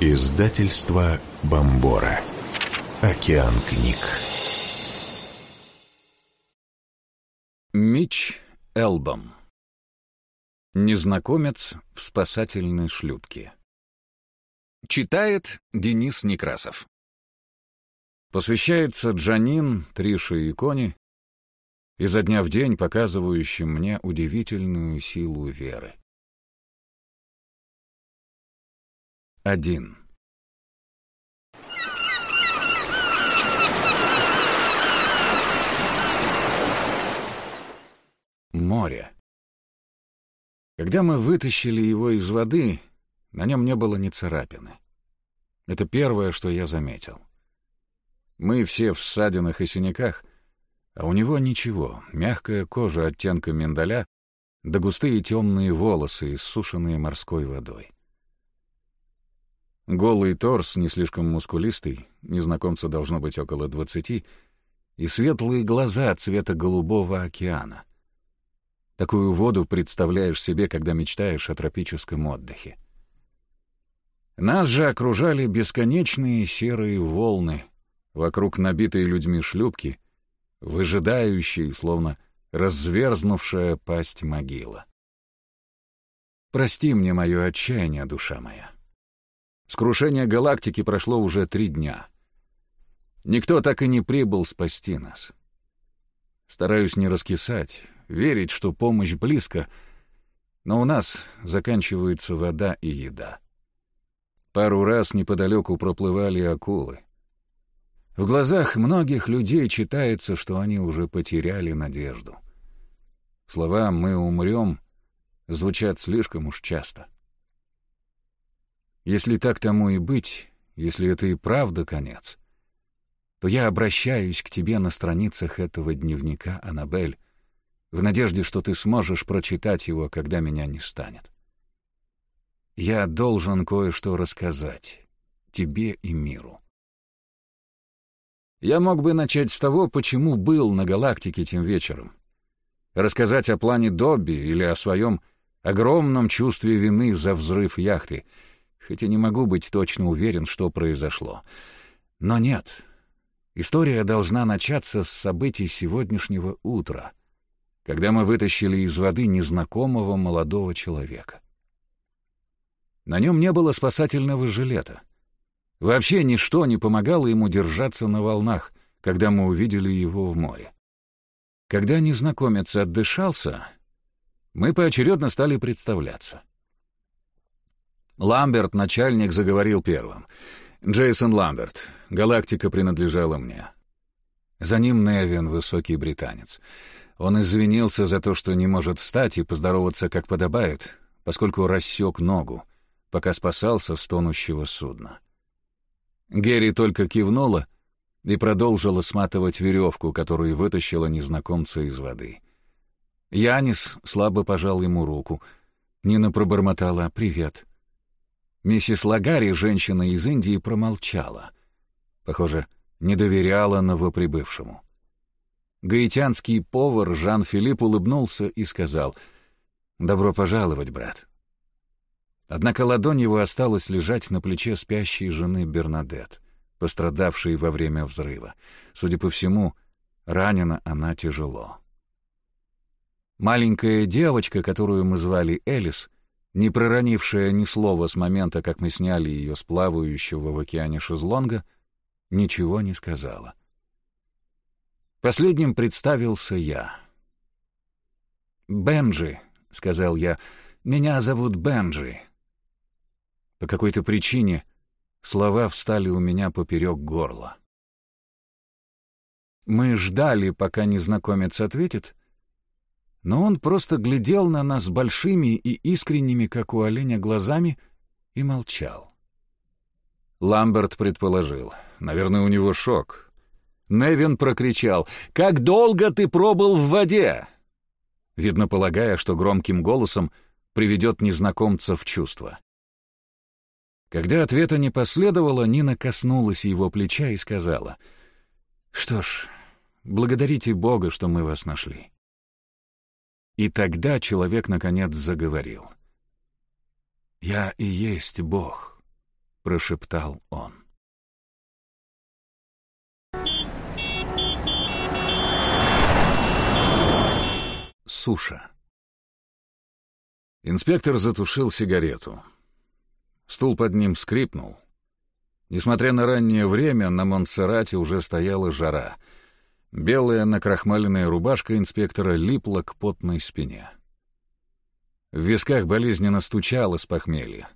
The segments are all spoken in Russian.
Издательство Бомбора. Океан книг. Мич Элбом. Незнакомец в спасательной шлюпке. Читает Денис Некрасов. Посвящается Джанин, Трише и Кони, изо дня в день показывающим мне удивительную силу веры. Один. Море. Когда мы вытащили его из воды, на нем не было ни царапины. Это первое, что я заметил. Мы все в ссадинах и синяках, а у него ничего, мягкая кожа оттенка миндаля да густые темные волосы, иссушенные морской водой. Голый торс, не слишком мускулистый, незнакомца должно быть около двадцати, и светлые глаза цвета голубого океана. Такую воду представляешь себе, когда мечтаешь о тропическом отдыхе. Нас же окружали бесконечные серые волны, вокруг набитой людьми шлюпки, выжидающие, словно разверзнувшая пасть могила. Прости мне мое отчаяние, душа моя. С крушения галактики прошло уже три дня. Никто так и не прибыл спасти нас. Стараюсь не раскисать, верить, что помощь близко, но у нас заканчивается вода и еда. Пару раз неподалеку проплывали акулы. В глазах многих людей читается, что они уже потеряли надежду. Слова «мы умрем» звучат слишком уж часто. Если так тому и быть, если это и правда конец, то я обращаюсь к тебе на страницах этого дневника, Аннабель, в надежде, что ты сможешь прочитать его, когда меня не станет. Я должен кое-что рассказать тебе и миру. Я мог бы начать с того, почему был на галактике тем вечером. Рассказать о плане Добби или о своем огромном чувстве вины за взрыв яхты — хотя не могу быть точно уверен, что произошло. Но нет. История должна начаться с событий сегодняшнего утра, когда мы вытащили из воды незнакомого молодого человека. На нем не было спасательного жилета. Вообще ничто не помогало ему держаться на волнах, когда мы увидели его в море. Когда незнакомец отдышался, мы поочередно стали представляться — Ламберт, начальник, заговорил первым. «Джейсон Ламберт. Галактика принадлежала мне». За ним Невин, высокий британец. Он извинился за то, что не может встать и поздороваться, как подобает, поскольку рассек ногу, пока спасался с тонущего судна. Герри только кивнула и продолжила сматывать веревку, которую вытащила незнакомца из воды. Янис слабо пожал ему руку. Нина пробормотала «Привет». Миссис Лагари, женщина из Индии, промолчала. Похоже, не доверяла новоприбывшему. Гаитянский повар Жан-Филипп улыбнулся и сказал «Добро пожаловать, брат». Однако ладонь его осталась лежать на плече спящей жены Бернадет, пострадавшей во время взрыва. Судя по всему, ранена она тяжело. Маленькая девочка, которую мы звали Элис, не проронившая ни слова с момента, как мы сняли ее с плавающего в океане шезлонга, ничего не сказала. Последним представился я. «Бенджи», — сказал я, — «меня зовут Бенджи». По какой-то причине слова встали у меня поперек горла. Мы ждали, пока незнакомец ответит — но он просто глядел на нас большими и искренними, как у оленя, глазами и молчал. Ламберт предположил. Наверное, у него шок. Невин прокричал. «Как долго ты пробыл в воде?» Видно, полагая, что громким голосом приведет незнакомца в чувство. Когда ответа не последовало, Нина коснулась его плеча и сказала. «Что ж, благодарите Бога, что мы вас нашли». И тогда человек, наконец, заговорил. «Я и есть Бог. прошептал он. Суша. Инспектор затушил сигарету. Стул под ним скрипнул. Несмотря на раннее время, на Монсеррате уже стояла жара. Белая накрахмаленная рубашка инспектора липла к потной спине. В висках болезненно стучало с похмелья.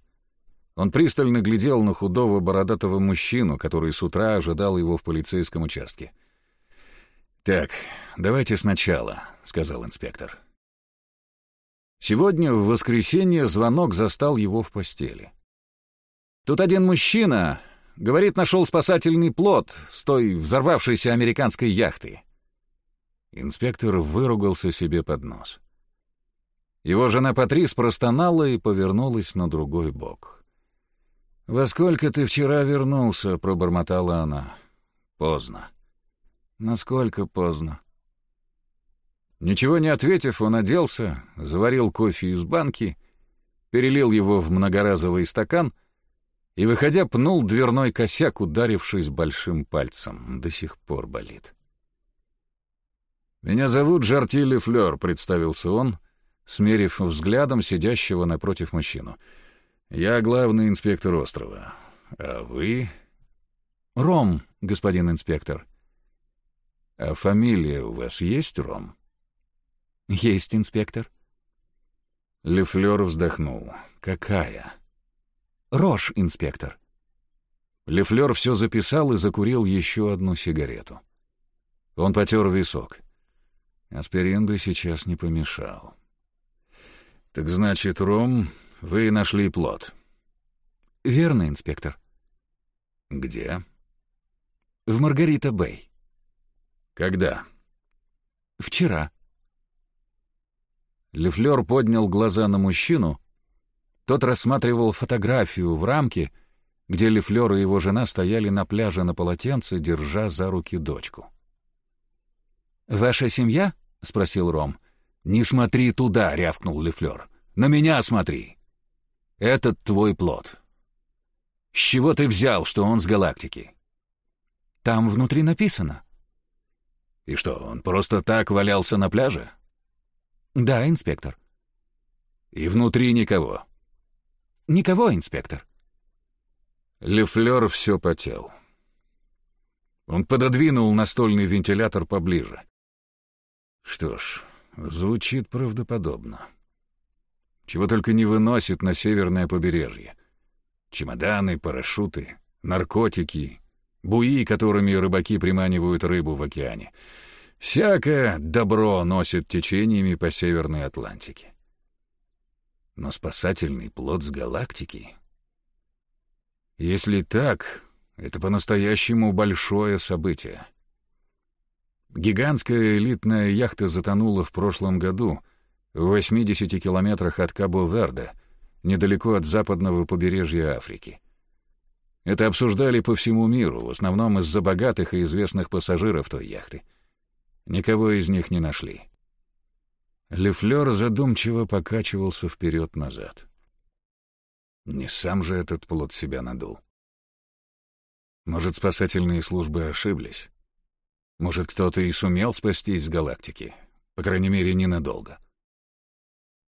Он пристально глядел на худого бородатого мужчину, который с утра ожидал его в полицейском участке. «Так, давайте сначала», — сказал инспектор. Сегодня, в воскресенье, звонок застал его в постели. Тут один мужчина, говорит, нашел спасательный плот с той взорвавшейся американской яхты. Инспектор выругался себе под нос. Его жена Патрис простонала и повернулась на другой бок. «Во сколько ты вчера вернулся?» — пробормотала она. «Поздно». «Насколько поздно?» Ничего не ответив, он оделся, заварил кофе из банки, перелил его в многоразовый стакан и, выходя, пнул дверной косяк, ударившись большим пальцем. До сих пор болит. «Меня зовут Жартили Флёр», — представился он, смерив взглядом сидящего напротив мужчину. «Я главный инспектор острова. А вы...» «Ром, господин инспектор». «А фамилия у вас есть, Ром?» «Есть, инспектор». Лефлер вздохнул. «Какая?» «Рожь, инспектор». Лефлер все записал и закурил еще одну сигарету. Он потер висок. Аспирин бы сейчас не помешал. «Так значит, Ром, вы нашли плод?» «Верно, инспектор». «Где?» «В Маргарита-Бэй». «Когда?» «Вчера». Лефлер поднял глаза на мужчину. Тот рассматривал фотографию в рамке, где Лефлер и его жена стояли на пляже на полотенце, держа за руки дочку. «Ваша семья?» — спросил Ром. «Не смотри туда!» — рявкнул Лефлер. «На меня смотри! Этот твой плод. С чего ты взял, что он с галактики?» «Там внутри написано». «И что, он просто так валялся на пляже?» «Да, инспектор». «И внутри никого?» «Никого, инспектор». Лефлер все потел. Он пододвинул настольный вентилятор поближе. Что ж, звучит правдоподобно. Чего только не выносит на северное побережье. Чемоданы, парашюты, наркотики, буи, которыми рыбаки приманивают рыбу в океане — Всякое добро носит течениями по Северной Атлантике. Но спасательный плод с галактики... Если так, это по-настоящему большое событие. Гигантская элитная яхта затонула в прошлом году в 80 километрах от Кабо-Верде, недалеко от западного побережья Африки. Это обсуждали по всему миру, в основном из-за богатых и известных пассажиров той яхты — Никого из них не нашли. Лефлер задумчиво покачивался вперед-назад. Не сам же этот плод себя надул. Может, спасательные службы ошиблись? Может, кто-то и сумел спастись с галактики? По крайней мере, ненадолго.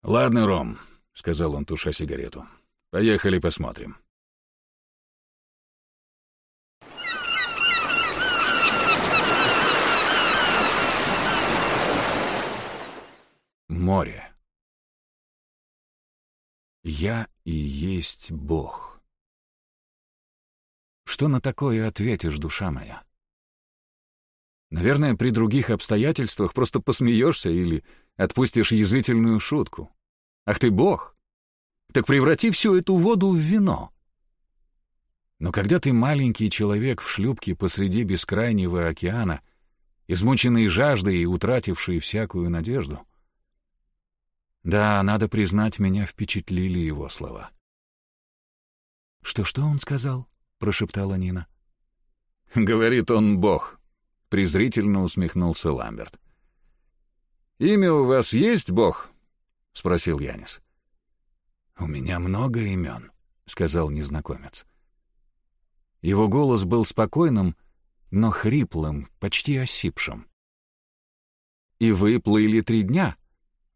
«Ладно, Ром», — сказал он, туша сигарету. «Поехали посмотрим». Море. Я и есть Бог. Что на такое ответишь, душа моя? Наверное, при других обстоятельствах просто посмеешься или отпустишь язвительную шутку. Ах ты Бог! Так преврати всю эту воду в вино. Но когда ты маленький человек в шлюпке посреди бескрайнего океана, измученный жаждой и утративший всякую надежду — да, надо признать, меня впечатлили его слова. «Что-что он сказал?» — прошептала Нина. «Говорит он Бог», — презрительно усмехнулся Ламберт. «Имя у вас есть Бог?» — спросил Янис. «У меня много имен», — сказал незнакомец. Его голос был спокойным, но хриплым, почти осипшим. «И вы плыли три дня?» —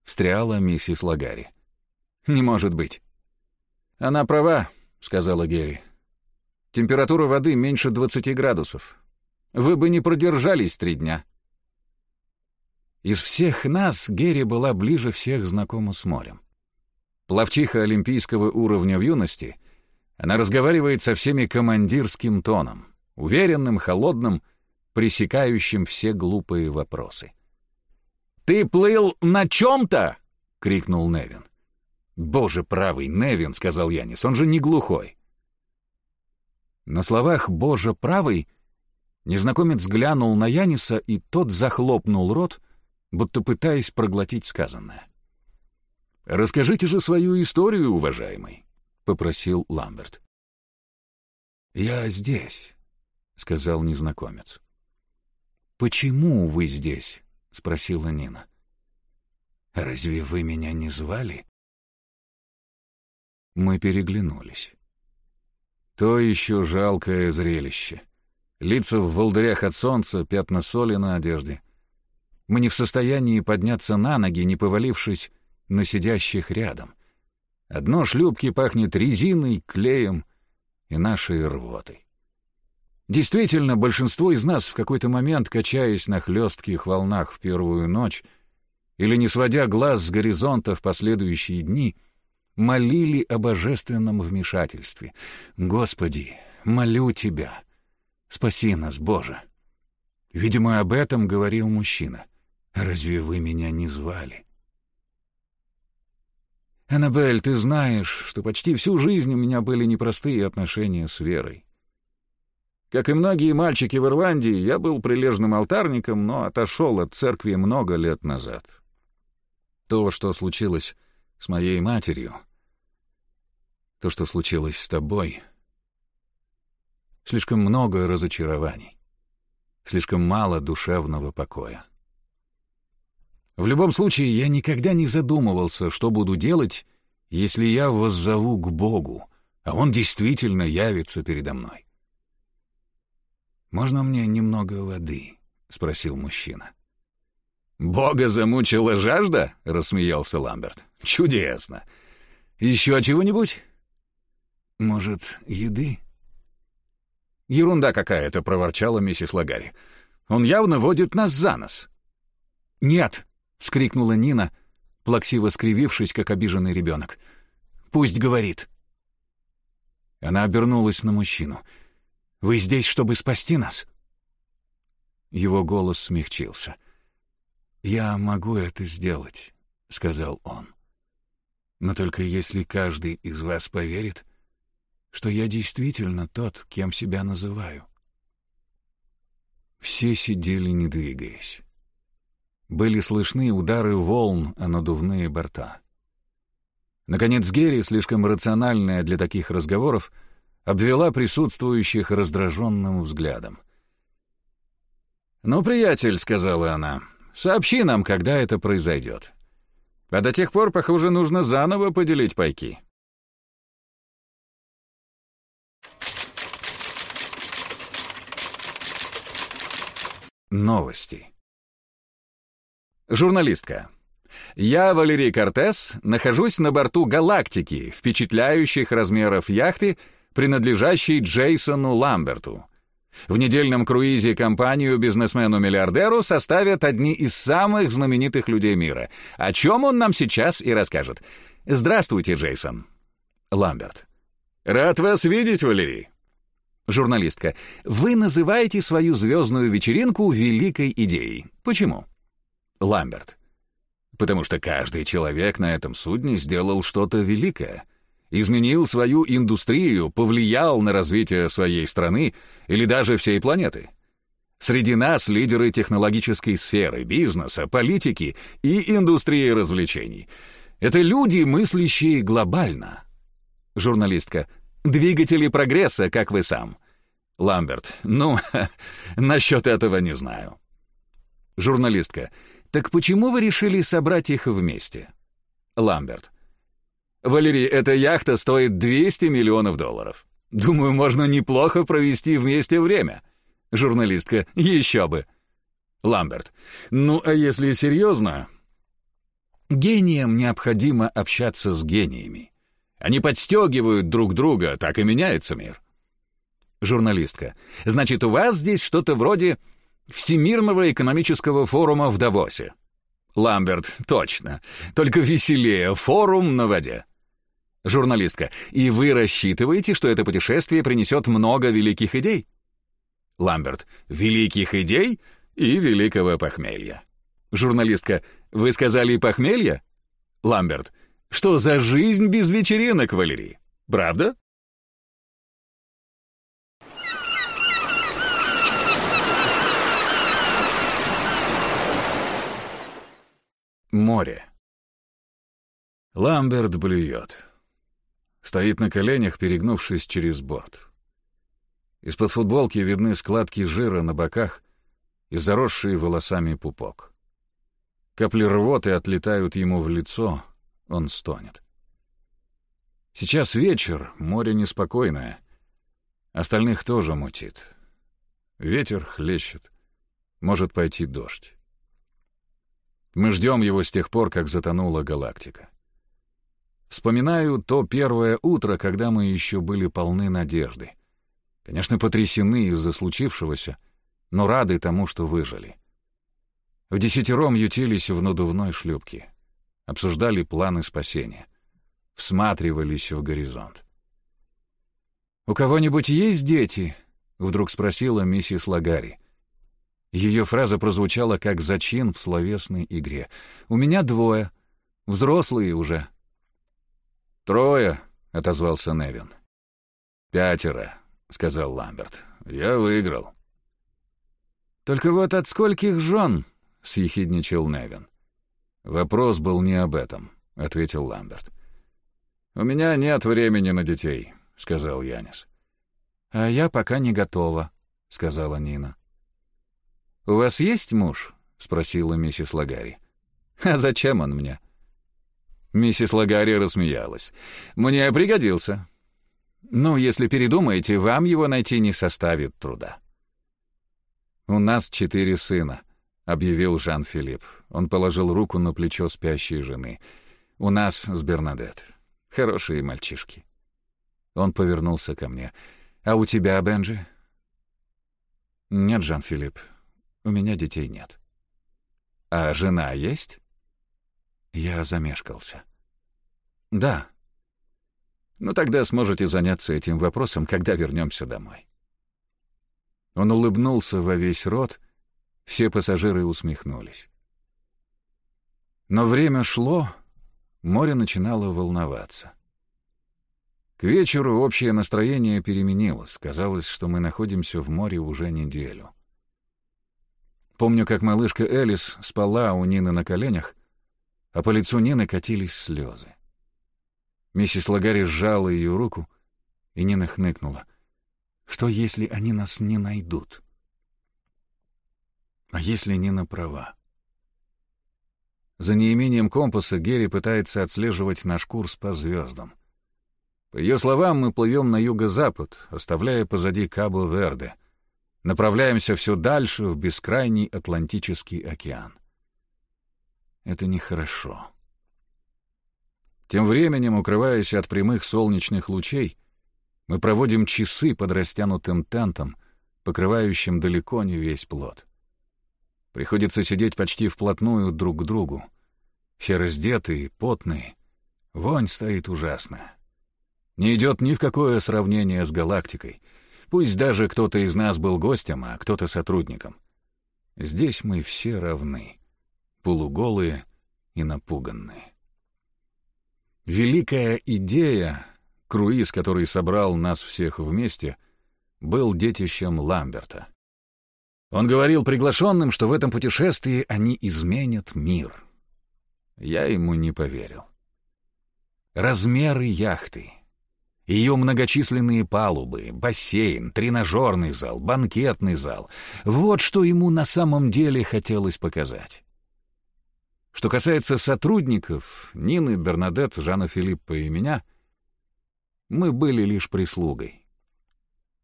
встряла миссис Лагари. «Не может быть». «Она права», — сказала Герри. «Температура воды меньше двадцати градусов. Вы бы не продержались три дня». Из всех нас Герри была ближе всех знакома с морем. Пловчиха олимпийского уровня в юности, она разговаривает со всеми командирским тоном, уверенным, холодным, пресекающим все глупые вопросы. «Ты плыл на чем-то?» — крикнул Невин. «Боже правый, Невин», — сказал Янис, — «он же не глухой». На словах «Боже правый» незнакомец глянул на Яниса, и тот захлопнул рот, будто пытаясь проглотить сказанное. «Расскажите же свою историю, уважаемый», — попросил Ламберт. «Я здесь», — сказал незнакомец. «Почему вы здесь?» — спросила Нина. «Разве вы меня не звали?» Мы переглянулись. То еще жалкое зрелище. Лица в волдырях от солнца, пятна соли на одежде. Мы не в состоянии подняться на ноги, не повалившись на сидящих рядом. Одно шлюпки пахнет резиной, клеем и нашей рвотой. Действительно, большинство из нас в какой-то момент, качаясь на хлестких волнах в первую ночь или не сводя глаз с горизонта в последующие дни, молили о божественном вмешательстве. «Господи, молю Тебя, спаси нас, Боже!» Видимо, об этом говорил мужчина. «Разве вы меня не звали?» «Аннабель, ты знаешь, что почти всю жизнь у меня были непростые отношения с Верой. Как и многие мальчики в Ирландии, я был прилежным алтарником, но отошел от церкви много лет назад. То, что случилось с моей матерью, то, что случилось с тобой, слишком много разочарований, слишком мало душевного покоя. В любом случае, я никогда не задумывался, что буду делать, если я воззову к Богу, а Он действительно явится передо мной. «Можно мне немного воды?» — спросил мужчина. «Бога замучила жажда?» — рассмеялся Ламберт. «Чудесно! Еще чего-нибудь?» «Может, еды?» «Ерунда какая-то!» — проворчала миссис Лагари. «Он явно водит нас за нос!» «Нет!» — вскрикнула Нина, плаксиво скривившись, как обиженный ребенок. «Пусть говорит!» Она обернулась на мужчину — вы здесь, чтобы спасти нас?» Его голос смягчился. «Я могу это сделать», — сказал он. «Но только если каждый из вас поверит, что я действительно тот, кем себя называю». Все сидели, не двигаясь. Были слышны удары волн о надувные борта. Наконец Герри, слишком рациональная для таких разговоров, — обвела присутствующих раздраженным взглядом. «Ну, приятель», — сказала она, — «сообщи нам, когда это произойдет. А до тех пор, похоже, нужно заново поделить пайки». Новости. Журналистка. Я, Валерий Кортес, нахожусь на борту «Галактики», впечатляющих размеров яхты — принадлежащий Джейсону Ламберту. В недельном круизе компанию бизнесмену-миллиардеру составят одни из самых знаменитых людей мира. О чем он нам сейчас и расскажет. Здравствуйте, Джейсон. Ламберт. Рад вас видеть, Валерий. Журналистка. Вы называете свою звездную вечеринку великой идеей. Почему? Ламберт. Потому что каждый человек на этом судне сделал что-то великое изменил свою индустрию, повлиял на развитие своей страны или даже всей планеты. Среди нас лидеры технологической сферы, бизнеса, политики и индустрии развлечений. Это люди, мыслящие глобально. Журналистка. Двигатели прогресса, как вы сам. Ламберт. Ну, насчет этого не знаю. Журналистка. Так почему вы решили собрать их вместе? Ламберт. Валерий, эта яхта стоит 200 миллионов долларов. Думаю, можно неплохо провести вместе время. Журналистка, еще бы. Ламберт, ну а если серьезно? Гениям необходимо общаться с гениями. Они подстегивают друг друга, так и меняется мир. Журналистка, значит, у вас здесь что-то вроде Всемирного экономического форума в Давосе. Ламберт, точно. Только веселее, форум на воде. Журналистка, и вы рассчитываете, что это путешествие принесет много великих идей? Ламберт, великих идей и великого похмелья. Журналистка, вы сказали похмелье? Ламберт, что за жизнь без вечеринок, Валерий? Правда? Море. Ламберт блюет. Стоит на коленях, перегнувшись через борт. Из-под футболки видны складки жира на боках и заросший волосами пупок. Капли рвоты отлетают ему в лицо, он стонет. Сейчас вечер, море неспокойное. Остальных тоже мутит. Ветер хлещет. Может пойти дождь. Мы ждем его с тех пор, как затонула галактика. Вспоминаю то первое утро, когда мы еще были полны надежды. Конечно, потрясены из-за случившегося, но рады тому, что выжили. В десятером ютились в надувной шлюпке. Обсуждали планы спасения. Всматривались в горизонт. «У кого-нибудь есть дети?» — вдруг спросила миссис Лагари. Ее фраза прозвучала как зачин в словесной игре. «У меня двое. Взрослые уже». «Трое», — отозвался Невин. «Пятеро», — сказал Ламберт. «Я выиграл». «Только вот от скольких жен?» — съехидничал Невин. «Вопрос был не об этом», — ответил Ламберт. «У меня нет времени на детей», — сказал Янис. «А я пока не готова», — сказала Нина. «У вас есть муж?» — спросила миссис Лагари. «А зачем он мне?» Миссис Лагари рассмеялась. «Мне пригодился». «Ну, если передумаете, вам его найти не составит труда». «У нас четыре сына», — объявил Жан-Филипп. Он положил руку на плечо спящей жены. «У нас с Бернадет. Хорошие мальчишки». Он повернулся ко мне. «А у тебя, Бенджи?» «Нет, Жан-Филипп, у меня детей нет». «А жена есть?» Я замешкался. «Да». «Ну тогда сможете заняться этим вопросом, когда вернемся домой». Он улыбнулся во весь рот, все пассажиры усмехнулись. Но время шло, море начинало волноваться. К вечеру общее настроение переменилось. Казалось, что мы находимся в море уже неделю. Помню, как малышка Элис спала у Нины на коленях, а по лицу Нины катились слезы. Миссис Лагари сжала ее руку, и Нина хныкнула. «Что, если они нас не найдут?» «А если Нина права?» За неимением компаса Герри пытается отслеживать наш курс по звездам. По ее словам, мы плывем на юго-запад, оставляя позади Кабо-Верде. Направляемся все дальше в бескрайний Атлантический океан. Это нехорошо. Тем временем, укрываясь от прямых солнечных лучей, мы проводим часы под растянутым тентом, покрывающим далеко не весь плод. Приходится сидеть почти вплотную друг к другу. Все раздетые, потные. Вонь стоит ужасная. Не идет ни в какое сравнение с галактикой. Пусть даже кто-то из нас был гостем, а кто-то сотрудником. Здесь мы все равны полуголые и напуганные. Великая идея, круиз, который собрал нас всех вместе, был детищем Ламберта. Он говорил приглашенным, что в этом путешествии они изменят мир. Я ему не поверил. Размеры яхты, ее многочисленные палубы, бассейн, тренажерный зал, банкетный зал — вот что ему на самом деле хотелось показать. Что касается сотрудников, Нины, Бернадет, Жана Филиппа и меня, мы были лишь прислугой.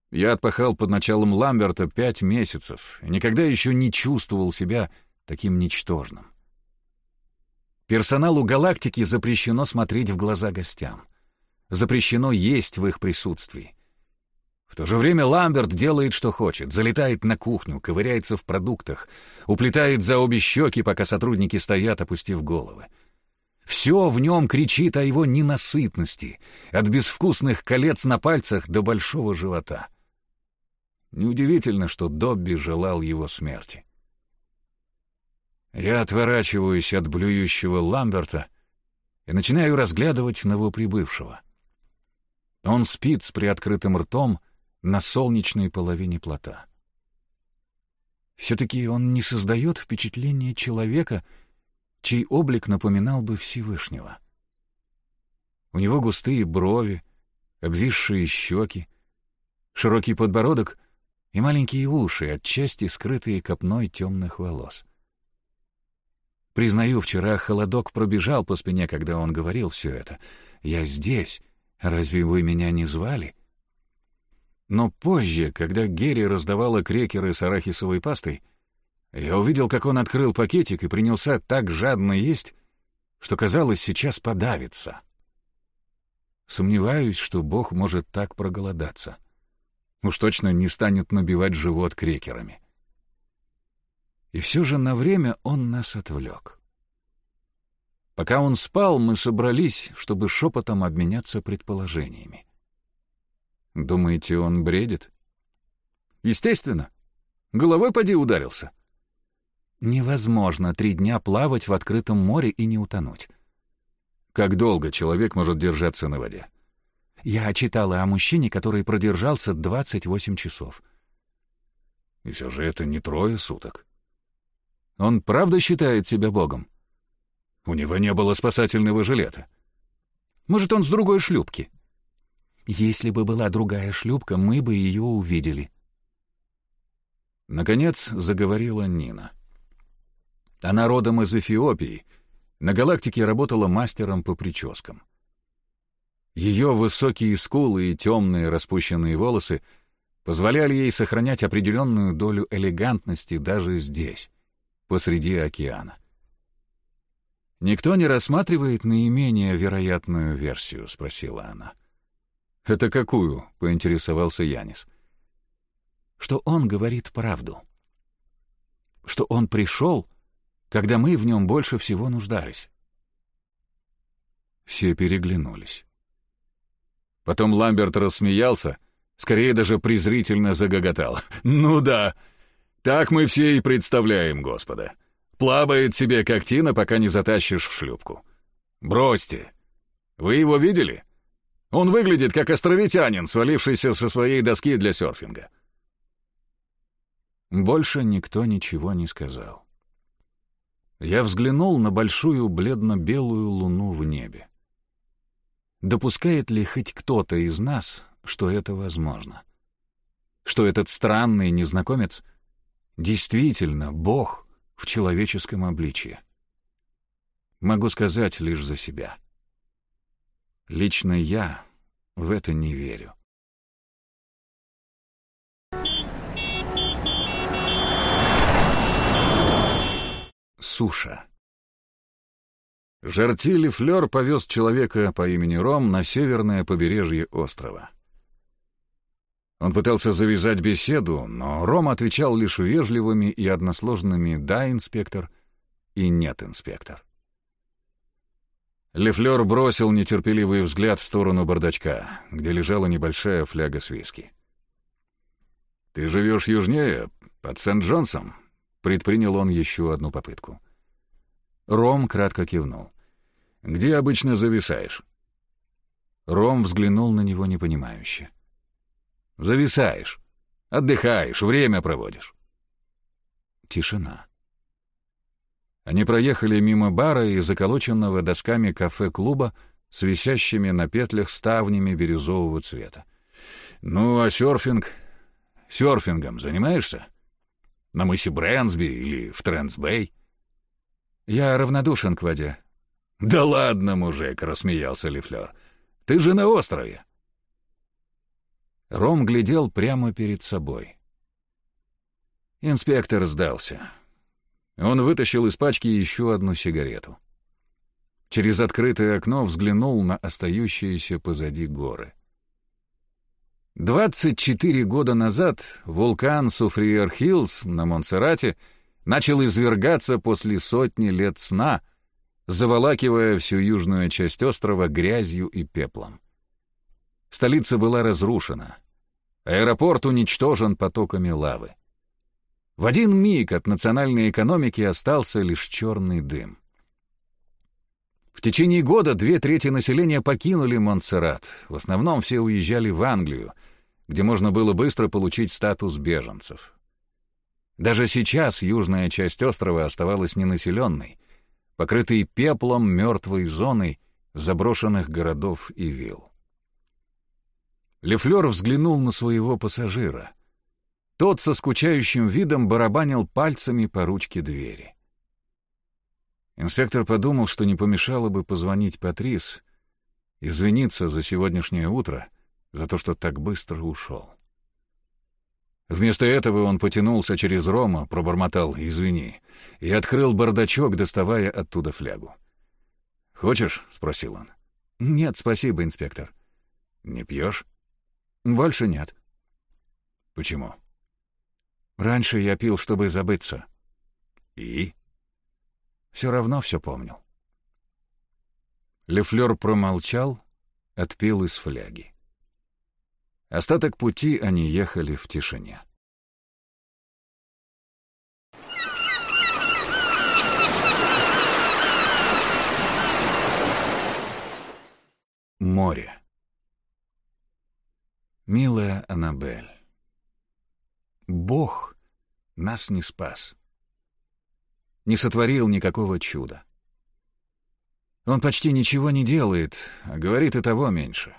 Я отпахал под началом Ламберта пять месяцев и никогда еще не чувствовал себя таким ничтожным. Персоналу галактики запрещено смотреть в глаза гостям. Запрещено есть в их присутствии. В то же время Ламберт делает, что хочет, залетает на кухню, ковыряется в продуктах, уплетает за обе щеки, пока сотрудники стоят, опустив головы. Все в нем кричит о его ненасытности, от безвкусных колец на пальцах до большого живота. Неудивительно, что Добби желал его смерти. Я отворачиваюсь от блюющего Ламберта и начинаю разглядывать новоприбывшего. Он спит с приоткрытым ртом на солнечной половине плота. Все-таки он не создает впечатление человека, чей облик напоминал бы Всевышнего. У него густые брови, обвисшие щеки, широкий подбородок и маленькие уши, отчасти скрытые копной темных волос. Признаю, вчера холодок пробежал по спине, когда он говорил все это. «Я здесь. Разве вы меня не звали?» Но позже, когда Герри раздавала крекеры с арахисовой пастой, я увидел, как он открыл пакетик и принялся так жадно есть, что, казалось, сейчас подавится. Сомневаюсь, что Бог может так проголодаться. Уж точно не станет набивать живот крекерами. И все же на время он нас отвлек. Пока он спал, мы собрались, чтобы шепотом обменяться предположениями. Думаете, он бредит? Естественно. Головой поди ударился. Невозможно три дня плавать в открытом море и не утонуть. Как долго человек может держаться на воде? Я читала о мужчине, который продержался 28 часов. И все же это не трое суток. Он правда считает себя богом? У него не было спасательного жилета. Может, он с другой шлюпки? Если бы была другая шлюпка, мы бы ее увидели. Наконец заговорила Нина. Она родом из Эфиопии. На галактике работала мастером по прическам. Ее высокие скулы и темные распущенные волосы позволяли ей сохранять определенную долю элегантности даже здесь, посреди океана. «Никто не рассматривает наименее вероятную версию?» — спросила она. — «Это какую?» — поинтересовался Янис. «Что он говорит правду. Что он пришел, когда мы в нем больше всего нуждались». Все переглянулись. Потом Ламберт рассмеялся, скорее даже презрительно загоготал. «Ну да, так мы все и представляем Господа. Плавает себе как тина, пока не затащишь в шлюпку. Бросьте. Вы его видели?» Он выглядит как островитянин, свалившийся со своей доски для серфинга. Больше никто ничего не сказал. Я взглянул на большую бледно-белую луну в небе. Допускает ли хоть кто-то из нас, что это возможно? Что этот странный незнакомец действительно Бог в человеческом обличье? Могу сказать лишь за себя — Лично я в это не верю. Суша. Жартили Флёр повез человека по имени Ром на северное побережье острова. Он пытался завязать беседу, но Ром отвечал лишь вежливыми и односложными «да, инспектор» и «нет, инспектор». Лефлер бросил нетерпеливый взгляд в сторону бардачка, где лежала небольшая фляга с виски. «Ты живешь южнее, под Сент-Джонсом?» — предпринял он еще одну попытку. Ром кратко кивнул. «Где обычно зависаешь?» Ром взглянул на него непонимающе. «Зависаешь. Отдыхаешь, время проводишь». Тишина. Они проехали мимо бара и заколоченного досками кафе-клуба с висящими на петлях ставнями бирюзового цвета. «Ну, а серфинг? Серфингом занимаешься? На мысе Брэнсби или в Трэнсбэй?» «Я равнодушен к воде». «Да ладно, мужик!» — рассмеялся Лифлер. «Ты же на острове!» Ром глядел прямо перед собой. Инспектор сдался. Он вытащил из пачки еще одну сигарету. Через открытое окно взглянул на остающиеся позади горы. 24 года назад вулкан Суфриер-Хиллз на Монсеррате начал извергаться после сотни лет сна, заволакивая всю южную часть острова грязью и пеплом. Столица была разрушена. Аэропорт уничтожен потоками лавы. В один миг от национальной экономики остался лишь черный дым. В течение года две трети населения покинули Монсеррат. В основном все уезжали в Англию, где можно было быстро получить статус беженцев. Даже сейчас южная часть острова оставалась ненаселенной, покрытой пеплом мертвой зоной заброшенных городов и вилл. Лефлер взглянул на своего пассажира. Тот со скучающим видом барабанил пальцами по ручке двери. Инспектор подумал, что не помешало бы позвонить Патрис, извиниться за сегодняшнее утро, за то, что так быстро ушел. Вместо этого он потянулся через Рома, пробормотал «извини» и открыл бардачок, доставая оттуда флягу. «Хочешь?» — спросил он. «Нет, спасибо, инспектор». «Не пьешь?» «Больше нет». «Почему?» «Раньше я пил, чтобы забыться». «И?» «Все равно все помнил». Лефлер промолчал, отпил из фляги. Остаток пути они ехали в тишине. Море. Милая Аннабель, Бог нас не спас. Не сотворил никакого чуда. Он почти ничего не делает, а говорит и того меньше.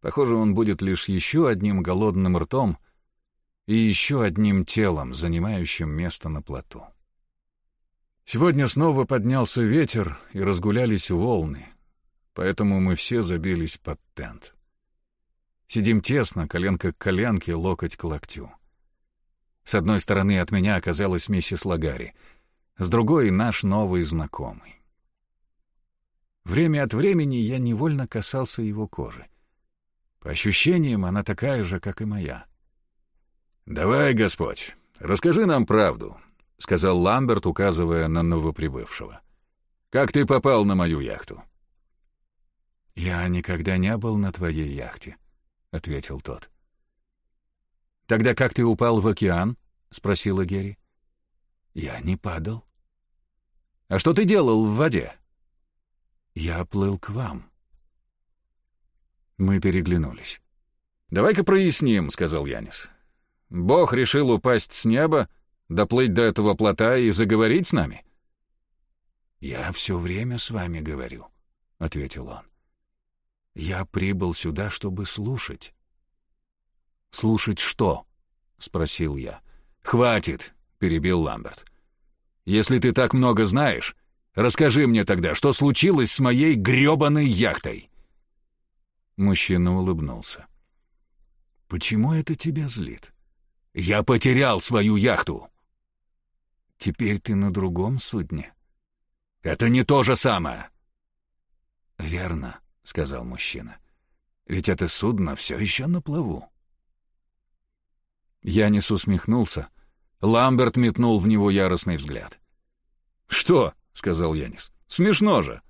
Похоже, он будет лишь еще одним голодным ртом и еще одним телом, занимающим место на плоту. Сегодня снова поднялся ветер и разгулялись волны, поэтому мы все забились под тент. Сидим тесно, коленка к коленке, локоть к локтю. С одной стороны от меня оказалась миссис Лагари, с другой — наш новый знакомый. Время от времени я невольно касался его кожи. По ощущениям, она такая же, как и моя. «Давай, Господь, расскажи нам правду», — сказал Ламберт, указывая на новоприбывшего. «Как ты попал на мою яхту?» «Я никогда не был на твоей яхте», — ответил тот. «Тогда как ты упал в океан?» — спросила Герри. «Я не падал». «А что ты делал в воде?» «Я плыл к вам». Мы переглянулись. «Давай-ка проясним», — сказал Янис. «Бог решил упасть с неба, доплыть до этого плота и заговорить с нами?» «Я все время с вами говорю», — ответил он. Я прибыл сюда, чтобы слушать. «Слушать что?» — спросил я. «Хватит!» — перебил Ламберт. «Если ты так много знаешь, расскажи мне тогда, что случилось с моей грёбаной яхтой!» Мужчина улыбнулся. «Почему это тебя злит?» «Я потерял свою яхту!» «Теперь ты на другом судне?» «Это не то же самое!» «Верно», — сказал мужчина. «Ведь это судно все еще на плаву». Янис усмехнулся. Ламберт метнул в него яростный взгляд. «Что?» — сказал Янис. «Смешно же!»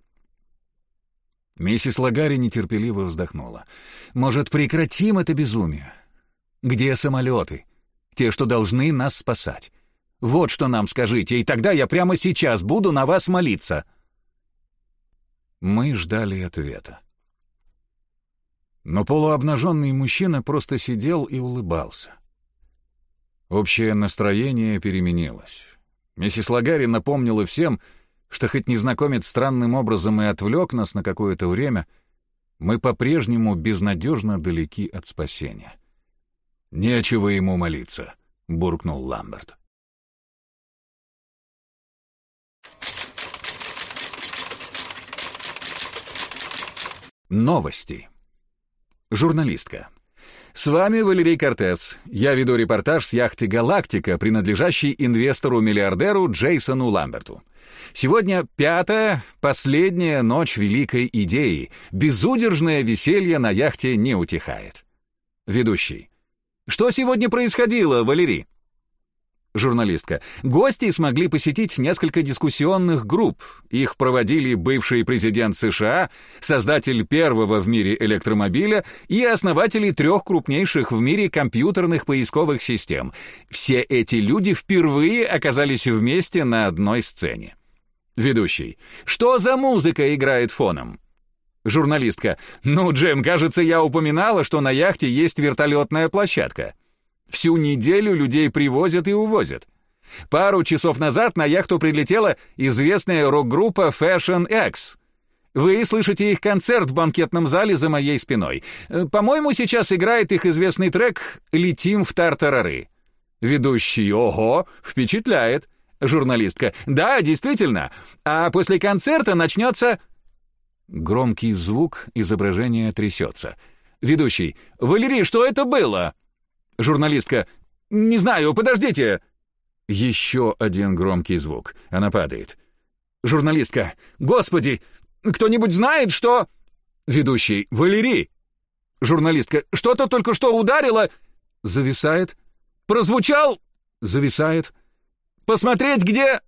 Миссис Лагари нетерпеливо вздохнула. «Может, прекратим это безумие? Где самолеты? Те, что должны нас спасать. Вот что нам скажите, и тогда я прямо сейчас буду на вас молиться». Мы ждали ответа. Но полуобнаженный мужчина просто сидел и улыбался. Общее настроение переменилось. Миссис Лагари напомнила всем, что хоть незнакомец странным образом и отвлек нас на какое-то время, мы по-прежнему безнадежно далеки от спасения. «Нечего ему молиться», — буркнул Ламберт. Новости. Журналистка. С вами Валерий Кортес. Я веду репортаж с яхты «Галактика», принадлежащей инвестору-миллиардеру Джейсону Ламберту. Сегодня пятая, последняя ночь великой идеи. Безудержное веселье на яхте не утихает. Ведущий. Что сегодня происходило, Валерий? Журналистка. Гости смогли посетить несколько дискуссионных групп. Их проводили бывший президент США, создатель первого в мире электромобиля и основатели трех крупнейших в мире компьютерных поисковых систем. Все эти люди впервые оказались вместе на одной сцене. Ведущий. Что за музыка играет фоном? Журналистка. Ну, Джем, кажется, я упоминала, что на яхте есть вертолетная площадка. Всю неделю людей привозят и увозят. Пару часов назад на яхту прилетела известная рок-группа Fashion X. Вы слышите их концерт в банкетном зале за моей спиной. Э, по-моему, сейчас играет их известный трек «Летим в тартарары». Ведущий «Ого!» впечатляет. Журналистка «Да, действительно. А после концерта начнется...» Громкий звук, изображение трясется. Ведущий «Валерий, что это было?» Журналистка. «Не знаю, подождите!» Еще один громкий звук. Она падает. Журналистка. «Господи! Кто-нибудь знает, что...» Ведущий. «Валерий!» Журналистка. «Что-то только что ударило...» Зависает. «Прозвучал...» Зависает. «Посмотреть, где...»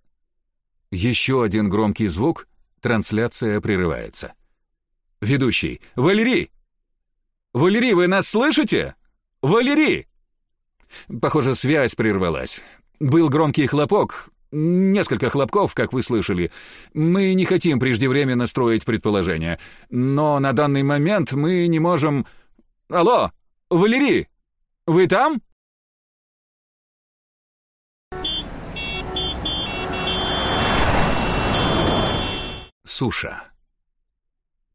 Еще один громкий звук. Трансляция прерывается. Ведущий. «Валерий! Валерий, вы нас слышите? Валерий!» Похоже, связь прервалась. Был громкий хлопок, несколько хлопков, как вы слышали. Мы не хотим преждевременно строить предположения, но на данный момент мы не можем... Алло, Валерий, вы там? Суша.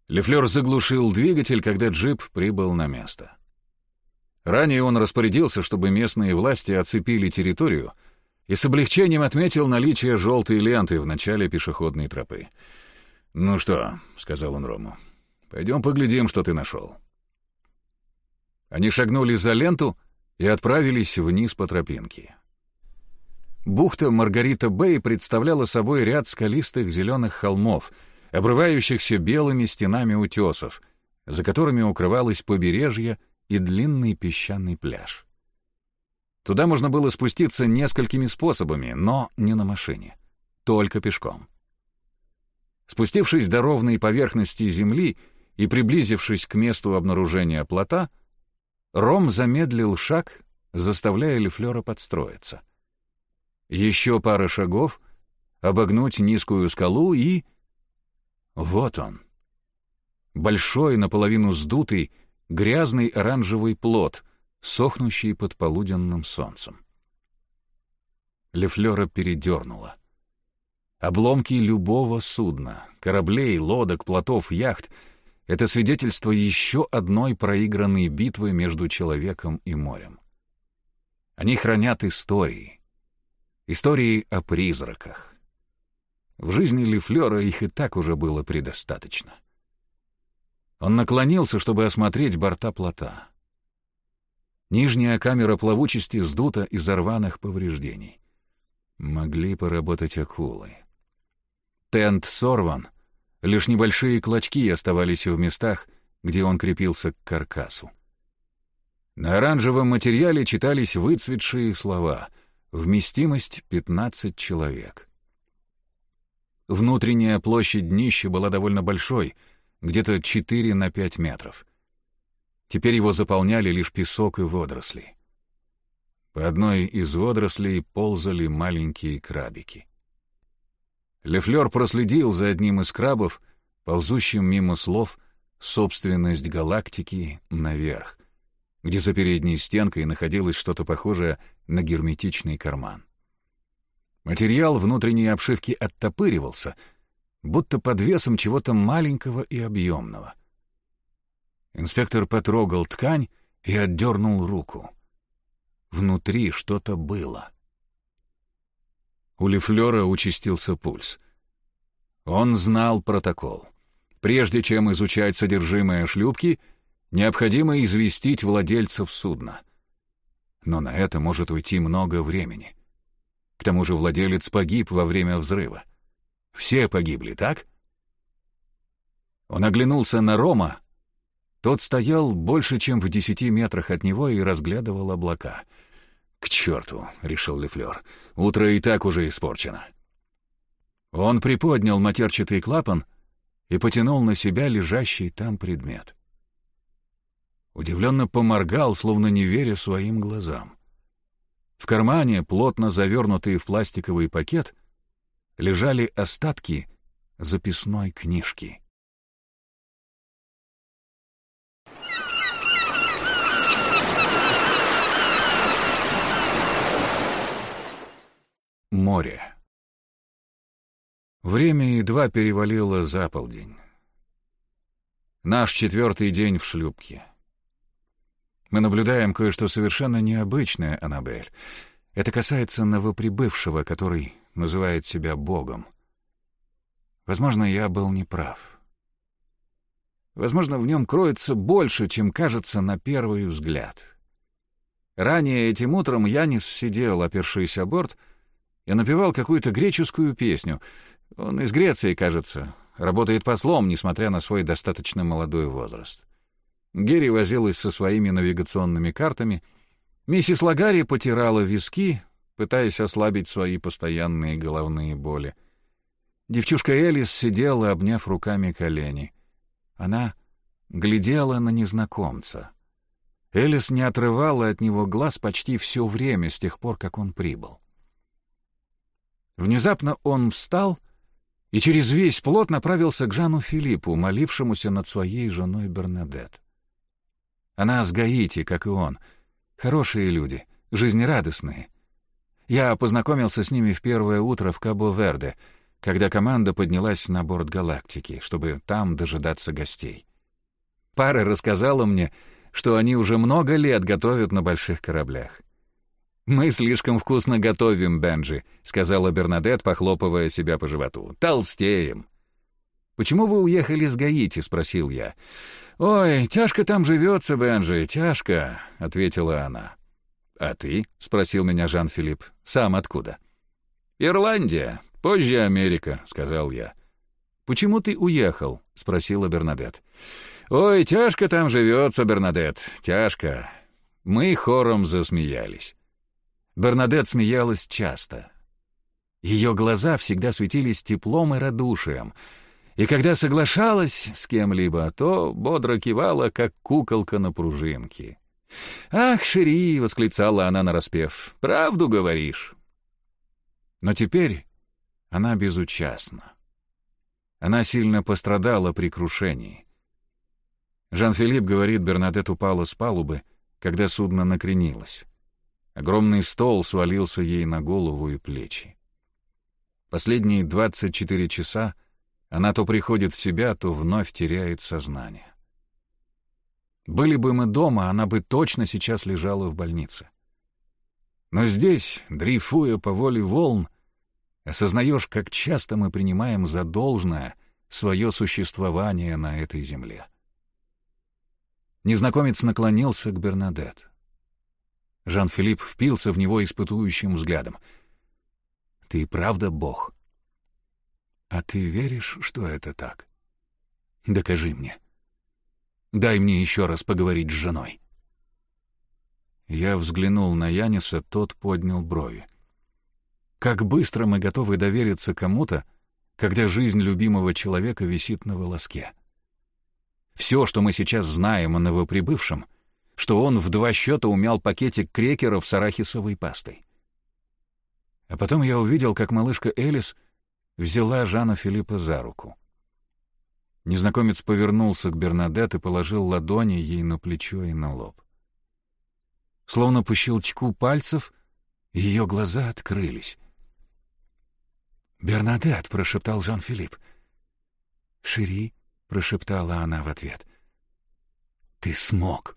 Лефлер заглушил двигатель, когда джип прибыл на место. Ранее он распорядился, чтобы местные власти оцепили территорию и с облегчением отметил наличие желтой ленты в начале пешеходной тропы. «Ну что», — сказал он Рому, — «пойдем поглядим, что ты нашел». Они шагнули за ленту и отправились вниз по тропинке. Бухта Маргарита-Бэй представляла собой ряд скалистых зеленых холмов, обрывающихся белыми стенами утесов, за которыми укрывалось побережье и длинный песчаный пляж. Туда можно было спуститься несколькими способами, но не на машине, только пешком. Спустившись до ровной поверхности земли и приблизившись к месту обнаружения плота, Ром замедлил шаг, заставляя Лефлера подстроиться. Еще пара шагов, обогнуть низкую скалу и... Вот он. Большой, наполовину сдутый, грязный оранжевый плод, сохнущий под полуденным солнцем. Лефлера передернула. Обломки любого судна, кораблей, лодок, плотов, яхт — это свидетельство еще одной проигранной битвы между человеком и морем. Они хранят истории. Истории о призраках. В жизни Лефлера их и так уже было предостаточно. Он наклонился, чтобы осмотреть борта плота. Нижняя камера плавучести сдута из-за рваных повреждений. Могли поработать акулы. Тент сорван, лишь небольшие клочки оставались в местах, где он крепился к каркасу. На оранжевом материале читались выцветшие слова «Вместимость 15 человек». Внутренняя площадь днища была довольно большой — где-то 4 на 5 метров. Теперь его заполняли лишь песок и водоросли. По одной из водорослей ползали маленькие крабики. Лефлер проследил за одним из крабов, ползущим мимо слов «собственность галактики» наверх, где за передней стенкой находилось что-то похожее на герметичный карман. Материал внутренней обшивки оттопыривался — будто под весом чего-то маленького и объемного. Инспектор потрогал ткань и отдернул руку. Внутри что-то было. У Лефлера участился пульс. Он знал протокол. Прежде чем изучать содержимое шлюпки, Необходимо известить владельцев судна. Но на это может уйти много времени. К тому же владелец погиб во время взрыва. Все погибли, так? Он оглянулся на Рома. Тот стоял больше, чем в десяти метрах от него и разглядывал облака. «К черту!» — решил Лефлер. «Утро и так уже испорчено». Он приподнял матерчатый клапан и потянул на себя лежащий там предмет. Удивленно поморгал, словно не веря своим глазам. В кармане, плотно завернутые в пластиковый пакет, лежали остатки записной книжки. Море. Время едва перевалило за полдень. Наш четвертый день в шлюпке. Мы наблюдаем кое-что совершенно необычное, Аннабель. Это касается новоприбывшего, который называет себя Богом. Возможно, я был неправ. Возможно, в нем кроется больше, чем кажется на первый взгляд. Ранее этим утром Янис сидел, опершись о борт, и напевал какую-то греческую песню — он из Греции, кажется. Работает послом, несмотря на свой достаточно молодой возраст. Герри возилась со своими навигационными картами. Миссис Лагари потирала виски, пытаясь ослабить свои постоянные головные боли. Девчушка Элис сидела, обняв руками колени. Она глядела на незнакомца. Элис не отрывала от него глаз почти все время с тех пор, как он прибыл. Внезапно он встал и через весь плот направился к Жану Филиппу, молившемуся над своей женой Бернадет. Она с Гаити, как и он. Хорошие люди, жизнерадостные. Я познакомился с ними в первое утро в Кабо-Верде, когда команда поднялась на борт «Галактики», чтобы там дожидаться гостей. Пара рассказала мне, что они уже много лет готовят на больших кораблях. «Мы слишком вкусно готовим, Бенджи», — сказала Бернадет, похлопывая себя по животу. «Толстеем». «Почему вы уехали с Гаити?» — спросил я. «Ой, тяжко там живется, Бенджи, тяжко», — ответила она. «А ты?» — спросил меня Жан-Филипп. «Сам откуда?» «Ирландия, позже Америка», — сказал я. «Почему ты уехал?» — спросила Бернадет. «Ой, тяжко там живется, Бернадет, тяжко». Мы хором засмеялись. Бернадет смеялась часто. Ее глаза всегда светились теплом и радушием, и когда соглашалась с кем-либо, то бодро кивала, как куколка на пружинке. «Ах, Шири!» — восклицала она нараспев. «Правду говоришь!» Но теперь она безучастна. Она сильно пострадала при крушении. Жан-Филипп говорит, Бернадет упала с палубы, когда судно накренилось. Огромный стол свалился ей на голову и плечи. Последние 24 часа она то приходит в себя, то вновь теряет сознание. Были бы мы дома, она бы точно сейчас лежала в больнице. Но здесь, дрейфуя по воле волн, осознаешь, как часто мы принимаем за должное свое существование на этой земле. Незнакомец наклонился к Бернадет. Жан-Филипп впился в него испытующим взглядом. «Ты правда Бог?» «А ты веришь, что это так?» «Докажи мне. Дай мне еще раз поговорить с женой». Я взглянул на Яниса, тот поднял брови. Как быстро мы готовы довериться кому-то, когда жизнь любимого человека висит на волоске. Все, что мы сейчас знаем о новоприбывшем — что он в два счета умял пакетик крекеров с арахисовой пастой. А потом я увидел, как малышка Элис взяла Жана Филиппа за руку. Незнакомец повернулся к Бернадет и положил ладони ей на плечо и на лоб. Словно по щелчку пальцев ее глаза открылись. «Бернадет!» — прошептал Жан-Филипп. «Шири!» — прошептала она в ответ. «Ты смог!»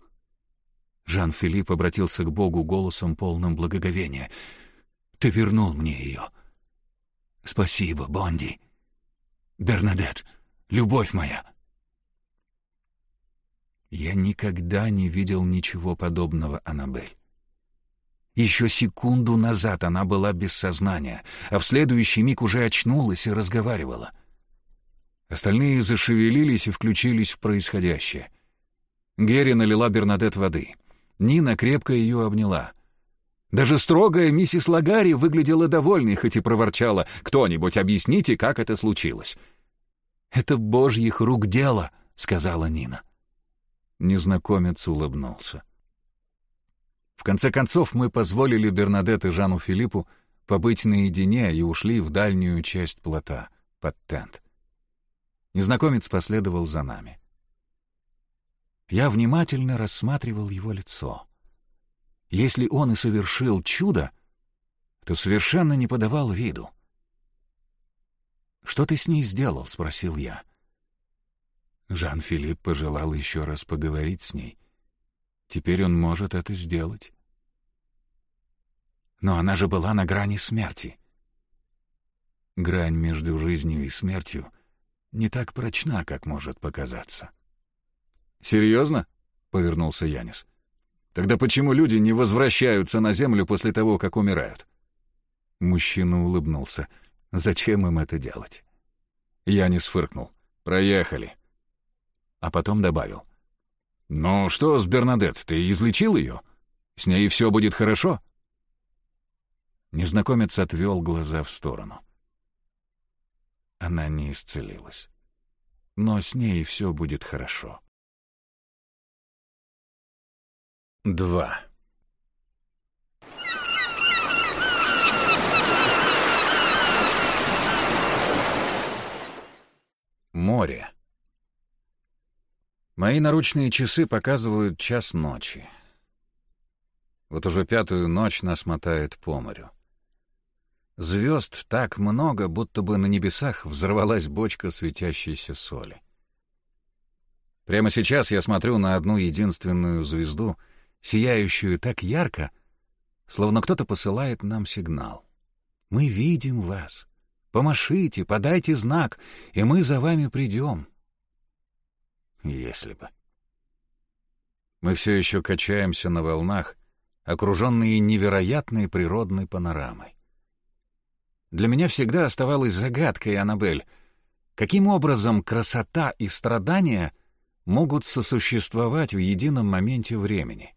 Жан-Филипп обратился к Богу голосом полным благоговения. «Ты вернул мне ее. Спасибо, Бонди. Бернадет, любовь моя». Я никогда не видел ничего подобного, Аннабель. Еще секунду назад она была без сознания, а в следующий миг уже очнулась и разговаривала. Остальные зашевелились и включились в происходящее. Герри налила Бернадет воды. Нина крепко ее обняла. Даже строгая миссис Лагари выглядела довольной, хоть и проворчала «Кто-нибудь объясните, как это случилось?» «Это божьих рук дело», — сказала Нина. Незнакомец улыбнулся. В конце концов, мы позволили Бернадет и Жану Филиппу побыть наедине и ушли в дальнюю часть плота, под тент. Незнакомец последовал за нами. Я внимательно рассматривал его лицо. Если он и совершил чудо, то совершенно не подавал виду. «Что ты с ней сделал?» — спросил я. Жан-Филипп пожелал еще раз поговорить с ней. Теперь он может это сделать. Но она же была на грани смерти. Грань между жизнью и смертью не так прочна, как может показаться. «Серьезно?» — повернулся Янис. «Тогда почему люди не возвращаются на землю после того, как умирают?» Мужчина улыбнулся. «Зачем им это делать?» Янис фыркнул. «Проехали а потом добавил. «Ну что с Бернадет, ты излечил ее? С ней все будет хорошо?» Незнакомец отвел глаза в сторону. Она не исцелилась. Но с ней все будет хорошо. Два. Море. Мои наручные часы показывают час ночи. Вот уже пятую ночь нас мотает по морю. Звезд так много, будто бы на небесах взорвалась бочка светящейся соли. Прямо сейчас я смотрю на одну единственную звезду, сияющую так ярко, словно кто-то посылает нам сигнал. «Мы видим вас. Помашите, подайте знак, и мы за вами придем». Если бы. Мы все еще качаемся на волнах, окруженные невероятной природной панорамой. Для меня всегда оставалась загадкой, Аннабель, каким образом красота и страдания могут сосуществовать в едином моменте времени.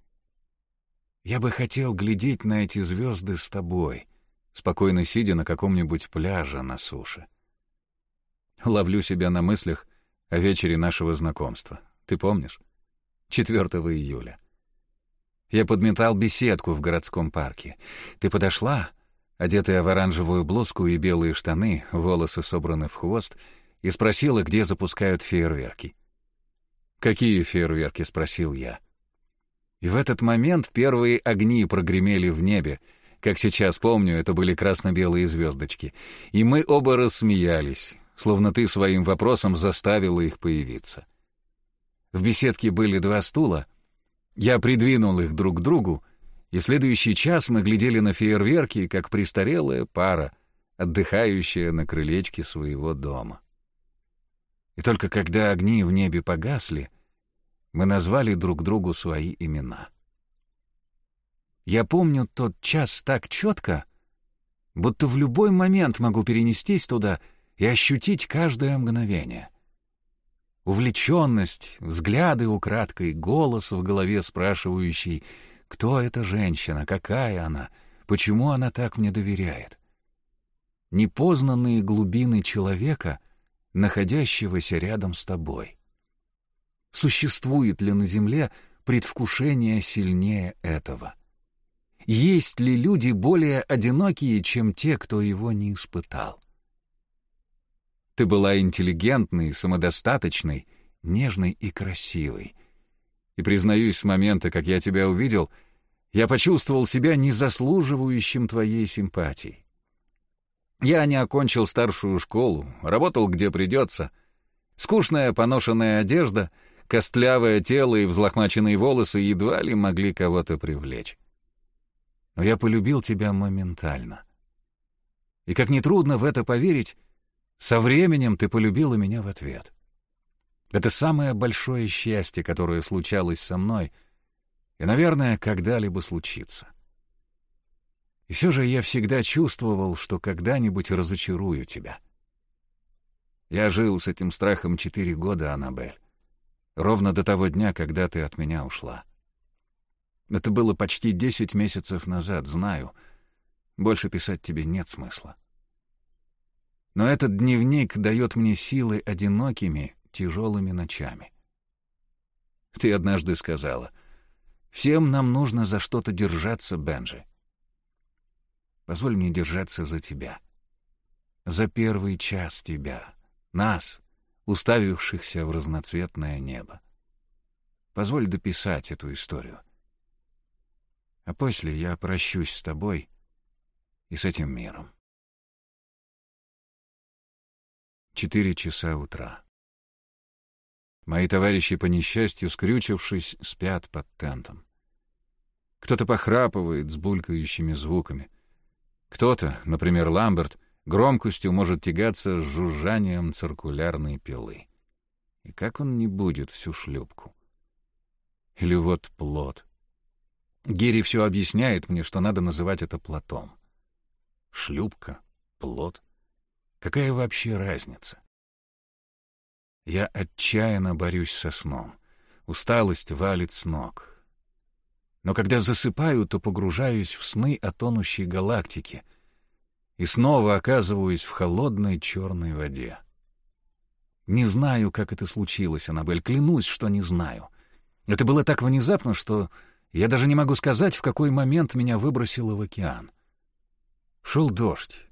Я бы хотел глядеть на эти звезды с тобой, спокойно сидя на каком-нибудь пляже на суше. Ловлю себя на мыслях, о вечере нашего знакомства. Ты помнишь? 4 июля. Я подметал беседку в городском парке. Ты подошла, одетая в оранжевую блузку и белые штаны, волосы собраны в хвост, и спросила, где запускают фейерверки. «Какие фейерверки?» — спросил я. И в этот момент первые огни прогремели в небе. Как сейчас помню, это были красно-белые звездочки. И мы оба рассмеялись словно ты своим вопросом заставила их появиться. В беседке были два стула, я придвинул их друг к другу, и следующий час мы глядели на фейерверки, как престарелая пара, отдыхающая на крылечке своего дома. И только когда огни в небе погасли, мы назвали друг другу свои имена. Я помню тот час так четко, будто в любой момент могу перенестись туда — и ощутить каждое мгновение. Увлеченность, взгляды украдкой, голос в голове спрашивающий, кто эта женщина, какая она, почему она так мне доверяет. Непознанные глубины человека, находящегося рядом с тобой. Существует ли на земле предвкушение сильнее этого? Есть ли люди более одинокие, чем те, кто его не испытал? Ты была интеллигентной, самодостаточной, нежной и красивой. И, признаюсь, с момента, как я тебя увидел, я почувствовал себя незаслуживающим твоей симпатии. Я не окончил старшую школу, работал где придется. Скучная поношенная одежда, костлявое тело и взлохмаченные волосы едва ли могли кого-то привлечь. Но я полюбил тебя моментально. И как нетрудно в это поверить, со временем ты полюбила меня в ответ. Это самое большое счастье, которое случалось со мной и, наверное, когда-либо случится. И все же я всегда чувствовал, что когда-нибудь разочарую тебя. Я жил с этим страхом четыре года, Аннабель. Ровно до того дня, когда ты от меня ушла. Это было почти десять месяцев назад, знаю. Больше писать тебе нет смысла. Но этот дневник дает мне силы одинокими, тяжелыми ночами. Ты однажды сказала, «Всем нам нужно за что-то держаться, Бенджи. Позволь мне держаться за тебя. За первый час тебя, нас, уставившихся в разноцветное небо. Позволь дописать эту историю. А после я прощусь с тобой и с этим миром. Четыре часа утра. Мои товарищи, по несчастью, скрючившись, спят под тентом. Кто-то похрапывает с булькающими звуками. Кто-то, например, Ламберт, громкостью может тягаться с жужжанием циркулярной пилы. И как он не будет всю шлюпку? Или вот плод. Герри все объясняет мне, что надо называть это плотом. Шлюпка, плод. Какая вообще разница? Я отчаянно борюсь со сном. Усталость валит с ног. Но когда засыпаю, то погружаюсь в сны о тонущей галактике и снова оказываюсь в холодной черной воде. Не знаю, как это случилось, Аннабель, клянусь, что не знаю. Это было так внезапно, что я даже не могу сказать, в какой момент меня выбросило в океан. Шел дождь.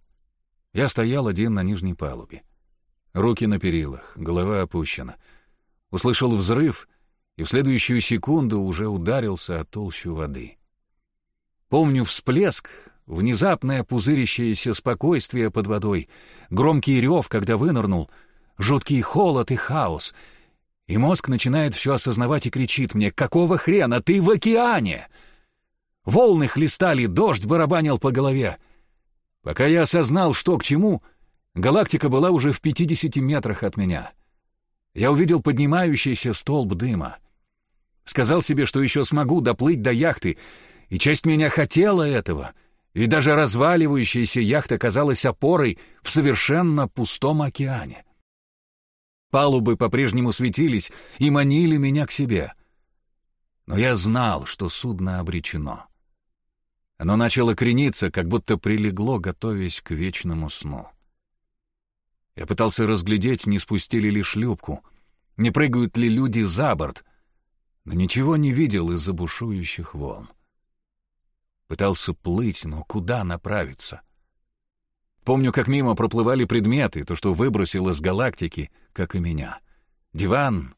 Я стоял один на нижней палубе. Руки на перилах, голова опущена. Услышал взрыв — и в следующую секунду уже ударился о толщу воды. Помню всплеск, внезапное пузырящееся спокойствие под водой, громкий рев, когда вынырнул, жуткий холод и хаос. И мозг начинает все осознавать и кричит мне «Какого хрена? Ты в океане!» Волны хлестали, дождь барабанил по голове. Пока я осознал, что к чему, галактика была уже в 50 метрах от меня — я увидел поднимающийся столб дыма. Сказал себе, что еще смогу доплыть до яхты, и часть меня хотела этого, ведь даже разваливающаяся яхта казалась опорой в совершенно пустом океане. Палубы по-прежнему светились и манили меня к себе. Но я знал, что судно обречено. Оно начало крениться, как будто прилегло, готовясь к вечному сну. Я пытался разглядеть, не спустили ли шлюпку, не прыгают ли люди за борт, но ничего не видел из-за бушующих волн. Пытался плыть, но куда направиться? Помню, как мимо проплывали предметы, то, что выбросил из галактики, как и меня. Диван,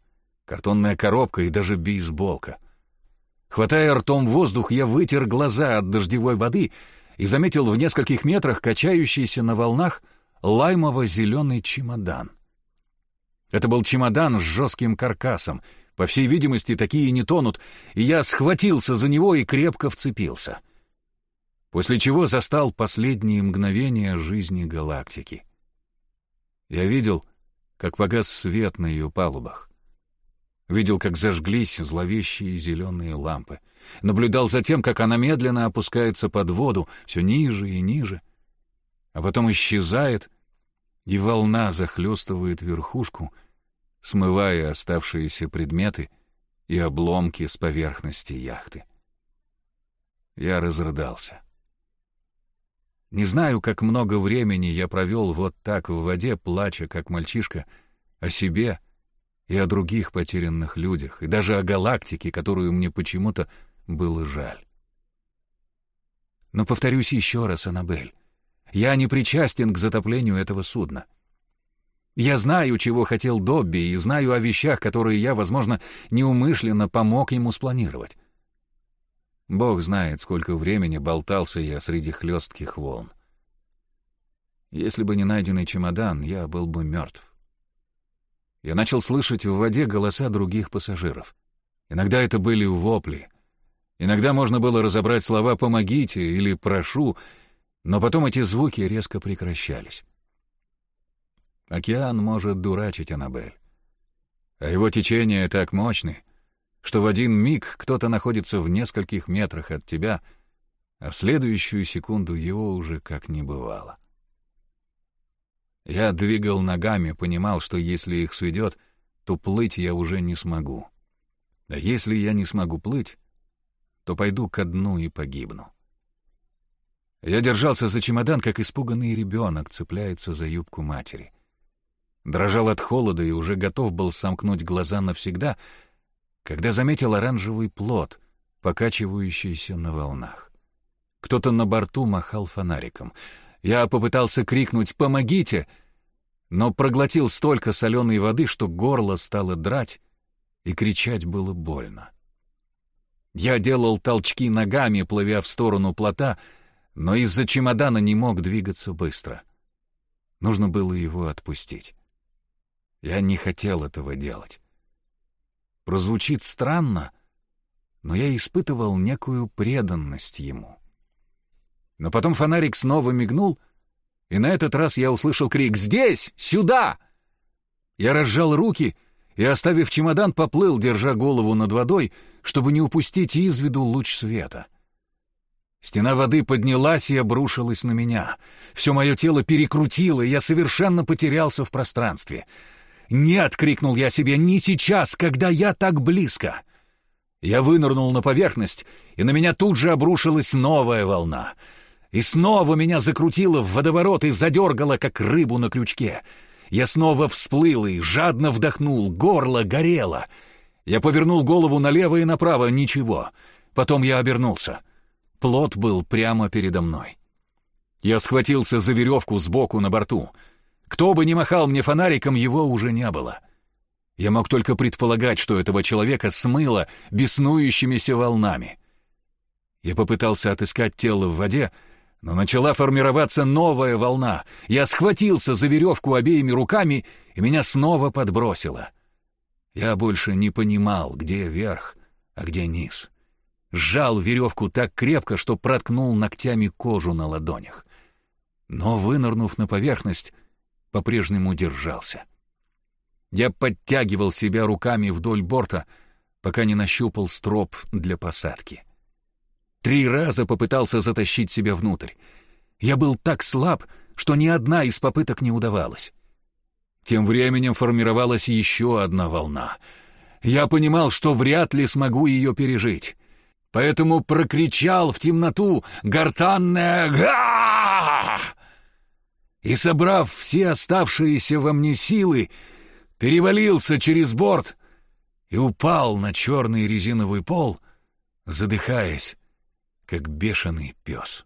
картонная коробка и даже бейсболка. Хватая ртом воздух, я вытер глаза от дождевой воды и заметил в нескольких метрах качающийся на волнах лаймово-зеленый чемодан. Это был чемодан с жестким каркасом. По всей видимости, такие не тонут, и я схватился за него и крепко вцепился. После чего застал последние мгновения жизни галактики. Я видел, как погас свет на ее палубах. Видел, как зажглись зловещие зеленые лампы. Наблюдал за тем, как она медленно опускается под воду, все ниже и ниже — а потом исчезает, и волна захлестывает верхушку, смывая оставшиеся предметы и обломки с поверхности яхты. Я разрыдался. Не знаю, как много времени я провел вот так в воде, плача, как мальчишка, о себе и о других потерянных людях, и даже о галактике, которую мне почему-то было жаль. Но повторюсь еще раз, Аннабель, я не причастен к затоплению этого судна. Я знаю, чего хотел Добби, и знаю о вещах, которые я, возможно, неумышленно помог ему спланировать. Бог знает, сколько времени болтался я среди хлестких волн. Если бы не найденный чемодан, я был бы мертв. Я начал слышать в воде голоса других пассажиров. Иногда это были вопли. Иногда можно было разобрать слова «помогите» или «прошу», но потом эти звуки резко прекращались. Океан может дурачить Аннабель. А его течения так мощны, что в один миг кто-то находится в нескольких метрах от тебя, а в следующую секунду его уже как не бывало. Я двигал ногами, понимал, что если их сведет, то плыть я уже не смогу. А если я не смогу плыть, то пойду ко дну и погибну. Я держался за чемодан, как испуганный ребенок цепляется за юбку матери. Дрожал от холода и уже готов был сомкнуть глаза навсегда, когда заметил оранжевый плод, покачивающийся на волнах. Кто-то на борту махал фонариком. Я попытался крикнуть «Помогите!», но проглотил столько соленой воды, что горло стало драть, и кричать было больно. Я делал толчки ногами, плывя в сторону плота, но из-за чемодана не мог двигаться быстро. Нужно было его отпустить. Я не хотел этого делать. Прозвучит странно, но я испытывал некую преданность ему. Но потом фонарик снова мигнул, и на этот раз я услышал крик «Здесь! Сюда!» Я разжал руки и, оставив чемодан, поплыл, держа голову над водой, чтобы не упустить из виду луч света. Стена воды поднялась и обрушилась на меня. Все мое тело перекрутило, и я совершенно потерялся в пространстве. «Нет!» — крикнул я себе, — «не сейчас, когда я так близко!» Я вынырнул на поверхность, и на меня тут же обрушилась новая волна. И снова меня закрутило в водоворот и задергало, как рыбу на крючке. Я снова всплыл и жадно вдохнул, горло горело. Я повернул голову налево и направо — ничего. Потом я обернулся — Плот был прямо передо мной. Я схватился за веревку сбоку на борту. Кто бы ни махал мне фонариком, его уже не было. Я мог только предполагать, что этого человека смыло беснующимися волнами. Я попытался отыскать тело в воде, но начала формироваться новая волна. Я схватился за веревку обеими руками, и меня снова подбросило. Я больше не понимал, где верх, а где низ сжал веревку так крепко, что проткнул ногтями кожу на ладонях. Но, вынырнув на поверхность, по-прежнему держался. Я подтягивал себя руками вдоль борта, пока не нащупал строп для посадки. Три раза попытался затащить себя внутрь. Я был так слаб, что ни одна из попыток не удавалась. Тем временем формировалась еще одна волна. Я понимал, что вряд ли смогу ее пережить поэтому прокричал в темноту гортанное «Га!» И, собрав все оставшиеся во мне силы, перевалился через борт и упал на черный резиновый пол, задыхаясь, как бешеный пес.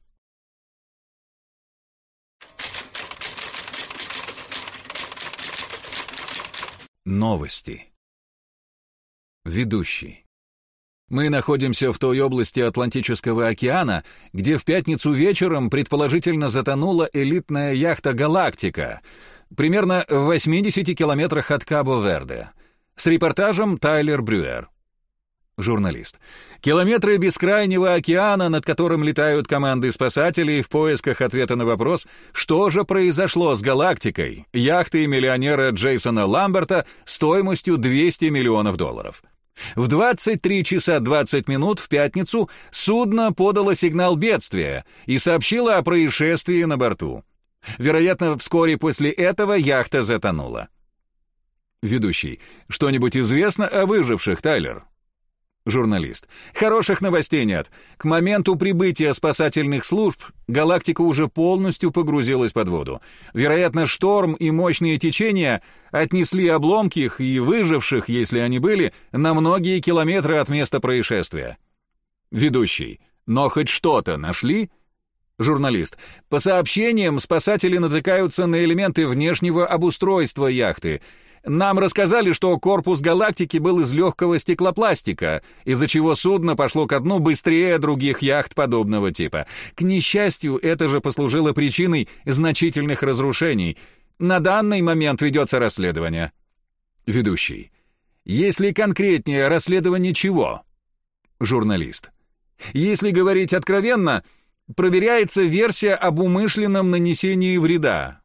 Новости. Ведущий. Мы находимся в той области Атлантического океана, где в пятницу вечером предположительно затонула элитная яхта «Галактика», примерно в 80 километрах от Кабо-Верде. С репортажем Тайлер Брюер. Журналист. Километры бескрайнего океана, над которым летают команды спасателей в поисках ответа на вопрос, что же произошло с галактикой, яхтой миллионера Джейсона Ламберта стоимостью 200 миллионов долларов. В 23 часа 20 минут в пятницу судно подало сигнал бедствия и сообщило о происшествии на борту. Вероятно, вскоре после этого яхта затонула. Ведущий. Что-нибудь известно о выживших, Тайлер? Журналист. Хороших новостей нет. К моменту прибытия спасательных служб галактика уже полностью погрузилась под воду. Вероятно, шторм и мощные течения отнесли обломких и выживших, если они были, на многие километры от места происшествия. Ведущий. Но хоть что-то нашли? Журналист. По сообщениям, спасатели натыкаются на элементы внешнего обустройства яхты — нам рассказали, что корпус галактики был из легкого стеклопластика, из-за чего судно пошло ко дну быстрее других яхт подобного типа. К несчастью, это же послужило причиной значительных разрушений. На данный момент ведется расследование. Ведущий. Если конкретнее, расследование чего? Журналист. Если говорить откровенно, проверяется версия об умышленном нанесении вреда.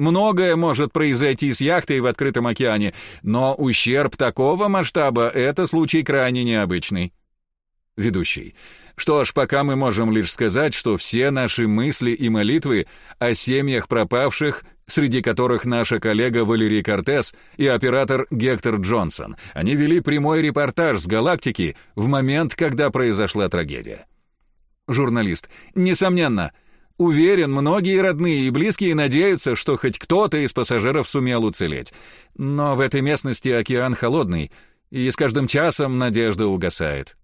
Многое может произойти с яхтой в открытом океане, но ущерб такого масштаба — это случай крайне необычный. Ведущий. Что ж, пока мы можем лишь сказать, что все наши мысли и молитвы о семьях пропавших, среди которых наша коллега Валерий Кортес и оператор Гектор Джонсон, они вели прямой репортаж с галактики в момент, когда произошла трагедия. Журналист. Несомненно, Уверен, многие родные и близкие надеются, что хоть кто-то из пассажиров сумел уцелеть. Но в этой местности океан холодный, и с каждым часом надежда угасает.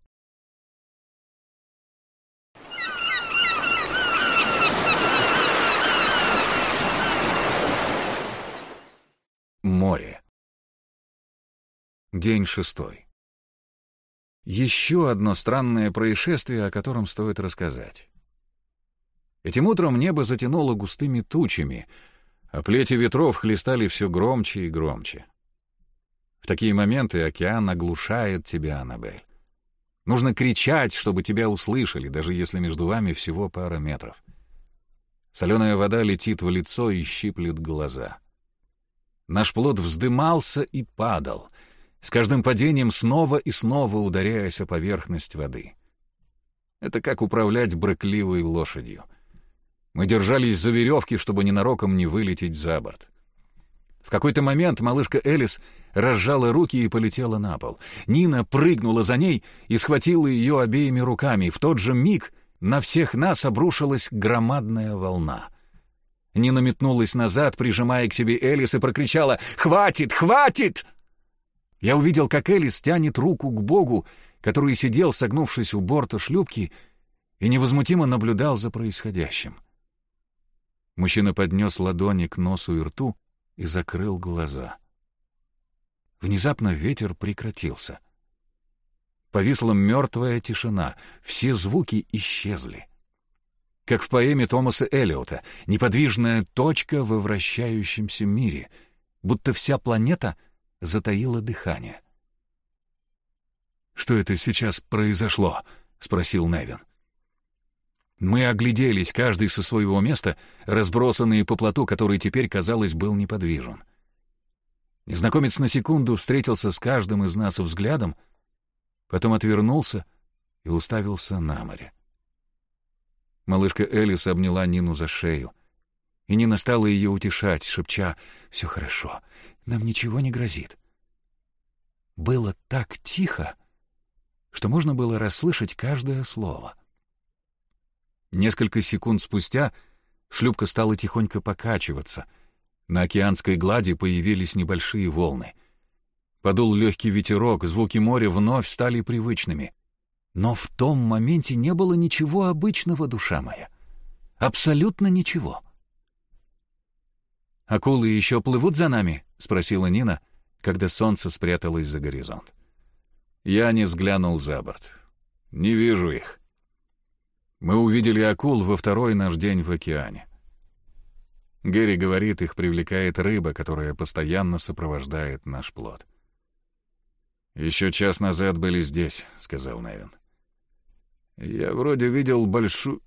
Море. День шестой. Еще одно странное происшествие, о котором стоит рассказать. Этим утром небо затянуло густыми тучами, а плети ветров хлестали все громче и громче. В такие моменты океан оглушает тебя, Аннабель. Нужно кричать, чтобы тебя услышали, даже если между вами всего пара метров. Соленая вода летит в лицо и щиплет глаза. Наш плод вздымался и падал, с каждым падением снова и снова ударяясь о поверхность воды. Это как управлять брыкливой лошадью — мы держались за веревки, чтобы ненароком не вылететь за борт. В какой-то момент малышка Элис разжала руки и полетела на пол. Нина прыгнула за ней и схватила ее обеими руками. В тот же миг на всех нас обрушилась громадная волна. Нина метнулась назад, прижимая к себе Элис, и прокричала «Хватит! Хватит!» Я увидел, как Элис тянет руку к Богу, который сидел, согнувшись у борта шлюпки, и невозмутимо наблюдал за происходящим. Мужчина поднес ладони к носу и рту и закрыл глаза. Внезапно ветер прекратился. Повисла мертвая тишина, все звуки исчезли. Как в поэме Томаса Эллиота, неподвижная точка во вращающемся мире, будто вся планета затаила дыхание. «Что это сейчас произошло?» — спросил Невин. Мы огляделись, каждый со своего места, разбросанные по плоту, который теперь, казалось, был неподвижен. Незнакомец на секунду встретился с каждым из нас взглядом, потом отвернулся и уставился на море. Малышка Элис обняла Нину за шею, и Нина стала ее утешать, шепча «Все хорошо, нам ничего не грозит». Было так тихо, что можно было расслышать каждое слово — Несколько секунд спустя шлюпка стала тихонько покачиваться. На океанской глади появились небольшие волны. Подул легкий ветерок, звуки моря вновь стали привычными. Но в том моменте не было ничего обычного, душа моя. Абсолютно ничего. «Акулы еще плывут за нами?» — спросила Нина, когда солнце спряталось за горизонт. Я не взглянул за борт. «Не вижу их». Мы увидели акул во второй наш день в океане. Гэри говорит, их привлекает рыба, которая постоянно сопровождает наш плод. «Еще час назад были здесь», — сказал Невин. «Я вроде видел большую...»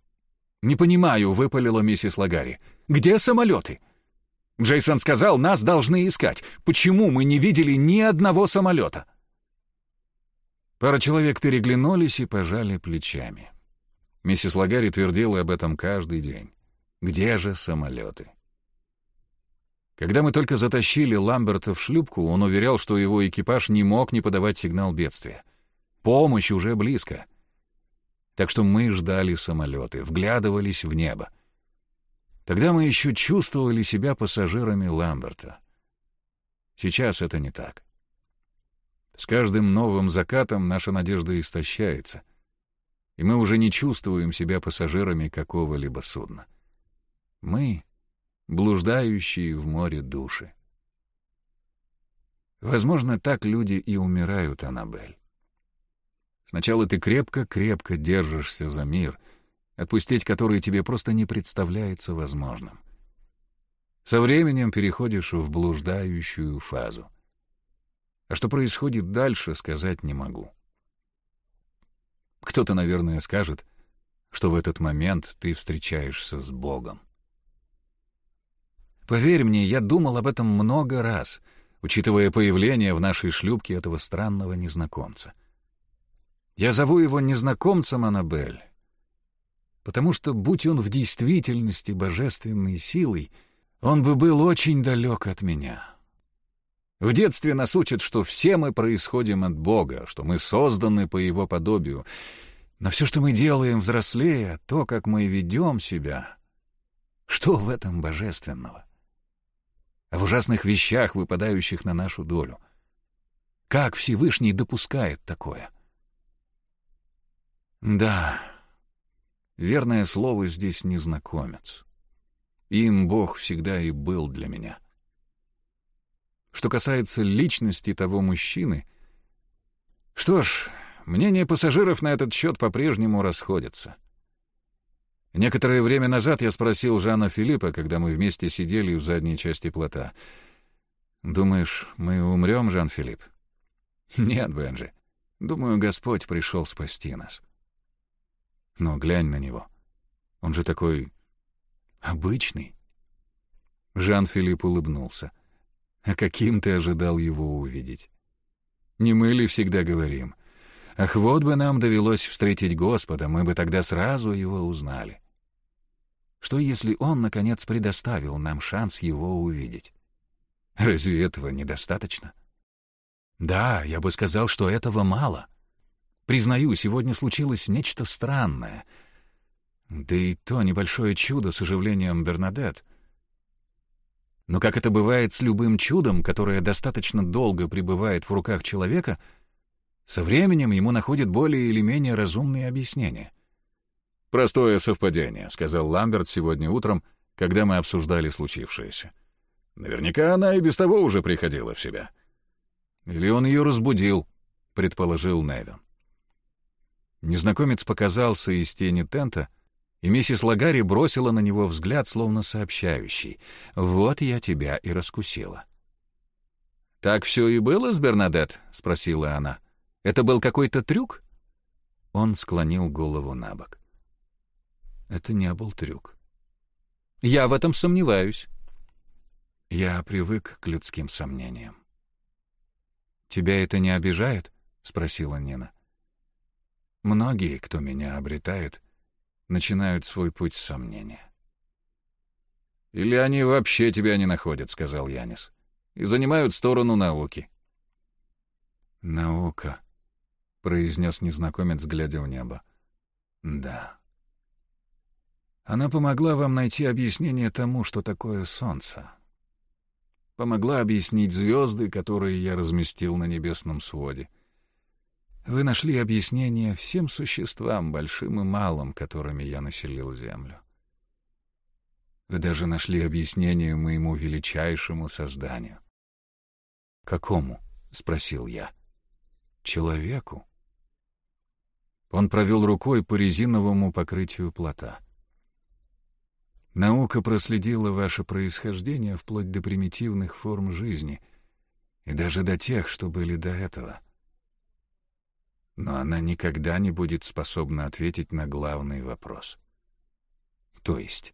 «Не понимаю», — выпалила миссис Лагари. «Где самолеты?» «Джейсон сказал, нас должны искать. Почему мы не видели ни одного самолета?» Пара человек переглянулись и пожали плечами. Миссис Лагари твердила об этом каждый день. Где же самолеты? Когда мы только затащили Ламберта в шлюпку, он уверял, что его экипаж не мог не подавать сигнал бедствия. Помощь уже близко. Так что мы ждали самолеты, вглядывались в небо. Тогда мы еще чувствовали себя пассажирами Ламберта. Сейчас это не так. С каждым новым закатом наша надежда истощается и мы уже не чувствуем себя пассажирами какого-либо судна. Мы — блуждающие в море души. Возможно, так люди и умирают, Аннабель. Сначала ты крепко-крепко держишься за мир, отпустить который тебе просто не представляется возможным. Со временем переходишь в блуждающую фазу. А что происходит дальше, сказать не могу. Кто-то, наверное, скажет, что в этот момент ты встречаешься с Богом. Поверь мне, я думал об этом много раз, учитывая появление в нашей шлюпке этого странного незнакомца. Я зову его незнакомцем, Аннабель, потому что, будь он в действительности божественной силой, он бы был очень далек от меня. В детстве нас учат, что все мы происходим от Бога, что мы созданы по Его подобию. Но все, что мы делаем взрослее, то, как мы ведем себя, что в этом божественного? А в ужасных вещах, выпадающих на нашу долю. Как Всевышний допускает такое? Да, верное слово здесь незнакомец. Им Бог всегда и был для меня. Что касается личности того мужчины... Что ж, мнения пассажиров на этот счет по-прежнему расходятся. Некоторое время назад я спросил Жана Филиппа, когда мы вместе сидели в задней части плота. «Думаешь, мы умрем, Жан-Филипп?» «Нет, Бенджи. Думаю, Господь пришел спасти нас». «Но глянь на него. Он же такой... обычный». Жан-Филипп улыбнулся. «А каким ты ожидал его увидеть?» «Не мы ли всегда говорим? Ах, вот бы нам довелось встретить Господа, мы бы тогда сразу его узнали. Что если он, наконец, предоставил нам шанс его увидеть? Разве этого недостаточно? Да, я бы сказал, что этого мало. Признаю, сегодня случилось нечто странное. Да и то небольшое чудо с оживлением Бернадет. Но как это бывает с любым чудом, которое достаточно долго пребывает в руках человека — со временем ему находят более или менее разумные объяснения. «Простое совпадение», — сказал Ламберт сегодня утром, когда мы обсуждали случившееся. «Наверняка она и без того уже приходила в себя». «Или он ее разбудил», — предположил Невин. Незнакомец показался из тени тента, и миссис Лагари бросила на него взгляд, словно сообщающий. «Вот я тебя и раскусила». «Так все и было с Бернадет?» — спросила она. — это был какой-то трюк?» Он склонил голову на бок. Это не был трюк. «Я в этом сомневаюсь». Я привык к людским сомнениям. «Тебя это не обижает?» — спросила Нина. «Многие, кто меня обретает, начинают свой путь с сомнения». «Или они вообще тебя не находят», — сказал Янис, — «и занимают сторону науки». «Наука», — произнес незнакомец, глядя в небо. «Да». Она помогла вам найти объяснение тому, что такое солнце. Помогла объяснить звезды, которые я разместил на небесном своде. Вы нашли объяснение всем существам, большим и малым, которыми я населил землю. Вы даже нашли объяснение моему величайшему созданию. «Какому?» — спросил я. «Человеку». Он провел рукой по резиновому покрытию плота. Наука проследила ваше происхождение вплоть до примитивных форм жизни и даже до тех, что были до этого. Но она никогда не будет способна ответить на главный вопрос. То есть,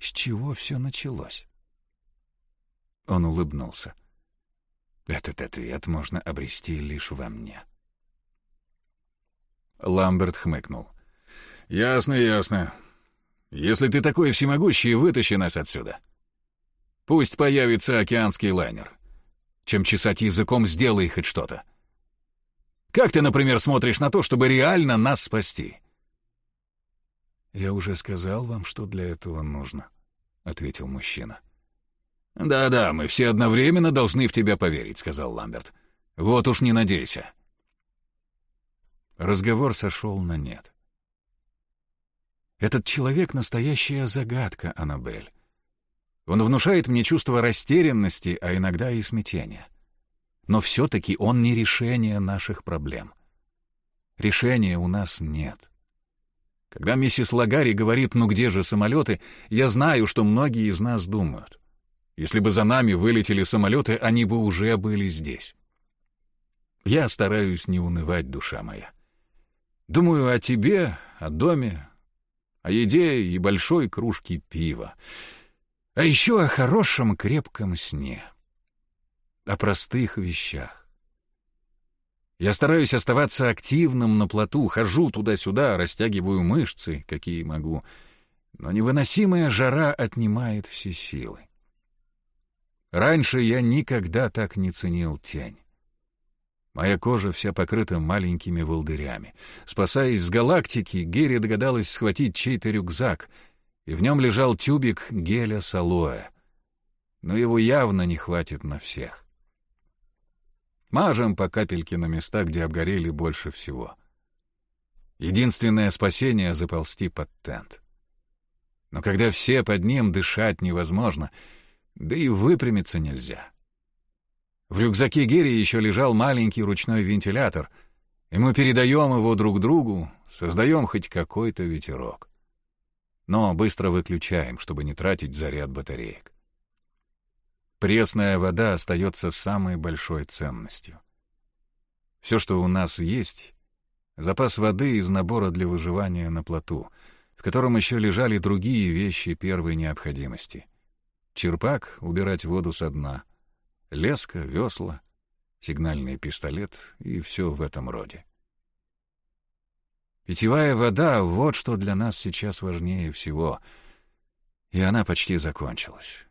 с чего все началось? Он улыбнулся. Этот ответ можно обрести лишь во мне. — Ламберт хмыкнул. «Ясно, ясно. Если ты такой всемогущий, вытащи нас отсюда. Пусть появится океанский лайнер. Чем чесать языком, сделай хоть что-то. Как ты, например, смотришь на то, чтобы реально нас спасти?» «Я уже сказал вам, что для этого нужно», — ответил мужчина. «Да-да, мы все одновременно должны в тебя поверить», — сказал Ламберт. «Вот уж не надейся». Разговор сошел на нет. Этот человек — настоящая загадка, Аннабель. Он внушает мне чувство растерянности, а иногда и смятения. Но все-таки он не решение наших проблем. Решения у нас нет. Когда миссис Лагари говорит «ну где же самолеты?», я знаю, что многие из нас думают. Если бы за нами вылетели самолеты, они бы уже были здесь. Я стараюсь не унывать, душа моя. Думаю о тебе, о доме, о еде и большой кружке пива. А еще о хорошем крепком сне. О простых вещах. Я стараюсь оставаться активным на плоту, хожу туда-сюда, растягиваю мышцы, какие могу, но невыносимая жара отнимает все силы. Раньше я никогда так не ценил тень. Моя кожа вся покрыта маленькими волдырями. Спасаясь с галактики, Герри догадалась схватить чей-то рюкзак, и в нем лежал тюбик геля с алоэ. Но его явно не хватит на всех. Мажем по капельке на места, где обгорели больше всего. Единственное спасение — заползти под тент. Но когда все под ним, дышать невозможно — да и выпрямиться нельзя. В рюкзаке Герри еще лежал маленький ручной вентилятор, и мы передаем его друг другу, создаем хоть какой-то ветерок. Но быстро выключаем, чтобы не тратить заряд батареек. Пресная вода остается самой большой ценностью. Все, что у нас есть — запас воды из набора для выживания на плоту, в котором еще лежали другие вещи первой необходимости — Черпак — убирать воду со дна. Леска, весла, сигнальный пистолет и все в этом роде. Питьевая вода — вот что для нас сейчас важнее всего. И она почти закончилась.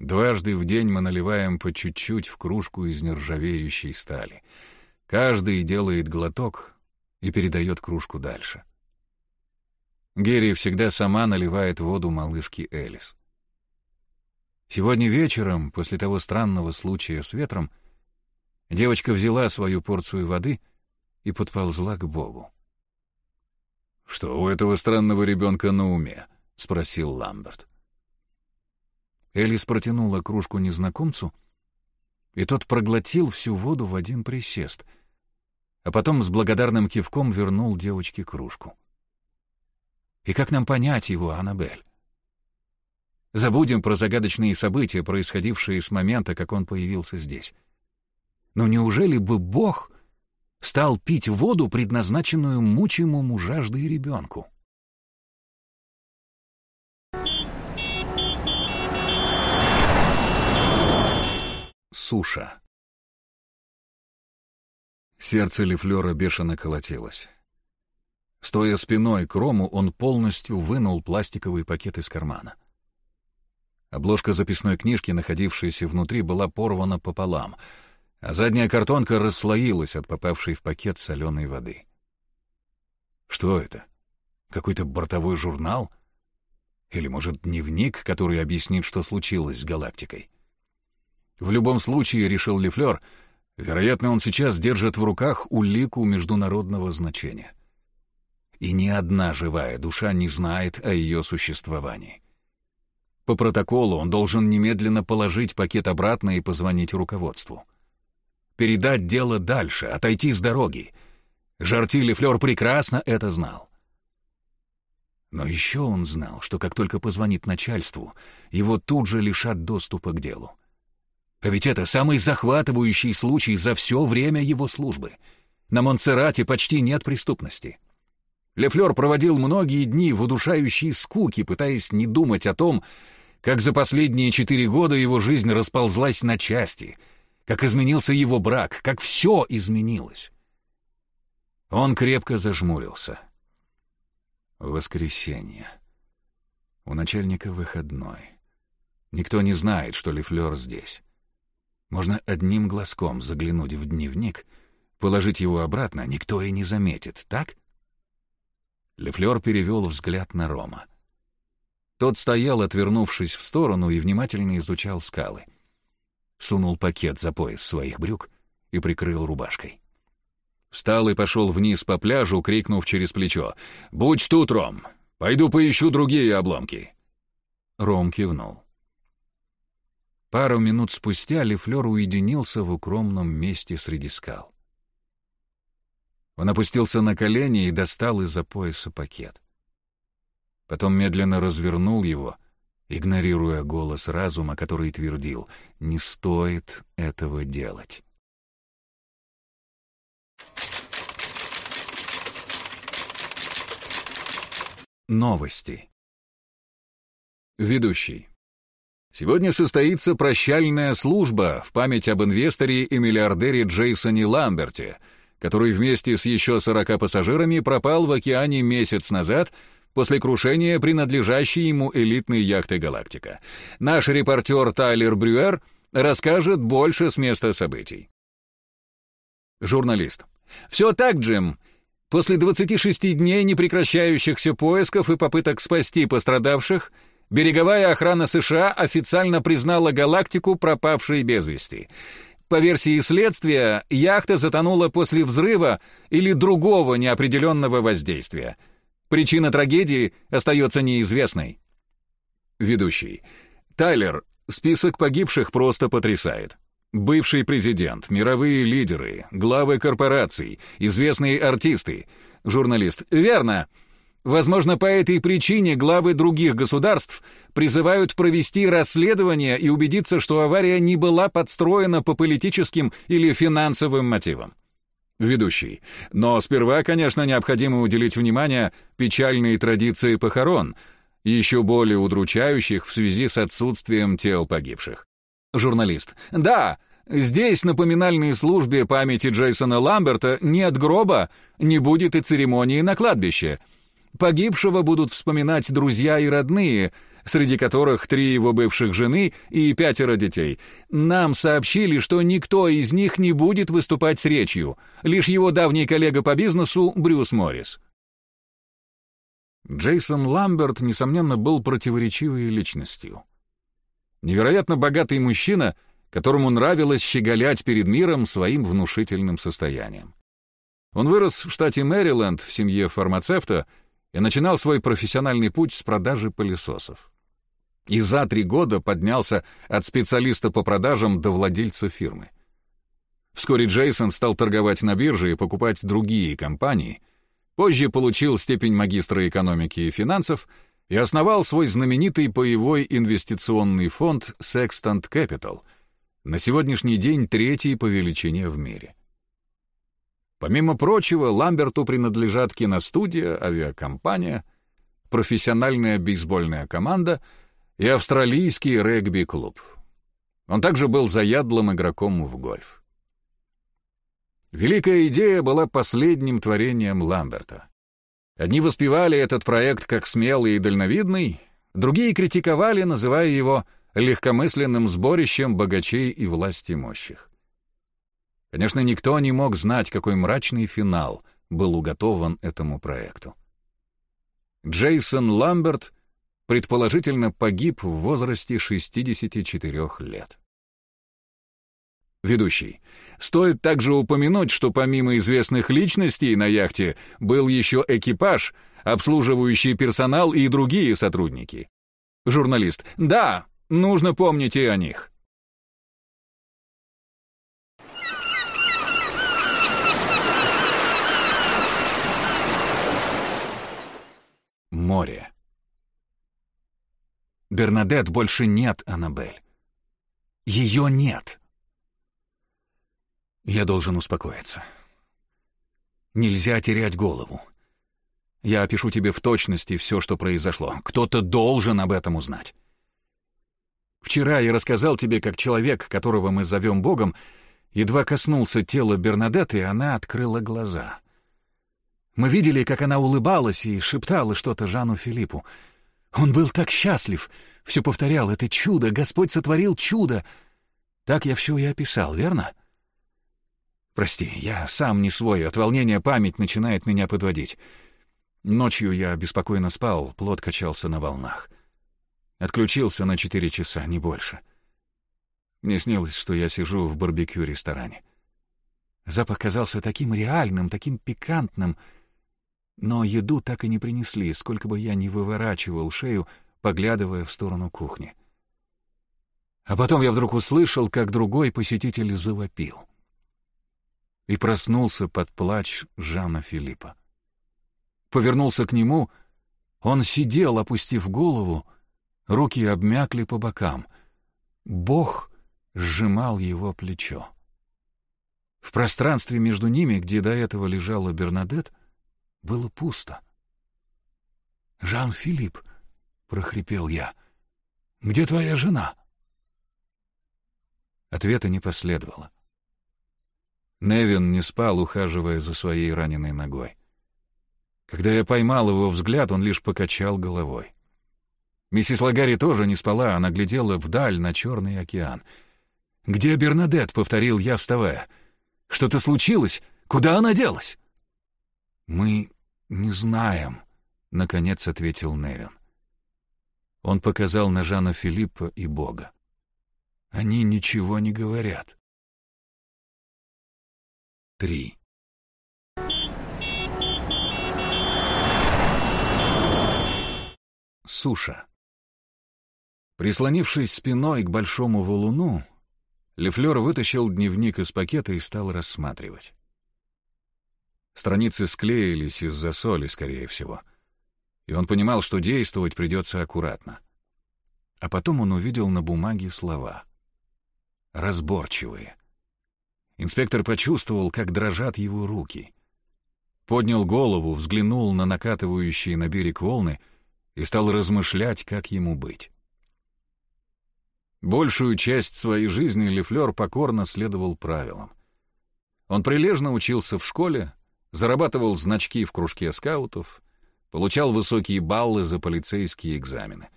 Дважды в день мы наливаем по чуть-чуть в кружку из нержавеющей стали. Каждый делает глоток и передает кружку дальше. Герри всегда сама наливает воду малышке Элис. Сегодня вечером, после того странного случая с ветром, девочка взяла свою порцию воды и подползла к Богу. «Что у этого странного ребенка на уме?» — спросил Ламберт. Элис протянула кружку незнакомцу, и тот проглотил всю воду в один присест, а потом с благодарным кивком вернул девочке кружку. «И как нам понять его, Аннабель?» Забудем про загадочные события, происходившие с момента, как он появился здесь. Но неужели бы Бог стал пить воду, предназначенную мучимому жаждой ребенку? Суша. Сердце Лефлера бешено колотилось. Стоя спиной к Рому, он полностью вынул пластиковый пакет из кармана. Обложка записной книжки, находившаяся внутри, была порвана пополам, а задняя картонка расслоилась от попавшей в пакет соленой воды. Что это? Какой-то бортовой журнал? Или, может, дневник, который объяснит, что случилось с галактикой? В любом случае, решил Лефлер, вероятно, он сейчас держит в руках улику международного значения. И ни одна живая душа не знает о ее существовании. По протоколу он должен немедленно положить пакет обратно и позвонить руководству. Передать дело дальше, отойти с дороги. Жартили Флёр прекрасно это знал. Но еще он знал, что как только позвонит начальству, его тут же лишат доступа к делу. А ведь это самый захватывающий случай за все время его службы. На Монсеррате почти нет преступности. Лефлер проводил многие дни в удушающей скуке, пытаясь не думать о том, как за последние четыре года его жизнь расползлась на части, как изменился его брак, как все изменилось. Он крепко зажмурился. Воскресенье. У начальника выходной. Никто не знает, что Лефлер здесь. Можно одним глазком заглянуть в дневник, положить его обратно, никто и не заметит, так? Лефлер перевел взгляд на Рома. Тот стоял, отвернувшись в сторону, и внимательно изучал скалы. Сунул пакет за пояс своих брюк и прикрыл рубашкой. Встал и пошел вниз по пляжу, крикнув через плечо. «Будь тут, Ром! Пойду поищу другие обломки!» Ром кивнул. Пару минут спустя Лефлер уединился в укромном месте среди скал. Он опустился на колени и достал из-за пояса пакет потом медленно развернул его, игнорируя голос разума, который твердил «не стоит этого делать». Новости. Ведущий. Сегодня состоится прощальная служба в память об инвесторе и миллиардере Джейсоне Ламберте, который вместе с еще 40 пассажирами пропал в океане месяц назад после крушения принадлежащей ему элитной яхты «Галактика». Наш репортер Тайлер Брюер расскажет больше с места событий. Журналист. «Все так, Джим. После 26 дней непрекращающихся поисков и попыток спасти пострадавших, береговая охрана США официально признала галактику пропавшей без вести. По версии следствия, яхта затонула после взрыва или другого неопределенного воздействия. Причина трагедии остается неизвестной. Ведущий. Тайлер, список погибших просто потрясает. Бывший президент, мировые лидеры, главы корпораций, известные артисты. Журналист. Верно. Возможно, по этой причине главы других государств призывают провести расследование и убедиться, что авария не была подстроена по политическим или финансовым мотивам. Ведущий. Но сперва, конечно, необходимо уделить внимание печальной традиции похорон, еще более удручающих в связи с отсутствием тел погибших. Журналист. «Да, здесь на поминальной службе памяти Джейсона Ламберта нет гроба, не будет и церемонии на кладбище. Погибшего будут вспоминать друзья и родные, среди которых три его бывших жены и пятеро детей. Нам сообщили, что никто из них не будет выступать с речью, лишь его давний коллега по бизнесу Брюс Моррис». Джейсон Ламберт, несомненно, был противоречивой личностью. Невероятно богатый мужчина, которому нравилось щеголять перед миром своим внушительным состоянием. Он вырос в штате Мэриленд в семье фармацевта и начинал свой профессиональный путь с продажи пылесосов. И за три года поднялся от специалиста по продажам до владельца фирмы. Вскоре Джейсон стал торговать на бирже и покупать другие компании. Позже получил степень магистра экономики и финансов — и основал свой знаменитый паевой инвестиционный фонд Sextant Capital, на сегодняшний день третий по величине в мире. Помимо прочего, Ламберту принадлежат киностудия, авиакомпания, профессиональная бейсбольная команда и австралийский регби-клуб. Он также был заядлым игроком в гольф. Великая идея была последним творением Ламберта. Одни воспевали этот проект как смелый и дальновидный, другие критиковали, называя его легкомысленным сборищем богачей и власти мощих. Конечно, никто не мог знать, какой мрачный финал был уготован этому проекту. Джейсон Ламберт предположительно погиб в возрасте 64 лет. Ведущий. Стоит также упомянуть, что помимо известных личностей на яхте был еще экипаж, обслуживающий персонал и другие сотрудники. Журналист. Да, нужно помнить и о них. Море. Бернадет больше нет, Аннабель. Ее нет. Я должен успокоиться. Нельзя терять голову. Я опишу тебе в точности все, что произошло. Кто-то должен об этом узнать. Вчера я рассказал тебе, как человек, которого мы зовем Богом, едва коснулся тела Бернадетты, и она открыла глаза. Мы видели, как она улыбалась и шептала что-то Жану Филиппу. Он был так счастлив, все повторял, это чудо, Господь сотворил чудо. Так я все и описал, верно? — Прости, я сам не свой, от волнения память начинает меня подводить. Ночью я беспокойно спал, плод качался на волнах. Отключился на четыре часа, не больше. Мне снилось, что я сижу в барбекю-ресторане. Запах казался таким реальным, таким пикантным, но еду так и не принесли, сколько бы я ни выворачивал шею, поглядывая в сторону кухни. А потом я вдруг услышал, как другой посетитель завопил и проснулся под плач Жана Филиппа. Повернулся к нему, он сидел, опустив голову, руки обмякли по бокам. Бог сжимал его плечо. В пространстве между ними, где до этого лежала Бернадет, было пусто. «Жан-Филипп», — прохрипел я, Где твоя жена?» Ответа не последовало. Невин не спал, ухаживая за своей раненой ногой. Когда я поймал его взгляд, он лишь покачал головой. Миссис Лагари тоже не спала, она глядела вдаль на Черный океан. «Где Бернадет?» — повторил я, вставая. «Что-то случилось? Куда она делась?» «Мы не знаем», — наконец ответил Невин. Он показал на Жана Филиппа и Бога. «Они ничего не говорят». Три. Суша. Прислонившись спиной к большому валуну, Лефлер вытащил дневник из пакета и стал рассматривать. Страницы склеились из-за соли, скорее всего, и он понимал, что действовать придется аккуратно. А потом он увидел на бумаге слова. Разборчивые. Инспектор почувствовал, как дрожат его руки. Поднял голову, взглянул на накатывающие на берег волны и стал размышлять, как ему быть. Большую часть своей жизни Лефлер покорно следовал правилам. Он прилежно учился в школе, зарабатывал значки в кружке скаутов, получал высокие баллы за полицейские экзамены.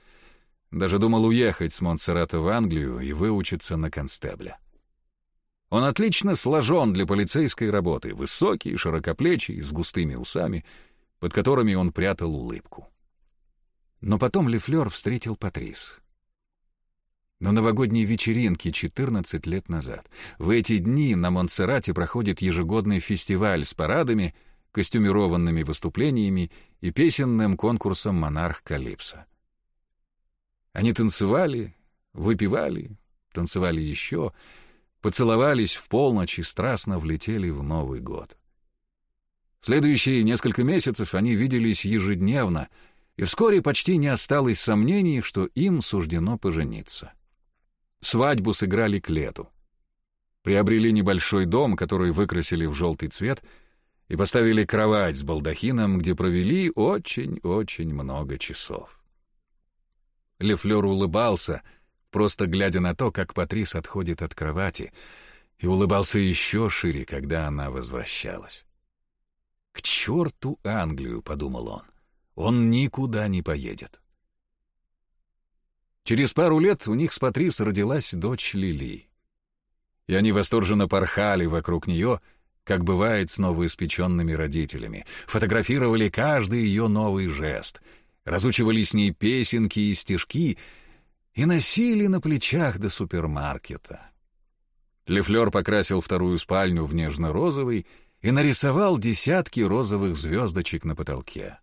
Даже думал уехать с Монсеррата в Англию и выучиться на констебля. Он отлично сложен для полицейской работы, высокий, широкоплечий, с густыми усами, под которыми он прятал улыбку. Но потом Лефлер встретил Патрис. На новогодней вечеринке 14 лет назад. В эти дни на Монсеррате проходит ежегодный фестиваль с парадами, костюмированными выступлениями и песенным конкурсом «Монарх Калипсо». Они танцевали, выпивали, танцевали еще — поцеловались в полночь и страстно влетели в Новый год. Следующие несколько месяцев они виделись ежедневно, и вскоре почти не осталось сомнений, что им суждено пожениться. Свадьбу сыграли к лету. Приобрели небольшой дом, который выкрасили в желтый цвет, и поставили кровать с балдахином, где провели очень-очень много часов. Лефлер улыбался — просто глядя на то, как Патрис отходит от кровати, и улыбался еще шире, когда она возвращалась. «К черту Англию!» — подумал он. «Он никуда не поедет». Через пару лет у них с Патрис родилась дочь Лили. И они восторженно порхали вокруг нее, как бывает с новоиспеченными родителями, фотографировали каждый ее новый жест, разучивали с ней песенки и стишки — и носили на плечах до супермаркета. Лефлер покрасил вторую спальню в нежно-розовый и нарисовал десятки розовых звездочек на потолке.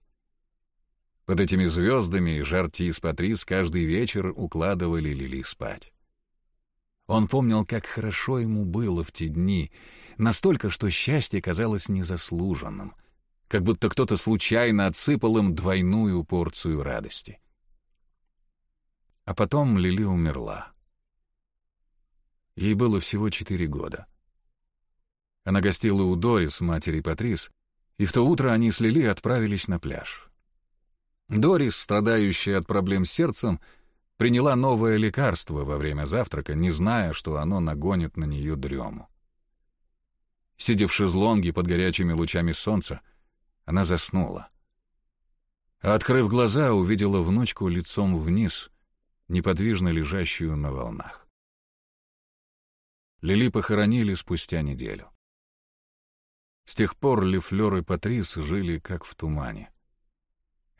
Под этими звездами Жарти и Патрис каждый вечер укладывали Лили спать. Он помнил, как хорошо ему было в те дни, настолько, что счастье казалось незаслуженным, как будто кто-то случайно отсыпал им двойную порцию радости. А потом Лили умерла. Ей было всего четыре года. Она гостила у Дорис, матери Патрис, и в то утро они с Лили отправились на пляж. Дорис, страдающая от проблем с сердцем, приняла новое лекарство во время завтрака, не зная, что оно нагонит на нее дрему. Сидя в шезлонге под горячими лучами солнца, она заснула. А открыв глаза, увидела внучку лицом вниз, неподвижно лежащую на волнах. Лили похоронили спустя неделю. С тех пор Лефлер и Патрис жили как в тумане.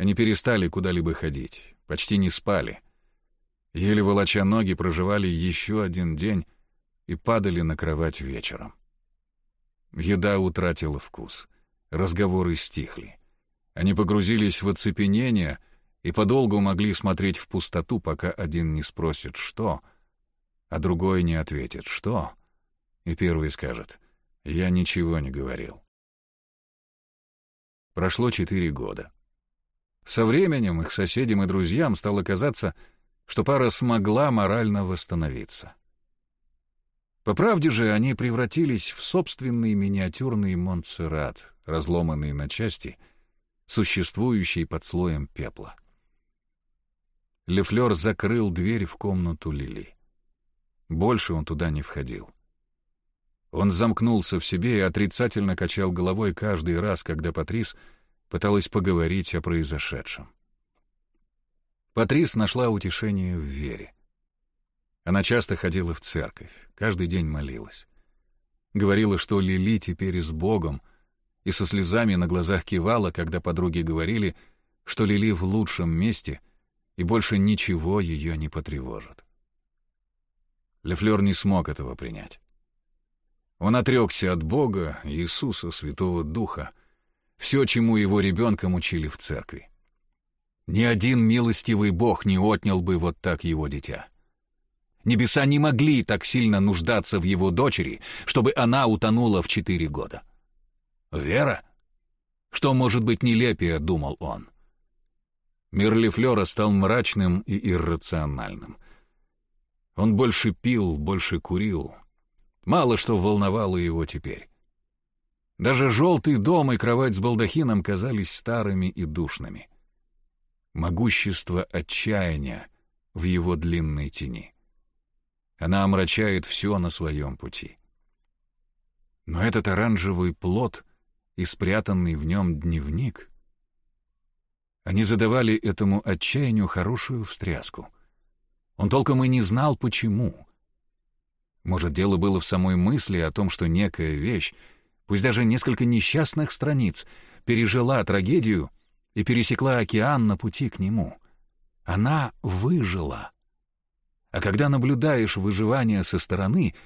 Они перестали куда-либо ходить, почти не спали. Еле волоча ноги проживали еще один день и падали на кровать вечером. Еда утратила вкус, разговоры стихли. Они погрузились в оцепенение — и подолгу могли смотреть в пустоту, пока один не спросит «что?», а другой не ответит «что?», и первый скажет «я ничего не говорил». Прошло четыре года. Со временем их соседям и друзьям стало казаться, что пара смогла морально восстановиться. По правде же они превратились в собственный миниатюрный Монтсеррат, разломанный на части, существующий под слоем пепла. Лефлер закрыл дверь в комнату Лили. Больше он туда не входил. Он замкнулся в себе и отрицательно качал головой каждый раз, когда Патрис пыталась поговорить о произошедшем. Патрис нашла утешение в вере. Она часто ходила в церковь, каждый день молилась. Говорила, что Лили теперь с Богом, и со слезами на глазах кивала, когда подруги говорили, что Лили в лучшем месте, и больше ничего ее не потревожит. Лефлер не смог этого принять. Он отрекся от Бога, Иисуса, Святого Духа, все, чему его ребенком учили в церкви. Ни один милостивый Бог не отнял бы вот так его дитя. Небеса не могли так сильно нуждаться в его дочери, чтобы она утонула в четыре года. Вера? Что может быть нелепее, думал он. Мир Лефлера стал мрачным и иррациональным. Он больше пил, больше курил. Мало что волновало его теперь. Даже желтый дом и кровать с балдахином казались старыми и душными. Могущество отчаяния в его длинной тени. Она омрачает все на своем пути. Но этот оранжевый плод и спрятанный в нем дневник, они задавали этому отчаянию хорошую встряску. Он толком и не знал, почему. Может, дело было в самой мысли о том, что некая вещь, пусть даже несколько несчастных страниц, пережила трагедию и пересекла океан на пути к нему. Она выжила. А когда наблюдаешь выживание со стороны,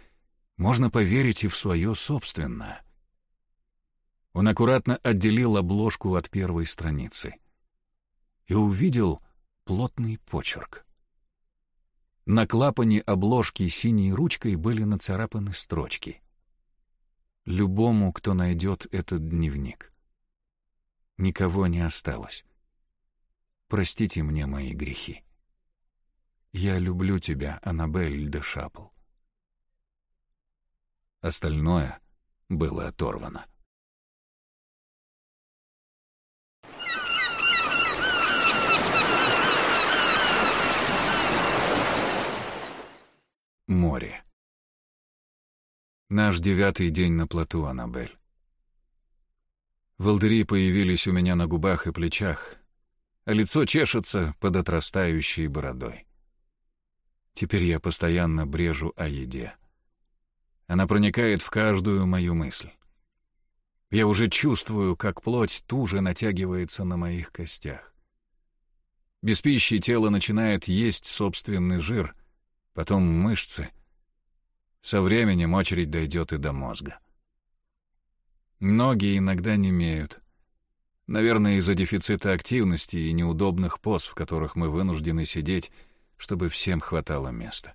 можно поверить и в свое собственное. Он аккуратно отделил обложку от первой страницы и увидел плотный почерк. На клапане обложки синей ручкой были нацарапаны строчки. «Любому, кто найдет этот дневник. Никого не осталось. Простите мне мои грехи». «Я люблю тебя, Аннабель де Шапл». Остальное было оторвано. Море. Наш девятый день на плоту, Аннабель. Волдыри появились у меня на губах и плечах, а лицо чешется под отрастающей бородой. Теперь я постоянно брежу о еде. Она проникает в каждую мою мысль. Я уже чувствую, как плоть туже натягивается на моих костях. Без пищи тело начинает есть собственный жир, потом мышцы. Со временем очередь дойдет и до мозга. Ноги иногда немеют. Наверное, из-за дефицита активности и неудобных поз, в которых мы вынуждены сидеть, чтобы всем хватало места.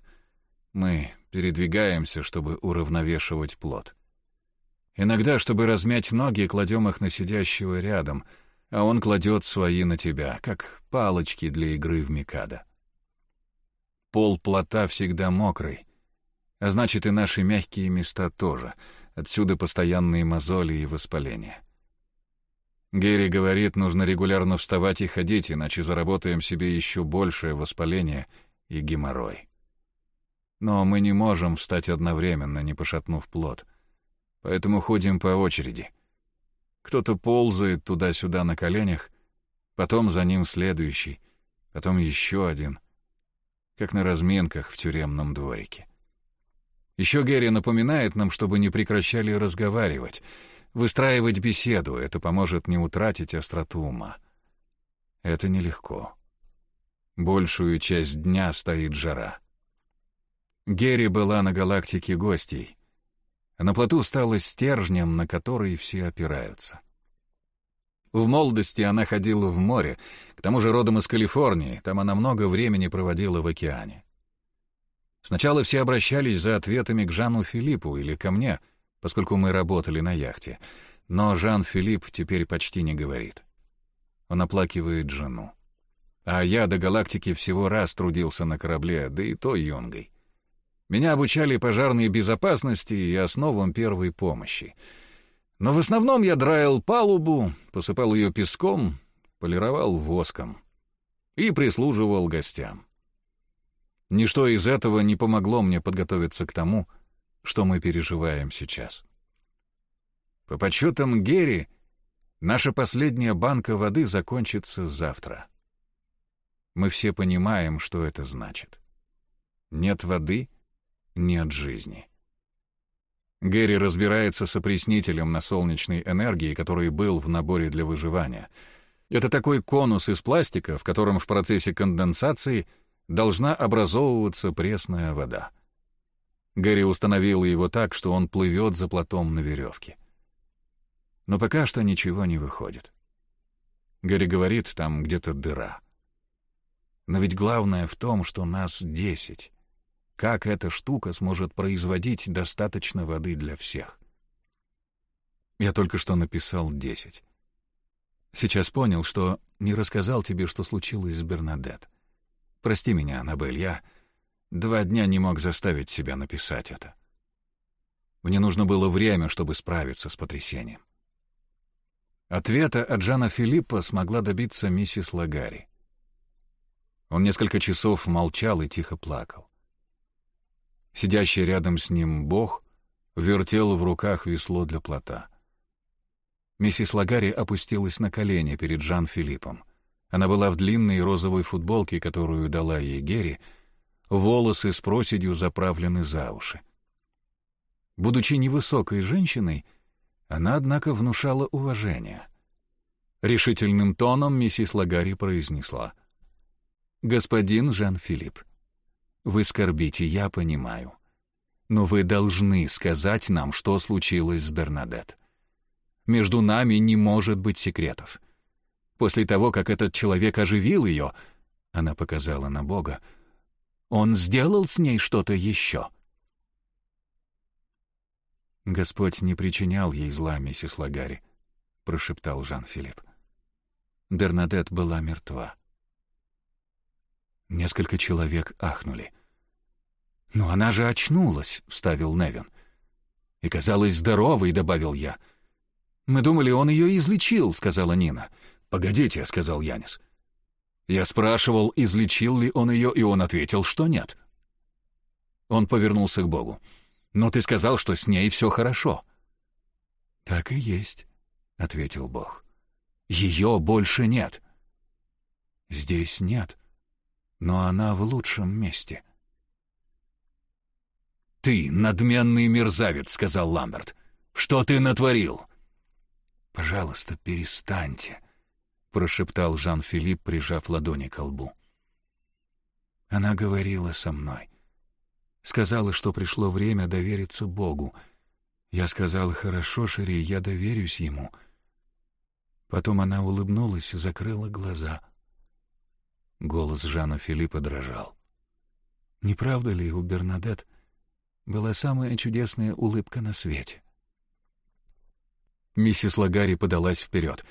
Мы передвигаемся, чтобы уравновешивать плод. Иногда, чтобы размять ноги, кладем их на сидящего рядом, а он кладет свои на тебя, как палочки для игры в Микадо. Пол плота всегда мокрый, а значит и наши мягкие места тоже, отсюда постоянные мозоли и воспаления. Герри говорит, нужно регулярно вставать и ходить, иначе заработаем себе еще большее воспаление и геморрой. Но мы не можем встать одновременно, не пошатнув плод. Поэтому ходим по очереди. Кто-то ползает туда-сюда на коленях, потом за ним следующий, потом еще один, как на разминках в тюремном дворике. Еще Герри напоминает нам, чтобы не прекращали разговаривать — Выстраивать беседу — это поможет не утратить остроту ума. Это нелегко. Большую часть дня стоит жара. Герри была на галактике гостей, на плоту стала стержнем, на который все опираются. В молодости она ходила в море, к тому же родом из Калифорнии, там она много времени проводила в океане. Сначала все обращались за ответами к Жану Филиппу или ко мне — поскольку мы работали на яхте. Но Жан-Филипп теперь почти не говорит. Он оплакивает жену. А я до галактики всего раз трудился на корабле, да и то юнгой. Меня обучали пожарной безопасности и основам первой помощи. Но в основном я драил палубу, посыпал ее песком, полировал воском. и прислуживал гостям. Ничто из этого не помогло мне подготовиться к тому, что мы переживаем сейчас. По подсчетам Герри, наша последняя банка воды закончится завтра. Мы все понимаем, что это значит. Нет воды — нет жизни. Гэри разбирается с опреснителем на солнечной энергии, который был в наборе для выживания. Это такой конус из пластика, в котором в процессе конденсации должна образовываться пресная вода. Гэри установил его так, что он плывет за платом на веревке. Но пока что ничего не выходит. Гэри говорит, там где-то дыра. Но ведь главное в том, что нас десять. Как эта штука сможет производить достаточно воды для всех? Я только что написал десять. Сейчас понял, что не рассказал тебе, что случилось с Бернадет. Прости меня, Аннабель, я два дня не мог заставить себя написать это. Мне нужно было время, чтобы справиться с потрясением. Ответа от Жана Филиппа смогла добиться миссис Лагари. Он несколько часов молчал и тихо плакал. Сидящий рядом с ним бог вертел в руках весло для плота. Миссис Лагари опустилась на колени перед Жан-Филиппом. Она была в длинной розовой футболке, которую дала ей Герри, волосы с проседью заправлены за уши. Будучи невысокой женщиной, она, однако, внушала уважение. Решительным тоном миссис Лагари произнесла. «Господин Жан-Филипп, вы скорбите, я понимаю. Но вы должны сказать нам, что случилось с Бернадет. Между нами не может быть секретов. После того, как этот человек оживил ее, она показала на Бога, он сделал с ней что-то еще. «Господь не причинял ей зла, миссис Лагари», — прошептал Жан-Филипп. Бернадет была мертва. Несколько человек ахнули. «Но она же очнулась», — вставил Невин. «И казалась здоровой», — добавил я. «Мы думали, он ее излечил», — сказала Нина. «Погодите», — сказал Янис. Я спрашивал, излечил ли он ее, и он ответил, что нет. Он повернулся к Богу. «Но ты сказал, что с ней все хорошо». «Так и есть», — ответил Бог. «Ее больше нет». «Здесь нет», но она в лучшем месте. «Ты надменный мерзавец», — сказал Ламберт. «Что ты натворил?» «Пожалуйста, перестаньте», — прошептал Жан-Филипп, прижав ладони к лбу. Она говорила со мной. Сказала, что пришло время довериться Богу. Я сказал, «Хорошо, Шери, я доверюсь Ему». Потом она улыбнулась и закрыла глаза — Голос Жана Филиппа дрожал. Не правда ли у Бернадет была самая чудесная улыбка на свете? Миссис Лагари подалась вперед.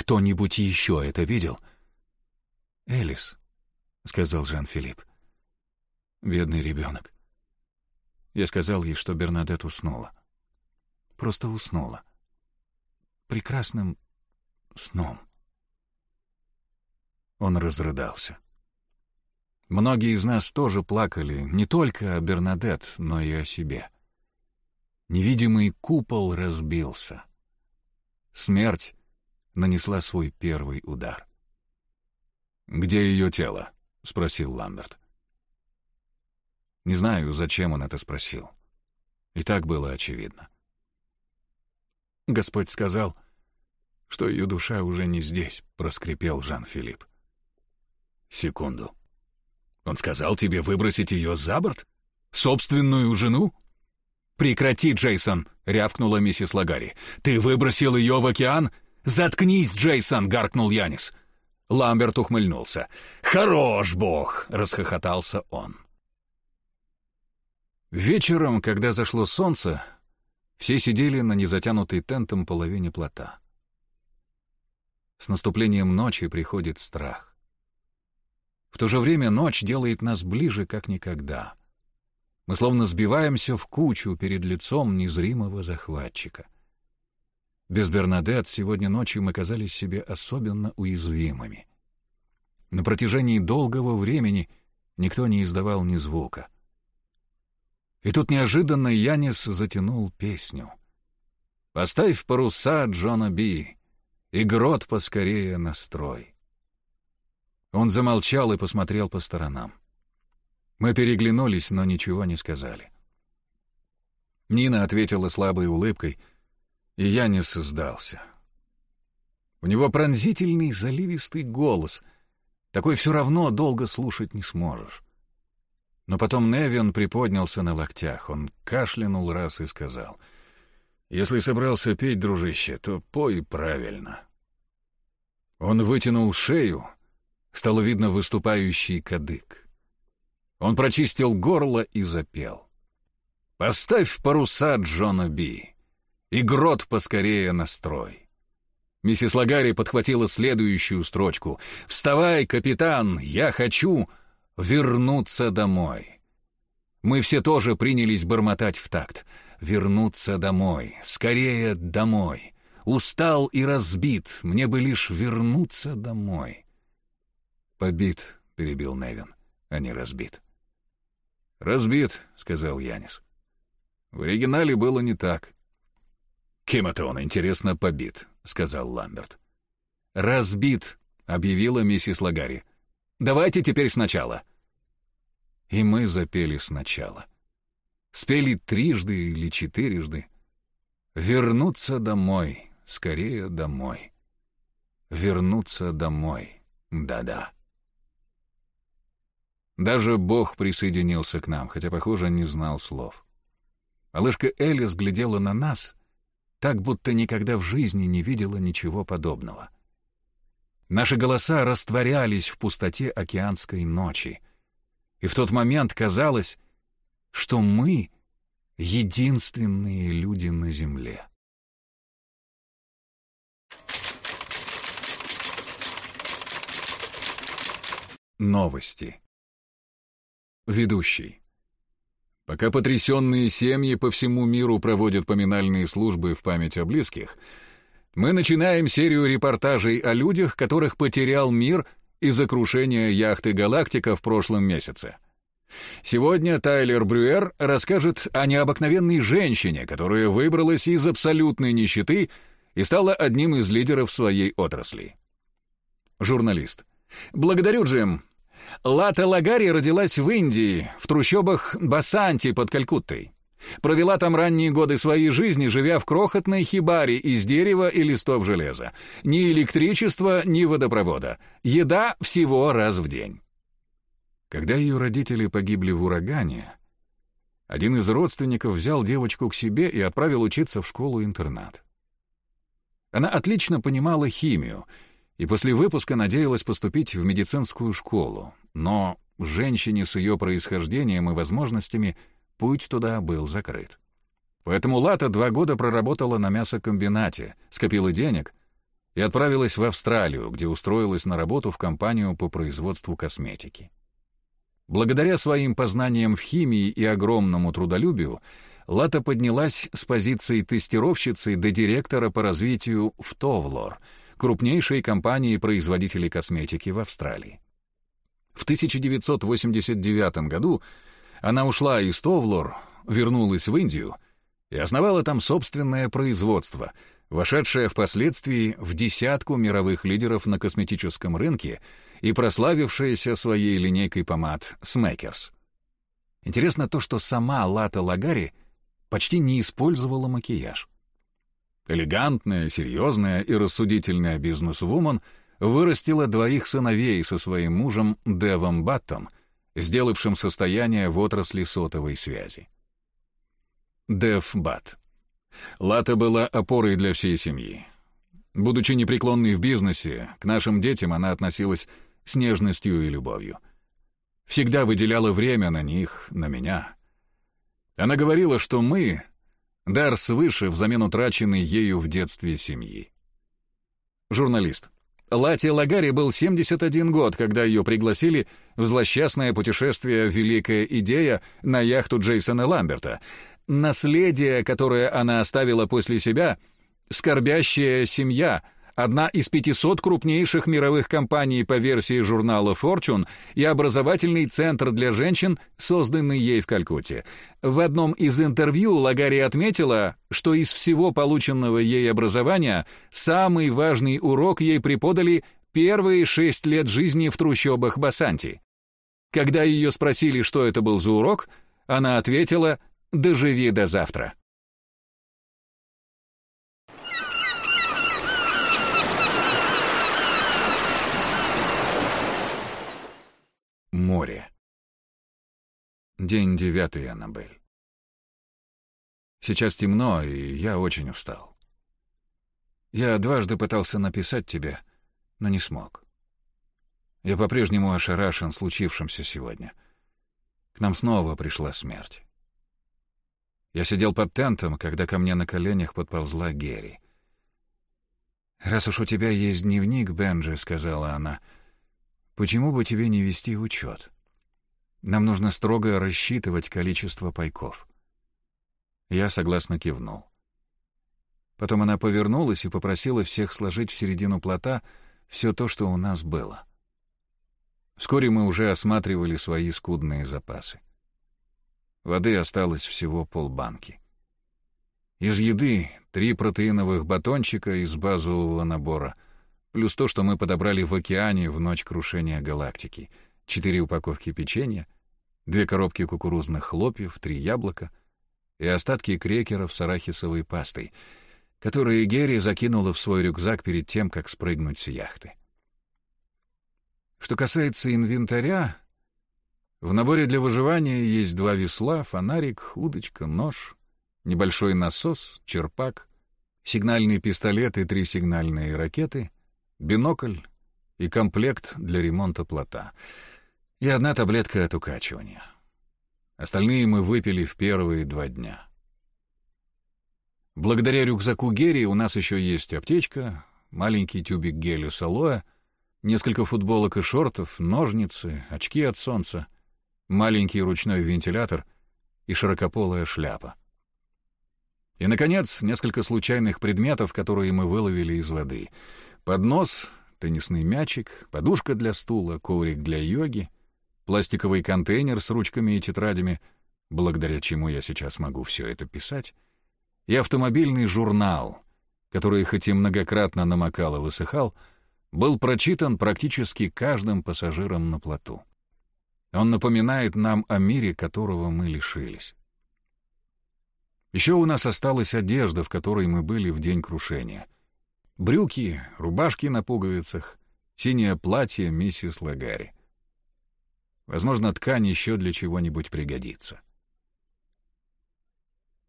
«Кто-нибудь еще это видел?» «Элис», — сказал Жан-Филипп. «Бедный ребенок». Я сказал ей, что Бернадет уснула. Просто уснула. Прекрасным сном. Он разрыдался. Многие из нас тоже плакали не только о Бернадет, но и о себе. Невидимый купол разбился. Смерть нанесла свой первый удар. «Где ее тело?» — спросил Ламберт. Не знаю, зачем он это спросил. И так было очевидно. «Господь сказал, что ее душа уже не здесь», — проскрипел Жан-Филипп. Секунду. Он сказал тебе выбросить ее за борт? Собственную жену? «Прекрати, Джейсон!» — рявкнула миссис Лагари. «Ты выбросил ее в океан?» «Заткнись, Джейсон!» — гаркнул Янис. Ламберт ухмыльнулся. «Хорош бог!» — расхохотался он. Вечером, когда зашло солнце, все сидели на незатянутой тентом половине плота. С наступлением ночи приходит страх. В то же время ночь делает нас ближе, как никогда. Мы словно сбиваемся в кучу перед лицом незримого захватчика. Без Бернадет сегодня ночью мы казались себе особенно уязвимыми. На протяжении долгого времени никто не издавал ни звука. И тут неожиданно Янис затянул песню. «Поставь паруса Джона Би, и грот поскорее настрой». Он замолчал и посмотрел по сторонам. Мы переглянулись, но ничего не сказали. Нина ответила слабой улыбкой, и Янис сдался. У него пронзительный заливистый голос. Такой все равно долго слушать не сможешь. Но потом Невион приподнялся на локтях. Он кашлянул раз и сказал. «Если собрался петь, дружище, то пой правильно». Он вытянул шею, стало видно выступающий кадык. Он прочистил горло и запел. «Поставь паруса Джона Би, и грот поскорее настрой. Миссис Лагари подхватила следующую строчку. «Вставай, капитан, я хочу вернуться домой». Мы все тоже принялись бормотать в такт. «Вернуться домой, скорее домой. Устал и разбит, мне бы лишь вернуться домой». «Побит», — перебил Невин, — «а не разбит». «Разбит», — сказал Янис. «В оригинале было не так». «Кем это он, интересно, побит?» — сказал Ламберт. «Разбит», — объявила миссис Лагари. «Давайте теперь сначала». И мы запели сначала. Спели трижды или четырежды. «Вернуться домой, скорее домой. Вернуться домой, да-да». Даже Бог присоединился к нам, хотя, похоже, не знал слов. Малышка Элис глядела на нас — так будто никогда в жизни не видела ничего подобного. Наши голоса растворялись в пустоте океанской ночи, и в тот момент казалось, что мы — единственные люди на Земле. Новости. Ведущий. Пока потрясенные семьи по всему миру проводят поминальные службы в память о близких, мы начинаем серию репортажей о людях, которых потерял мир из-за крушения яхты «Галактика» в прошлом месяце. Сегодня Тайлер Брюер расскажет о необыкновенной женщине, которая выбралась из абсолютной нищеты и стала одним из лидеров своей отрасли. Журналист. «Благодарю, Джим. Лата Лагари родилась в Индии, в трущобах Басанти под Калькуттой. Провела там ранние годы своей жизни, живя в крохотной хибаре из дерева и листов железа. Ни электричества, ни водопровода. Еда всего раз в день. Когда ее родители погибли в урагане, один из родственников взял девочку к себе и отправил учиться в школу-интернат. Она отлично понимала химию — и после выпуска надеялась поступить в медицинскую школу, но женщине с ее происхождением и возможностями путь туда был закрыт. Поэтому Лата два года проработала на мясокомбинате, скопила денег и отправилась в Австралию, где устроилась на работу в компанию по производству косметики. Благодаря своим познаниям в химии и огромному трудолюбию, Лата поднялась с позиции тестировщицы до директора по развитию в Товлор — крупнейшей компании-производителей косметики в Австралии. В 1989 году она ушла из Товлор, вернулась в Индию и основала там собственное производство, вошедшее впоследствии в десятку мировых лидеров на косметическом рынке и прославившееся своей линейкой помад Смекерс. Интересно то, что сама Лата Лагари почти не использовала макияж. Элегантная, серьезная и рассудительная бизнес-вумен вырастила двоих сыновей со своим мужем Девом Баттом, сделавшим состояние в отрасли сотовой связи. Дев Бат. Лата была опорой для всей семьи. Будучи непреклонной в бизнесе, к нашим детям она относилась с нежностью и любовью. Всегда выделяла время на них, на меня. Она говорила, что мы Дар свыше взамен утраченной ею в детстве семьи. Журналист. Лате Лагари был 71 год, когда ее пригласили в злосчастное путешествие «Великая идея» на яхту Джейсона Ламберта. Наследие, которое она оставила после себя — скорбящая семья, одна из 500 крупнейших мировых компаний по версии журнала Fortune и образовательный центр для женщин, созданный ей в Калькутте. В одном из интервью Лагари отметила, что из всего полученного ей образования самый важный урок ей преподали первые шесть лет жизни в трущобах Басанти. Когда ее спросили, что это был за урок, она ответила «Доживи до завтра». Море. День девятый, Аннабель. Сейчас темно, и я очень устал. Я дважды пытался написать тебе, но не смог. Я по-прежнему ошарашен случившимся сегодня. К нам снова пришла смерть. Я сидел под тентом, когда ко мне на коленях подползла Герри. «Раз уж у тебя есть дневник, Бенджи», — сказала она, — «почему бы тебе не вести учет? Нам нужно строго рассчитывать количество пайков». Я согласно кивнул. Потом она повернулась и попросила всех сложить в середину плота все то, что у нас было. Вскоре мы уже осматривали свои скудные запасы. Воды осталось всего полбанки. Из еды три протеиновых батончика из базового набора, плюс то, что мы подобрали в океане в ночь крушения галактики, четыре упаковки печенья, две коробки кукурузных хлопьев, три яблока и остатки крекеров с арахисовой пастой, которые Герри закинула в свой рюкзак перед тем, как спрыгнуть с яхты. Что касается инвентаря, в наборе для выживания есть два весла, фонарик, удочка, нож, небольшой насос, черпак, сигнальный пистолет и три сигнальные ракеты, бинокль и комплект для ремонта плота. И одна таблетка от укачивания. Остальные мы выпили в первые два дня. Благодаря рюкзаку Герри у нас еще есть аптечка, маленький тюбик геля с алоэ, несколько футболок и шортов, ножницы, очки от солнца — маленький ручной вентилятор и широкополая шляпа. И, наконец, несколько случайных предметов, которые мы выловили из воды. Поднос, теннисный мячик, подушка для стула, коврик для йоги, пластиковый контейнер с ручками и тетрадями, благодаря чему я сейчас могу все это писать, и автомобильный журнал, который, хоть и многократно намокал и высыхал, был прочитан практически каждым пассажиром на плоту. Он напоминает нам о мире, которого мы лишились. Еще у нас осталась одежда, в которой мы были в день крушения. Брюки, рубашки на пуговицах, синее платье миссис Лагари. Возможно, ткань еще для чего-нибудь пригодится.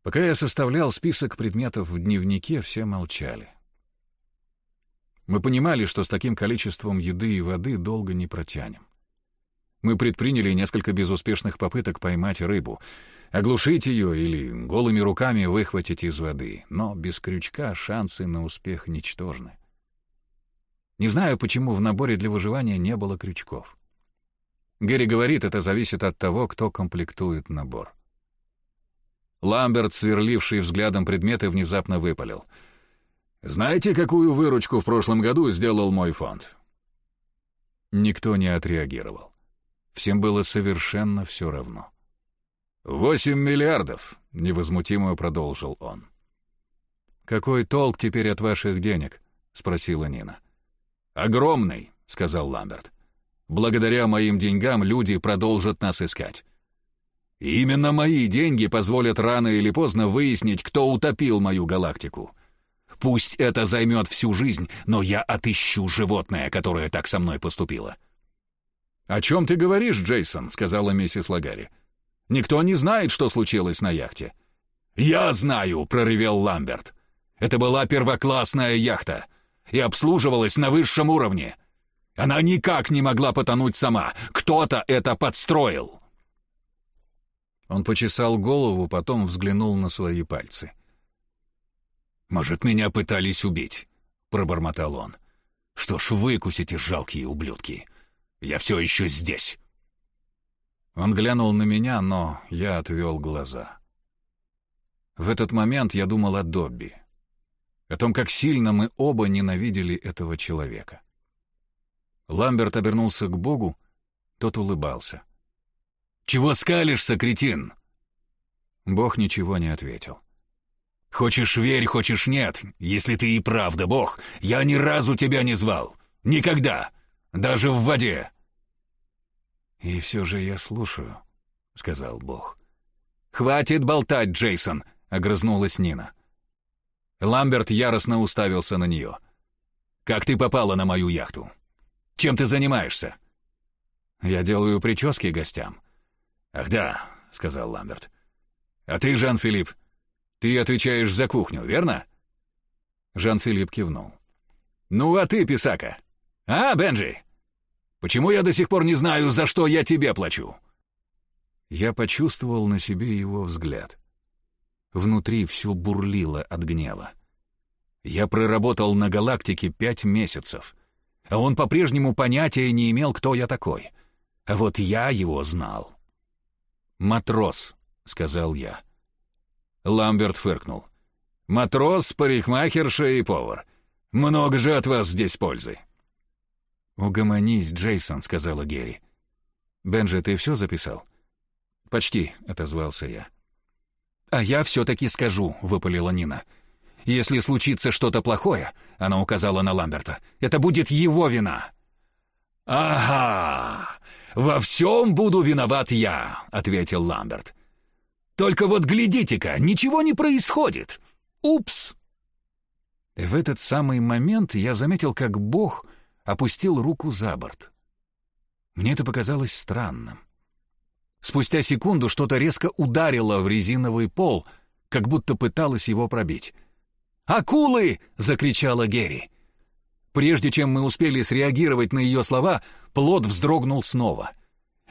Пока я составлял список предметов в дневнике, все молчали. Мы понимали, что с таким количеством еды и воды долго не протянем. Мы предприняли несколько безуспешных попыток поймать рыбу, оглушить ее или голыми руками выхватить из воды, но без крючка шансы на успех ничтожны. Не знаю, почему в наборе для выживания не было крючков. Гэри говорит, это зависит от того, кто комплектует набор. Ламберт, сверливший взглядом предметы, внезапно выпалил. «Знаете, какую выручку в прошлом году сделал мой фонд?» Никто не отреагировал. Всем было совершенно все равно. «Восемь миллиардов», — невозмутимо продолжил он. «Какой толк теперь от ваших денег?» — спросила Нина. «Огромный», — сказал Ламберт. «Благодаря моим деньгам люди продолжат нас искать. И именно мои деньги позволят рано или поздно выяснить, кто утопил мою галактику. Пусть это займет всю жизнь, но я отыщу животное, которое так со мной поступило». «О чем ты говоришь, Джейсон?» — сказала миссис Лагари. «Никто не знает, что случилось на яхте». «Я знаю!» — проревел Ламберт. «Это была первоклассная яхта и обслуживалась на высшем уровне. Она никак не могла потонуть сама. Кто-то это подстроил!» Он почесал голову, потом взглянул на свои пальцы. «Может, меня пытались убить?» — пробормотал он. «Что ж, выкусите, жалкие ублюдки!» Я все еще здесь!» Он глянул на меня, но я отвел глаза. В этот момент я думал о Добби. о том, как сильно мы оба ненавидели этого человека. Ламберт обернулся к Богу, тот улыбался. «Чего скалишься, кретин?» Бог ничего не ответил. «Хочешь верь, хочешь нет. Если ты и правда Бог, я ни разу тебя не звал. Никогда. Даже в воде». «И все же я слушаю», — сказал Бог. «Хватит болтать, Джейсон!» — огрызнулась Нина. Ламберт яростно уставился на нее. «Как ты попала на мою яхту? Чем ты занимаешься?» «Я делаю прически гостям». «Ах да», — сказал Ламберт. «А ты, Жан-Филипп, ты отвечаешь за кухню, верно?» Жан-Филипп кивнул. «Ну а ты, Писака? А, Бенджи? Почему я до сих пор не знаю, за что я тебе плачу?» Я почувствовал на себе его взгляд. Внутри все бурлило от гнева. Я проработал на галактике пять месяцев, он по-прежнему понятия не имел, кто я такой. Вот я его знал. «Матрос», — сказал я. Ламберт фыркнул. «Матрос, парикмахерша и повар. Много же от вас здесь пользы». «Угомонись, Джейсон», — сказала Герри. «Бенджи, ты все записал?» «Почти», — отозвался я. «А я все-таки скажу», — выпалила Нина. «Если случится что-то плохое», — она указала на Ламберта, — «это будет его вина». «Ага, во всем буду виноват я», — ответил Ламберт. «Только вот глядите-ка, ничего не происходит. Упс!» В этот самый момент я заметил, как Бог опустил руку за борт. Мне это показалось странным. Спустя секунду что-то резко ударило в резиновый пол, как будто пыталось его пробить. «Акулы!» — закричала Герри. Прежде чем мы успели среагировать на ее слова, плод вздрогнул снова.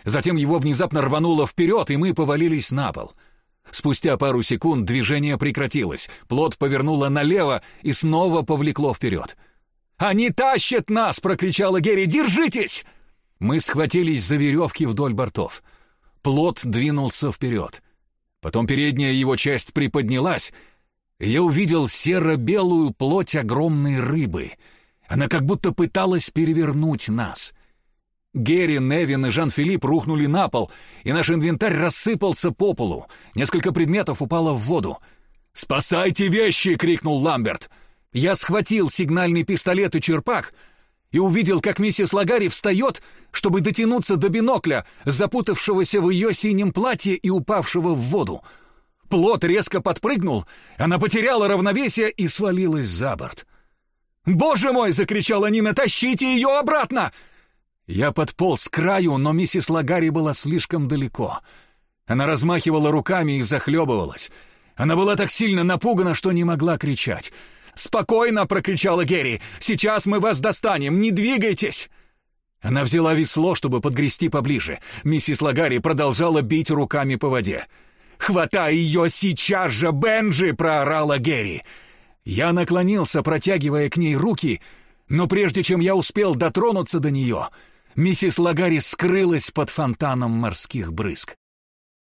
Затем его внезапно рвануло вперед, и мы повалились на пол. Спустя пару секунд движение прекратилось, плод повернуло налево и снова повлекло вперед. «Они тащат нас!» — прокричала Герри. «Держитесь!» Мы схватились за веревки вдоль бортов. Плод двинулся вперед. Потом передняя его часть приподнялась, я увидел серо-белую плоть огромной рыбы — она как будто пыталась перевернуть нас. Герри, Невин и Жан-Филипп рухнули на пол, и наш инвентарь рассыпался по полу. Несколько предметов упало в воду. «Спасайте вещи!» — крикнул Ламберт. Я схватил сигнальный пистолет и черпак и увидел, как миссис Лагари встает, чтобы дотянуться до бинокля, запутавшегося в ее синем платье и упавшего в воду. Плот резко подпрыгнул, она потеряла равновесие и свалилась за борт. «Боже мой!» — закричала Нина. «Тащите ее обратно!» Я подполз к краю, но миссис Лагари была слишком далеко. Она размахивала руками и захлебывалась. Она была так сильно напугана, что не могла кричать. «Спокойно!» — прокричала Герри. «Сейчас мы вас достанем! Не двигайтесь!» Она взяла весло, чтобы подгрести поближе. Миссис Лагари продолжала бить руками по воде. «Хватай ее сейчас же, Бенджи!» — проорала Герри. Я наклонился, протягивая к ней руки, но прежде чем я успел дотронуться до нее, миссис Лагари скрылась под фонтаном морских брызг.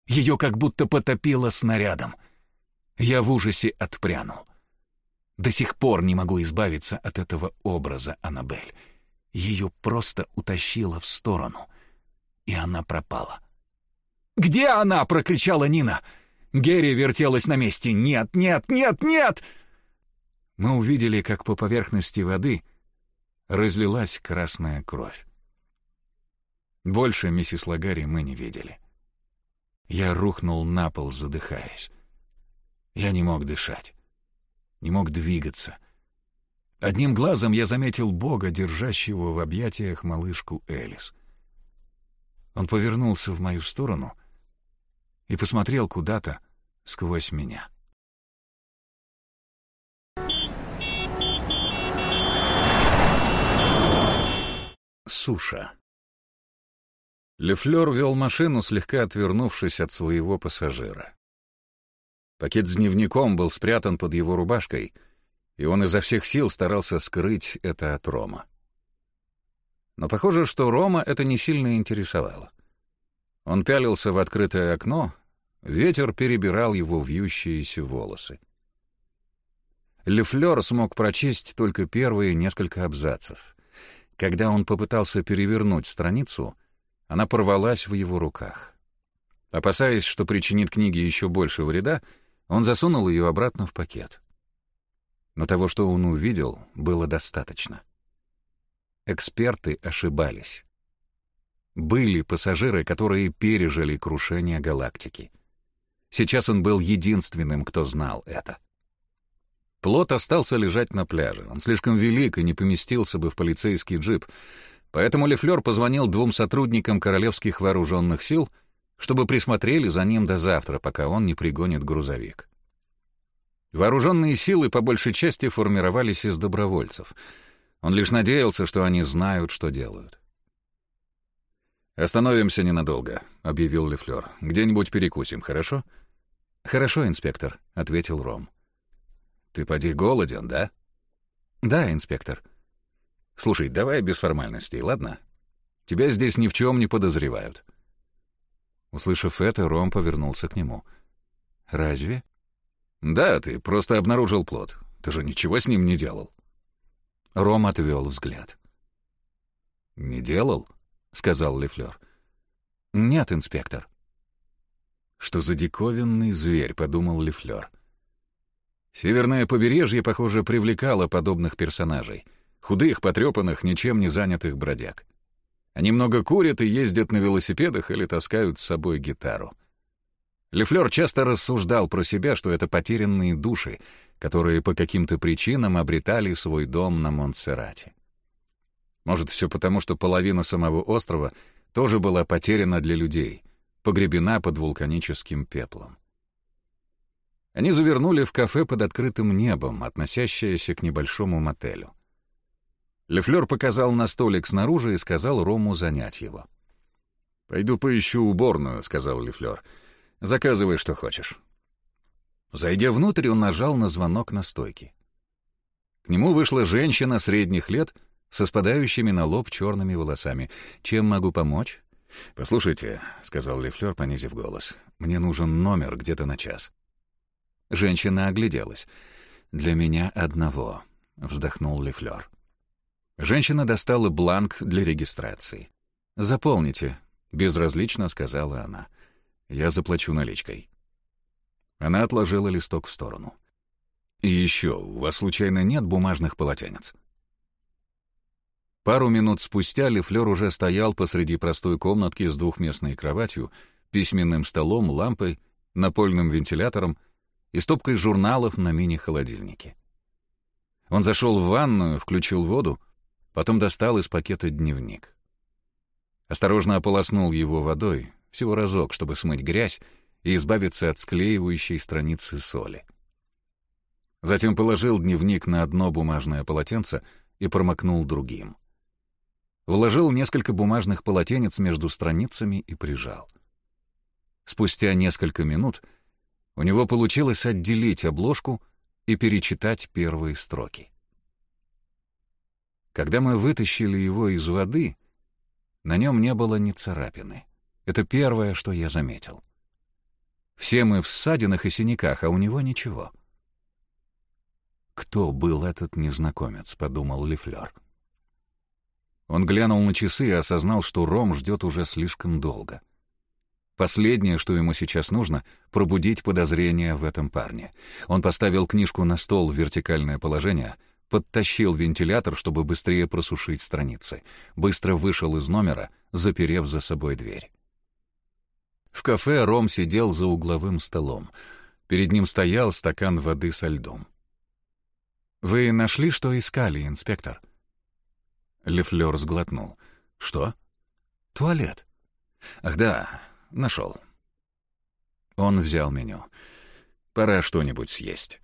Ее как будто потопило снарядом. Я в ужасе отпрянул. До сих пор не могу избавиться от этого образа Аннабель. Ее просто утащило в сторону, и она пропала. «Где она?» — прокричала Нина. Герри вертелась на месте. «Нет, нет, нет, нет!» мы увидели, как по поверхности воды разлилась красная кровь. Больше миссис Лагари мы не видели. Я рухнул на пол, задыхаясь. Я не мог дышать, не мог двигаться. Одним глазом я заметил Бога, держащего в объятиях малышку Элис. Он повернулся в мою сторону и посмотрел куда-то сквозь меня. Суша. Лефлер вел машину, слегка отвернувшись от своего пассажира. Пакет с дневником был спрятан под его рубашкой, и он изо всех сил старался скрыть это от Рома. Но похоже, что Рома это не сильно интересовало. Он пялился в открытое окно, ветер перебирал его вьющиеся волосы. Лефлер смог прочесть только первые несколько абзацев. Когда он попытался перевернуть страницу, она порвалась в его руках. Опасаясь, что причинит книге еще больше вреда, он засунул ее обратно в пакет. Но того, что он увидел, было достаточно. Эксперты ошибались. Были пассажиры, которые пережили крушение галактики. Сейчас он был единственным, кто знал это. Плот остался лежать на пляже. Он слишком велик и не поместился бы в полицейский джип. Поэтому Лефлер позвонил двум сотрудникам Королевских вооруженных сил, чтобы присмотрели за ним до завтра, пока он не пригонит грузовик. Вооруженные силы по большей части формировались из добровольцев. Он лишь надеялся, что они знают, что делают. «Остановимся ненадолго», — объявил Лефлер. «Где-нибудь перекусим, хорошо?» «Хорошо, инспектор», — ответил Ром. «Ты поди голоден, да?» «Да, инспектор». «Слушай, давай без формальностей, ладно? Тебя здесь ни в чем не подозревают». Услышав это, Ром повернулся к нему. «Разве?» «Да, ты просто обнаружил плод. Ты же ничего с ним не делал». Ром отвел взгляд. «Не делал?» — сказал Лефлер. «Нет, инспектор». «Что за диковинный зверь?» — подумал Лефлер. Северное побережье, похоже, привлекало подобных персонажей. Худых, потрепанных, ничем не занятых бродяг. Они много курят и ездят на велосипедах или таскают с собой гитару. Лефлер часто рассуждал про себя, что это потерянные души, которые по каким-то причинам обретали свой дом на Монтсеррате. Может, все потому, что половина самого острова тоже была потеряна для людей, погребена под вулканическим пеплом. Они завернули в кафе под открытым небом, относящееся к небольшому мотелю. Лефлер показал на столик снаружи и сказал Рому занять его. «Пойду поищу уборную», — сказал Лефлер. «Заказывай, что хочешь». Зайдя внутрь, он нажал на звонок на стойке. К нему вышла женщина средних лет со спадающими на лоб черными волосами. «Чем могу помочь?» «Послушайте», — сказал Лефлер, понизив голос, — «мне нужен номер где-то на час». Женщина огляделась. «Для меня одного», — вздохнул Лефлер. Женщина достала бланк для регистрации. «Заполните», — безразлично сказала она. «Я заплачу наличкой». Она отложила листок в сторону. «И еще, у вас случайно нет бумажных полотенец?» Пару минут спустя Лефлер уже стоял посреди простой комнатки с двухместной кроватью, письменным столом, лампой, напольным вентилятором и стопкой журналов на мини-холодильнике. Он зашел в ванную, включил воду, потом достал из пакета дневник. Осторожно ополоснул его водой, всего разок, чтобы смыть грязь и избавиться от склеивающей страницы соли. Затем положил дневник на одно бумажное полотенце и промокнул другим — вложил несколько бумажных полотенец между страницами и прижал. Спустя несколько минут у него получилось отделить обложку и перечитать первые строки. Когда мы вытащили его из воды, на нем не было ни царапины. Это первое, что я заметил. Все мы в ссадинах и синяках, а у него ничего. «Кто был этот незнакомец?» — подумал Лифлер. Он глянул на часы и осознал, что Ром ждет уже слишком долго. Последнее, что ему сейчас нужно — пробудить подозрения в этом парне. Он поставил книжку на стол в вертикальное положение, подтащил вентилятор, чтобы быстрее просушить страницы, быстро вышел из номера, заперев за собой дверь. В кафе Ром сидел за угловым столом. Перед ним стоял стакан воды со льдом. «Вы нашли, что искали, инспектор?» Лефлер сглотнул. «Что?» «Туалет». «Ах да, нашел». Он взял меню. «Пора что-нибудь съесть».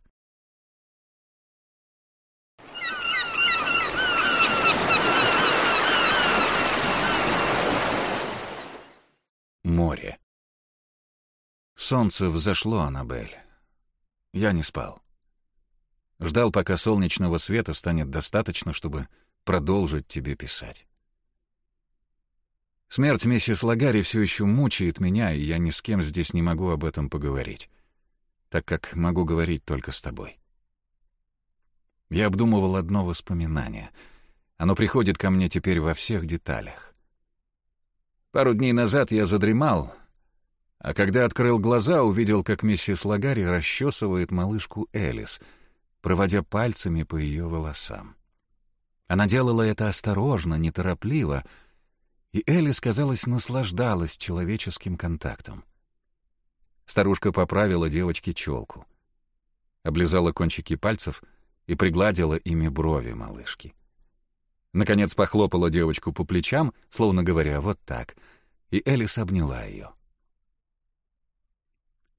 Море. Солнце взошло, Аннабель. Я не спал. Ждал, пока солнечного света станет достаточно, чтобы продолжить тебе писать. Смерть миссис Лагари все еще мучает меня, и я ни с кем здесь не могу об этом поговорить, так как могу говорить только с тобой. Я обдумывал одно воспоминание. Оно приходит ко мне теперь во всех деталях. Пару дней назад я задремал, а когда открыл глаза, увидел, как миссис Лагари расчесывает малышку Элис, проводя пальцами по ее волосам. Она делала это осторожно, неторопливо, и Элис, казалось, наслаждалась человеческим контактом. Старушка поправила девочке челку, облизала кончики пальцев и пригладила ими брови малышки. Наконец похлопала девочку по плечам, словно говоря «вот так», и Элис обняла ее.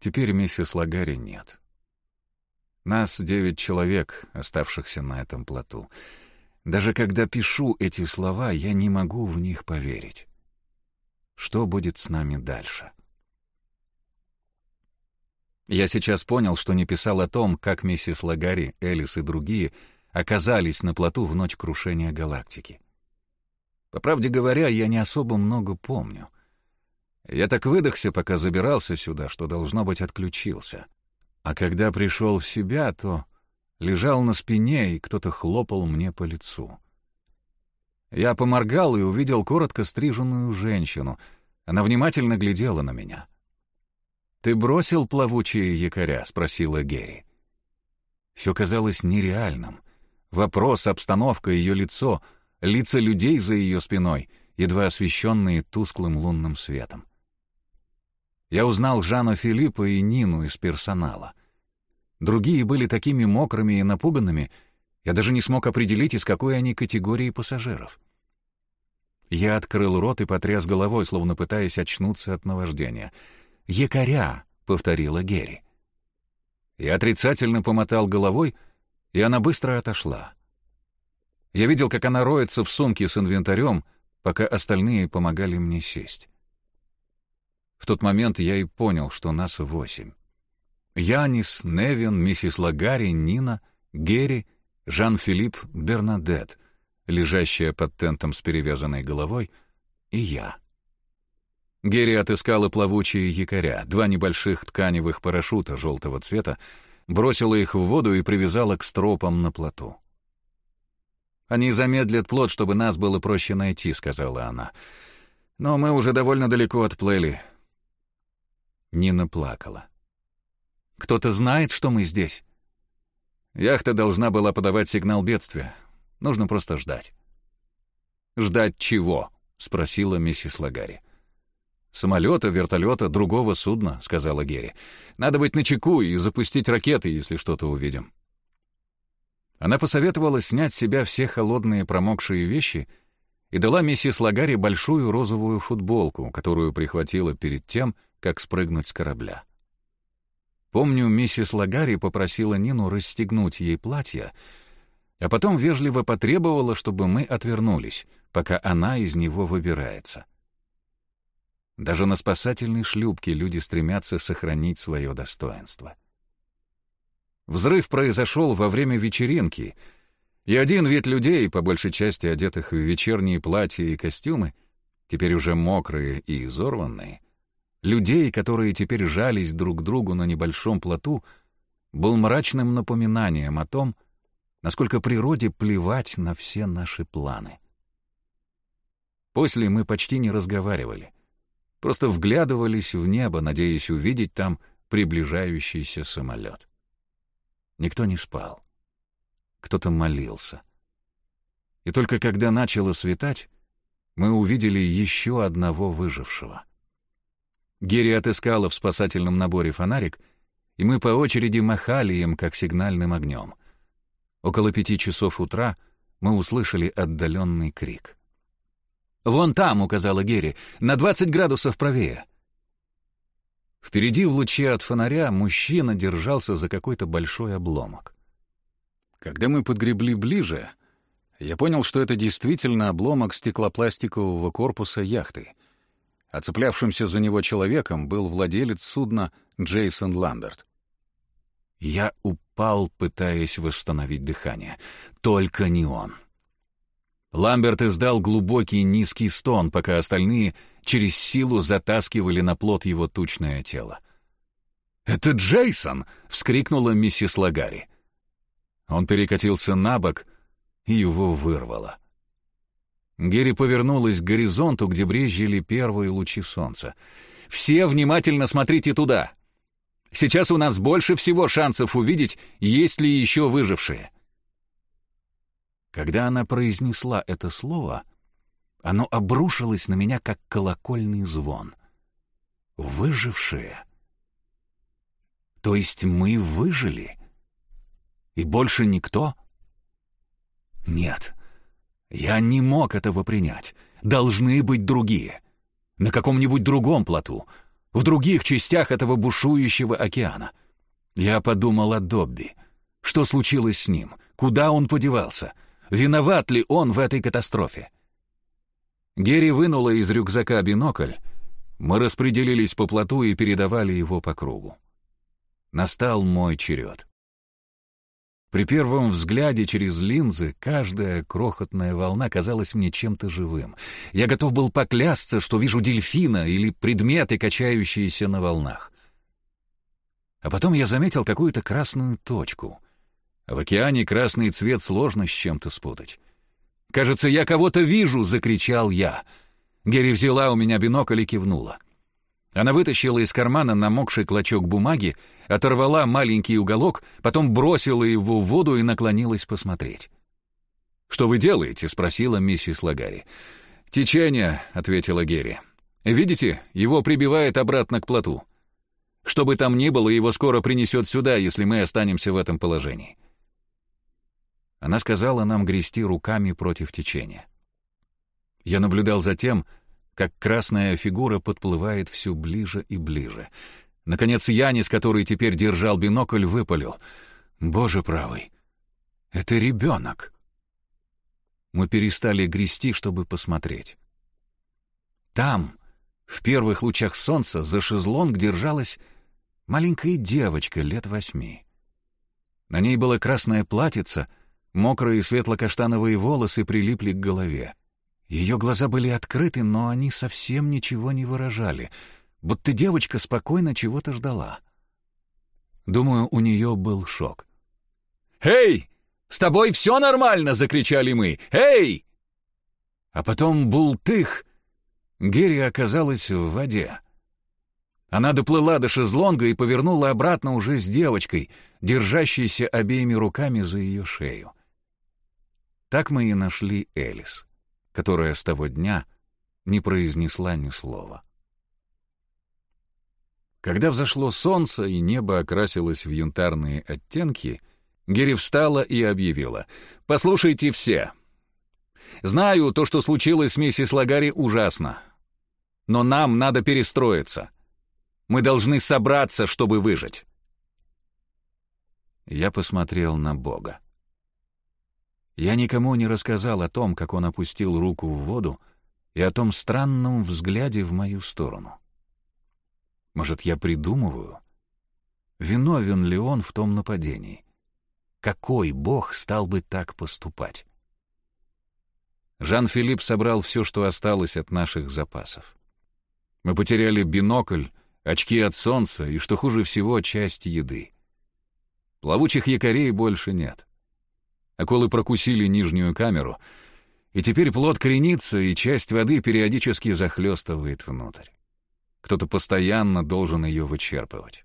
Теперь миссис Лагари нет. Нас девять человек, оставшихся на этом плоту. Даже когда пишу эти слова, я не могу в них поверить. Что будет с нами дальше? Я сейчас понял, что не писал о том, как миссис Лагари, Элис и другие оказались на плоту в ночь крушения галактики. По правде говоря, я не особо много помню — я так выдохся, пока забирался сюда, что, должно быть, отключился. А когда пришел в себя, то лежал на спине, и кто-то хлопал мне по лицу. Я поморгал и увидел коротко стриженную женщину. Она внимательно глядела на меня. «Ты бросил плавучие якоря?» — спросила Герри. Все казалось нереальным. Вопрос, обстановка, ее лицо, лица людей за ее спиной, едва освещенные тусклым лунным светом. Я узнал Жана Филиппа и Нину из персонала. Другие были такими мокрыми и напуганными, я даже не смог определить, из какой они категории пассажиров. Я открыл рот и потряс головой, словно пытаясь очнуться от наваждения. «Якоря!» — повторила Герри. Я отрицательно помотал головой, и она быстро отошла. Я видел, как она роется в сумке с инвентарем, пока остальные помогали мне сесть. В тот момент я и понял, что нас восемь. Янис, Невин, миссис Лагари, Нина, Герри, Жан-Филипп, Бернадет, лежащая под тентом с перевязанной головой, и я. Герри отыскала плавучие якоря, два небольших тканевых парашюта желтого цвета, бросила их в воду и привязала к стропам на плоту. «Они замедлят плот, чтобы нас было проще найти», — сказала она. «Но мы уже довольно далеко отплыли. Нина плакала. «Кто-то знает, что мы здесь?» Яхта должна была подавать сигнал бедствия. Нужно просто ждать. «Ждать чего?» — спросила миссис Лагари. «Самолета, вертолета, другого судна», — сказала Герри. «Надо быть начеку и запустить ракеты, если что-то увидим». Она посоветовала снять с себя все холодные промокшие вещи и дала миссис Лагари большую розовую футболку, которую прихватила перед тем, как спрыгнуть с корабля. Помню, миссис Лагари попросила Нину расстегнуть ей платье, а потом вежливо потребовала, чтобы мы отвернулись, пока она из него выбирается. Даже на спасательной шлюпке люди стремятся сохранить свое достоинство. Взрыв произошел во время вечеринки, и один вид людей, по большей части одетых в вечерние платья и костюмы, теперь уже мокрые и изорванные, людей, которые теперь жались друг к другу на небольшом плоту, был мрачным напоминанием о том, насколько природе плевать на все наши планы. После мы почти не разговаривали, просто вглядывались в небо, надеясь увидеть там приближающийся самолет. Никто не спал. Кто-то молился. И только когда начало светать, мы увидели еще одного выжившего — Герри отыскала в спасательном наборе фонарик, и мы по очереди махали им, как сигнальным огнем. Около пяти часов утра мы услышали отдаленный крик. «Вон там», — указала Герри, — «на двадцать градусов правее». Впереди в луче от фонаря мужчина держался за какой-то большой обломок. Когда мы подгребли ближе, я понял, что это действительно обломок стеклопластикового корпуса яхты — Оцеплявшимся за него человеком был владелец судна Джейсон Ламберт. Я упал, пытаясь восстановить дыхание. Только не он. Ламберт издал глубокий низкий стон, пока остальные через силу затаскивали на плот его тучное тело. «Это Джейсон!» — вскрикнула миссис Лагари. Он перекатился на бок, и его вырвало. Герри повернулась к горизонту, где брезжили первые лучи солнца. «Все внимательно смотрите туда! Сейчас у нас больше всего шансов увидеть, есть ли еще выжившие». Когда она произнесла это слово, оно обрушилось на меня, как колокольный звон. «Выжившие». То есть мы выжили? И больше никто? Нет. Я не мог этого принять. Должны быть другие. На каком-нибудь другом плоту. В других частях этого бушующего океана. Я подумал о Добби. Что случилось с ним? Куда он подевался? Виноват ли он в этой катастрофе? Герри вынула из рюкзака бинокль. Мы распределились по плоту и передавали его по кругу. Настал мой черед. При первом взгляде через линзы каждая крохотная волна казалась мне чем-то живым. Я готов был поклясться, что вижу дельфина или предметы, качающиеся на волнах. А потом я заметил какую-то красную точку. В океане красный цвет сложно с чем-то спутать. «Кажется, я кого-то вижу!» — закричал я. Герри взяла у меня бинокль и кивнула. Она вытащила из кармана намокший клочок бумаги, оторвала маленький уголок, потом бросила его в воду и наклонилась посмотреть. «Что вы делаете?» — спросила миссис Лагари. «Течение», — ответила Герри. «Видите, его прибивает обратно к плоту. Что бы там ни было, его скоро принесет сюда, если мы останемся в этом положении». Она сказала нам грести руками против течения. Я наблюдал за тем, как красная фигура подплывает все ближе и ближе. Наконец Янис, который теперь держал бинокль, выпалил. «Боже правый, это ребенок!» Мы перестали грести, чтобы посмотреть. Там, в первых лучах солнца, за шезлонг держалась маленькая девочка лет восьми. На ней было красное платьице, мокрые светло-каштановые волосы прилипли к голове. Ее глаза были открыты, но они совсем ничего не выражали, будто девочка спокойно чего-то ждала. Думаю, у нее был шок. «Эй! С тобой все нормально!» — закричали мы. «Эй!» А потом бултых. Герри оказалась в воде. Она доплыла до шезлонга и повернула обратно уже с девочкой, держащейся обеими руками за ее шею. Так мы и нашли Элис которая с того дня не произнесла ни слова. Когда взошло солнце и небо окрасилось в янтарные оттенки, Герри встала и объявила. «Послушайте все. Знаю, то, что случилось с миссис Лагари, ужасно. Но нам надо перестроиться. Мы должны собраться, чтобы выжить». Я посмотрел на Бога. Я никому не рассказал о том, как он опустил руку в воду, и о том странном взгляде в мою сторону. Может, я придумываю? Виновен ли он в том нападении? Какой бог стал бы так поступать? Жан-Филипп собрал все, что осталось от наших запасов. Мы потеряли бинокль, очки от солнца и, что хуже всего, часть еды. Плавучих якорей больше нет. Акулы прокусили нижнюю камеру, и теперь плод кренится, и часть воды периодически захлестывает внутрь. Кто-то постоянно должен ее вычерпывать.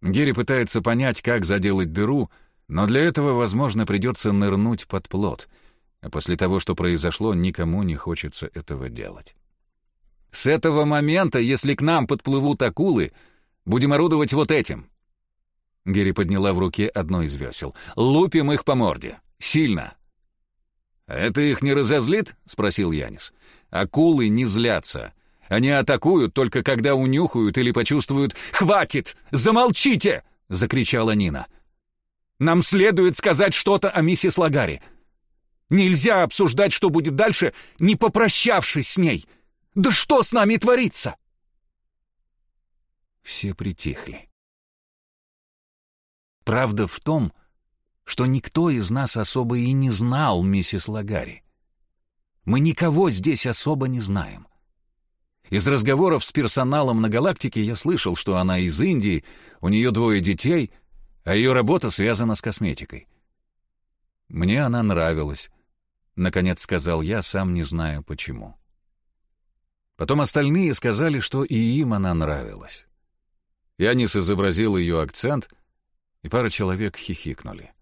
Герри пытается понять, как заделать дыру, но для этого, возможно, придется нырнуть под плод, а после того, что произошло, никому не хочется этого делать. «С этого момента, если к нам подплывут акулы, будем орудовать вот этим», Герри подняла в руке одно из весел. «Лупим их по морде. Сильно!» «Это их не разозлит?» — спросил Янис. «Акулы не злятся. Они атакуют только когда унюхают или почувствуют «Хватит! Замолчите!» — закричала Нина. «Нам следует сказать что-то о миссис Лагари. Нельзя обсуждать, что будет дальше, не попрощавшись с ней. Да что с нами творится?» Все притихли. Правда в том, что никто из нас особо и не знал миссис Лагари. Мы никого здесь особо не знаем. Из разговоров с персоналом на галактике я слышал, что она из Индии, у нее двое детей, а ее работа связана с косметикой. Мне она нравилась, наконец сказал я, сам не знаю почему. Потом остальные сказали, что и им она нравилась. Янис изобразил ее акцент, и пара человек хихикнули.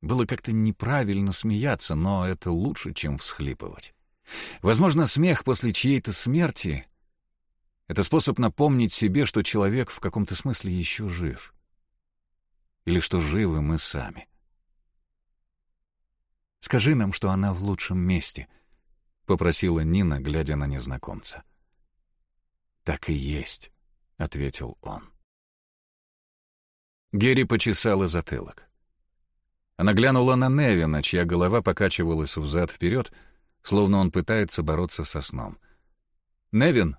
Было как-то неправильно смеяться, но это лучше, чем всхлипывать. Возможно, смех после чьей-то смерти — это способ напомнить себе, что человек в каком-то смысле еще жив. Или что живы мы сами. «Скажи нам, что она в лучшем месте», — попросила Нина, глядя на незнакомца. «Так и есть», — ответил он. Герри почесала затылок. Она глянула на Невина, чья голова покачивалась взад-вперед, словно он пытается бороться со сном. «Невин,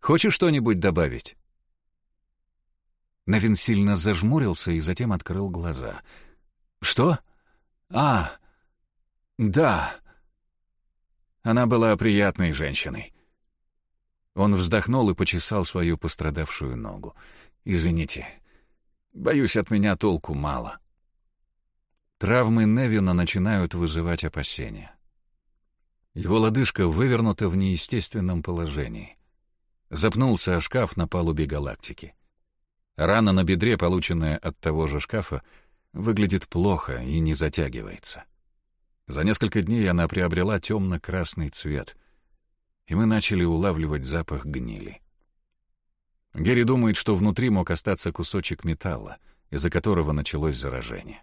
хочешь что-нибудь добавить?» Невин сильно зажмурился и затем открыл глаза. «Что? А, да. Она была приятной женщиной». Он вздохнул и почесал свою пострадавшую ногу. «Извините, боюсь, от меня толку мало». Травмы Невина начинают вызывать опасения. Его лодыжка вывернута в неестественном положении. Запнулся о шкаф на палубе галактики. Рана на бедре, полученная от того же шкафа, выглядит плохо и не затягивается. За несколько дней она приобрела темно-красный цвет, и мы начали улавливать запах гнили. Герри думает, что внутри мог остаться кусочек металла, из-за которого началось заражение.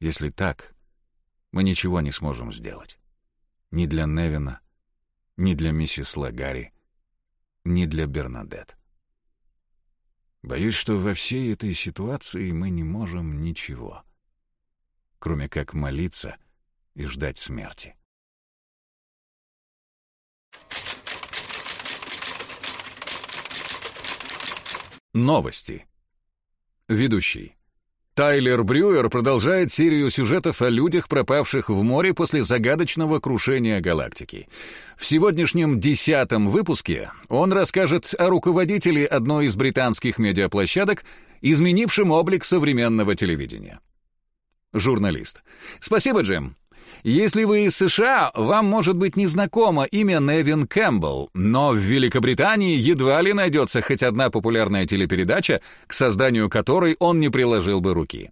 Если так, мы ничего не сможем сделать. Ни для Невина, ни для миссис Лагари, ни для Бернадет. Боюсь, что во всей этой ситуации мы не можем ничего, кроме как молиться и ждать смерти. Новости. Ведущий. Тайлер Брюер продолжает серию сюжетов о людях, пропавших в море после загадочного крушения галактики. В сегодняшнем десятом выпуске он расскажет о руководителе одной из британских медиаплощадок, изменившем облик современного телевидения. Журналист. Спасибо, Джим. Если вы из США, вам может быть незнакомо имя Невин Кэмпбелл, но в Великобритании едва ли найдется хоть одна популярная телепередача, к созданию которой он не приложил бы руки.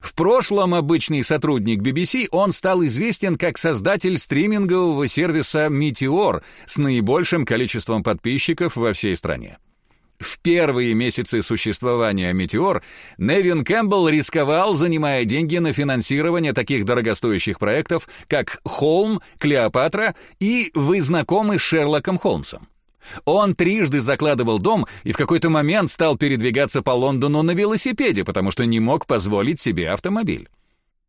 В прошлом обычный сотрудник BBC, он стал известен как создатель стримингового сервиса Meteor с наибольшим количеством подписчиков во всей стране. В первые месяцы существования «Метеор» Невин Кэмпбелл рисковал, занимая деньги на финансирование таких дорогостоящих проектов, как «Холм», «Клеопатра» и «Вы знакомы с Шерлоком Холмсом». Он трижды закладывал дом и в какой-то момент стал передвигаться по Лондону на велосипеде, потому что не мог позволить себе автомобиль.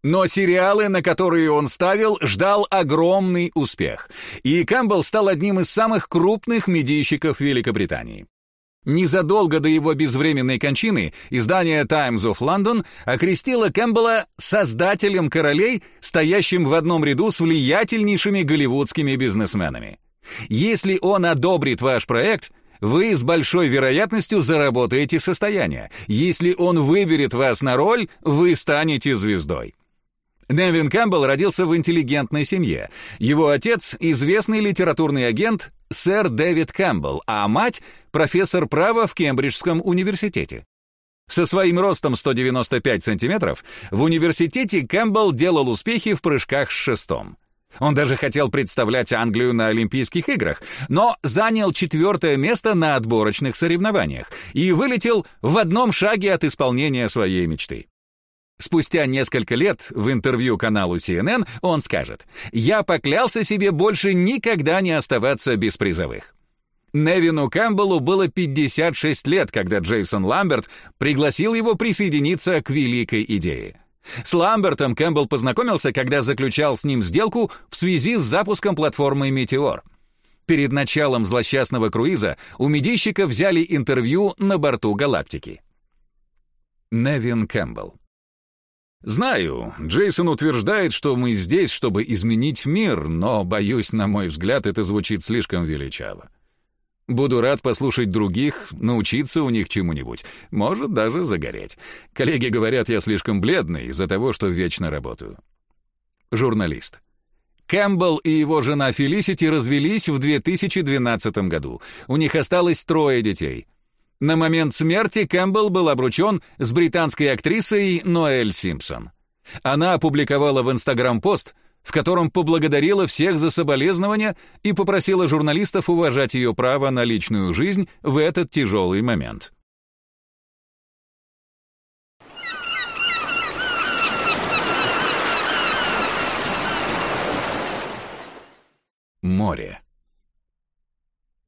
Но сериалы, на которые он ставил, ждал огромный успех, и Кэмпбелл стал одним из самых крупных медийщиков Великобритании. Незадолго до его безвременной кончины издание Times of London окрестило Кэмпбелла создателем королей, стоящим в одном ряду с влиятельнейшими голливудскими бизнесменами. Если он одобрит ваш проект, вы с большой вероятностью заработаете состояние. Если он выберет вас на роль, вы станете звездой. Невин Кэмпбелл родился в интеллигентной семье. Его отец — известный литературный агент сэр Дэвид Кэмпбелл, а мать — профессор права в Кембриджском университете. Со своим ростом 195 сантиметров в университете Кэмпбелл делал успехи в прыжках с шестом. Он даже хотел представлять Англию на Олимпийских играх, но занял четвертое место на отборочных соревнованиях и вылетел в одном шаге от исполнения своей мечты. Спустя несколько лет в интервью каналу CNN он скажет «Я поклялся себе больше никогда не оставаться без призовых». Невину Кэмпбеллу было 56 лет, когда Джейсон Ламберт пригласил его присоединиться к великой идее. С Ламбертом Кэмпбелл познакомился, когда заключал с ним сделку в связи с запуском платформы «Метеор». Перед началом злосчастного круиза у медийщика взяли интервью на борту «Галактики». Невин Кэмпбелл Знаю, Джейсон утверждает, что мы здесь, чтобы изменить мир, но, боюсь, на мой взгляд, это звучит слишком величаво. Буду рад послушать других, научиться у них чему-нибудь. Может, даже загореть. Коллеги говорят, я слишком бледный из-за того, что вечно работаю. Журналист. Кэмпбелл и его жена Фелисити развелись в 2012 году. У них осталось трое детей. На момент смерти Кэмпбелл был обручен с британской актрисой Ноэль Симпсон. Она опубликовала в Инстаграм пост — в котором поблагодарила всех за соболезнования и попросила журналистов уважать ее право на личную жизнь в этот тяжелый момент. Море.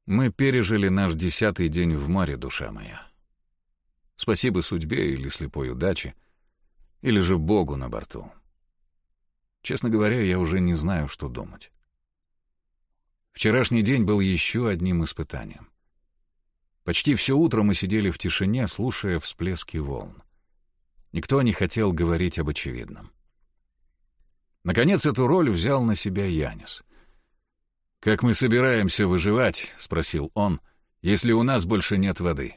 Мы пережили наш десятый день в море, душа моя. Спасибо судьбе или слепой удаче, или же Богу на борту. Честно говоря, я уже не знаю, что думать. Вчерашний день был еще одним испытанием. Почти все утро мы сидели в тишине, слушая всплески волн. Никто не хотел говорить об очевидном. Наконец эту роль взял на себя Янис. «Как мы собираемся выживать?» — спросил он, — «если у нас больше нет воды».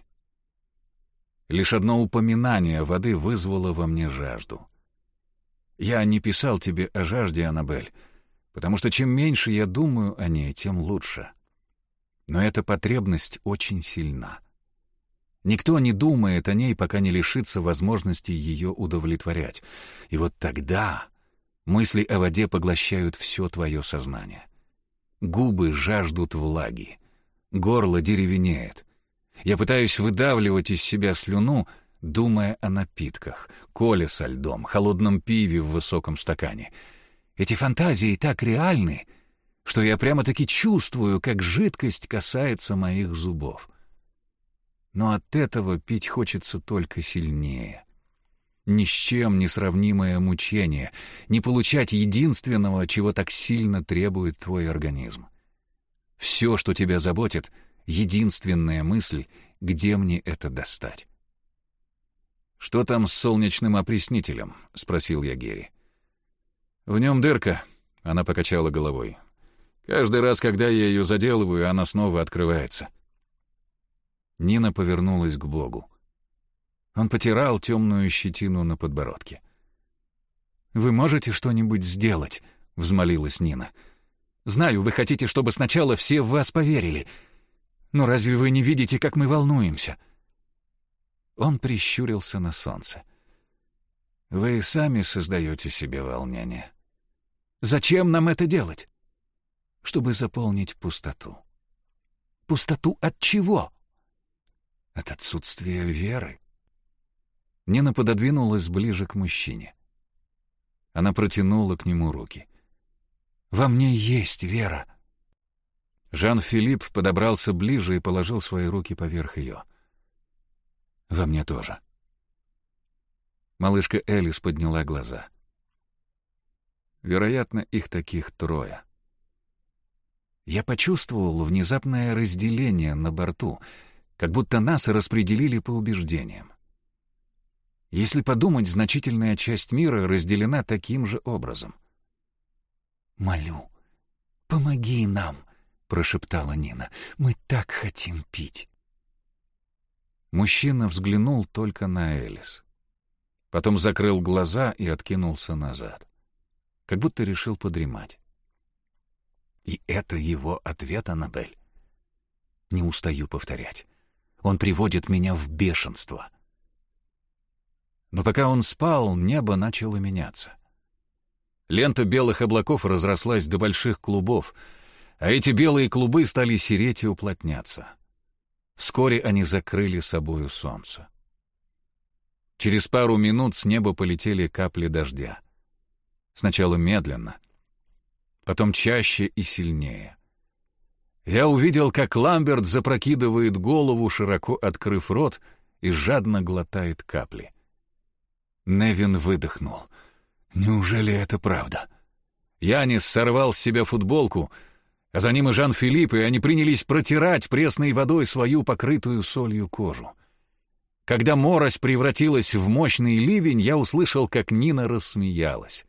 Лишь одно упоминание воды вызвало во мне жажду. Я не писал тебе о жажде, Аннабель, потому что чем меньше я думаю о ней, тем лучше. Но эта потребность очень сильна. Никто не думает о ней, пока не лишится возможности ее удовлетворять. И вот тогда мысли о воде поглощают все твое сознание. Губы жаждут влаги, горло деревенеет. Я пытаюсь выдавливать из себя слюну — думая о напитках, коле со льдом, холодном пиве в высоком стакане. Эти фантазии так реальны, что я прямо-таки чувствую, как жидкость касается моих зубов. Но от этого пить хочется только сильнее. Ни с чем не сравнимое мучение, не получать единственного, чего так сильно требует твой организм. Все, что тебя заботит, единственная мысль, где мне это достать. «Что там с солнечным опреснителем?» — спросил я Герри. «В нем дырка», — она покачала головой. «Каждый раз, когда я ее заделываю, она снова открывается». Нина повернулась к Богу. Он потирал темную щетину на подбородке. «Вы можете что-нибудь сделать?» — взмолилась Нина. «Знаю, вы хотите, чтобы сначала все в вас поверили. Но разве вы не видите, как мы волнуемся?» Он прищурился на солнце. «Вы сами создаете себе волнение. Зачем нам это делать?» «Чтобы заполнить пустоту». «Пустоту от чего?» «От отсутствия веры». Нина пододвинулась ближе к мужчине. Она протянула к нему руки. «Во мне есть вера». Жан-Филипп подобрался ближе и положил свои руки поверх ее. Во мне тоже. Малышка Элис подняла глаза. Вероятно, их таких трое. Я почувствовал внезапное разделение на борту, как будто нас распределили по убеждениям. Если подумать, значительная часть мира разделена таким же образом. «Молю, помоги нам», — прошептала Нина. «Мы так хотим пить». Мужчина взглянул только на Элис. Потом закрыл глаза и откинулся назад. Как будто решил подремать. И это его ответ, Аннабель. Не устаю повторять. Он приводит меня в бешенство. Но пока он спал, небо начало меняться. Лента белых облаков разрослась до больших клубов, а эти белые клубы стали сереть и уплотняться. Вскоре они закрыли собою солнце. Через пару минут с неба полетели капли дождя. Сначала медленно, потом чаще и сильнее. Я увидел, как Ламберт запрокидывает голову, широко открыв рот, и жадно глотает капли. Невин выдохнул. «Неужели это правда?» Янис сорвал с себя футболку — а за ним и Жан-Филипп, и они принялись протирать пресной водой свою покрытую солью кожу. Когда морось превратилась в мощный ливень, я услышал, как Нина рассмеялась.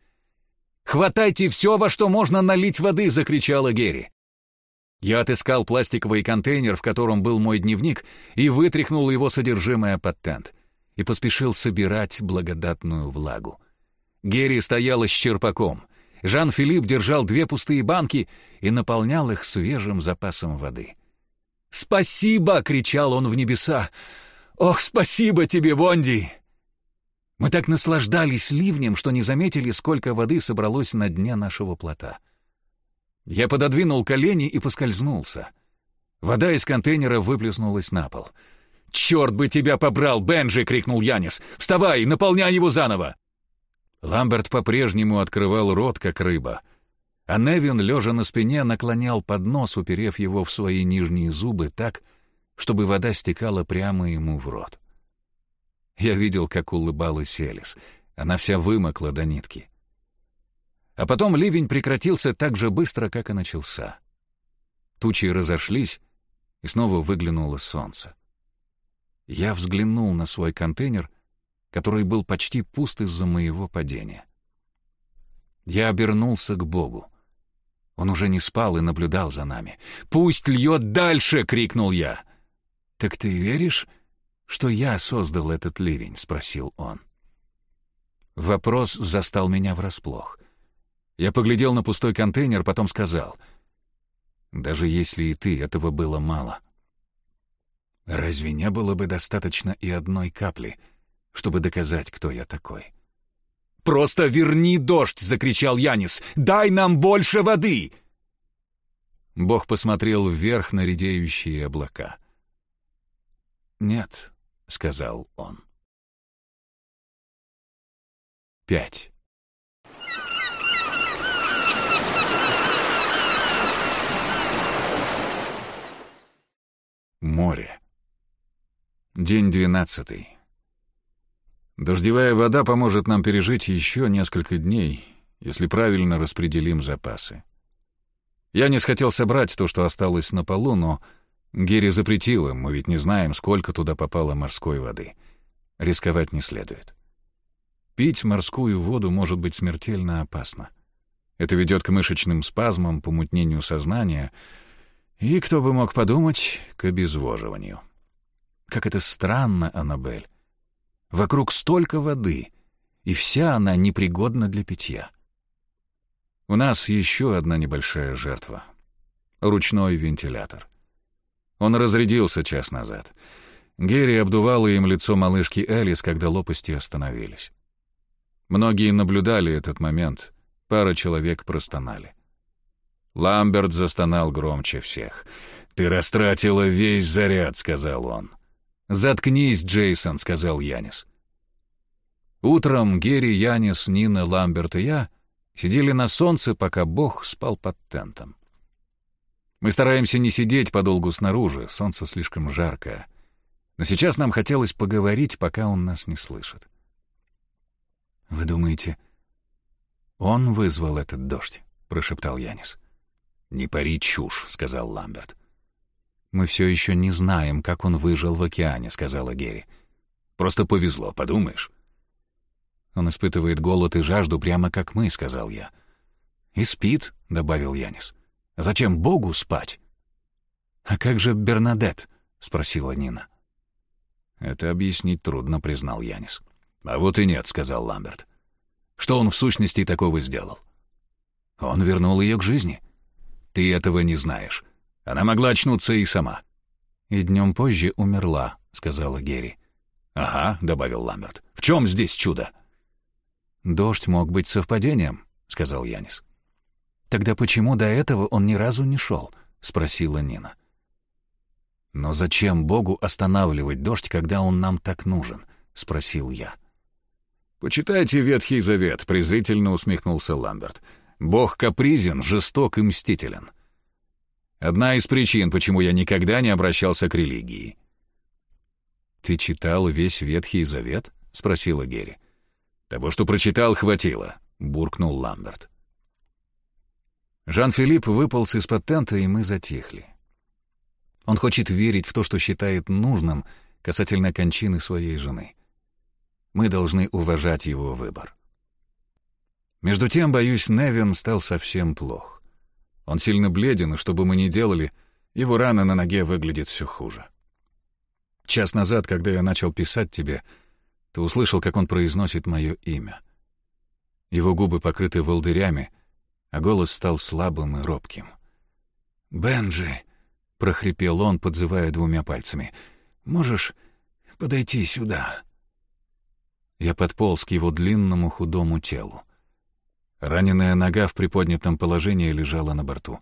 «Хватайте все, во что можно налить воды!» — закричала Герри. Я отыскал пластиковый контейнер, в котором был мой дневник, и вытряхнул его содержимое под тент. И поспешил собирать благодатную влагу. Герри стояла с черпаком. Жан-Филипп держал две пустые банки и наполнял их свежим запасом воды. «Спасибо!» — кричал он в небеса. «Ох, спасибо тебе, Бонди!» Мы так наслаждались ливнем, что не заметили, сколько воды собралось на дне нашего плота. Я пододвинул колени и поскользнулся. Вода из контейнера выплеснулась на пол. «Черт бы тебя побрал, Бенджи!» — крикнул Янис. «Вставай, наполняй его заново!» Ламберт по-прежнему открывал рот, как рыба. А Невин, лежа на спине, наклонял поднос, уперев его в свои нижние зубы так, чтобы вода стекала прямо ему в рот. Я видел, как улыбалась Элис. Она вся вымокла до нитки. А потом ливень прекратился так же быстро, как и начался. Тучи разошлись, и снова выглянуло солнце. Я взглянул на свой контейнер, который был почти пуст из-за моего падения. Я обернулся к Богу. Он уже не спал и наблюдал за нами. «Пусть льет дальше!» — крикнул я. «Так ты веришь, что я создал этот ливень?» — спросил он. Вопрос застал меня врасплох. Я поглядел на пустой контейнер, потом сказал, «Даже если и ты, этого было мало. Разве не было бы достаточно и одной капли, чтобы доказать, кто я такой?» «Просто верни дождь!» — закричал Янис. «Дай нам больше воды!» Бог посмотрел вверх на редеющие облака. «Нет», — сказал он. Пять. Море. День двенадцатый. Дождевая вода поможет нам пережить еще несколько дней, если правильно распределим запасы. Я не хотел собрать то, что осталось на полу, но Герри запретила, мы ведь не знаем, сколько туда попало морской воды. Рисковать не следует. Пить морскую воду может быть смертельно опасно. Это ведет к мышечным спазмам, помутнению сознания и, кто бы мог подумать, к обезвоживанию. Как это странно, Аннабель. Вокруг столько воды, и вся она непригодна для питья. У нас еще одна небольшая жертва — ручной вентилятор — он разрядился час назад. Герри обдувала им лицо малышки Элис, когда лопасти остановились. Многие наблюдали этот момент, пара человек простонали. Ламберт застонал громче всех. «Ты растратила весь заряд», — сказал он. «Заткнись, Джейсон», — сказал Янис. Утром Герри, Янис, Нина, Ламберт и я сидели на солнце, пока Бог спал под тентом. Мы стараемся не сидеть подолгу снаружи, солнце слишком жаркое. Но сейчас нам хотелось поговорить, пока он нас не слышит. «Вы думаете, он вызвал этот дождь?» — прошептал Янис. «Не пари чушь», — сказал Ламберт. «Мы все еще не знаем, как он выжил в океане», — сказала Герри. «Просто повезло, подумаешь». «Он испытывает голод и жажду прямо как мы», — сказал я. «И спит», — добавил Янис. Зачем Богу спать? «А как же Бернадет?» — спросила Нина. «Это объяснить трудно», — признал Янис. «А вот и нет», — сказал Ламберт. «Что он в сущности такого сделал?» «Он вернул ее к жизни». «Ты этого не знаешь. Она могла очнуться и сама». «И днем позже умерла», — сказала Герри. «Ага», — добавил Ламберт. «В чем здесь чудо?» «Дождь мог быть совпадением», — сказал Янис. «Тогда почему до этого он ни разу не шел?» — спросила Нина. «Но зачем Богу останавливать дождь, когда он нам так нужен?» — спросил я. «Почитайте Ветхий Завет», — презрительно усмехнулся Ламберт. «Бог капризен, жесток и мстителен. Одна из причин, почему я никогда не обращался к религии». «Ты читал весь Ветхий Завет?» — спросила Герри. «Того, что прочитал, хватило», — буркнул Ламберт. Жан-Филипп выполз из-под тента, и мы затихли. Он хочет верить в то, что считает нужным касательно кончины своей жены. Мы должны уважать его выбор. Между тем, боюсь, Невин стал совсем плох. Он сильно бледен, и что бы мы ни делали, его рана на ноге выглядит все хуже. Час назад, когда я начал писать тебе, ты услышал, как он произносит мое имя. Его губы покрыты волдырями, а голос стал слабым и робким. «Бенджи!» — прохрипел он, подзывая двумя пальцами. «Можешь подойти сюда?» Я подполз к его длинному худому телу. Раненая нога в приподнятом положении лежала на борту.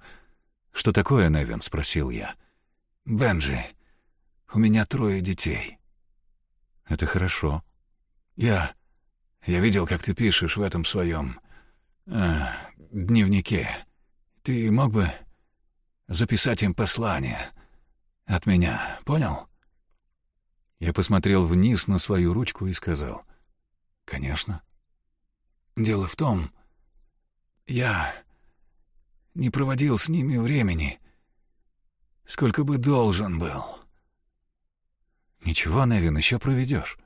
«Что такое, Невин?» — спросил я. «Бенджи, у меня трое детей». «Это хорошо». «Я... я видел, как ты пишешь в этом своем... Э, дневнике. Ты мог бы записать им послание от меня, понял?» Я посмотрел вниз на свою ручку и сказал. «Конечно». «Дело в том, я не проводил с ними времени, сколько бы должен был». «Ничего, Невин, еще проведешь».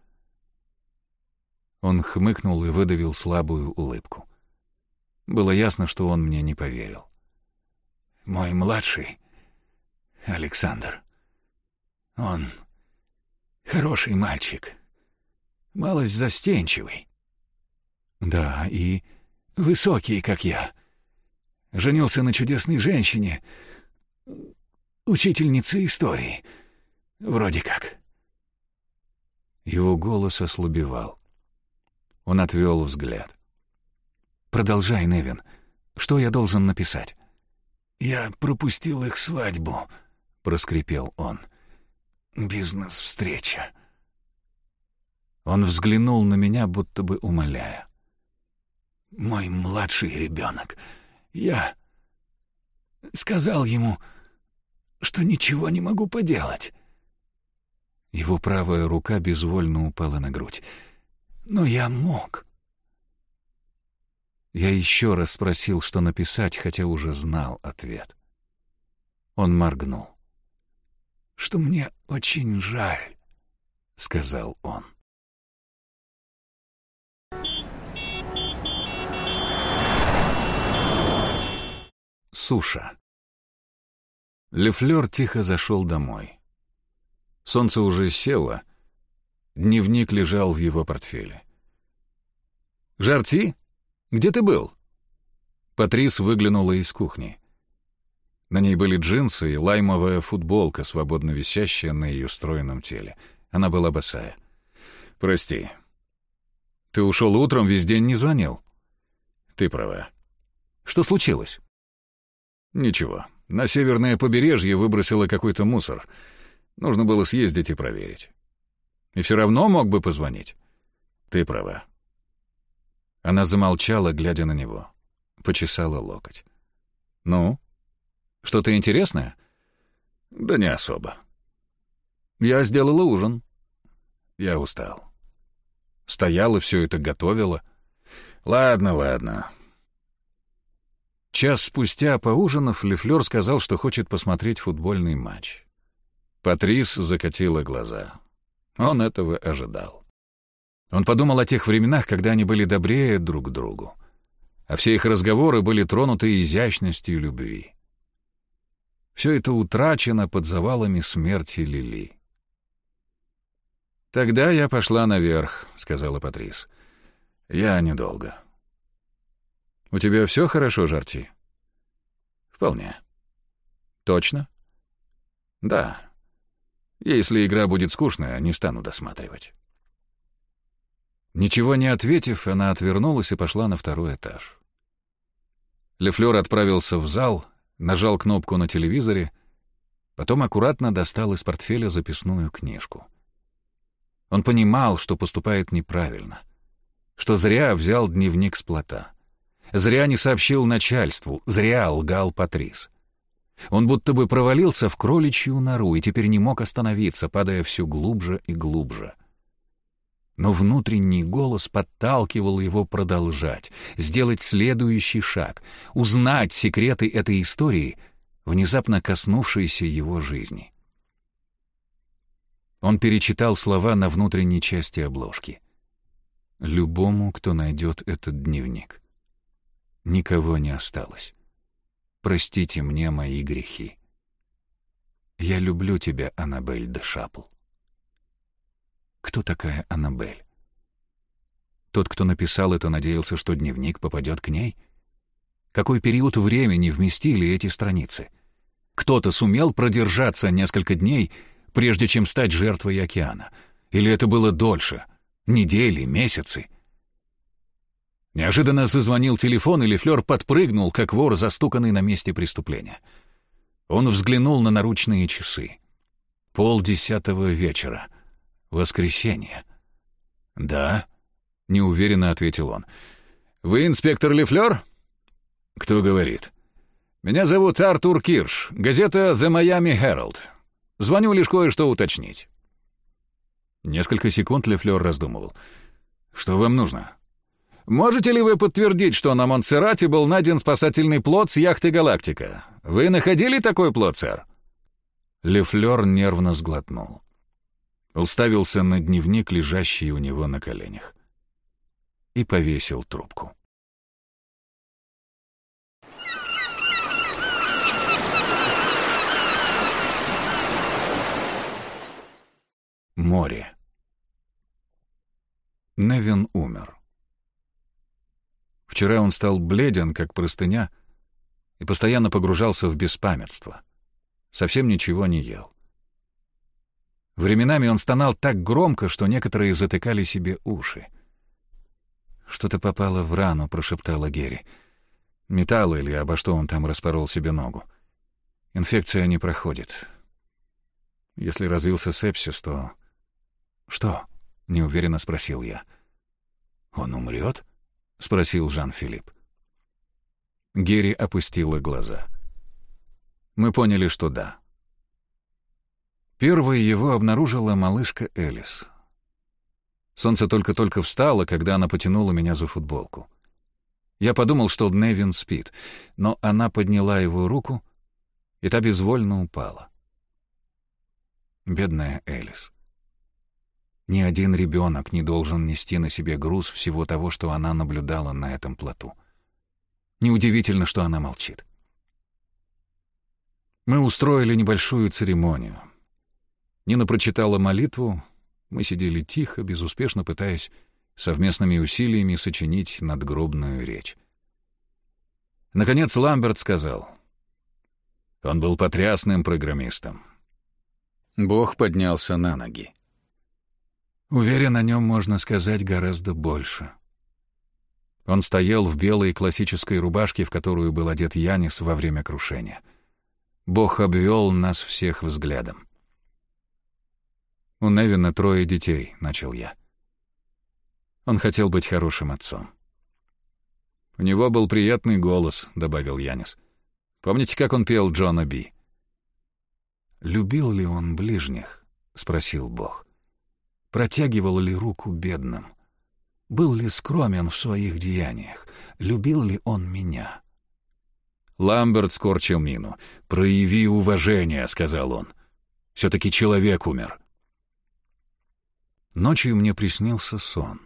Он хмыкнул и выдавил слабую улыбку. Было ясно, что он мне не поверил. «Мой младший, Александр, он хороший мальчик, малость застенчивый. Да, и высокий, как я. Женился на чудесной женщине, учительнице истории, вроде как». Его голос ослабевал. Он отвел взгляд. «Продолжай, Невин. Что я должен написать?» «Я пропустил их свадьбу», — проскрипел он. «Бизнес-встреча». Он взглянул на меня, будто бы умоляя. «Мой младший ребенок. Я сказал ему, что ничего не могу поделать. Его правая рука безвольно упала на грудь. «Но я мог». Я еще раз спросил, что написать, хотя уже знал ответ. Он моргнул. «Что мне очень жаль», — сказал он. Суша. Лефлер тихо зашел домой. Солнце уже село. Дневник лежал в его портфеле. «Жарти? Где ты был?» Патрис выглянула из кухни. На ней были джинсы и лаймовая футболка, свободно висящая на ее стройном теле. Она была босая. «Прости. Ты ушел утром, весь день не звонил?» «Ты права. Что случилось?» «Ничего. На северное побережье выбросило какой-то мусор. Нужно было съездить и проверить. И все равно мог бы позвонить. Ты права. Она замолчала, глядя на него. Почесала локоть. «Ну? Что-то интересное?» «Да не особо. Я сделала ужин. Я устал. Стояла, все это готовила. Ладно, ладно». Час спустя, поужинав, Лефлер сказал, что хочет посмотреть футбольный матч. Патрис закатила глаза. Он этого ожидал. Он подумал о тех временах, когда они были добрее друг к другу, а все их разговоры были тронуты изящностью любви. Все это утрачено под завалами смерти Лили. «Тогда я пошла наверх», — сказала Патрис. «Я недолго». «У тебя все хорошо, Жарти?» «Вполне». «Точно?» «Да». Если игра будет скучная, не стану досматривать. Ничего не ответив, она отвернулась и пошла на второй этаж. Лефлер отправился в зал, нажал кнопку на телевизоре, потом аккуратно достал из портфеля записную книжку. Он понимал, что поступает неправильно, что зря взял дневник с плота, зря не сообщил начальству, зря лгал Патрис. Он будто бы провалился в кроличью нору и теперь не мог остановиться, падая все глубже и глубже. Но внутренний голос подталкивал его продолжать, сделать следующий шаг, узнать секреты этой истории, внезапно коснувшиеся его жизни. Он перечитал слова на внутренней части обложки. «Любому, кто найдет этот дневник. Никого не осталось. простите мне мои грехи. Я люблю тебя, Аннабель де Шапл. Кто такая Аннабель? Тот, кто написал это, надеялся, что дневник попадет к ней? Какой период времени вместили эти страницы? Кто-то сумел продержаться несколько дней, прежде чем стать жертвой океана? Или это было дольше? Недели, месяцы? Неожиданно зазвонил телефон, и Лефлер подпрыгнул, как вор, застуканный на месте преступления. Он взглянул на наручные часы. Пол десятого вечера. Воскресенье. «Да», — неуверенно ответил он. «Вы инспектор Лефлер?» «Кто говорит?» «Меня зовут Артур Кирш, газета «The Miami Herald». Звоню лишь кое-что уточнить». Несколько секунд Лефлер раздумывал. «Что вам нужно?» «Можете ли вы подтвердить, что на Монсеррате был найден спасательный плот с яхты «Галактика»? Вы находили такой плот, сэр?» Лефлер нервно сглотнул. Уставился на дневник, лежащий у него на коленях. И повесил трубку. Море. Невин умер. Вчера он стал бледен, как простыня, и постоянно погружался в беспамятство. Совсем ничего не ел. Временами он стонал так громко, что некоторые затыкали себе уши. «Что-то попало в рану», — прошептала Герри. «Металл или обо что он там распорол себе ногу. Инфекция не проходит. Если развился сепсис, то...» «Что?» — неуверенно спросил я. «Он умрет?» — спросил Жан-Филипп. Герри опустила глаза. Мы поняли, что да. Первой его обнаружила малышка Элис. Солнце только-только встало, когда она потянула меня за футболку. Я подумал, что Невин спит, но она подняла его руку, и та безвольно упала. Бедная Элис. Ни один ребенок не должен нести на себе груз всего того, что она наблюдала на этом плоту. Неудивительно, что она молчит. Мы устроили небольшую церемонию. Нина прочитала молитву, мы сидели тихо, безуспешно пытаясь совместными усилиями сочинить надгробную речь. Наконец Ламберт сказал. Он был потрясным программистом. Бог поднялся на ноги. Уверен, о нем можно сказать гораздо больше. Он стоял в белой классической рубашке, в которую был одет Янис во время крушения. Бог обвел нас всех взглядом. «У Невина трое детей», — начал я. Он хотел быть хорошим отцом. «У него был приятный голос», — добавил Янис. «Помните, как он пел Джона Би?» «Любил ли он ближних?» — спросил Бог протягивал ли руку бедным, был ли скромен в своих деяниях, любил ли он меня. Ламберт скорчил мину. «Прояви уважение», — сказал он. «Все-таки человек умер». Ночью мне приснился сон.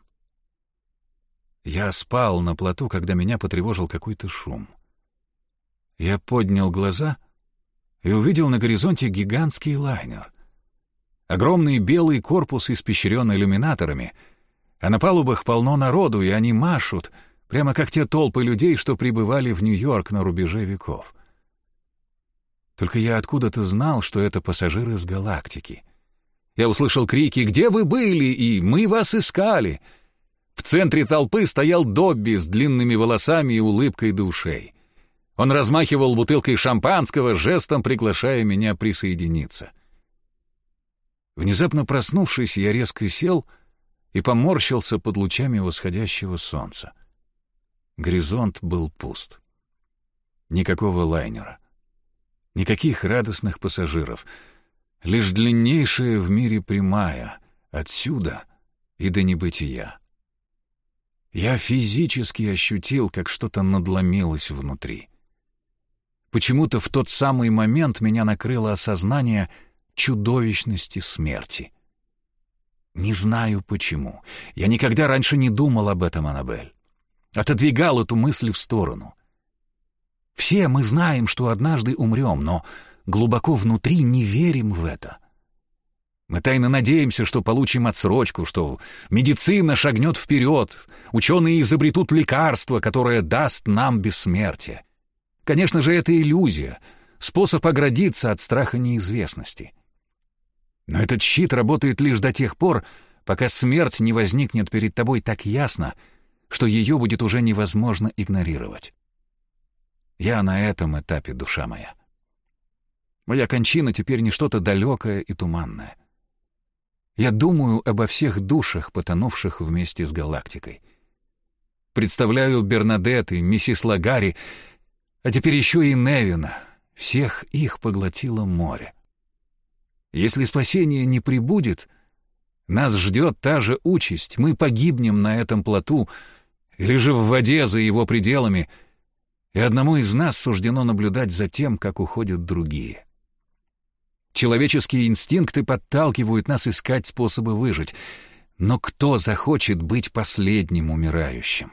Я спал на плоту, когда меня потревожил какой-то шум. Я поднял глаза и увидел на горизонте гигантский лайнер. Огромный белый корпус испещрен иллюминаторами, а на палубах полно народу, и они машут, прямо как те толпы людей, что прибывали в Нью-Йорк на рубеже веков. Только я откуда-то знал, что это пассажиры с галактики. Я услышал крики «Где вы были?» и «Мы вас искали!» В центре толпы стоял Добби с длинными волосами и улыбкой до. Он размахивал бутылкой шампанского, жестом приглашая меня присоединиться — Внезапно проснувшись, я резко сел и поморщился под лучами восходящего солнца. Горизонт был пуст. Никакого лайнера. Никаких радостных пассажиров. Лишь длиннейшая в мире прямая, отсюда и до небытия. Я физически ощутил, как что-то надломилось внутри. Почему-то в тот самый момент меня накрыло осознание — чудовищности смерти. Не знаю почему. Я никогда раньше не думал об этом, Аннабель. Отодвигал эту мысль в сторону. Все мы знаем, что однажды умрем, но глубоко внутри не верим в это. Мы тайно надеемся, что получим отсрочку, что медицина шагнет вперед, ученые изобретут лекарство, которое даст нам бессмертие. Конечно же, это иллюзия, способ оградиться от страха неизвестности. Но этот щит работает лишь до тех пор, пока смерть не возникнет перед тобой так ясно, что ее будет уже невозможно игнорировать. Я на этом этапе, душа моя. Моя кончина теперь не что-то далекое и туманное. Я думаю обо всех душах, потонувших вместе с галактикой. Представляю Бернадетт и миссис Лагари, а теперь еще и Невина. Всех их поглотило море. Если спасение не прибудет, нас ждет та же участь. Мы погибнем на этом плоту или же в воде за его пределами, и одному из нас суждено наблюдать за тем, как уходят другие. Человеческие инстинкты подталкивают нас искать способы выжить. Но кто захочет быть последним умирающим?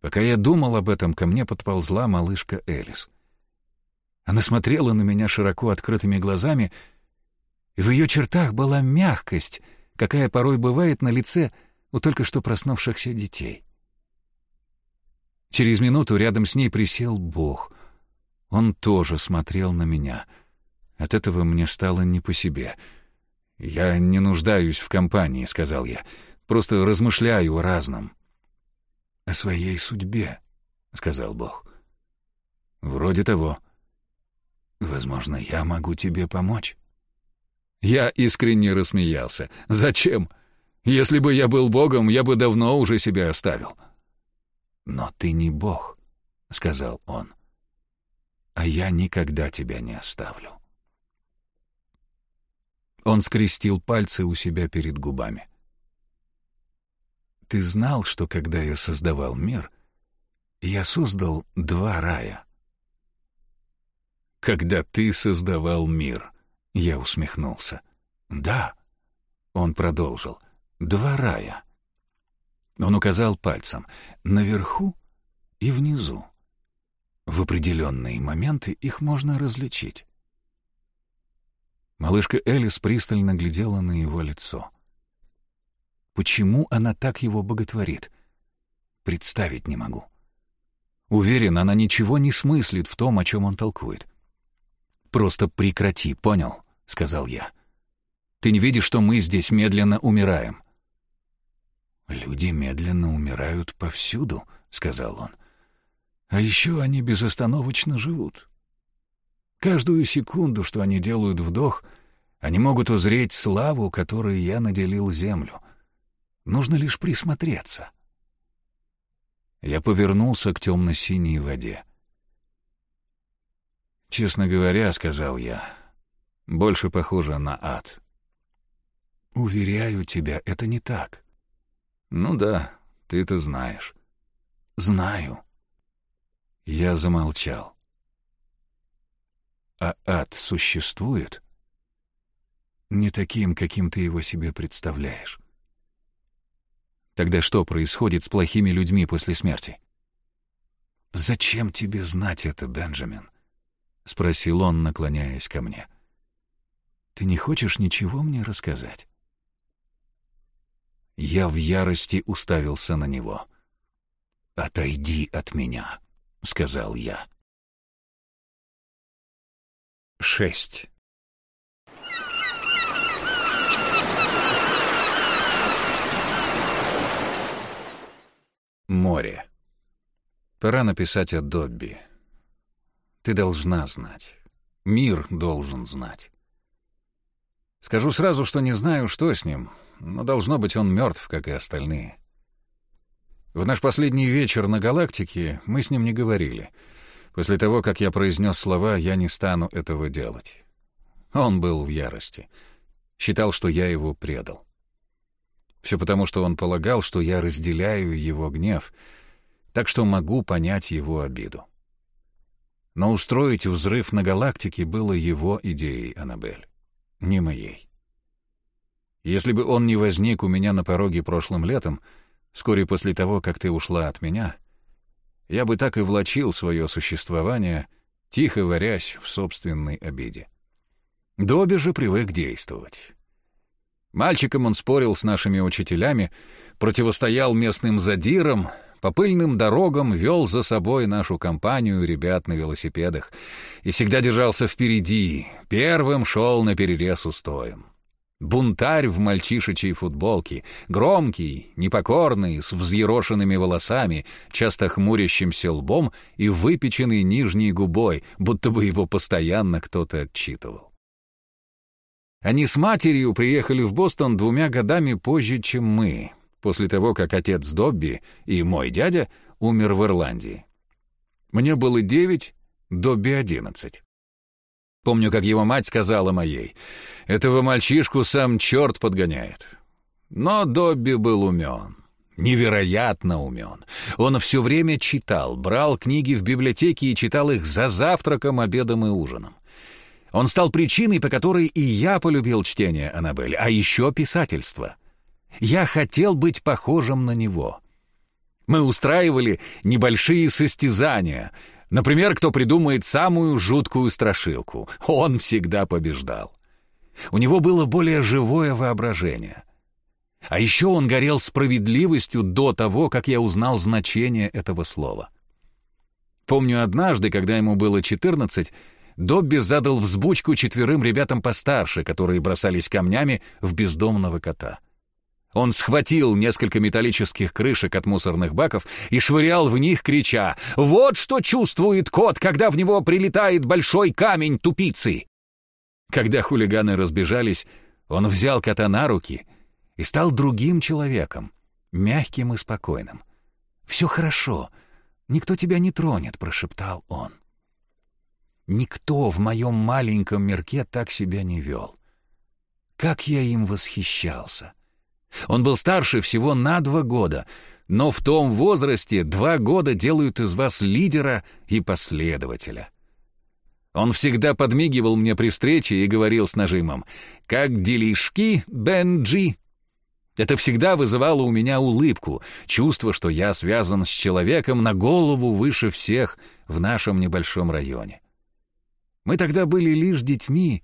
Пока я думал об этом, ко мне подползла малышка Элис. Она смотрела на меня широко открытыми глазами, и в ее чертах была мягкость, какая порой бывает на лице у только что проснувшихся детей. Через минуту рядом с ней присел Бог. Он тоже смотрел на меня — от этого мне стало не по себе. «Я не нуждаюсь в компании», — сказал я. «Просто размышляю о разном». «О своей судьбе», — сказал Бог. «Вроде того. Возможно, я могу тебе помочь». Я искренне рассмеялся. «Зачем? Если бы я был Богом, я бы давно уже себя оставил». «Но ты не Бог», — сказал он. «А я никогда тебя не оставлю». Он скрестил пальцы у себя перед губами. «Ты знал, что когда я создавал мир, я создал два рая?» «Когда ты создавал мир», — я усмехнулся. «Да», — он продолжил, — «два рая». Он указал пальцем наверху и внизу. В определенные моменты их можно различить. Малышка Элис пристально глядела на его лицо. Почему она так его боготворит? Представить не могу. Уверен, она ничего не смыслит в том, о чем он толкует. «Просто прекрати, понял?» — сказал я. «Ты не видишь, что мы здесь медленно умираем?» «Люди медленно умирают повсюду», — сказал он. «А еще они безостановочно живут. Каждую секунду, что они делают вдох, они могут узреть славу, которой я наделил землю. Нужно лишь присмотреться. Я повернулся к темно-синей воде. «Честно говоря, — сказал я, — больше похоже на ад». «Уверяю тебя, это не так». «Ну да, ты это знаешь». «Знаю». Я замолчал. А ад существует? Не таким, каким ты его себе представляешь. Тогда что происходит с плохими людьми после смерти? «Зачем тебе знать это, Бенджамин?» — спросил он, наклоняясь ко мне. «Ты не хочешь ничего мне рассказать?» Я в ярости уставился на него. «Отойди от меня», — сказал я. 6. Море. Пора написать о Добби. Ты должна знать. Мир должен знать. Скажу сразу, что не знаю, что с ним, но должно быть он мертв, как и остальные. В наш последний вечер на галактике мы с ним не говорили — После того, как я произнес слова «я не стану этого делать». Он был в ярости. Считал, что я его предал. Все потому, что он полагал, что я разделяю его гнев, так что могу понять его обиду. Но устроить взрыв на галактике было его идеей, Аннабель, не моей. Если бы он не возник у меня на пороге прошлым летом, вскоре после того, как ты ушла от меня — я бы так и влачил свое существование, тихо варясь в собственной обиде. Добби же привык действовать. Мальчиком он спорил с нашими учителями, противостоял местным задирам, по пыльным дорогам вел за собой нашу компанию ребят на велосипедах и всегда держался впереди, первым шел на перерез устоем. Бунтарь в мальчишечьей футболке, громкий, непокорный, с взъерошенными волосами, часто хмурящимся лбом и выпеченной нижней губой, будто бы его постоянно кто-то отчитывал. Они с матерью приехали в Бостон двумя годами позже, чем мы, после того, как отец Добби и мой дядя умер в Ирландии. Мне было девять, Добби одиннадцать. Помню, как его мать сказала моей, «Этого мальчишку сам черт подгоняет». Но Добби был умен, невероятно умен. Он все время читал, брал книги в библиотеке и читал их за завтраком, обедом и ужином. Он стал причиной, по которой и я полюбил чтение Аннабель, а еще писательство. Я хотел быть похожим на него. Мы устраивали небольшие состязания — Например, кто придумает самую жуткую страшилку. Он всегда побеждал. У него было более живое воображение. А еще он горел справедливостью до того, как я узнал значение этого слова. Помню однажды, когда ему было 14, Добби задал взбучку четверым ребятам постарше, которые бросались камнями в бездомного кота. Он схватил несколько металлических крышек от мусорных баков и швырял в них, крича «Вот что чувствует кот, когда в него прилетает большой камень тупицы!» Когда хулиганы разбежались, он взял кота на руки и стал другим человеком, мягким и спокойным. «Все хорошо, никто тебя не тронет», — прошептал он. Никто в моем маленьком мирке так себя не вел. Как я им восхищался! Он был старше всего на два года, но в том возрасте два года делают из вас лидера и последователя. Он всегда подмигивал мне при встрече и говорил с нажимом «Как делишки, Бенджи?» Это всегда вызывало у меня улыбку, чувство, что я связан с человеком на голову выше всех в нашем небольшом районе. Мы тогда были лишь детьми,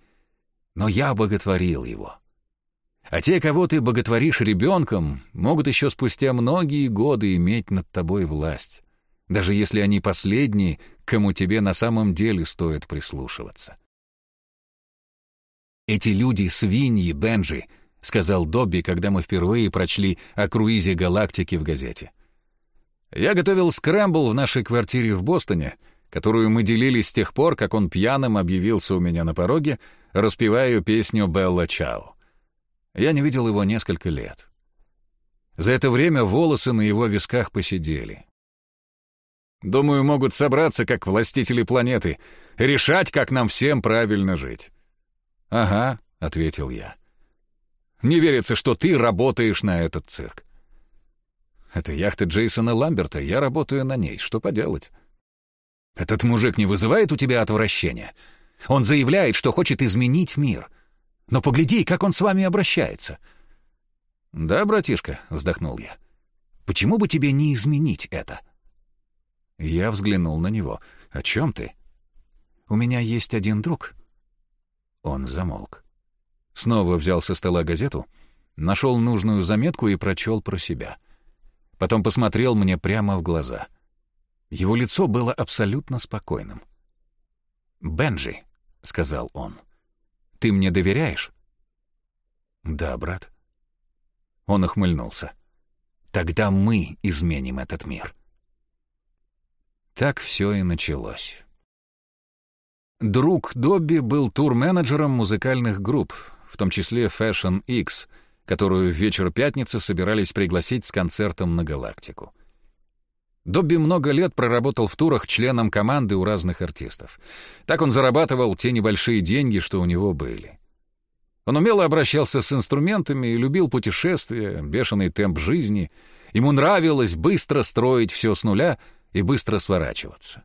но я боготворил его. А те, кого ты боготворишь ребенком, могут еще спустя многие годы иметь над тобой власть, даже если они последние, кому тебе на самом деле стоит прислушиваться. «Эти люди — свиньи, Бенджи», — сказал Добби, когда мы впервые прочли о круизе галактики в газете. «Я готовил скрэмбл в нашей квартире в Бостоне, которую мы делили с тех пор, как он пьяным объявился у меня на пороге, распевая песню «Белла Чао». Я не видел его несколько лет. За это время волосы на его висках посидели. Думаю, могут собраться, как властители планеты, решать, как нам всем правильно жить. «Ага», — ответил я. «Не верится, что ты работаешь на этот цирк». «Это яхта Джейсона Ламберта, я работаю на ней, что поделать?» «Этот мужик не вызывает у тебя отвращения? Он заявляет, что хочет изменить мир. Но погляди, как он с вами обращается». «Да, братишка», — вздохнул я. «Почему бы тебе не изменить это?» Я взглянул на него. «О чем ты?» «У меня есть один друг». Он замолк. Снова взял со стола газету, нашел нужную заметку и прочел про себя. Потом посмотрел мне прямо в глаза. Его лицо было абсолютно спокойным. «Бенджи», — сказал он, — ты мне доверяешь?» «Да, брат». Он охмыльнулся. «Тогда мы изменим этот мир». Так все и началось. Друг Добби был тур-менеджером музыкальных групп, в том числе Fashion X, которую в вечер пятницы собирались пригласить с концертом на Галактику. Добби много лет проработал в турах членом команды у разных артистов. Так он зарабатывал те небольшие деньги, что у него были. Он умело обращался с инструментами и любил путешествия, бешеный темп жизни. Ему нравилось быстро строить все с нуля и быстро сворачиваться.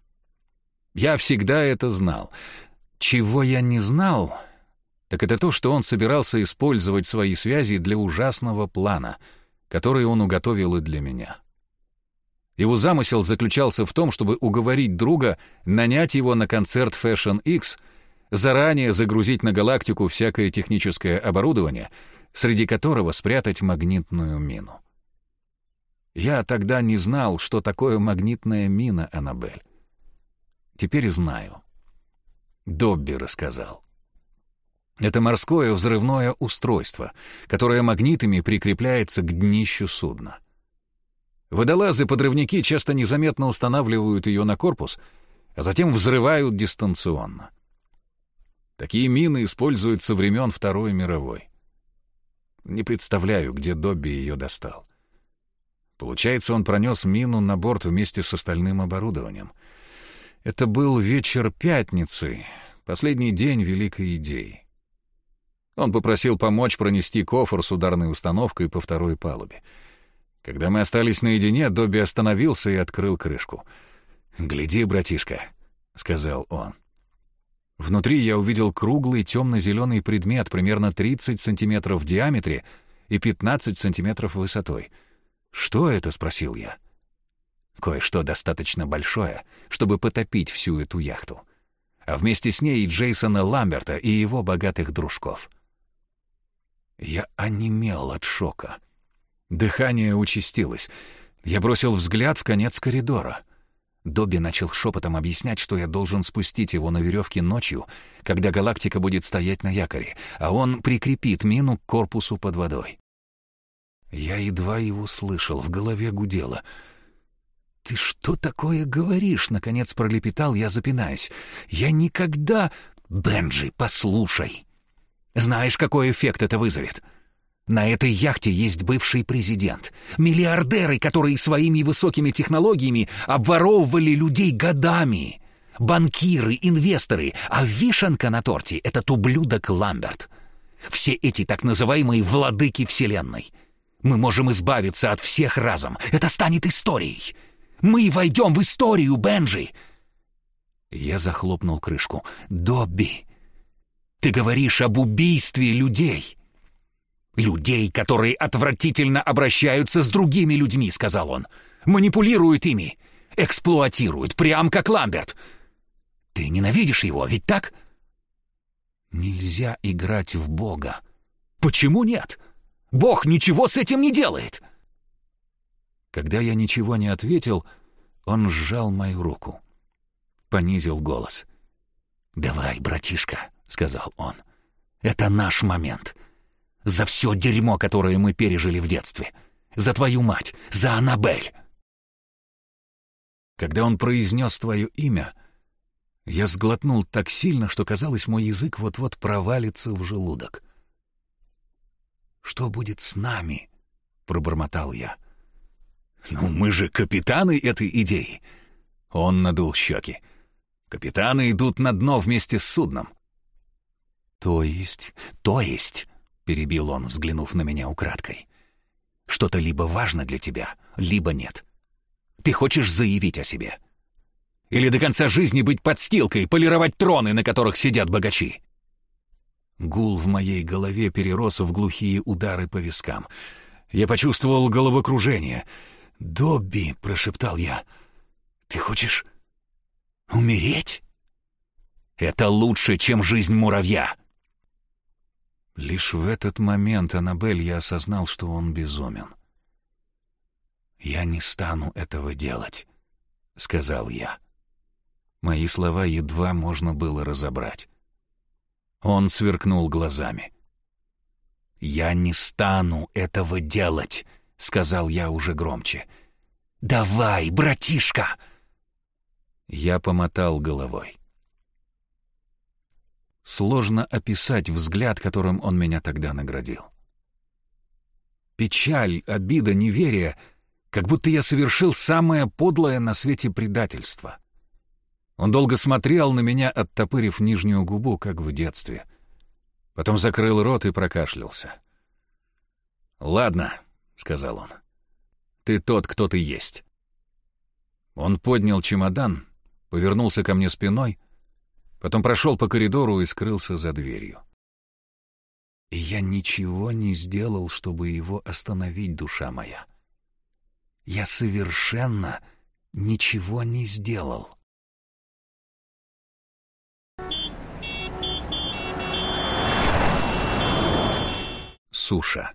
Я всегда это знал. Чего я не знал, так это то, что он собирался использовать свои связи для ужасного плана, который он уготовил и для меня. Его замысел заключался в том, чтобы уговорить друга нанять его на концерт Fashion X, заранее загрузить на галактику всякое техническое оборудование, среди которого спрятать магнитную мину. Я тогда не знал, что такое магнитная мина, Аннабель. Теперь знаю. Добби рассказал. Это морское взрывное устройство, которое магнитами прикрепляется к днищу судна. Водолазы-подрывники часто незаметно устанавливают ее на корпус, а затем взрывают дистанционно. Такие мины используют со времен Второй мировой. Не представляю, где Добби ее достал. Получается, он пронес мину на борт вместе с остальным оборудованием. Это был вечер пятницы, последний день великой идеи. Он попросил помочь пронести кофр с ударной установкой по второй палубе — когда мы остались наедине, Добби остановился и открыл крышку. «Гляди, братишка», — сказал он. Внутри я увидел круглый темно-зеленый предмет примерно 30 сантиметров в диаметре и 15 сантиметров высотой. «Что это?» — спросил я. «Кое-что достаточно большое, чтобы потопить всю эту яхту. А вместе с ней и Джейсона Ламберта и его богатых дружков». Я онемел от шока. Дыхание участилось. Я бросил взгляд в конец коридора. Добби начал шепотом объяснять, что я должен спустить его на веревке ночью, когда галактика будет стоять на якоре, а он прикрепит мину к корпусу под водой. Я едва его слышал, в голове гудело. «Ты что такое говоришь?» — наконец пролепетал я, запинаясь. «Я никогда...» «Бенджи, послушай. Знаешь, какой эффект это вызовет?» На этой яхте есть бывший президент. Миллиардеры, которые своими высокими технологиями обворовывали людей годами. Банкиры, инвесторы. А вишенка на торте — этот ублюдок Ламберт. Все эти так называемые «владыки Вселенной». Мы можем избавиться от всех разом. Это станет историей. Мы войдем в историю, Бенджи. Я захлопнул крышку. «Добби, ты говоришь об убийстве людей». «Людей, которые отвратительно обращаются с другими людьми», — сказал он. «Манипулируют ими, эксплуатируют, прям как Ламберт. Ты ненавидишь его, ведь так?» «Нельзя играть в Бога». «Почему нет? Бог ничего с этим не делает!» Когда я ничего не ответил, он сжал мою руку. Понизил голос. «Давай, братишка», — сказал он. «Это наш момент. За все дерьмо, которое мы пережили в детстве. За твою мать, за Аннабель. Когда он произнес твое имя, я сглотнул так сильно, что казалось, мой язык вот-вот провалится в желудок. «Что будет с нами?» — пробормотал я. «Ну, мы же капитаны этой идеи!» Он надул щеки. «Капитаны идут на дно вместе с судном». «То есть? То есть?» — перебил он, взглянув на меня украдкой. «Что-то либо важно для тебя, либо нет. Ты хочешь заявить о себе? Или до конца жизни быть подстилкой, полировать троны, на которых сидят богачи?» Гул в моей голове перерос в глухие удары по вискам. Я почувствовал головокружение. «Добби», — прошептал я, — «ты хочешь умереть?» «Это лучше, чем жизнь муравья», Лишь в этот момент, Аннабель, я осознал, что он безумен. «Я не стану этого делать», — сказал я. Мои слова едва можно было разобрать. Он сверкнул глазами. «Я не стану этого делать», — сказал я уже громче. «Давай, братишка!» Я помотал головой. Сложно описать взгляд, которым он меня тогда наградил. Печаль, обида, неверие, как будто я совершил самое подлое на свете предательство. Он долго смотрел на меня, оттопырив нижнюю губу, как в детстве. Потом закрыл рот и прокашлялся. «Ладно», — сказал он, — «ты тот, кто ты есть». Он поднял чемодан, повернулся ко мне спиной — Потом прошел по коридору и скрылся за дверью. И я ничего не сделал, чтобы его остановить, душа моя. Я совершенно ничего не сделал. Суша.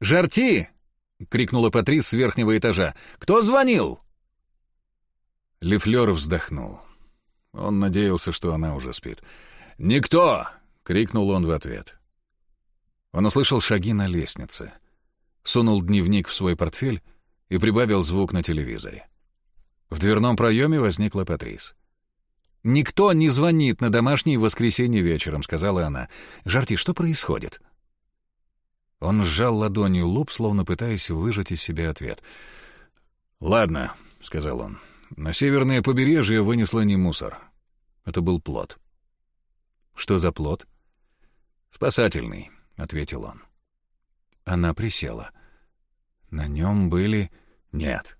«Жарти!» — крикнула Патрис с верхнего этажа. «Кто звонил?» Лефлер вздохнул. Он надеялся, что она уже спит. «Никто!» — крикнул он в ответ. Он услышал шаги на лестнице, сунул дневник в свой портфель и прибавил звук на телевизоре. В дверном проеме возникла Патрис. «Никто не звонит на домашнее воскресенье вечером», — сказала она. «Жарти, что происходит?» Он сжал ладонью лоб, словно пытаясь выжать из себя ответ. «Ладно», — сказал он. «На северное побережье вынесло не мусор. Это был плод». «Что за плод?» «Спасательный», — ответил он. Она присела. На нем были... Нет,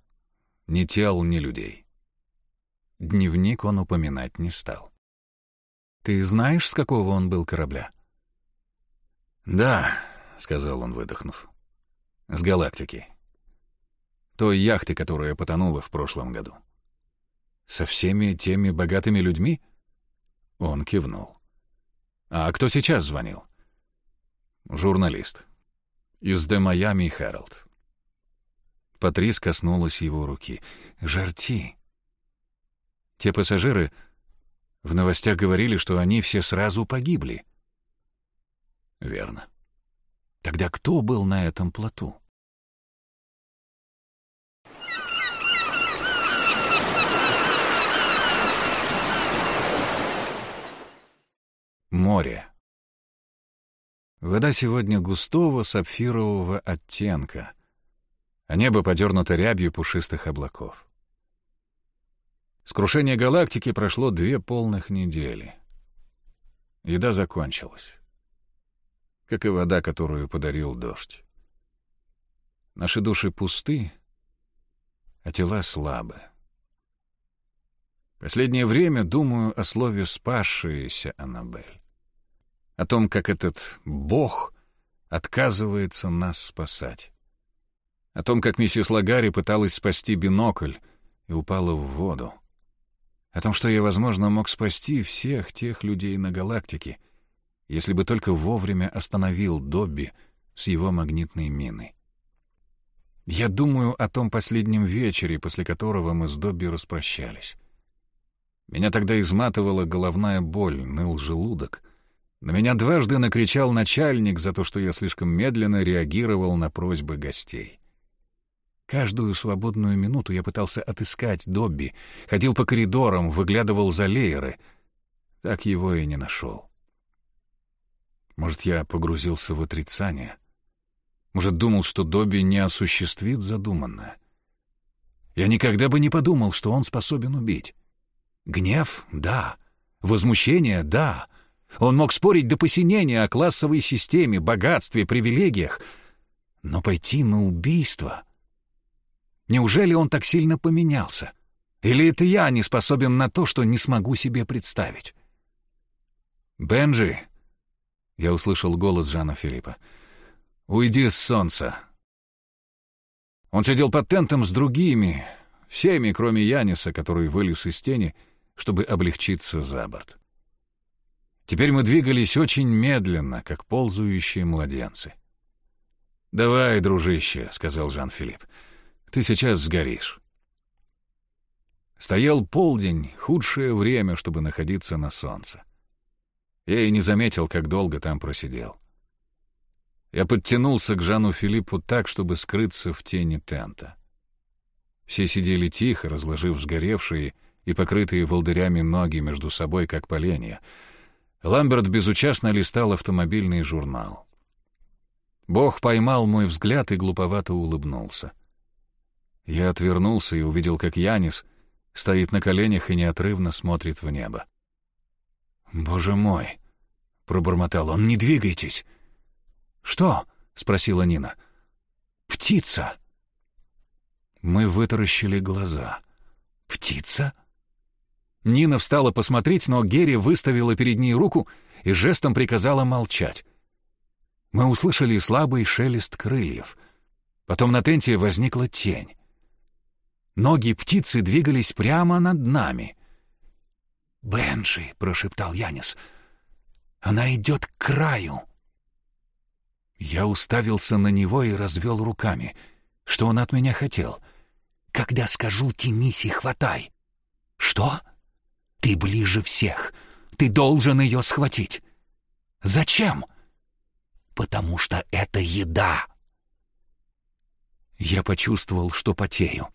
ни тел, ни людей. Дневник он упоминать не стал. «Ты знаешь, с какого он был корабля?» «Да», — сказал он, выдохнув. «С галактики. Той яхты, которая потонула в прошлом году. Со всеми теми богатыми людьми?» Он кивнул. «А кто сейчас звонил?» «Журналист. Из The Miami Herald». Патрис коснулась его руки. «Жарти!» Те пассажиры в новостях говорили, что они все сразу погибли. Верно. Тогда кто был на этом плоту? Море. Вода сегодня густого сапфирового оттенка, а небо подернуто рябью пушистых облаков. С крушения галактики прошло две полных недели. Еда закончилась как и вода, которую подарил дождь. Наши души пусты, а тела слабы. Последнее время думаю о слове «спасшаяся Аннабель», о том, как этот Бог отказывается нас спасать, о том, как миссис Лагари пыталась спасти бинокль и упала в воду, о том, что я, возможно, мог спасти всех тех людей на галактике — если бы только вовремя остановил Добби с его магнитной миной. Я думаю о том последнем вечере, после которого мы с Добби распрощались. Меня тогда изматывала головная боль, ныл желудок. На меня дважды накричал начальник за то, что я слишком медленно реагировал на просьбы гостей. Каждую свободную минуту я пытался отыскать Добби, ходил по коридорам, выглядывал за лееры. Так его и не нашел. Может, я погрузился в отрицание? Может, думал, что Добби не осуществит задуманное? Я никогда бы не подумал, что он способен убить. Гнев — да. Возмущение — да. Он мог спорить до посинения о классовой системе, богатстве, привилегиях. Но пойти на убийство... Неужели он так сильно поменялся? Или это я не способен на то, что не смогу себе представить? «Бенджи», я услышал голос Жана Филиппа. «Уйди с солнца!» Он сидел под тентом с другими, всеми, кроме Яниса, который вылез из тени, чтобы облегчиться за борт. Теперь мы двигались очень медленно, как ползающие младенцы. «Давай, дружище», — сказал Жан-Филипп, — «ты сейчас сгоришь». Стоял полдень, худшее время, чтобы находиться на солнце. Я и не заметил, как долго там просидел. Я подтянулся к Жану Филиппу так, чтобы скрыться в тени тента. Все сидели тихо, разложив сгоревшие и покрытые волдырями ноги между собой, как поленья. Ламберт безучастно листал автомобильный журнал. Бог поймал мой взгляд и глуповато улыбнулся. Я отвернулся и увидел, как Янис стоит на коленях и неотрывно смотрит в небо. «Боже мой!» — пробормотал он. «Не двигайтесь!» «Что?» — спросила Нина. «Птица!» Мы вытаращили глаза. «Птица?» Нина встала посмотреть, но Герри выставила перед ней руку и жестом приказала молчать. Мы услышали слабый шелест крыльев. Потом на тенте возникла тень. Ноги птицы двигались прямо над нами. «Бенджи!» — прошептал Янис. «Она идет к краю!» Я уставился на него и развел руками. Что он от меня хотел? «Когда скажу, тянись и хватай!» «Что?» «Ты ближе всех. Ты должен ее схватить». «Зачем?» «Потому что это еда!» Я почувствовал, что потею.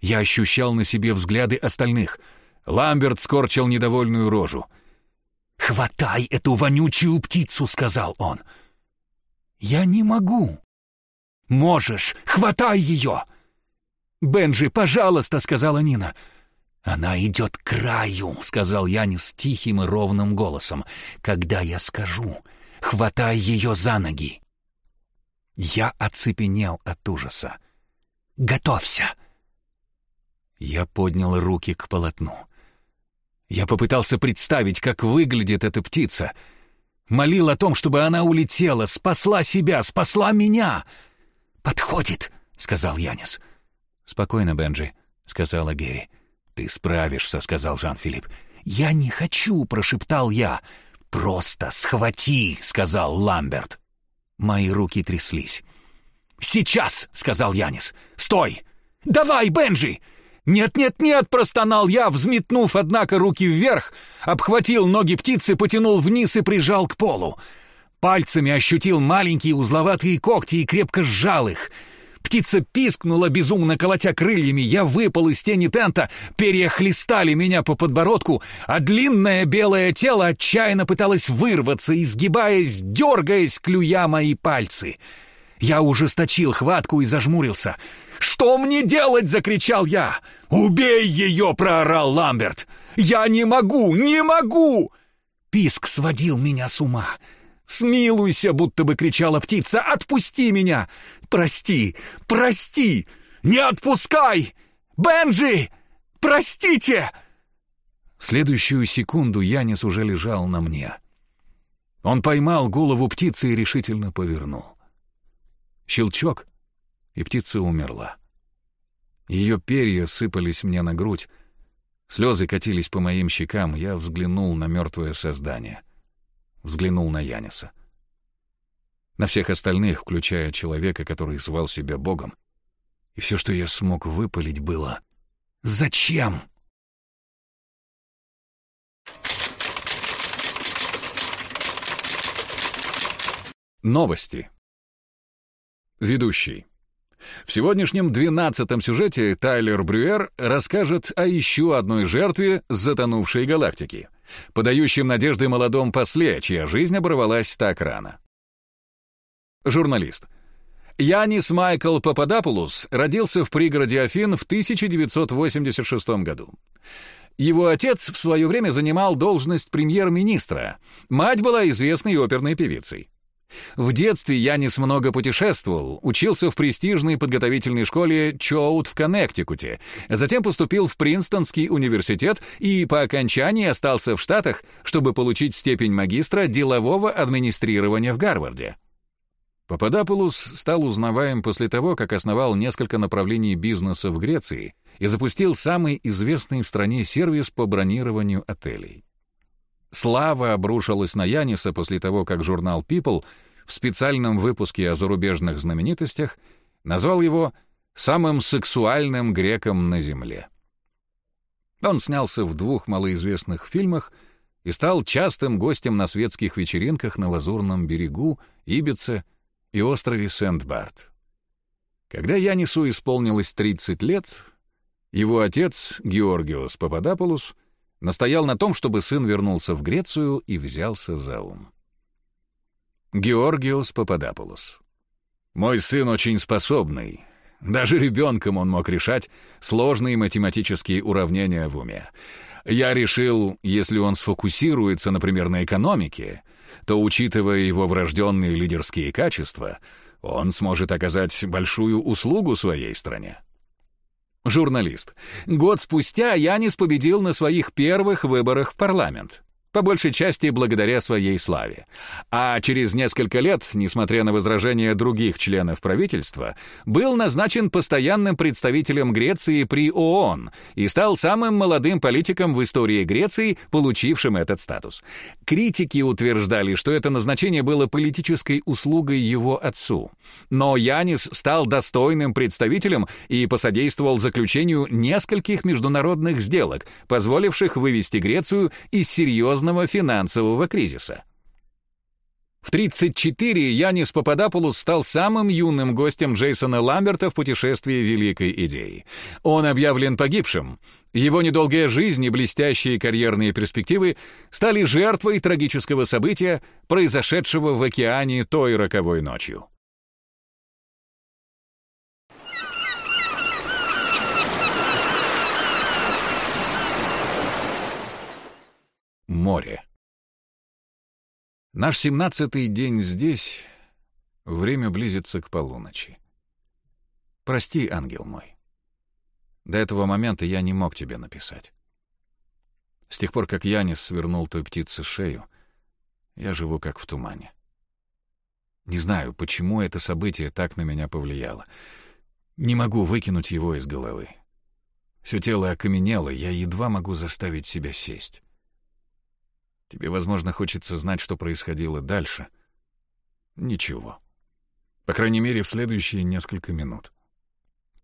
Я ощущал на себе взгляды остальных. Ламберт скорчил недовольную рожу. «Хватай эту вонючую птицу!» — сказал он. «Я не могу». «Можешь! Хватай ее!» «Бенджи, пожалуйста!» — сказала Нина. «Она идет к краю!» — сказал Янис тихим и ровным голосом. «Когда я скажу, хватай ее за ноги!» Я оцепенел от ужаса. «Готовься!» Я поднял руки к полотну. Я попытался представить, как выглядит эта птица. Молил о том, чтобы она улетела, спасла себя, спасла меня. «Подходит», — сказал Янис. «Спокойно, Бенджи», — сказала Герри. «Ты справишься», — сказал Жан-Филипп. «Я не хочу», — прошептал я. «Просто схвати», — сказал Ламберт. Мои руки тряслись. «Сейчас!» — сказал Янис. «Стой! Давай, Бенджи!» «Нет-нет-нет!» — простонал я, взметнув, однако, руки вверх, обхватил ноги птицы, потянул вниз и прижал к полу. Пальцами ощутил маленькие узловатые когти и крепко сжал их. Птица пискнула, безумно колотя крыльями. Я выпал из тени тента, перья хлестали меня по подбородку, а длинное белое тело отчаянно пыталось вырваться, изгибаясь, дергаясь, клюя мои пальцы. Я ужесточил хватку и зажмурился. «Что мне делать?» — закричал я. «Убей ее!» — проорал Ламберт. «Я не могу! Не могу!» Писк сводил меня с ума. «Смилуйся!» — будто бы кричала птица. «Отпусти меня! Прости! Прости! Не отпускай! Бенджи! Простите!» В следующую секунду Янис уже лежал на мне. Он поймал голову птицы и решительно повернул. Щелчок, и птица умерла. Ее перья сыпались мне на грудь, слезы катились по моим щекам, я взглянул на мертвое создание. Взглянул на Яниса. На всех остальных, включая человека, который звал себя Богом. И все, что я смог выпалить, было «Зачем?» Новости. Ведущий. В сегодняшнем двенадцатом сюжете Тайлер Брюер расскажет о еще одной жертве затонувшей галактики, подающем надежды молодом после, чья жизнь оборвалась так рано. Журналист. Янис Майкл Пападапулус родился в пригороде Афин в 1986 году. Его отец в свое время занимал должность премьер-министра. Мать была известной оперной певицей. В детстве Янис много путешествовал, учился в престижной подготовительной школе Чоут в Коннектикуте, затем поступил в Принстонский университет и по окончании остался в Штатах, чтобы получить степень магистра делового администрирования в Гарварде. Пападопoulos стал узнаваем после того, как основал несколько направлений бизнеса в Греции и запустил самый известный в стране сервис по бронированию отелей. Слава обрушилась на Яниса после того, как журнал People в специальном выпуске о зарубежных знаменитостях назвал его самым сексуальным греком на Земле. Он снялся в двух малоизвестных фильмах и стал частым гостем на светских вечеринках на Лазурном берегу, Ибице и острове Сент-Барт. Когда Янису исполнилось 30 лет, его отец, Георгиос Пападополус, настоял на том, чтобы сын вернулся в Грецию и взялся за ум. Георгиос Пападополос. «Мой сын очень способный. Даже ребенком он мог решать сложные математические уравнения в уме. Я решил, если он сфокусируется, например, на экономике, то, учитывая его врожденные лидерские качества, он сможет оказать большую услугу своей стране. Журналист. Год спустя Янис победил на своих первых выборах в парламент. По большей части благодаря своей славе. А через несколько лет, несмотря на возражения других членов правительства, был назначен постоянным представителем Греции при ООН и стал самым молодым политиком в истории Греции, получившим этот статус. Критики утверждали, что это назначение было политической услугой его отцу. Но Янис стал достойным представителем и посодействовал заключению нескольких международных сделок, позволивших вывести Грецию из серьезных серьезного финансового кризиса. В 1934 Янис Пападопoulos стал самым юным гостем Джейсона Ламберта в путешествии Великой Идеи. Он объявлен погибшим. Его недолгая жизнь и блестящие карьерные перспективы стали жертвой трагического события, произошедшего в океане той роковой ночью. Море. Наш семнадцатый день здесь, время близится к полуночи. Прости, ангел мой. До этого момента я не мог тебе написать. С тех пор, как Янис свернул той птице шею, я живу как в тумане. Не знаю, почему это событие так на меня повлияло. Не могу выкинуть его из головы. Все тело окаменело, я едва могу заставить себя сесть. Тебе, возможно, хочется знать, что происходило дальше. Ничего. По крайней мере, в следующие несколько минут.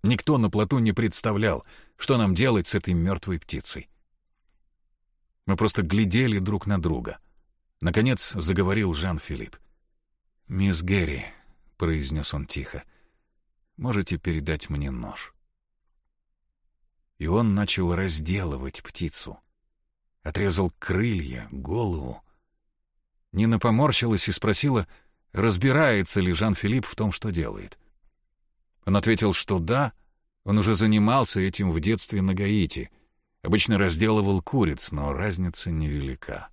Никто на плоту не представлял, что нам делать с этой мертвой птицей. Мы просто глядели друг на друга. Наконец заговорил Жан-Филипп. «Мисс Гэри», — произнес он тихо, — «можете передать мне нож?» И он начал разделывать птицу отрезал крылья, голову. Нина поморщилась и спросила, разбирается ли Жан-Филипп в том, что делает. Он ответил, что да, он уже занимался этим в детстве на Гаити, обычно разделывал куриц, но разница невелика.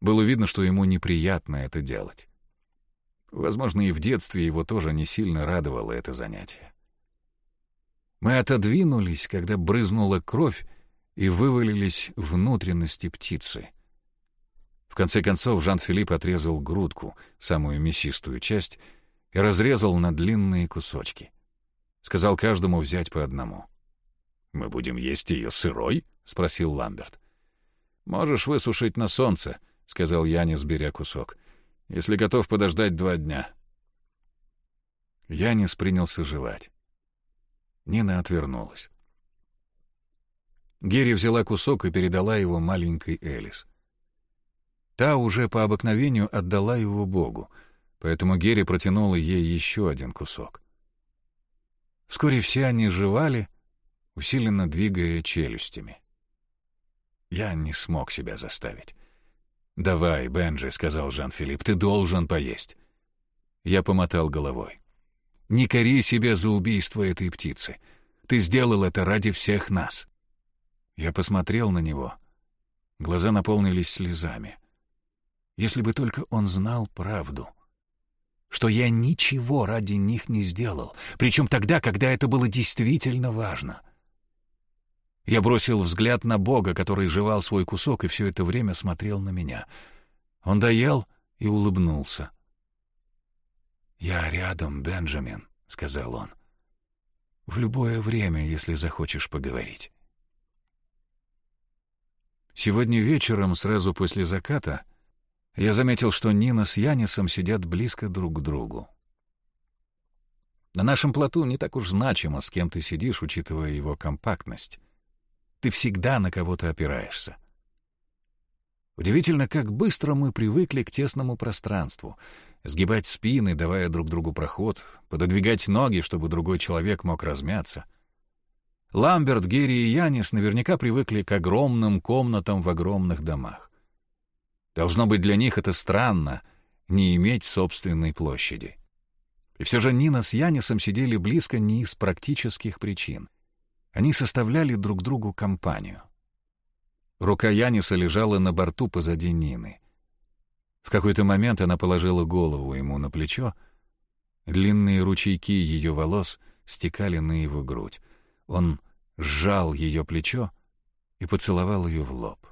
Было видно, что ему неприятно это делать. Возможно, и в детстве его тоже не сильно радовало это занятие. Мы отодвинулись, когда брызнула кровь, и вывалились внутренности птицы. В конце концов Жан-Филипп отрезал грудку, самую мясистую часть, и разрезал на длинные кусочки. Сказал каждому взять по одному. «Мы будем есть ее сырой?» — спросил Ламберт. «Можешь высушить на солнце», — сказал Янис, беря кусок, «если готов подождать два дня». Янис принялся жевать. Нина отвернулась. Герри взяла кусок и передала его маленькой Элис. Та уже по обыкновению отдала его Богу, поэтому Герри протянула ей еще один кусок. Вскоре все они жевали, усиленно двигая челюстями. Я не смог себя заставить. «Давай, Бенджи», — сказал Жан-Филипп, — «ты должен поесть». Я помотал головой. «Не кори себя за убийство этой птицы. Ты сделал это ради всех нас». Я посмотрел на него. Глаза наполнились слезами. Если бы только он знал правду. Что я ничего ради них не сделал, причем тогда, когда это было действительно важно. Я бросил взгляд на Бога, который жевал свой кусок и все это время смотрел на меня. Он доел и улыбнулся. «Я рядом, Бенджамин», — сказал он. «В любое время, если захочешь поговорить». Сегодня вечером, сразу после заката, я заметил, что Нина с Янисом сидят близко друг к другу. На нашем плоту не так уж значимо, с кем ты сидишь, учитывая его компактность. Ты всегда на кого-то опираешься. Удивительно, как быстро мы привыкли к тесному пространству, сгибать спины, давая друг другу проход, пододвигать ноги, чтобы другой человек мог размяться — Ламберт, Герри и Янис наверняка привыкли к огромным комнатам в огромных домах. Должно быть, для них это странно — не иметь собственной площади. И все же Нина с Янисом сидели близко не из практических причин. Они составляли друг другу компанию. Рука Яниса лежала на борту позади Нины. В какой-то момент она положила голову ему на плечо. Длинные ручейки ее волос стекали на его грудь. Он сжал ее плечо и поцеловал ее в лоб.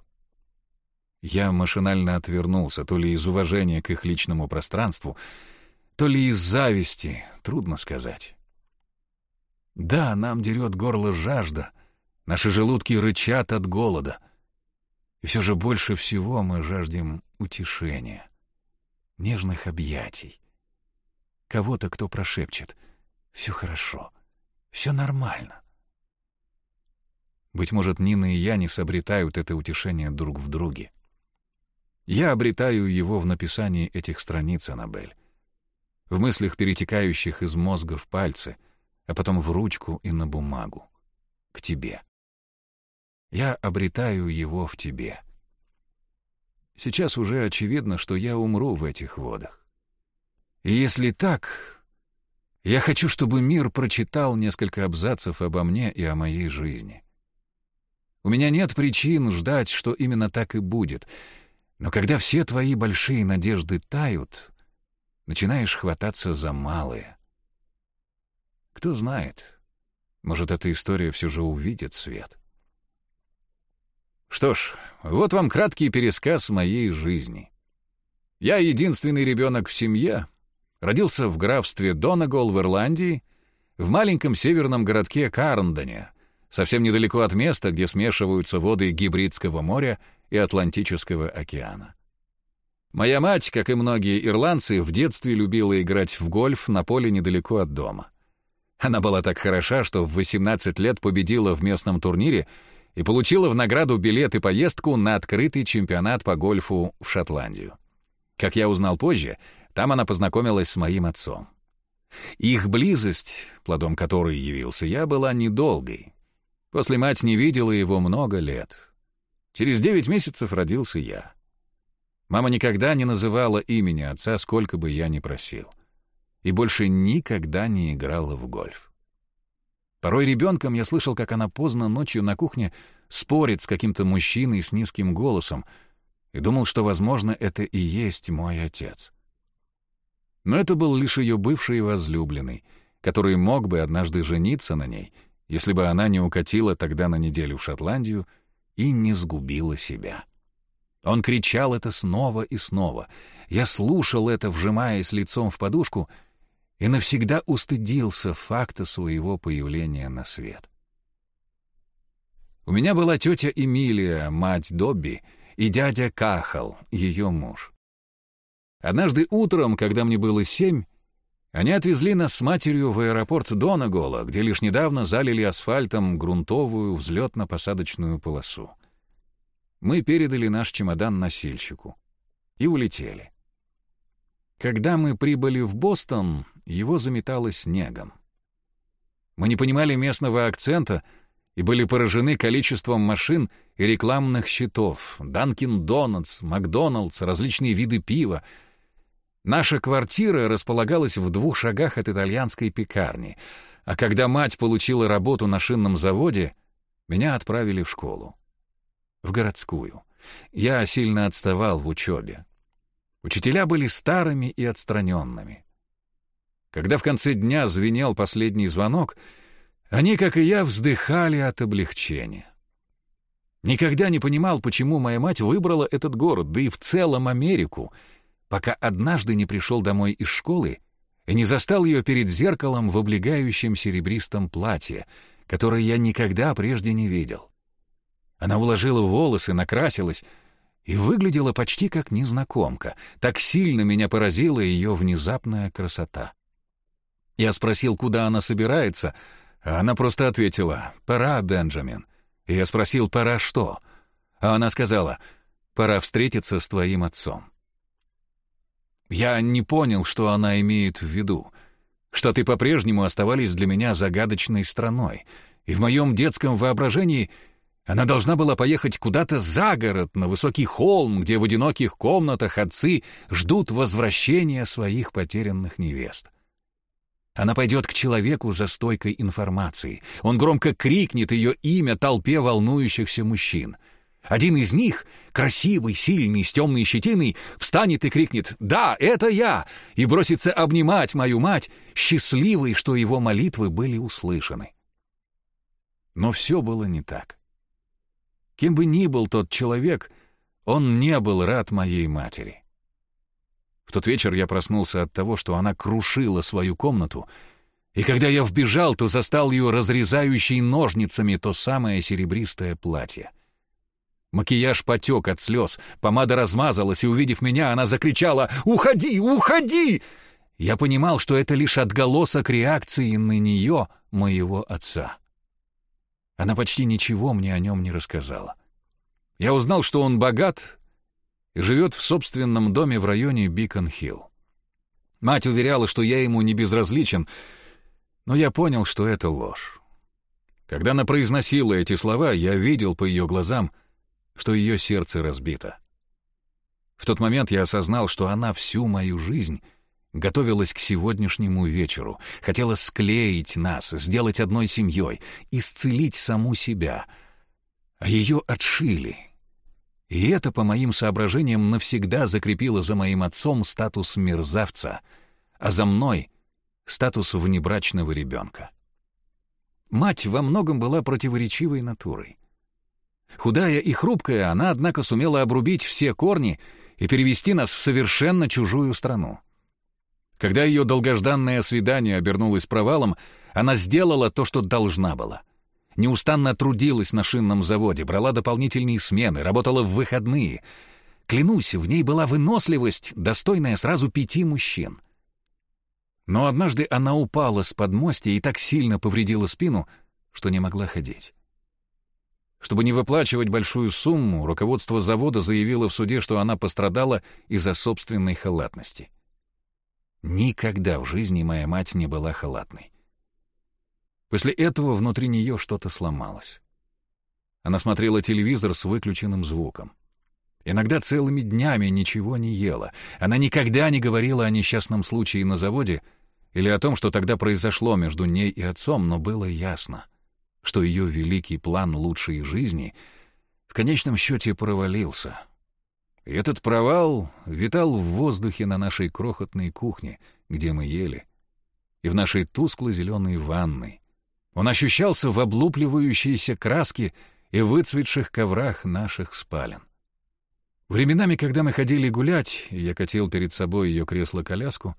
Я машинально отвернулся, то ли из уважения к их личному пространству, то ли из зависти, трудно сказать. Да, нам дерет горло жажда, наши желудки рычат от голода. И все же больше всего мы жаждем утешения, нежных объятий. Кого-то, кто прошепчет «Все хорошо, все нормально». Быть может, Нина и я не обретают это утешение друг в друге. Я обретаю его в написании этих страниц, Аннабель. В мыслях, перетекающих из мозга в пальцы, а потом в ручку и на бумагу. К тебе. Я обретаю его в тебе. Сейчас уже очевидно, что я умру в этих водах. И если так, я хочу, чтобы мир прочитал несколько абзацев обо мне и о моей жизни. У меня нет причин ждать, что именно так и будет — но когда все твои большие надежды тают, начинаешь хвататься за малые. Кто знает, может, эта история все же увидит свет. Что ж, вот вам краткий пересказ моей жизни. Я единственный ребенок в семье, родился в графстве Донагол в Ирландии, в маленьком северном городке Карндоне, совсем недалеко от места, где смешиваются воды Гибридского моря и Атлантического океана. Моя мать, как и многие ирландцы, в детстве любила играть в гольф на поле недалеко от дома. Она была так хороша, что в 18 лет победила в местном турнире и получила в награду билет и поездку на открытый чемпионат по гольфу в Шотландию. Как я узнал позже, там она познакомилась с моим отцом. Их близость, плодом которой явился я, была недолгой. После мать не видела его много лет. Через девять месяцев родился я. Мама никогда не называла имени отца, сколько бы я ни просил. И больше никогда не играла в гольф. Порой ребенком я слышал, как она поздно ночью на кухне спорит с каким-то мужчиной с низким голосом, и думал, что, возможно, это и есть мой отец. Но это был лишь ее бывший возлюбленный, который мог бы однажды жениться на ней, если бы она не укатила тогда на неделю в Шотландию — и не сгубила себя. Он кричал это снова и снова. Я слушал это, вжимаясь лицом в подушку, и навсегда устыдился факта своего появления на свет. У меня была тетя Эмилия, мать Добби, и дядя Кахал, ее муж. Однажды утром, когда мне было семь, они отвезли нас с матерью в аэропорт Донагола, где лишь недавно залили асфальтом грунтовую взлетно-посадочную полосу. Мы передали наш чемодан носильщику и улетели. Когда мы прибыли в Бостон, его заметало снегом. Мы не понимали местного акцента и были поражены количеством машин и рекламных щитов, Данкин Донатс, Макдоналдс, различные виды пива — Наша квартира располагалась в двух шагах от итальянской пекарни, а когда мать получила работу на шинном заводе, меня отправили в школу. В городскую. Я сильно отставал в учебе. Учителя были старыми и отстраненными. Когда в конце дня звенел последний звонок, они, как и я, вздыхали от облегчения. Никогда не понимал, почему моя мать выбрала этот город, да и в целом Америку — пока однажды не пришел домой из школы и не застал ее перед зеркалом в облегающем серебристом платье, которое я никогда прежде не видел. Она уложила волосы, накрасилась и выглядела почти как незнакомка. Так сильно меня поразила ее внезапная красота. Я спросил, куда она собирается, а она просто ответила «Пора, Бенджамин». И я спросил «Пора что?», а она сказала «Пора встретиться с твоим отцом». Я не понял, что она имеет в виду. Штаты по-прежнему оставались для меня загадочной страной, и в моем детском воображении она должна была поехать куда-то за город, на высокий холм, где в одиноких комнатах отцы ждут возвращения своих потерянных невест. Она пойдет к человеку за стойкой информации. Он громко крикнет ее имя толпе волнующихся мужчин — один из них, красивый, сильный, с темной щетиной, встанет и крикнет «Да, это я!» и бросится обнимать мою мать, счастливый, что его молитвы были услышаны. Но все было не так. Кем бы ни был тот человек, Он не был рад моей матери. В тот вечер я проснулся от того, что она крушила свою комнату, и когда я вбежал, то застал ее разрезающей ножницами то самое серебристое платье. Макияж потек от слез, помада размазалась, и, увидев меня, она закричала «Уходи! Уходи!» Я понимал, что это лишь отголосок реакции на нее, моего отца. Она почти ничего мне о нем не рассказала. Я узнал, что он богат и живет в собственном доме в районе Бикон-Хилл. Мать уверяла, что я ему не безразличен, но я понял, что это ложь. Когда она произносила эти слова, я видел по ее глазам, что ее сердце разбито. В тот момент я осознал, что она всю мою жизнь готовилась к сегодняшнему вечеру, хотела склеить нас, сделать одной семьей, исцелить саму себя. А ее отшили. И это, по моим соображениям, навсегда закрепило за моим отцом статус мерзавца, а за мной — статус внебрачного ребенка. Мать во многом была противоречивой натурой. Худая и хрупкая, она, однако, сумела обрубить все корни и перевести нас в совершенно чужую страну. Когда ее долгожданное свидание обернулось провалом, она сделала то, что должна была. Неустанно трудилась на шинном заводе, брала дополнительные смены, работала в выходные. Клянусь, в ней была выносливость, достойная сразу пяти мужчин. Но однажды она упала с подмостья и так сильно повредила спину, что не могла ходить. Чтобы не выплачивать большую сумму, руководство завода заявило в суде, что она пострадала из-за собственной халатности. Никогда в жизни моя мать не была халатной. После этого внутри нее что-то сломалось. Она смотрела телевизор с выключенным звуком. Иногда целыми днями ничего не ела. Она никогда не говорила о несчастном случае на заводе или о том, что тогда произошло между ней и отцом, но было ясно, что ее великий план лучшей жизни в конечном счете провалился — и этот провал витал в воздухе на нашей крохотной кухне, где мы ели, и в нашей тускло-зеленой ванной. Он ощущался в облупливающейся краске и выцветших коврах наших спален. Временами, когда мы ходили гулять, я катил перед собой ее кресло-коляску,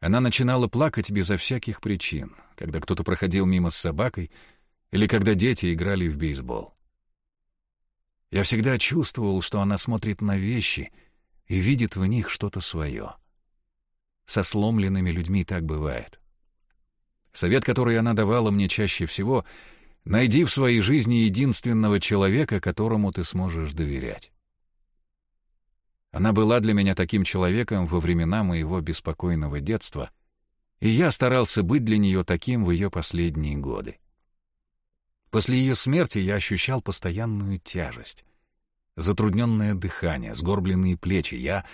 она начинала плакать безо всяких причин, когда кто-то проходил мимо с собакой или когда дети играли в бейсбол. Я всегда чувствовал, что она смотрит на вещи и видит в них что-то свое. Со сломленными людьми так бывает. Совет, который она давала мне чаще всего — найди в своей жизни единственного человека, которому ты сможешь доверять. Она была для меня таким человеком во времена моего беспокойного детства, и я старался быть для нее таким в ее последние годы. После ее смерти я ощущал постоянную тяжесть. Затрудненное дыхание, сгорбленные плечи. Я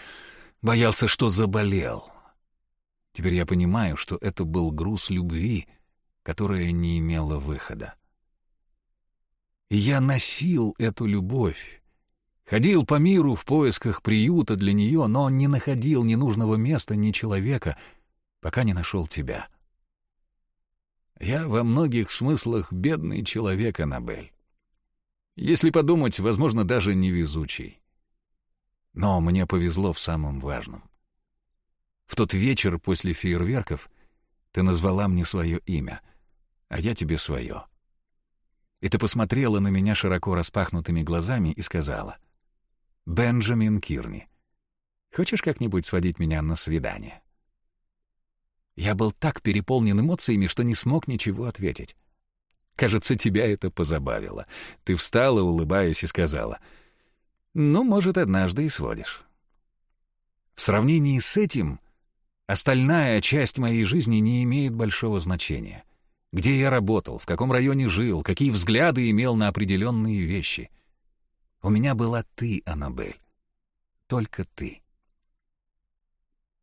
боялся, что заболел. Теперь я понимаю, что это был груз любви, которая не имела выхода. И я носил эту любовь. Ходил по миру в поисках приюта для нее, но не находил ни нужного места, ни человека, пока не нашел тебя. Я во многих смыслах бедный человек, Аннабель. Если подумать, возможно, даже невезучий. Но мне повезло в самом важном. В тот вечер после фейерверков ты назвала мне свое имя, а я тебе свое. И ты посмотрела на меня широко распахнутыми глазами и сказала, «Бенджамин Кирни, хочешь как-нибудь сводить меня на свидание?» Я был так переполнен эмоциями, что не смог ничего ответить. Кажется, тебя это позабавило. Ты встала, улыбаясь, и сказала, «Ну, может, однажды и сводишь». В сравнении с этим остальная часть моей жизни не имеет большого значения. Где я работал, в каком районе жил, какие взгляды имел на определенные вещи. У меня была ты, Аннабель. Только ты.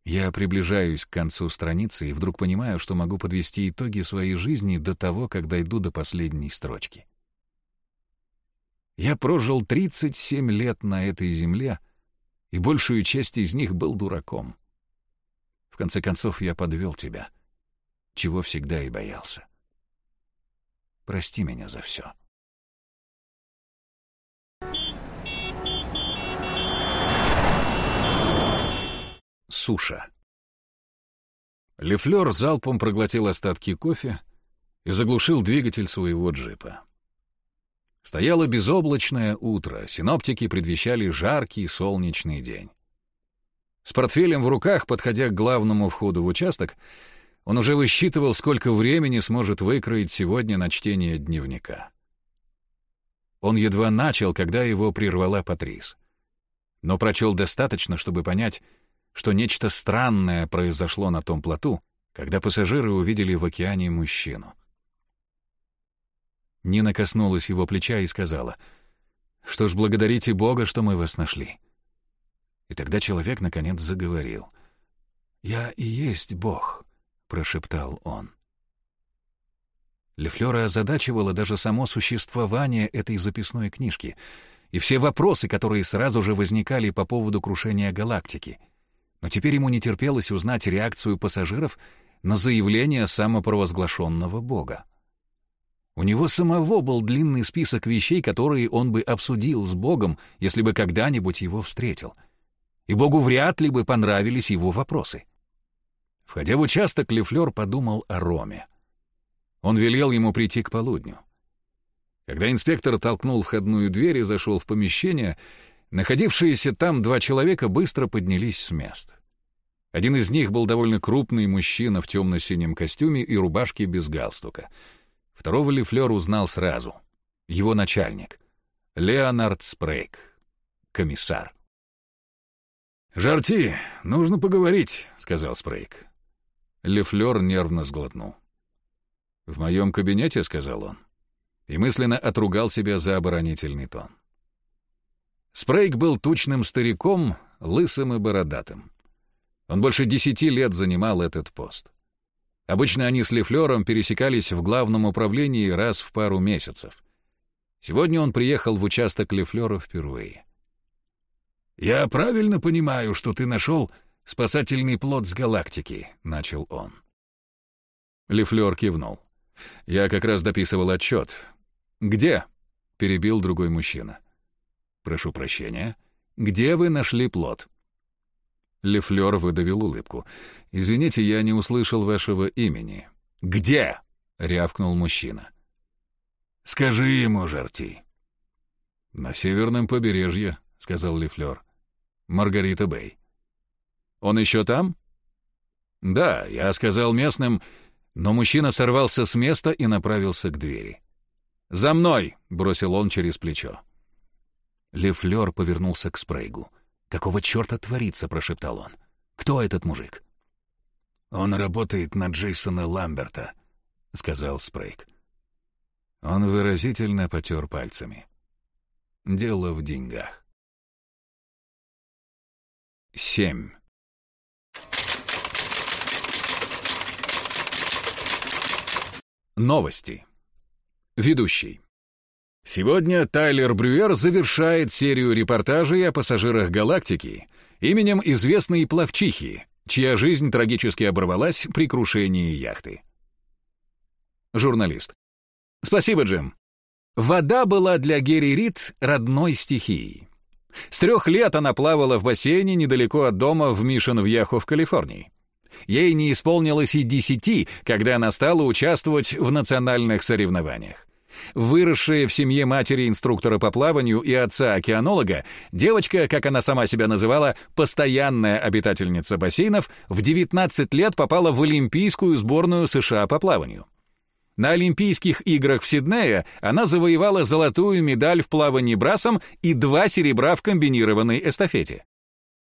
Я приближаюсь к концу страницы и вдруг понимаю, что могу подвести итоги своей жизни до того, как дойду до последней строчки. Я прожил 37 лет на этой земле, и большую часть из них был дураком. В конце концов, я подвел тебя, чего всегда и боялся. Прости меня за все. Суша. Лефлер залпом проглотил остатки кофе и заглушил двигатель своего джипа. Стояло безоблачное утро, синоптики предвещали жаркий солнечный день. С портфелем в руках, подходя к главному входу в участок, он уже высчитывал, сколько времени сможет выкроить сегодня на чтение дневника. Он едва начал, когда его прервала Патрис. Но прочел достаточно, чтобы понять, что нечто странное произошло на том плоту, когда пассажиры увидели в океане мужчину. Нина коснулась его плеча и сказала, «Что ж, благодарите Бога, что мы вас нашли». И тогда человек, наконец, заговорил. «Я и есть Бог», — прошептал он. Лефлера озадачивало даже само существование этой записной книжки и все вопросы, которые сразу же возникали по поводу крушения галактики. Но теперь ему не терпелось узнать реакцию пассажиров на заявление самопровозглашенного Бога. У него самого был длинный список вещей, которые он бы обсудил с Богом, если бы когда-нибудь его встретил. И Богу вряд ли бы понравились его вопросы. Входя в участок, Лефлер подумал о Роме. Он велел ему прийти к полудню. Когда инспектор толкнул входную дверь и зашел в помещение, находившиеся там два человека быстро поднялись с мест. Один из них был довольно крупный мужчина в темно-синем костюме и рубашке без галстука — Второго Лифлер узнал сразу. Его начальник. Леонард Спрейк. Комиссар. «Жарти, нужно поговорить», — сказал Спрейк. Лефлер нервно сглотнул. «В моем кабинете», — сказал он, и мысленно отругал себя за оборонительный тон. Спрейк был тучным стариком, лысым и бородатым. Он больше десяти лет занимал этот пост. Обычно они с Лефлером пересекались в главном управлении раз в пару месяцев. Сегодня он приехал в участок Лефлера впервые. «Я правильно понимаю, что ты нашел спасательный плод с галактики?» — начал он. Лефлер кивнул. «Я как раз дописывал отчет. Где?» — перебил другой мужчина. «Прошу прощения. Где вы нашли плод?» Лефлер выдавил улыбку. «Извините, я не услышал вашего имени». «Где?» — рявкнул мужчина. «Скажи ему, Жарти». «На северном побережье», — сказал Лефлер. «Маргарита Бэй». «Он еще там?» «Да, я сказал местным...» Но мужчина сорвался с места и направился к двери. «За мной!» — бросил он через плечо. Лефлер повернулся к Спрейгу. «Какого черта творится?» — прошептал он. «Кто этот мужик?» «Он работает на Джейсона Ламберта», — сказал Спрейк. Он выразительно потер пальцами. Дело в деньгах. Семь. Новости. Ведущий. Сегодня Тайлер Брюер завершает серию репортажей о пассажирах «Галактики» именем известной плавчихи, чья жизнь трагически оборвалась при крушении яхты. Журналист. Спасибо, Джим. Вода была для Герри Рид родной стихией. С трех лет она плавала в бассейне недалеко от дома в Мишен-в-Яху в Калифорнии. Ей не исполнилось и десяти, когда она стала участвовать в национальных соревнованиях. Выросшая в семье матери инструктора по плаванию и отца-океанолога, девочка, как она сама себя называла, постоянная обитательница бассейнов, в 19 лет попала в Олимпийскую сборную США по плаванию. На Олимпийских играх в Сиднее она завоевала золотую медаль в плавании брасом и два серебра в комбинированной эстафете.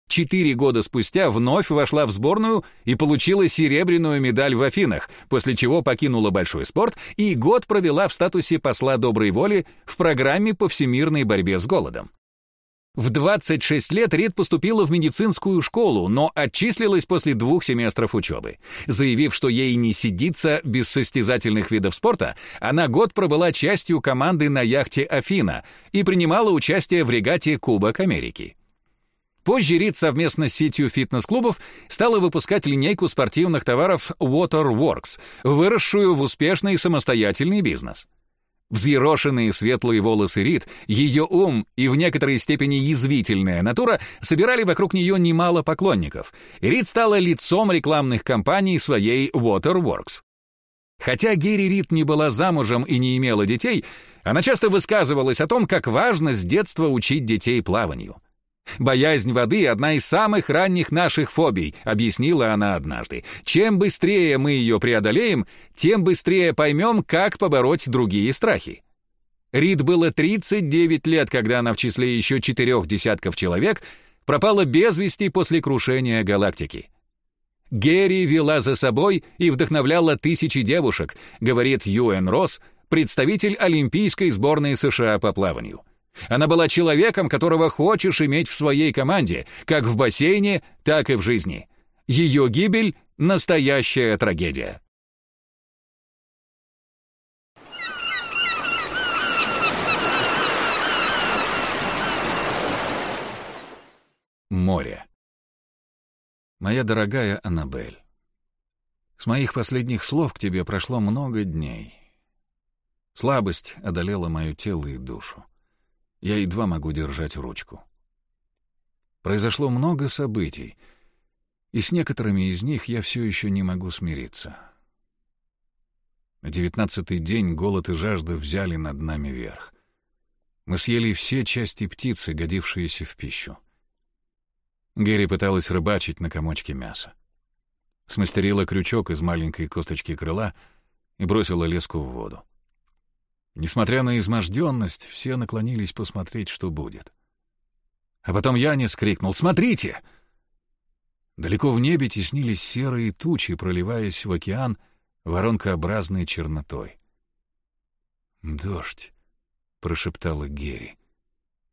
Четыре года спустя вновь вошла в сборную и получила серебряную медаль в Афинах, после чего покинула большой спорт и год провела в статусе посла доброй воли в программе по всемирной борьбе с голодом. В 26 лет Рид поступила в медицинскую школу, но отчислилась после двух семестров учебы. Заявив, что ей не сидится без состязательных видов спорта, она год пробыла частью команды на яхте «Афина» и принимала участие в регате Кубок Америки. Позже Рид совместно с сетью фитнес-клубов стала выпускать линейку спортивных товаров Waterworks, выросшую в успешный самостоятельный бизнес. Взъерошенные светлые волосы Рид, ее ум и в некоторой степени язвительная натура собирали вокруг нее немало поклонников. Рид стала лицом рекламных кампаний своей Waterworks. Хотя Герри Рид не была замужем и не имела детей, она часто высказывалась о том, как важно с детства учить детей плаванию. «Боязнь воды — одна из самых ранних наших фобий», — объяснила она однажды. «Чем быстрее мы ее преодолеем, тем быстрее поймем, как побороть другие страхи». Рид было 39 лет, когда она в числе еще четырех десятков человек пропала без вести после крушения галактики. Герри вела за собой и вдохновляла тысячи девушек, говорит Юэн Росс, представитель Олимпийской сборной США по плаванию. Она была человеком, которого хочешь иметь в своей команде, как в бассейне, так и в жизни. Ее гибель — настоящая трагедия. Море. Моя дорогая Аннабель, с моих последних слов к тебе прошло много дней. Слабость одолела мое тело и душу. Я едва могу держать ручку. Произошло много событий, и с некоторыми из них я все еще не могу смириться. На девятнадцатый день голод и жажда взяли над нами верх. Мы съели все части птицы, годившиеся в пищу. Герри пыталась рыбачить на комочке мяса. Смастерила крючок из маленькой косточки крыла и бросила леску в воду. Несмотря на изможденность, все наклонились посмотреть, что будет. А потом Янис крикнул «Смотрите!» Далеко в небе теснились серые тучи, проливаясь в океан воронкообразной чернотой. «Дождь», — прошептала Герри.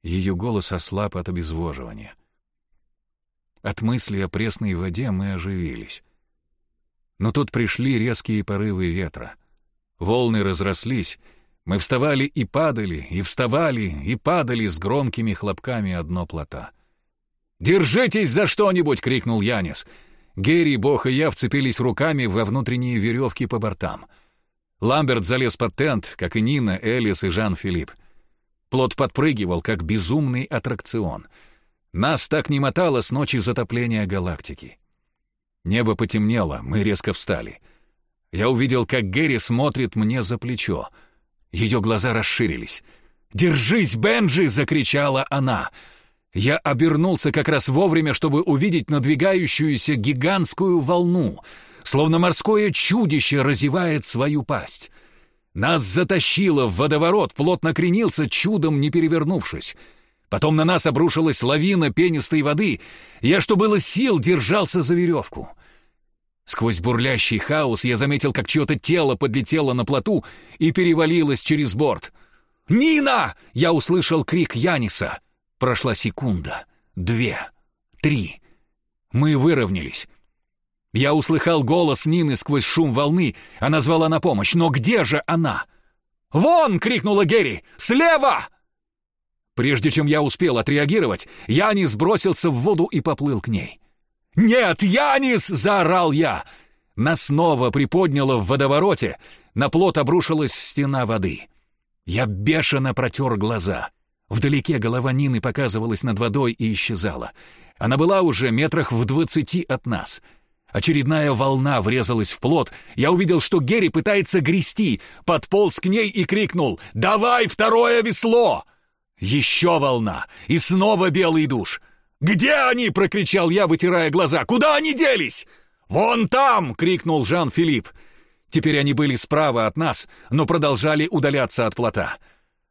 Ее голос ослаб от обезвоживания — от мысли о пресной воде мы оживились. Но тут пришли резкие порывы ветра. Волны разрослись, мы вставали и падали, и вставали, и падали с громкими хлопками одно плота. «Держитесь за что-нибудь!» — крикнул Янис. Герри, Бог и я вцепились руками во внутренние веревки по бортам. Ламберт залез под тент, как и Нина, Элис и Жан-Филипп. Плот подпрыгивал, как безумный аттракцион — нас так не мотало с ночи затопления галактики. Небо потемнело, мы резко встали. Я увидел, как Гэри смотрит мне за плечо. Ее глаза расширились. «Держись, Бенджи!» — закричала она. Я обернулся как раз вовремя, чтобы увидеть надвигающуюся гигантскую волну, словно морское чудище разевает свою пасть. Нас затащило в водоворот, плот накренился, чудом не перевернувшись. Потом на нас обрушилась лавина пенистой воды. Я, что было сил, держался за веревку. Сквозь бурлящий хаос я заметил, как чье-то тело подлетело на плоту и перевалилось через борт. «Нина!» — я услышал крик Яниса. Прошла секунда, две, три. Мы выровнялись. Я услыхал голос Нины сквозь шум волны. Она звала на помощь. Но где же она? «Вон!» — крикнула Герри. «Слева!» Прежде чем я успел отреагировать, Янис бросился в воду и поплыл к ней. «Нет, Янис!» — заорал я. Нас снова приподняло в водовороте, на плот обрушилась стена воды. Я бешено протер глаза. Вдалеке голова Нины показывалась над водой и исчезала. Она была уже метрах в двадцати от нас. Очередная волна врезалась в плот. Я увидел, что Герри пытается грести, подполз к ней и крикнул «Давай второе весло!» Еще волна, и снова белый душ. «Где они?» — прокричал я, вытирая глаза. «Куда они делись?» «Вон там!» — крикнул Жан-Филипп. Теперь они были справа от нас, но продолжали удаляться от плота.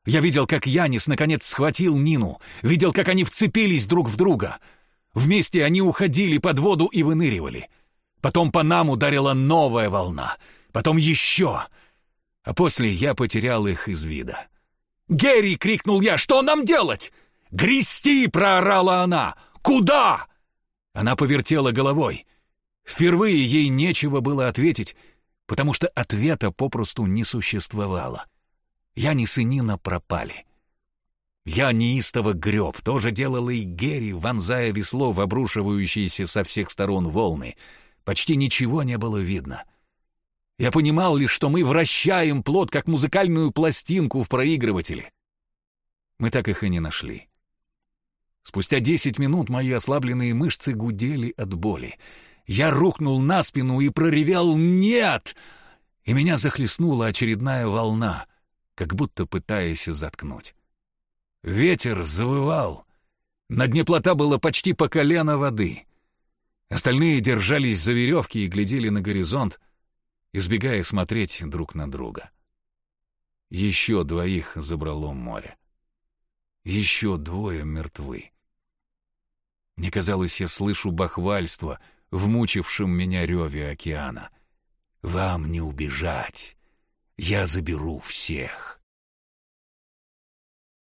Я видел, как Янис наконец схватил Нину, видел, как они вцепились друг в друга. Вместе они уходили под воду и выныривали. Потом по нам ударила новая волна, потом еще. А после я потерял их из вида. «Герри!» — крикнул я. «Что нам делать?» «Грести!» — проорала она. «Куда?» Она повертела головой. Впервые ей нечего было ответить, потому что ответа попросту не существовало. Янис и Нина пропали. Я неистово греб, тоже делала и Герри, вонзая весло в обрушивающиеся со всех сторон волны. Почти ничего не было видно. Я понимал лишь, что мы вращаем плод, как музыкальную пластинку в проигрывателе. Мы так их и не нашли. Спустя десять минут мои ослабленные мышцы гудели от боли. Я рухнул на спину и проревел «Нет!» И меня захлестнула очередная волна, как будто пытаясь заткнуть. Ветер завывал. На дне плота было почти по колено воды. Остальные держались за веревки и глядели на горизонт, избегая смотреть друг на друга. Еще двоих забрало море. Еще двое мертвы. Мне казалось, я слышу бахвальство в мучившем меня реве океана. «Вам не убежать. Я заберу всех».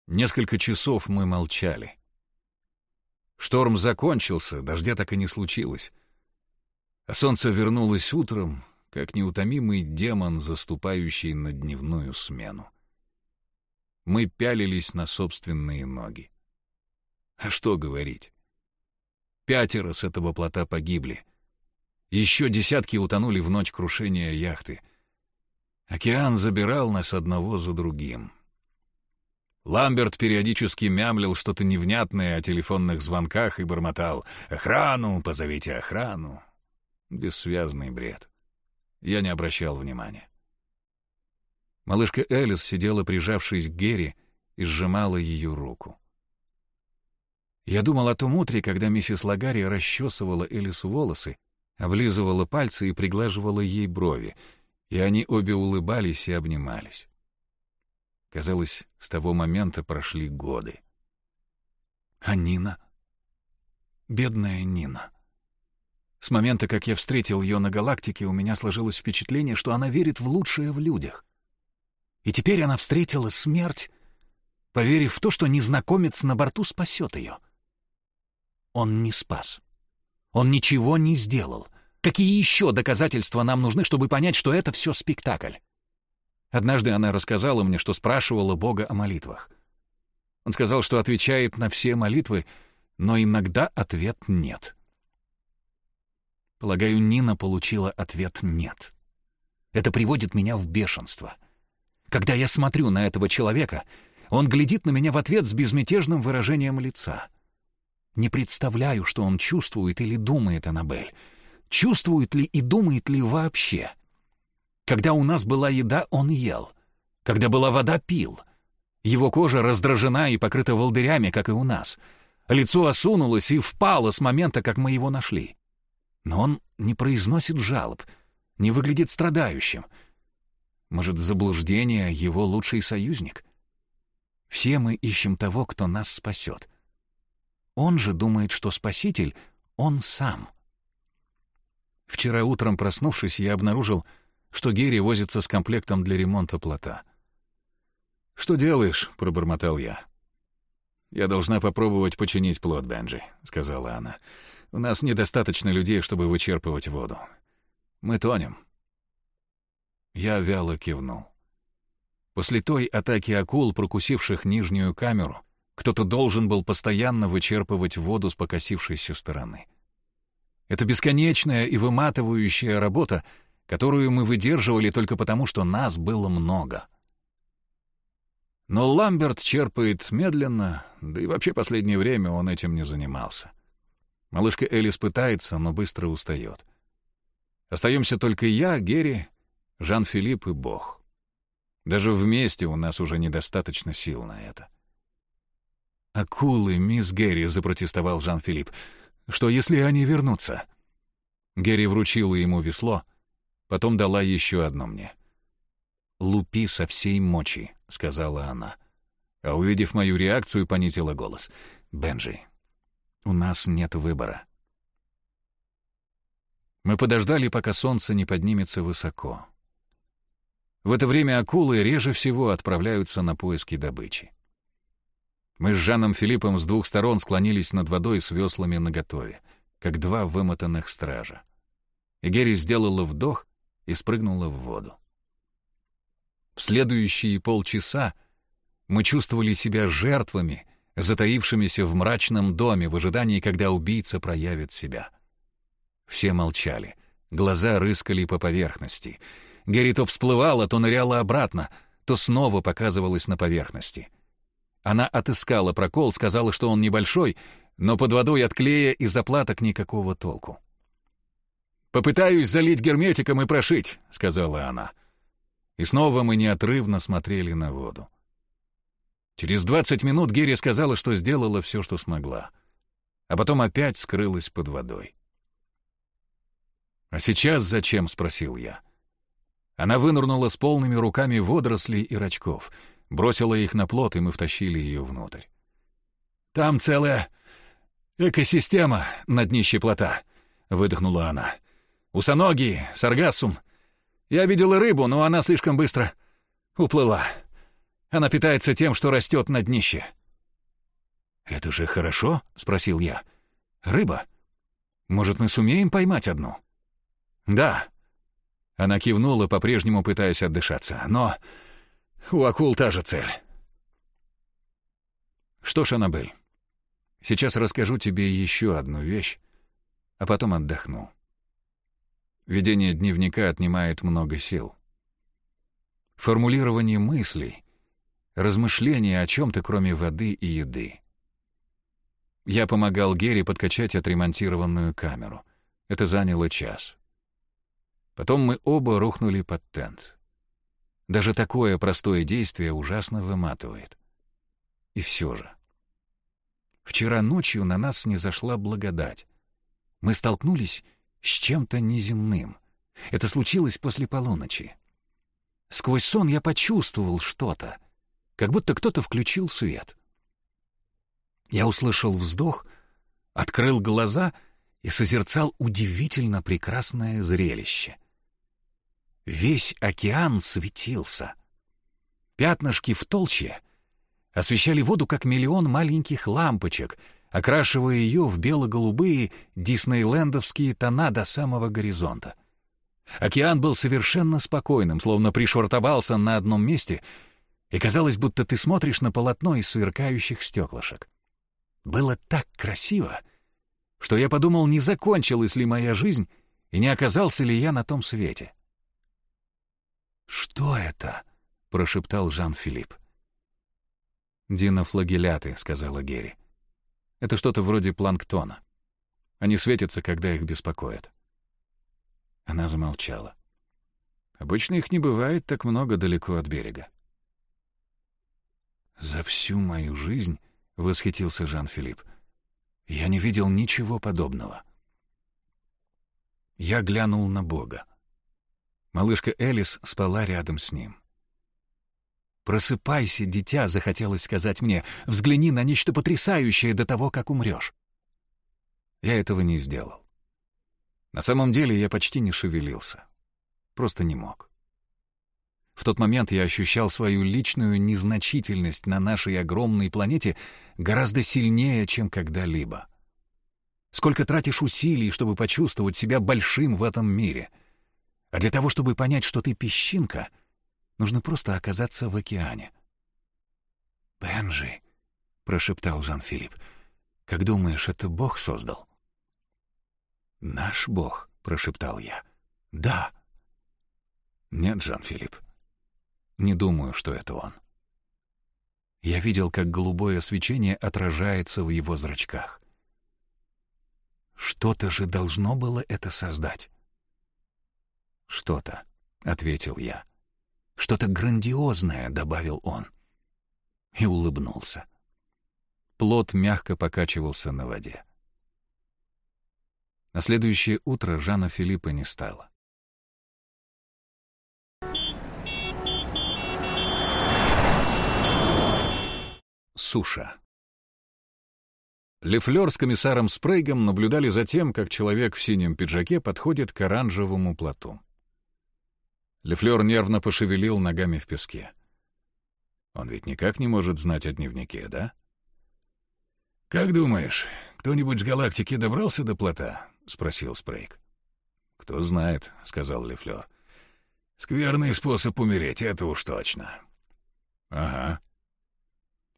Несколько часов мы молчали. Шторм закончился, дождя так и не случилось. А солнце вернулось утром, как неутомимый демон, заступающий на дневную смену. Мы пялились на собственные ноги. А что говорить? Пятеро с этого плота погибли. Еще десятки утонули в ночь крушения яхты. Океан забирал нас одного за другим. Ламберт периодически мямлил что-то невнятное о телефонных звонках и бормотал «Охрану! Позовите охрану!» Бессвязный бред. Я не обращал внимания. Малышка Элис сидела, прижавшись к Герри, и сжимала ее руку. Я думал о том утре, когда миссис Лагари расчесывала Элису волосы, облизывала пальцы и приглаживала ей брови, и они обе улыбались и обнимались. Казалось, с того момента прошли годы. А Нина? Бедная Нина. С момента, как я встретил ее на галактике, у меня сложилось впечатление, что она верит в лучшее в людях. И теперь она встретила смерть, поверив в то, что незнакомец на борту спасет ее. Он не спас. Он ничего не сделал. Какие еще доказательства нам нужны, чтобы понять, что это все спектакль? Однажды она рассказала мне, что спрашивала Бога о молитвах. Он сказал, что отвечает на все молитвы, но иногда ответ «нет». Полагаю, Нина получила ответ «нет». Это приводит меня в бешенство. Когда я смотрю на этого человека, он глядит на меня в ответ с безмятежным выражением лица. Не представляю, что он чувствует или думает Аннабель. Чувствует ли и думает ли вообще. Когда у нас была еда, он ел. Когда была вода, пил. Его кожа раздражена и покрыта волдырями, как и у нас. Лицо осунулось и впало с момента, как мы его нашли. Но он не произносит жалоб, не выглядит страдающим. Может, заблуждение — его лучший союзник? Все мы ищем того, кто нас спасет. Он же думает, что спаситель — он сам. Вчера утром, проснувшись, я обнаружил, что Герри возится с комплектом для ремонта плота. «Что делаешь?» — пробормотал я. «Я должна попробовать починить плот, Бенджи», — сказала она. У нас недостаточно людей, чтобы вычерпывать воду. Мы тонем. Я вяло кивнул. После той атаки акул, прокусивших нижнюю камеру, кто-то должен был постоянно вычерпывать воду с покосившейся стороны. Это бесконечная и выматывающая работа, которую мы выдерживали только потому, что нас было много. Но Ламберт черпает медленно, да и вообще последнее время он этим не занимался. Малышка Элис пытается, но быстро устает. Остаемся только я, Герри, Жан-Филипп и Бог. Даже вместе у нас уже недостаточно сил на это. «Акулы, мисс Герри», — запротестовал Жан-Филипп. «Что, если они вернутся?» Герри вручила ему весло, потом дала еще одно мне. «Лупи со всей мочи», — сказала она. А увидев мою реакцию, понизила голос. «Бенджи, у нас нет выбора. Мы подождали, пока солнце не поднимется высоко. В это время акулы реже всего отправляются на поиски добычи. Мы с Жаном Филиппом с двух сторон склонились над водой с веслами наготове, как два вымотанных стража. И Герри сделала вдох и спрыгнула в воду. В следующие полчаса мы чувствовали себя жертвами — затаившимися в мрачном доме в ожидании, когда убийца проявит себя. Все молчали, глаза рыскали по поверхности. Гэри то всплывала, то ныряла обратно, то снова показывалась на поверхности. Она отыскала прокол, сказала, что он небольшой, но под водой от клея и заплаток никакого толку. «Попытаюсь залить герметиком и прошить», — сказала она. И снова мы неотрывно смотрели на воду. Через двадцать минут Герри сказала, что сделала все, что смогла. А потом опять скрылась под водой. «А сейчас зачем?» — спросил я. Она вынырнула с полными руками водорослей и рачков, бросила их на плот, и мы втащили ее внутрь. «Там целая экосистема на днище плота», — выдохнула она. «Усоногие, саргассум. Я видела рыбу, но она слишком быстро уплыла. Она питается тем, что растет на днище». «Это же хорошо?» — спросил я. «Рыба? Может, мы сумеем поймать одну?» «Да». Она кивнула, по-прежнему пытаясь отдышаться. «Но у акул та же цель». «Что ж, Аннабель, сейчас расскажу тебе еще одну вещь, а потом отдохну. Ведение дневника отнимает много сил. Формулирование мыслей, размышления о чем-то, кроме воды и еды. Я помогал Герри подкачать отремонтированную камеру. Это заняло час. Потом мы оба рухнули под тент. Даже такое простое действие ужасно выматывает. И все же. Вчера ночью на нас не зашла благодать. Мы столкнулись с чем-то неземным. Это случилось после полуночи. Сквозь сон я почувствовал что-то, как будто кто-то включил свет. Я услышал вздох, открыл глаза и созерцал удивительно прекрасное зрелище — Весь океан светился. Пятнышки в толще освещали воду, как миллион маленьких лампочек, окрашивая ее в бело-голубые диснейлендовские тона до самого горизонта. Океан был совершенно спокойным, словно пришвартовался на одном месте, и казалось, будто ты смотришь на полотно из сверкающих стеклышек. Было так красиво, что я подумал, не закончилась ли моя жизнь и не оказался ли я на том свете. «Что это?» — прошептал Жан-Филипп. «Динофлагеляты», — сказала Герри. «Это что-то вроде планктона. Они светятся, когда их беспокоят». Она замолчала. «Обычно их не бывает так много далеко от берега». «За всю мою жизнь», — восхитился Жан-Филипп, — «я не видел ничего подобного». Я глянул на Бога. Малышка Элис спала рядом с ним. «Просыпайся, дитя», — захотелось сказать мне, — «взгляни на нечто потрясающее до того, как умрешь». Я этого не сделал. На самом деле я почти не шевелился. Просто не мог. В тот момент я ощущал свою личную незначительность на нашей огромной планете гораздо сильнее, чем когда-либо. Сколько тратишь усилий, чтобы почувствовать себя большим в этом мире — а для того, чтобы понять, что ты песчинка, нужно просто оказаться в океане. «Бенжи», — прошептал Жан-Филипп, — «как думаешь, это Бог создал?» «Наш Бог», — прошептал я. «Да». «Нет, Жан-Филипп, не думаю, что это он». Я видел, как голубое свечение отражается в его зрачках. Что-то же должно было это создать. «Что-то», — ответил я. «Что-то грандиозное», — добавил он. И улыбнулся. Плод мягко покачивался на воде. На следующее утро Жана Филиппа не стало. Суша. Лефлер с комиссаром Спрейгом наблюдали за тем, как человек в синем пиджаке подходит к оранжевому плоту. Лефлер нервно пошевелил ногами в песке. Он ведь никак не может знать о дневнике, да? «Как думаешь, кто-нибудь с галактики добрался до плота?» — спросил Спрейк. «Кто знает», — сказал Лефлер. «Скверный способ умереть, это уж точно». «Ага».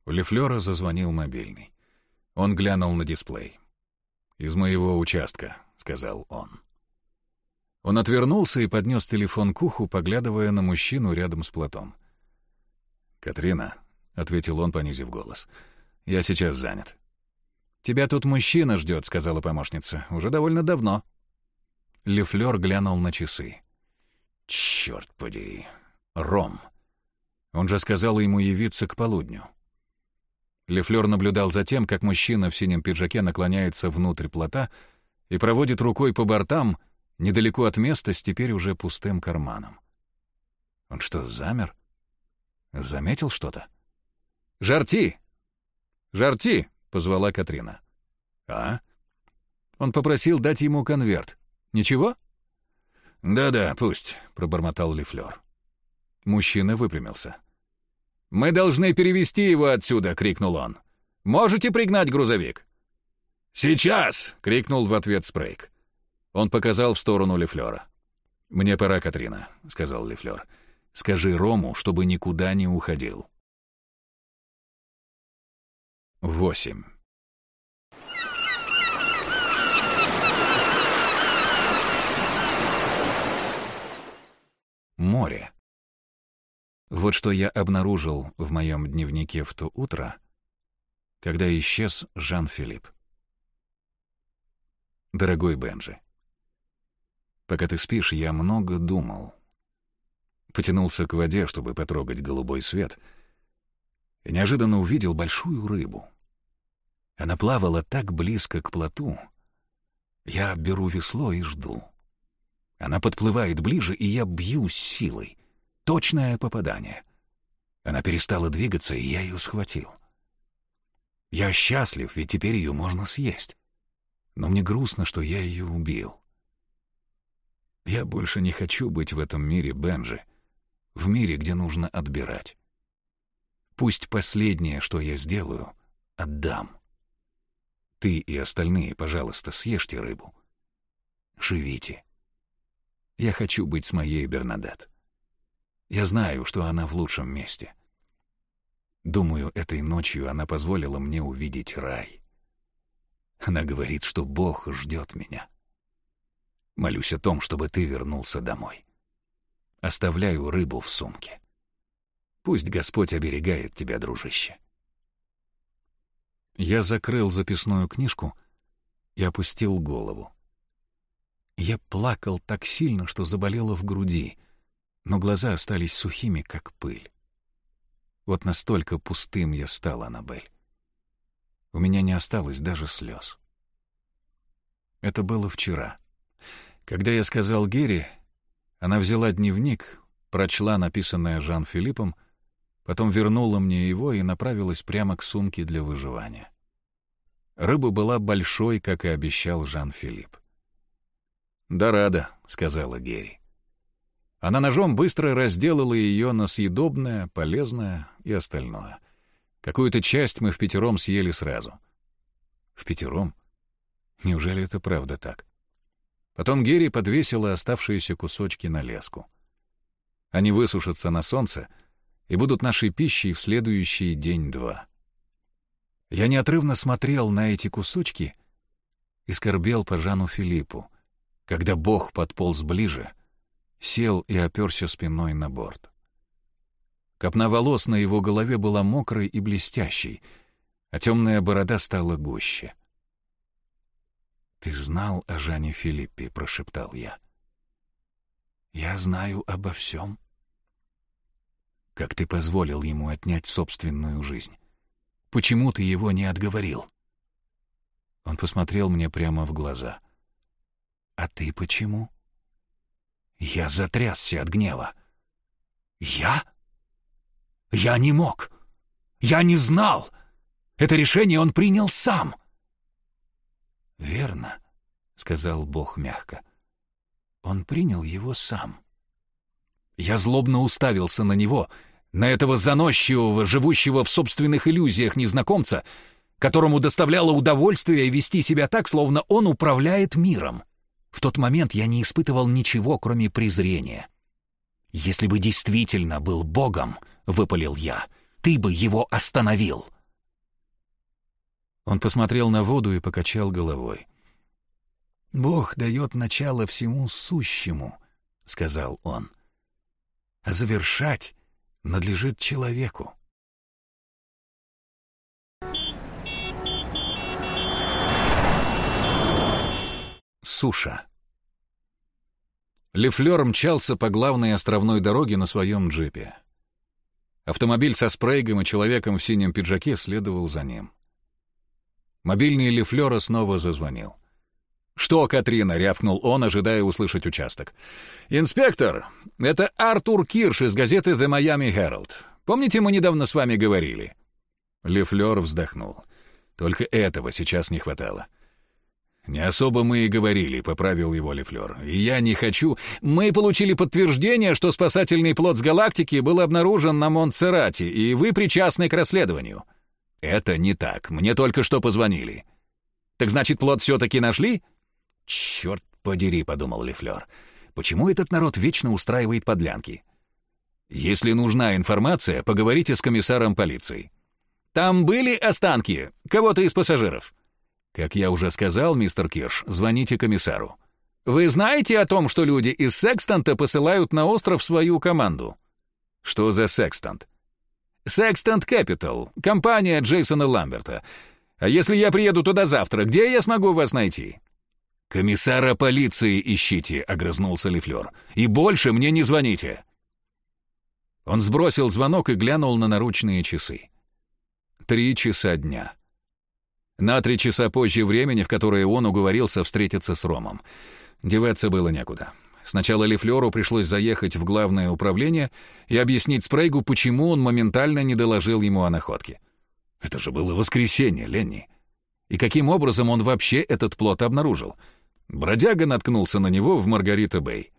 У Лефлера зазвонил мобильный. Он глянул на дисплей. «Из моего участка», — сказал он. Он отвернулся и поднес телефон к уху, поглядывая на мужчину рядом с плотом. «Катрина», — ответил он, понизив голос, — «я сейчас занят». «Тебя тут мужчина ждет», — сказала помощница. «Уже довольно давно». Лефлер глянул на часы. «Черт подери! Ром!» Он же сказал ему явиться к полудню. Лефлер наблюдал за тем, как мужчина в синем пиджаке наклоняется внутрь плота и проводит рукой по бортам, недалеко от места с теперь уже пустым карманом. Он что, замер? Заметил что-то? «Жарти! Жарти!» — позвала Катрина. «А?» Он попросил дать ему конверт. «Ничего?» «Да-да, пусть», — пробормотал Лифлер. Мужчина выпрямился. «Мы должны перевести его отсюда!» — крикнул он. «Можете пригнать грузовик?» «Сейчас!» — крикнул в ответ Спрейк. Он показал в сторону Лифлера. «Мне пора, Катрина», — сказал Лифлер. «Скажи Рому, чтобы никуда не уходил». Восемь. Море. Вот что я обнаружил в моем дневнике в то утро, когда исчез Жан-Филипп. Дорогой Бенджи, пока ты спишь, я много думал. Потянулся к воде, чтобы потрогать голубой свет, и неожиданно увидел большую рыбу. Она плавала так близко к плоту. Я беру весло и жду. Она подплывает ближе, и я бью силой. Точное попадание. Она перестала двигаться, и я ее схватил. Я счастлив, ведь теперь ее можно съесть. Но мне грустно, что я ее убил. Я больше не хочу быть в этом мире, Бенджи. В мире, где нужно отбирать. Пусть последнее, что я сделаю, отдам. Ты и остальные, пожалуйста, съешьте рыбу. Живите. Я хочу быть с моей Бернадет. Я знаю, что она в лучшем месте. Думаю, этой ночью она позволила мне увидеть рай. Она говорит, что Бог ждет меня. Молюсь о том, чтобы ты вернулся домой. Оставляю рыбу в сумке. Пусть Господь оберегает тебя, дружище. Я закрыл записную книжку и опустил голову. Я плакал так сильно, что заболело в груди, но глаза остались сухими, как пыль. Вот настолько пустым я стал, Аннабель. У меня не осталось даже слез. Это было вчера. Когда я сказал Герри, она взяла дневник, прочла написанное Жан-Филиппом, потом вернула мне его и направилась прямо к сумке для выживания. Рыба была большой, как и обещал Жан-Филипп. «Да рада», — сказала Герри. Она ножом быстро разделала ее на съедобное, полезное и остальное. Какую-то часть мы в пятером съели сразу. В пятером? Неужели это правда так? Потом Герри подвесила оставшиеся кусочки на леску. Они высушатся на солнце и будут нашей пищей в следующий день-два. Я неотрывно смотрел на эти кусочки и скорбел по Жану Филиппу, когда Бог подполз ближе, сел и оперся спиной на борт. Копна волос на его голове была мокрой и блестящей, а темная борода стала гуще. «Ты знал о Жане Филиппе», — прошептал я. «Я знаю обо всем». «Как ты позволил ему отнять собственную жизнь? Почему ты его не отговорил?» Он посмотрел мне прямо в глаза — «А ты почему?» Я затрясся от гнева. «Я? Я не мог! Я не знал! Это решение он принял сам!» «Верно», — сказал Бог мягко. «Он принял его сам». Я злобно уставился на него, на этого заносчивого, живущего в собственных иллюзиях незнакомца, которому доставляло удовольствие вести себя так, словно он управляет миром. В тот момент я не испытывал ничего, кроме презрения. «Если бы действительно был Богом, — выпалил я, — ты бы его остановил!» Он посмотрел на воду и покачал головой. «Бог дает начало всему сущему», — сказал он. «А завершать надлежит человеку». Суша. Лефлер мчался по главной островной дороге на своем джипе. Автомобиль со спрейгом и человеком в синем пиджаке следовал за ним. Мобильный Лефлера снова зазвонил. «Что, Катрина?» — рявкнул он, ожидая услышать участок. «Инспектор, это Артур Кирш из газеты «The Miami Herald». Помните, мы недавно с вами говорили?» Лефлер вздохнул. Только этого сейчас не хватало. «Не особо мы и говорили», — поправил его Лефлер. «И я не хочу...» «Мы получили подтверждение, что спасательный плод с галактики был обнаружен на Монтсеррате, и вы причастны к расследованию». «Это не так. Мне только что позвонили». «Так значит, плод все-таки нашли?» «Черт подери», — подумал Лефлер. «Почему этот народ вечно устраивает подлянки?» «Если нужна информация, поговорите с комиссаром полиции». «Там были останки кого-то из пассажиров?» «Как я уже сказал, мистер Кирш, звоните комиссару». «Вы знаете о том, что люди из Секстанта посылают на остров свою команду?» «Что за Секстант?» «Секстант Capital, компания Джейсона Ламберта. А если я приеду туда завтра, где я смогу вас найти?» «Комиссара полиции ищите», — огрызнулся Лифлер. «И больше мне не звоните». Он сбросил звонок и глянул на наручные часы. Три часа дня. На три часа позже времени, в которое он уговорился встретиться с Ромом. Деваться было некуда. Сначала Лифлеру пришлось заехать в главное управление и объяснить Спрейгу, почему он моментально не доложил ему о находке. Это же было воскресенье, Ленни. И каким образом он вообще этот плод обнаружил? Бродяга наткнулся на него в Маргарита-Бэй.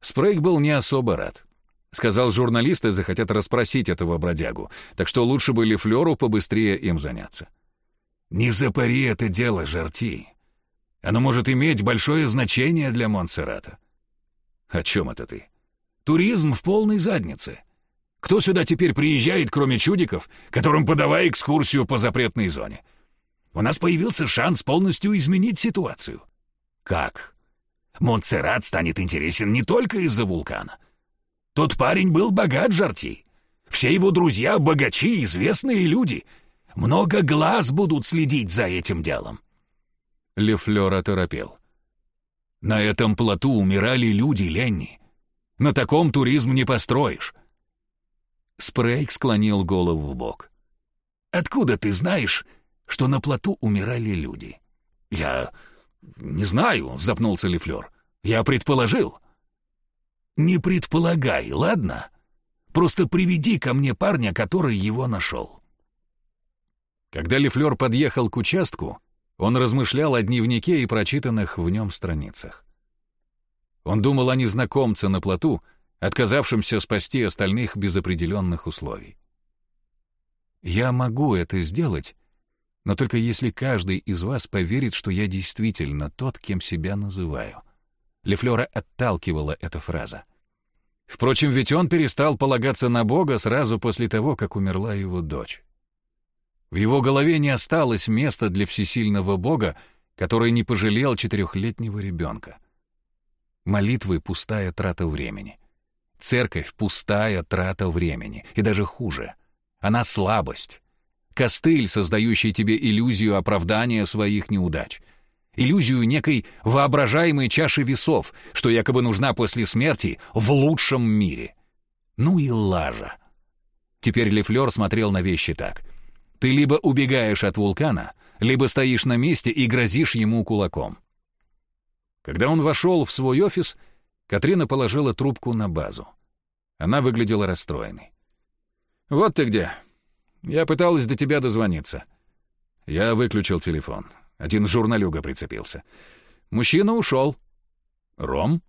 Спрейг был не особо рад. Сказал, журналисты захотят расспросить этого бродягу, так что лучше бы Лифлеру побыстрее им заняться. Не запари это дело, Жарти. Оно может иметь большое значение для Монсеррата. О чем это ты? Туризм в полной заднице. Кто сюда теперь приезжает, кроме чудиков, которым подавай экскурсию по запретной зоне? У нас появился шанс полностью изменить ситуацию. Как? Монсеррат станет интересен не только из-за вулкана. Тот парень был богат, Жарти. Все его друзья — богачи, известные люди — много глаз будут следить за этим делом». Лефлер оторопел. «На этом плоту умирали люди, Ленни. На таком туризм не построишь». Спрейк склонил голову в бок. «Откуда ты знаешь, что на плоту умирали люди?» «Я не знаю», — запнулся Лефлер. «Я предположил». «Не предполагай, ладно? Просто приведи ко мне парня, который его нашел». Когда Лефлер подъехал к участку, он размышлял о дневнике и прочитанных в нем страницах. Он думал о незнакомце на плоту, отказавшемся спасти остальных без определенных условий. «Я могу это сделать, но только если каждый из вас поверит, что я действительно тот, кем себя называю». Лефлера отталкивала эта фраза. Впрочем, ведь он перестал полагаться на Бога сразу после того, как умерла его дочь. В его голове не осталось места для всесильного Бога, который не пожалел четырехлетнего ребенка. Молитвы — пустая трата времени. Церковь — пустая трата времени. И даже хуже. Она слабость. Костыль, создающий тебе иллюзию оправдания своих неудач. Иллюзию некой воображаемой чаши весов, что якобы нужна после смерти в лучшем мире. Ну и лажа. Теперь Лефлер смотрел на вещи так — ты либо убегаешь от вулкана, либо стоишь на месте и грозишь ему кулаком. Когда он вошел в свой офис, Катрина положила трубку на базу. Она выглядела расстроенной. «Вот ты где. Я пыталась до тебя дозвониться». Я выключил телефон. Один журналюга прицепился. Мужчина ушел. «Ром?»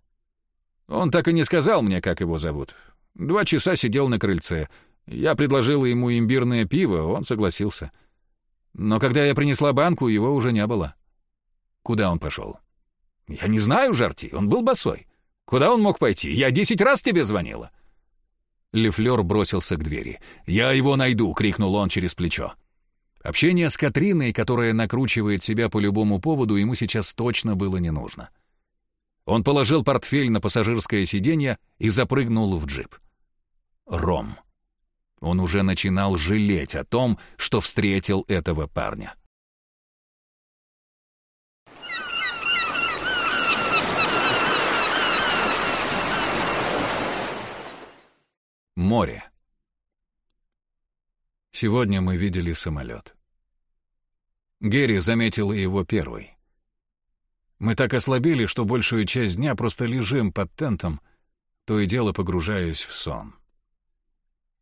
Он так и не сказал мне, как его зовут. Два часа сидел на крыльце — я предложила ему имбирное пиво, он согласился. Но когда я принесла банку, его уже не было. Куда он пошел? Я не знаю, Жарти, он был босой. Куда он мог пойти? Я десять раз тебе звонила. Лефлер бросился к двери. «Я его найду!» — крикнул он через плечо. Общение с Катриной, которая накручивает себя по любому поводу, ему сейчас точно было не нужно. Он положил портфель на пассажирское сиденье и запрыгнул в джип. Ром. Он уже начинал жалеть о том, что встретил этого парня. Море. Сегодня мы видели самолет. Герри заметил его первый. Мы так ослабели, что большую часть дня просто лежим под тентом, то и дело погружаясь в сон.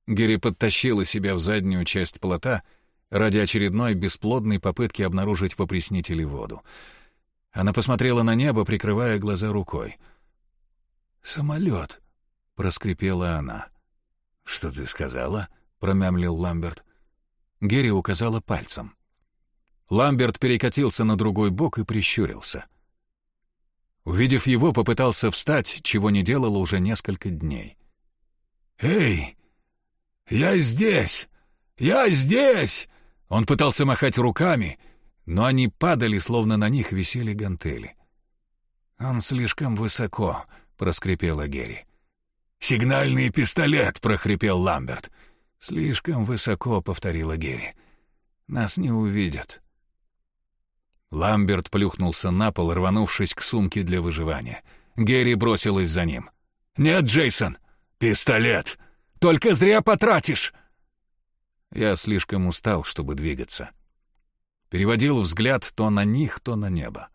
Герри подтащила себя в заднюю часть плота ради очередной бесплодной попытки обнаружить в опреснителе воду. Она посмотрела на небо, прикрывая глаза рукой. «Самолет», — проскрипела она. «Что ты сказала?» — промямлил Ламберт. Герри указала пальцем. Ламберт перекатился на другой бок и прищурился. Увидев его, попытался встать, чего не делал уже несколько дней. «Эй, я здесь! Я здесь!» Он пытался махать руками, но они падали, словно на них висели гантели. «Он слишком высоко», — проскрипела Герри. «Сигнальный пистолет!» — прохрипел Ламберт. «Слишком высоко», — повторила Герри. «Нас не увидят». Ламберт плюхнулся на пол, рванувшись к сумке для выживания. Герри бросилась за ним. «Нет, Джейсон! Пистолет! Только зря потратишь!» Я слишком устал, чтобы двигаться. Переводил взгляд то на них, то на небо.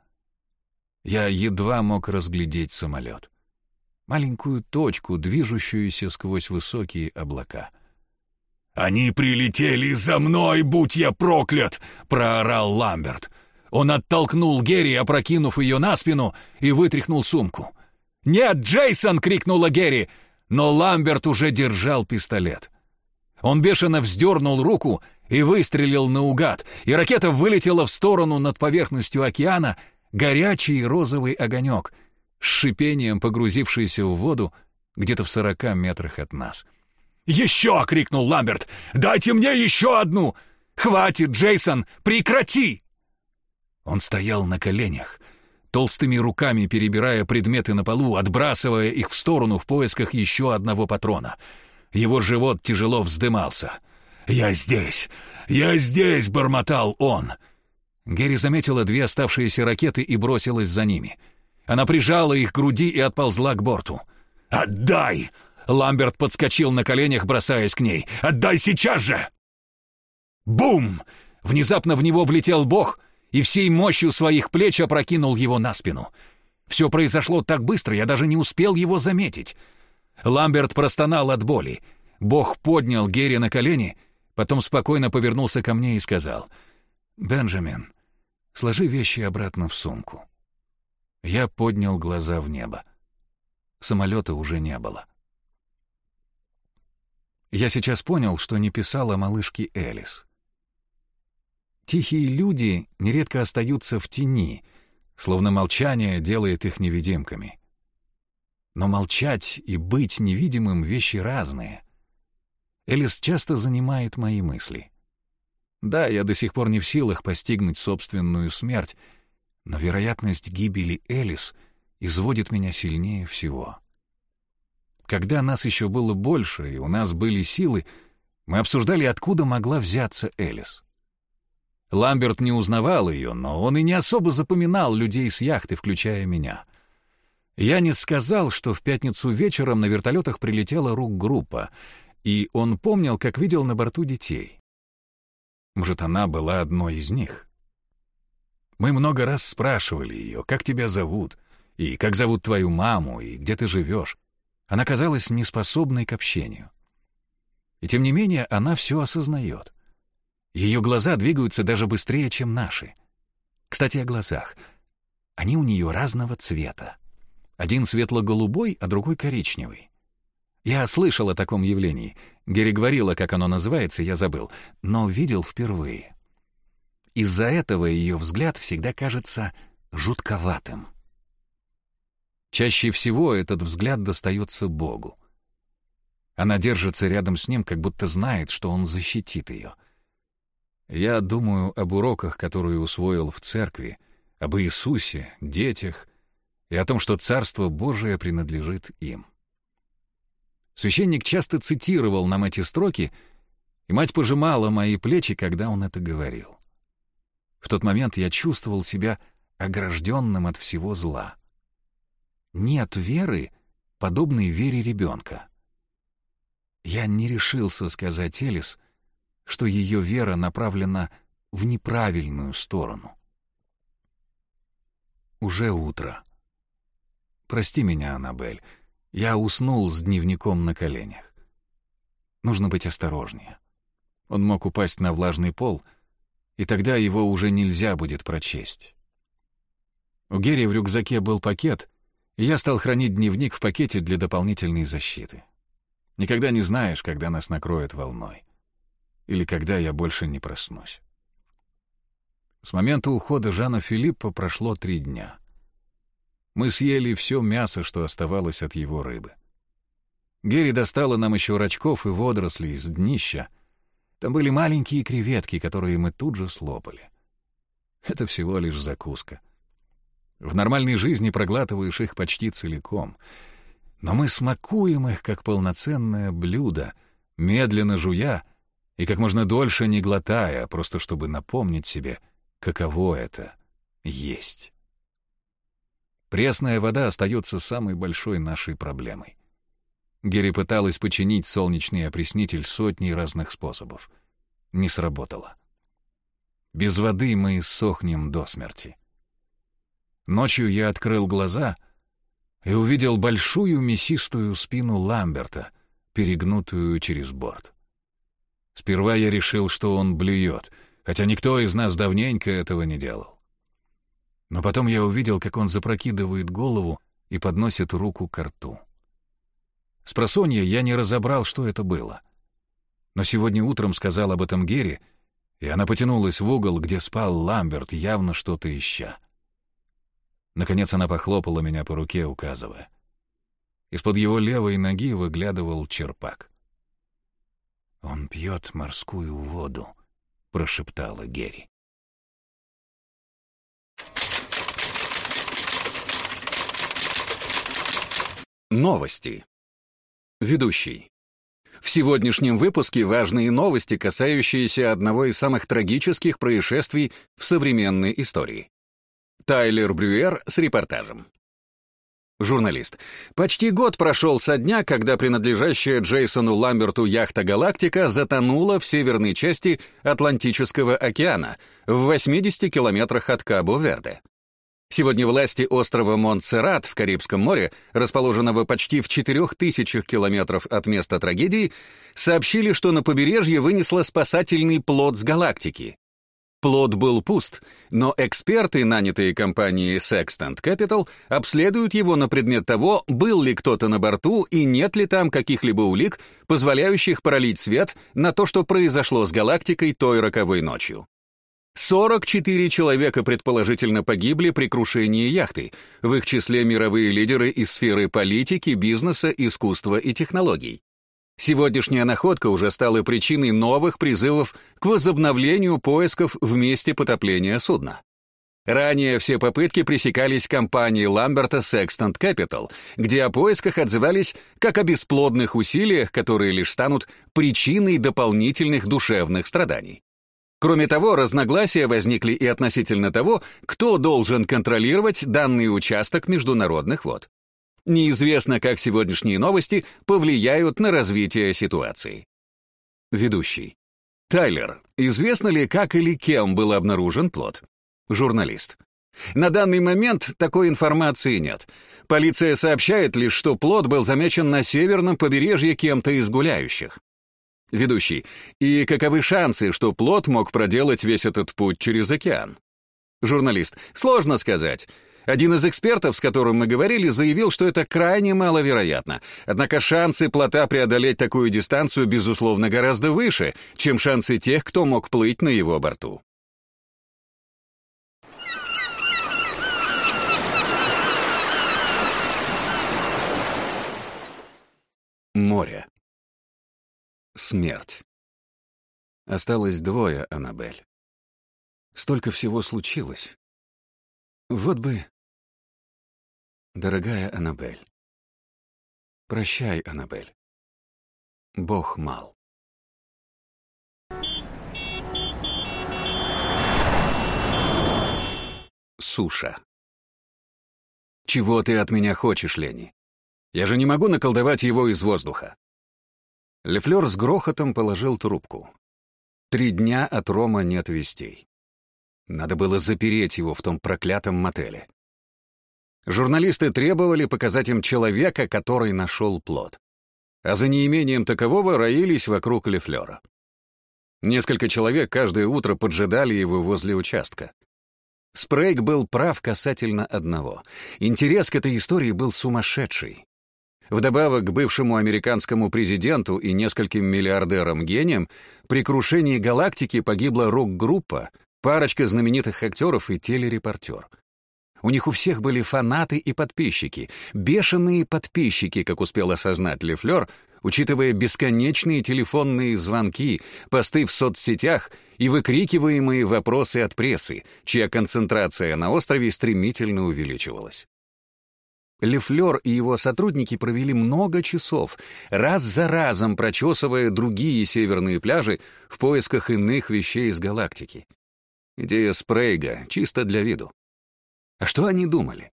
Я едва мог разглядеть самолет маленькую точку, движущуюся сквозь высокие облака. «Они прилетели за мной, будь я проклят!» — проорал Ламберт. Он оттолкнул Герри, опрокинув ее на спину, и вытряхнул сумку. «Нет, Джейсон!» — крикнула Герри, но Ламберт уже держал пистолет. Он бешено вздернул руку и выстрелил наугад, и ракета вылетела в сторону над поверхностью океана, горячий розовый огонек — с шипением погрузившийся в воду где-то в сорока метрах от нас. «Еще!» — крикнул Ламберт. «Дайте мне еще одну! Хватит, Джейсон! Прекрати!» Он стоял на коленях, толстыми руками перебирая предметы на полу, отбрасывая их в сторону в поисках еще одного патрона. Его живот тяжело вздымался. «Я здесь! Я здесь!» — бормотал он. Герри заметила две оставшиеся ракеты и бросилась за ними — она прижала их к груди и отползла к борту. «Отдай!» Ламберт подскочил на коленях, бросаясь к ней. «Отдай сейчас же!» Бум! Внезапно в него влетел бог и всей мощью своих плеч опрокинул его на спину. Все произошло так быстро, я даже не успел его заметить. Ламберт простонал от боли. Бог поднял Герри на колени, потом спокойно повернулся ко мне и сказал, «Бенджамин, сложи вещи обратно в сумку». Я поднял глаза в небо. Самолета уже не было. Я сейчас понял, что не писал о малышке Элис. Тихие люди нередко остаются в тени, словно молчание делает их невидимками. Но молчать и быть невидимым — вещи разные. Элис часто занимает мои мысли. Да, я до сих пор не в силах постигнуть собственную смерть, но вероятность гибели Элис изводит меня сильнее всего. Когда нас еще было больше и у нас были силы, мы обсуждали, откуда могла взяться Элис. Ламберт не узнавал ее, но он и не особо запоминал людей с яхты, включая меня. Я не сказал, что в пятницу вечером на вертолетах прилетела рук-группа, и он помнил, как видел на борту детей. Может, она была одной из них. Мы много раз спрашивали ее, как тебя зовут, и как зовут твою маму, и где ты живешь. Она казалась неспособной к общению. И тем не менее она все осознает. Ее глаза двигаются даже быстрее, чем наши. Кстати, о глазах. Они у нее разного цвета. Один светло-голубой, а другой коричневый. Я слышал о таком явлении. Герри говорила, как оно называется, я забыл, но видел впервые. Из-за этого ее взгляд всегда кажется жутковатым. Чаще всего этот взгляд достается Богу. Она держится рядом с ним, как будто знает, что он защитит ее. Я думаю об уроках, которые усвоил в церкви, об Иисусе, детях и о том, что Царство Божие принадлежит им. Священник часто цитировал нам эти строки, и мать пожимала мои плечи, когда он это говорил. В тот момент я чувствовал себя огражденным от всего зла. Нет веры, подобной вере ребенка. Я не решился сказать Элис, что ее вера направлена в неправильную сторону. Уже утро. Прости меня, Аннабель, я уснул с дневником на коленях. Нужно быть осторожнее. Он мог упасть на влажный пол, и тогда его уже нельзя будет прочесть. У Герри в рюкзаке был пакет, и я стал хранить дневник в пакете для дополнительной защиты. Никогда не знаешь, когда нас накроет волной. Или когда я больше не проснусь. С момента ухода Жана Филиппа прошло три дня. Мы съели все мясо, что оставалось от его рыбы. Герри достала нам еще рачков и водорослей из днища. Там были маленькие креветки, которые мы тут же слопали. Это всего лишь закуска. В нормальной жизни проглатываешь их почти целиком. Но мы смакуем их, как полноценное блюдо, медленно жуя и как можно дольше не глотая, просто чтобы напомнить себе, каково это — есть. Пресная вода остается самой большой нашей проблемой. Герри пыталась починить солнечный опреснитель сотней разных способов. Не сработало. Без воды мы иссохнем до смерти. Ночью я открыл глаза и увидел большую мясистую спину Ламберта, перегнутую через борт. Сперва я решил, что он блюет, хотя никто из нас давненько этого не делал. Но потом я увидел, как он запрокидывает голову и подносит руку к рту. С просонья я не разобрал, что это было. Но сегодня утром сказал об этом Герри, и она потянулась в угол, где спал Ламберт, явно что-то ища. Наконец она похлопала меня по руке, указывая. Из-под его левой ноги выглядывал черпак. «Он пьет морскую воду», — прошептала Герри. Новости. Ведущий. В сегодняшнем выпуске важные новости, касающиеся одного из самых трагических происшествий в современной истории. Тайлер Брюер с репортажем. Журналист. Почти год прошел со дня, когда принадлежащая Джейсону Ламберту яхта «Галактика» затонула в северной части Атлантического океана, в 80 километрах от Кабо-Верде. Сегодня власти острова Монтсеррат в Карибском море, расположенного почти в 4000 километров от места трагедии, сообщили, что на побережье вынесло спасательный плот с галактики. Плот был пуст, но эксперты, нанятые компанией Sextant Capital, обследуют его на предмет того, был ли кто-то на борту и нет ли там каких-либо улик, позволяющих пролить свет на то, что произошло с галактикой той роковой ночью. 44 человека предположительно погибли при крушении яхты, в их числе мировые лидеры из сферы политики, бизнеса, искусства и технологий. Сегодняшняя находка уже стала причиной новых призывов к возобновлению поисков в месте потопления судна. Ранее все попытки пресекались компанией Ламберта Sextant Capital, где о поисках отзывались как о бесплодных усилиях, которые лишь станут причиной дополнительных душевных страданий. Кроме того, разногласия возникли и относительно того, кто должен контролировать данный участок международных вод. Неизвестно, как сегодняшние новости повлияют на развитие ситуации. Ведущий. Тайлер, известно ли, как или кем был обнаружен плод? Журналист. На данный момент такой информации нет. Полиция сообщает лишь, что плод был замечен на северном побережье кем-то из гуляющих. Ведущий. И каковы шансы, что плод мог проделать весь этот путь через океан? Журналист. Сложно сказать. Один из экспертов, с которым мы говорили, заявил, что это крайне маловероятно. Однако шансы плота преодолеть такую дистанцию, безусловно, гораздо выше, чем шансы тех, кто мог плыть на его борту. Море. Смерть. Осталось двое, Аннабель. Столько всего случилось. Вот бы... Дорогая Аннабель. Прощай, Аннабель. Бог мал. Суша. «Чего ты от меня хочешь, Лени? Я же не могу наколдовать его из воздуха». Лефлер с грохотом положил трубку. Три дня от Рома нет вестей. Надо было запереть его в том проклятом мотеле. Журналисты требовали показать им человека, который нашел плод. А за неимением такового роились вокруг Лефлера. Несколько человек каждое утро поджидали его возле участка. Спрейг был прав касательно одного. Интерес к этой истории был сумасшедший. Вдобавок к бывшему американскому президенту и нескольким миллиардерам-гениям, при крушении галактики погибла рок-группа, парочка знаменитых актеров и телерепортер. У них у всех были фанаты и подписчики, бешеные подписчики, как успел осознать Лефлер, учитывая бесконечные телефонные звонки, посты в соцсетях и выкрикиваемые вопросы от прессы, чья концентрация на острове стремительно увеличивалась. Лефлер и его сотрудники провели много часов, раз за разом прочесывая другие северные пляжи в поисках иных вещей из галактики. Идея Спрейга чисто для виду. А что они думали?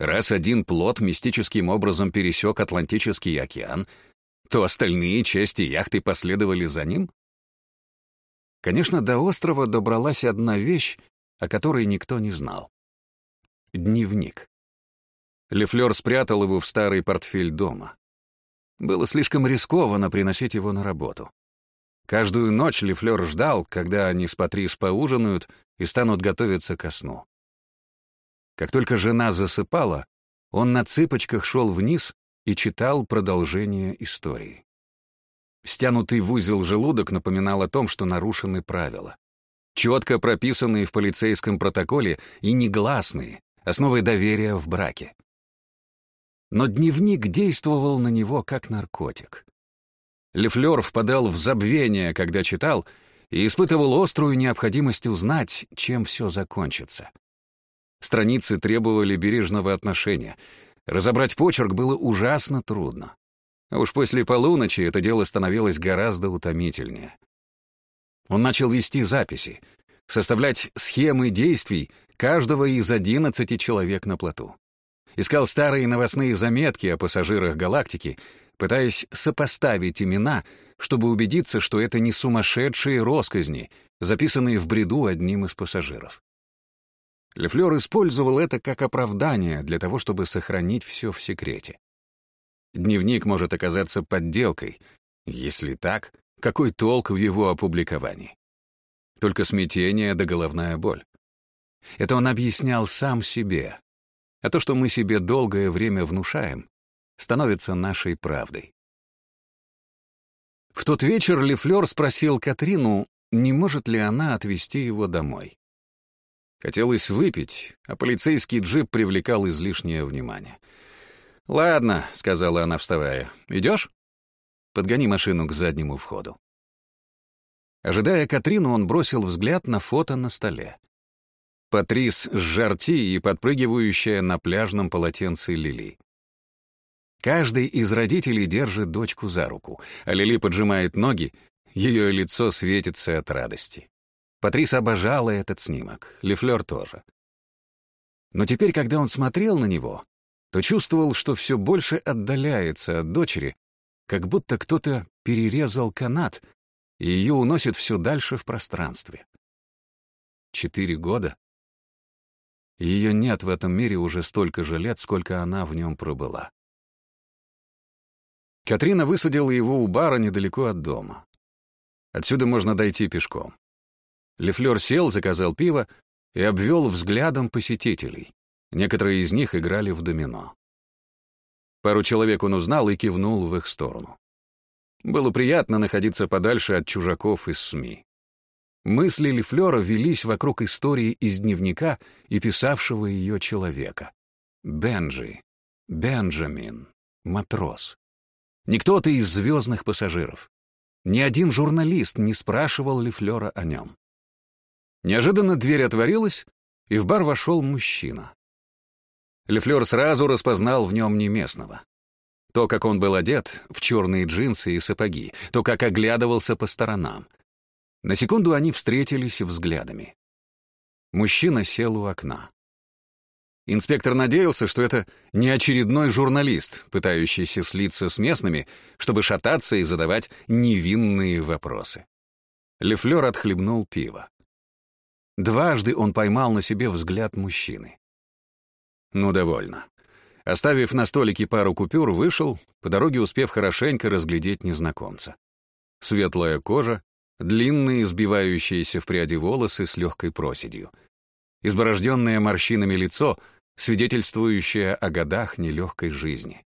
Раз один плод мистическим образом пересек Атлантический океан, то остальные части яхты последовали за ним? Конечно, до острова добралась одна вещь, о которой никто не знал. Дневник. Лефлер спрятал его в старый портфель дома. Было слишком рискованно приносить его на работу. Каждую ночь Лефлер ждал, когда они с Патрис поужинают и станут готовиться ко сну. Как только жена засыпала, он на цыпочках шел вниз и читал продолжение истории. Стянутый в узел желудок напоминал о том, что нарушены правила. Четко прописанные в полицейском протоколе и негласные, основой доверия в браке. Но дневник действовал на него как наркотик. Лефлер впадал в забвение, когда читал, и испытывал острую необходимость узнать, чем все закончится. Страницы требовали бережного отношения. Разобрать почерк было ужасно трудно. А уж после полуночи это дело становилось гораздо утомительнее. Он начал вести записи, составлять схемы действий каждого из одиннадцати человек на плоту. Искал старые новостные заметки о пассажирах галактики, пытаясь сопоставить имена, чтобы убедиться, что это не сумасшедшие росказни, записанные в бреду одним из пассажиров. Лефлер использовал это как оправдание для того, чтобы сохранить все в секрете. Дневник может оказаться подделкой. Если так, какой толк в его опубликовании? Только смятение да головная боль. Это он объяснял сам себе. А то, что мы себе долгое время внушаем, становится нашей правдой. В тот вечер Лефлер спросил Катрину, не может ли она отвезти его домой. Хотелось выпить, а полицейский джип привлекал излишнее внимание — «Ладно», — сказала она, вставая. «Идешь?» «Подгони машину к заднему входу». Ожидая Катрину, он бросил взгляд на фото на столе. Патрис с жарти и подпрыгивающая на пляжном полотенце Лили. Каждый из родителей держит дочку за руку, а Лили поджимает ноги, ее лицо светится от радости. Патрис обожала этот снимок, Лефлер тоже. Но теперь, когда он смотрел на него, то чувствовал, что все больше отдаляется от дочери, как будто кто-то перерезал канат, и ее уносит все дальше в пространстве. Четыре года? Ее нет в этом мире уже столько же лет, сколько она в нем пробыла. Катрина высадила его у бара недалеко от дома. Отсюда можно дойти пешком. Лефлер сел, заказал пиво и обвел взглядом посетителей. Некоторые из них играли в домино. Пару человек он узнал и кивнул в их сторону. Было приятно находиться подальше от чужаков из СМИ. Мысли Лефлера велись вокруг истории из дневника и писавшего ее человека. Бенджи, Бенджамин, матрос. Не кто-то из звездных пассажиров. Ни один журналист не спрашивал ли Флера о нем. Неожиданно дверь отворилась, и в бар вошел мужчина. Лефлер сразу распознал в нем не местного. То, как он был одет, в черные джинсы и сапоги, то, как оглядывался по сторонам. На секунду они встретились взглядами. Мужчина сел у окна. Инспектор надеялся, что это не очередной журналист, пытающийся слиться с местными, чтобы шататься и задавать невинные вопросы. Лефлер отхлебнул пиво. Дважды он поймал на себе взгляд мужчины. Ну, довольно. Оставив на столике пару купюр, вышел, по дороге успев хорошенько разглядеть незнакомца. Светлая кожа, длинные, сбивающиеся в пряди волосы с легкой проседью. Изборожденное морщинами лицо, свидетельствующее о годах нелегкой жизни.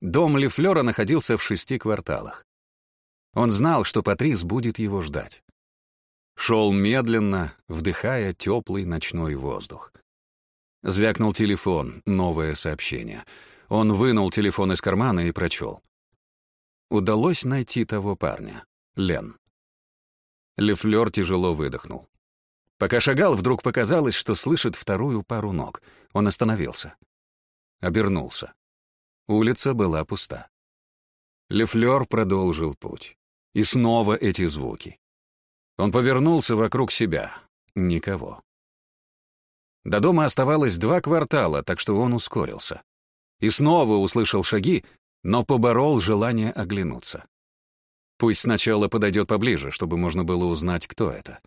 Дом Лефлера находился в шести кварталах. Он знал, что Патрис будет его ждать. Шел медленно, вдыхая теплый ночной воздух. Звякнул телефон, новое сообщение. Он вынул телефон из кармана и прочел. Удалось найти того парня. Лен. Лефлер тяжело выдохнул. Пока шагал, вдруг показалось, что слышит вторую пару ног. Он остановился. Обернулся. Улица была пуста. Лефлер продолжил путь. И снова эти звуки. Он повернулся вокруг себя. Никого. До дома оставалось два квартала, так что он ускорился. И снова услышал шаги, но поборол желание оглянуться. Пусть сначала подойдет поближе, чтобы можно было узнать, кто это.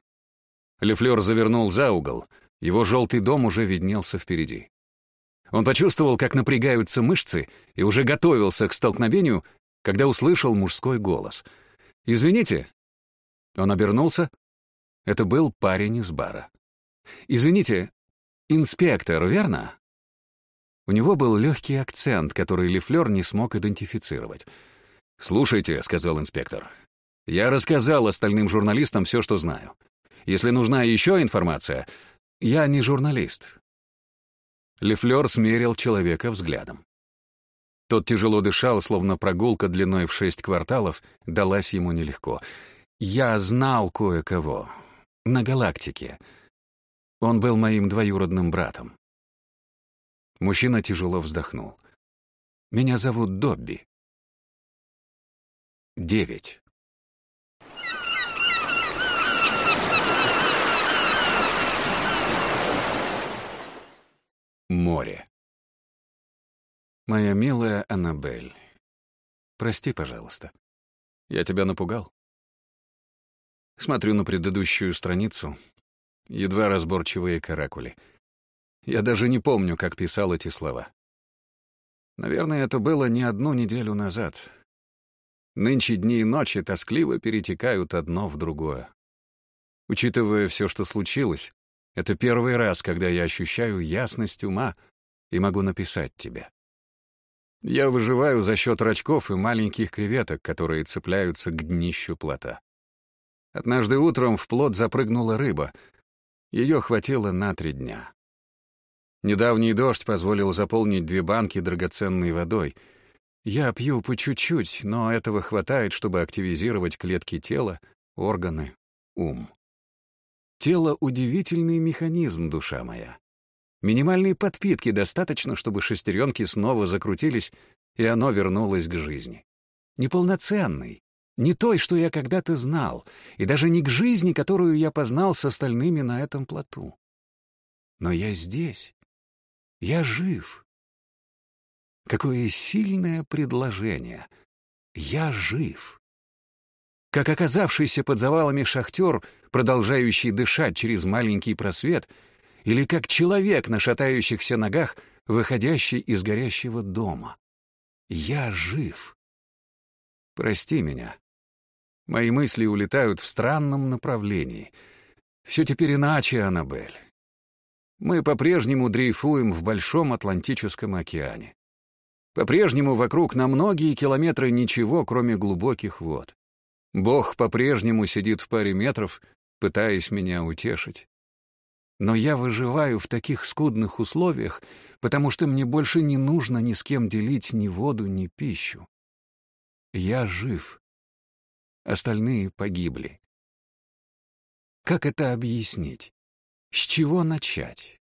Лефлер завернул за угол, его желтый дом уже виднелся впереди. Он почувствовал, как напрягаются мышцы, и уже готовился к столкновению, когда услышал мужской голос. «Извините». Он обернулся. Это был парень из бара. «Извините, «Инспектор, верно?» У него был легкий акцент, который Лефлер не смог идентифицировать. «Слушайте», — сказал инспектор, — «я рассказал остальным журналистам все, что знаю. Если нужна еще информация, я не журналист». Лефлер смерил человека взглядом. Тот тяжело дышал, словно прогулка длиной в шесть кварталов далась ему нелегко. «Я знал кое-кого. На галактике. Он был моим двоюродным братом. Мужчина тяжело вздохнул. «Меня зовут Добби». Девять. Море. Моя милая Аннабель, прости, пожалуйста. Я тебя напугал? Смотрю на предыдущую страницу едва разборчивые каракули. Я даже не помню, как писал эти слова. Наверное, это было не одну неделю назад. Нынче дни и ночи тоскливо перетекают одно в другое. Учитывая все, что случилось, это первый раз, когда я ощущаю ясность ума и могу написать тебе. Я выживаю за счет рачков и маленьких креветок, которые цепляются к днищу плота. Однажды утром в плот запрыгнула рыба, ее хватило на три дня. Недавний дождь позволил заполнить две банки драгоценной водой. Я пью по чуть-чуть, но этого хватает, чтобы активизировать клетки тела, органы, ум. Тело — удивительный механизм, душа моя. Минимальной подпитки достаточно, чтобы шестеренки снова закрутились, и оно вернулось к жизни. Неполноценный, не той, что я когда-то знал, и даже не к жизни, которую я познал с остальными на этом плоту. Но я здесь. Я жив. Какое сильное предложение. Я жив. Как оказавшийся под завалами шахтер, продолжающий дышать через маленький просвет, или как человек на шатающихся ногах, выходящий из горящего дома. Я жив. Прости меня, Мои мысли улетают в странном направлении. Все теперь иначе, Аннабель. Мы по-прежнему дрейфуем в Большом Атлантическом океане. По-прежнему вокруг на многие километры ничего, кроме глубоких вод. Бог по-прежнему сидит в паре метров, пытаясь меня утешить. Но я выживаю в таких скудных условиях, потому что мне больше не нужно ни с кем делить ни воду, ни пищу. Я жив. Остальные погибли. Как это объяснить? С чего начать?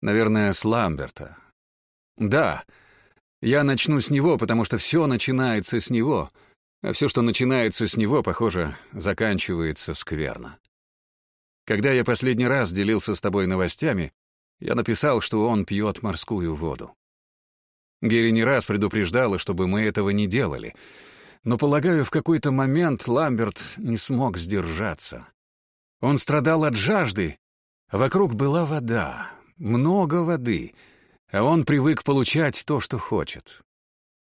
Наверное, с Ламберта. Да, я начну с него, потому что все начинается с него, а все, что начинается с него, похоже, заканчивается скверно. Когда я последний раз делился с тобой новостями, я написал, что он пьет морскую воду. Герри не раз предупреждала, чтобы мы этого не делали, но, полагаю, в какой-то момент Ламберт не смог сдержаться. Он страдал от жажды, вокруг была вода, много воды, а он привык получать то, что хочет.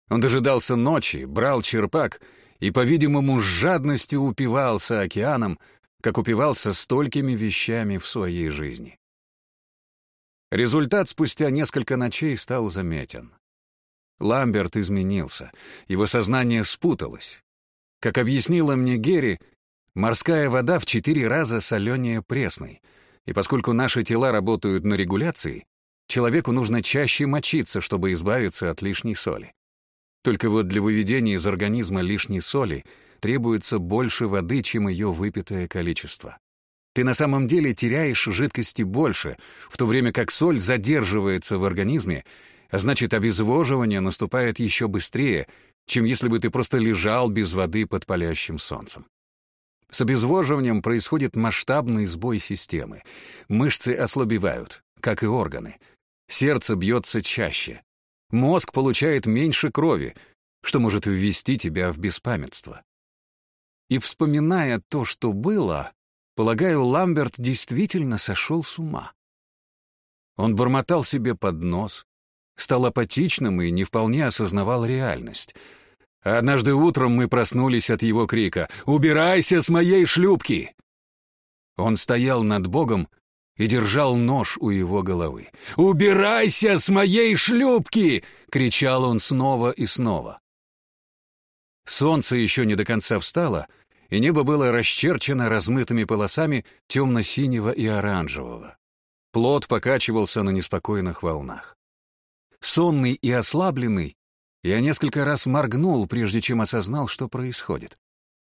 Он дожидался ночи, брал черпак и, по-видимому, с жадностью упивался океаном, как упивался столькими вещами в своей жизни. Результат спустя несколько ночей стал заметен. Ламберт изменился, его сознание спуталось. Как объяснила мне Герри, морская вода в четыре раза соленее пресной, и поскольку наши тела работают на регуляции, человеку нужно чаще мочиться, чтобы избавиться от лишней соли. Только вот для выведения из организма лишней соли требуется больше воды, чем ее выпитое количество. Ты на самом деле теряешь жидкости больше, в то время как соль задерживается в организме значит, обезвоживание наступает еще быстрее, чем если бы ты просто лежал без воды под палящим солнцем. С обезвоживанием происходит масштабный сбой системы. Мышцы ослабевают, как и органы. Сердце бьется чаще. Мозг получает меньше крови, что может ввести тебя в беспамятство. И вспоминая то, что было, полагаю, Ламберт действительно сошел с ума. Он бормотал себе под нос, стал апатичным и не вполне осознавал реальность. Однажды утром мы проснулись от его крика «Убирайся с моей шлюпки!» Он стоял над Богом и держал нож у его головы. «Убирайся с моей шлюпки!» — кричал он снова и снова. Солнце еще не до конца встало, и небо было расчерчено размытыми полосами темно-синего и оранжевого. Плот покачивался на неспокойных волнах. Сонный и ослабленный, я несколько раз моргнул, прежде чем осознал, что происходит.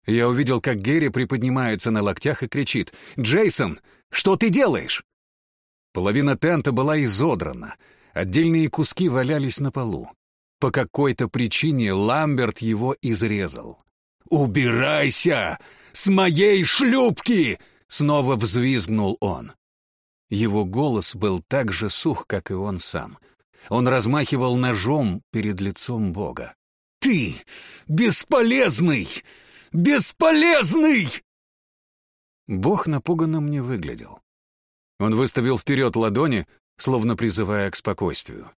Я увидел, как Герри приподнимается на локтях и кричит «Джейсон, что ты делаешь?» Половина тента была изодрана, отдельные куски валялись на полу. По какой-то причине Ламберт его изрезал. «Убирайся! С моей шлюпки!» — снова взвизгнул он. Его голос был так же сух, как и он сам — он размахивал ножом перед лицом Бога. «Ты бесполезный! Бесполезный!» Бог напуганным не выглядел. Он выставил вперед ладони, словно призывая к спокойствию.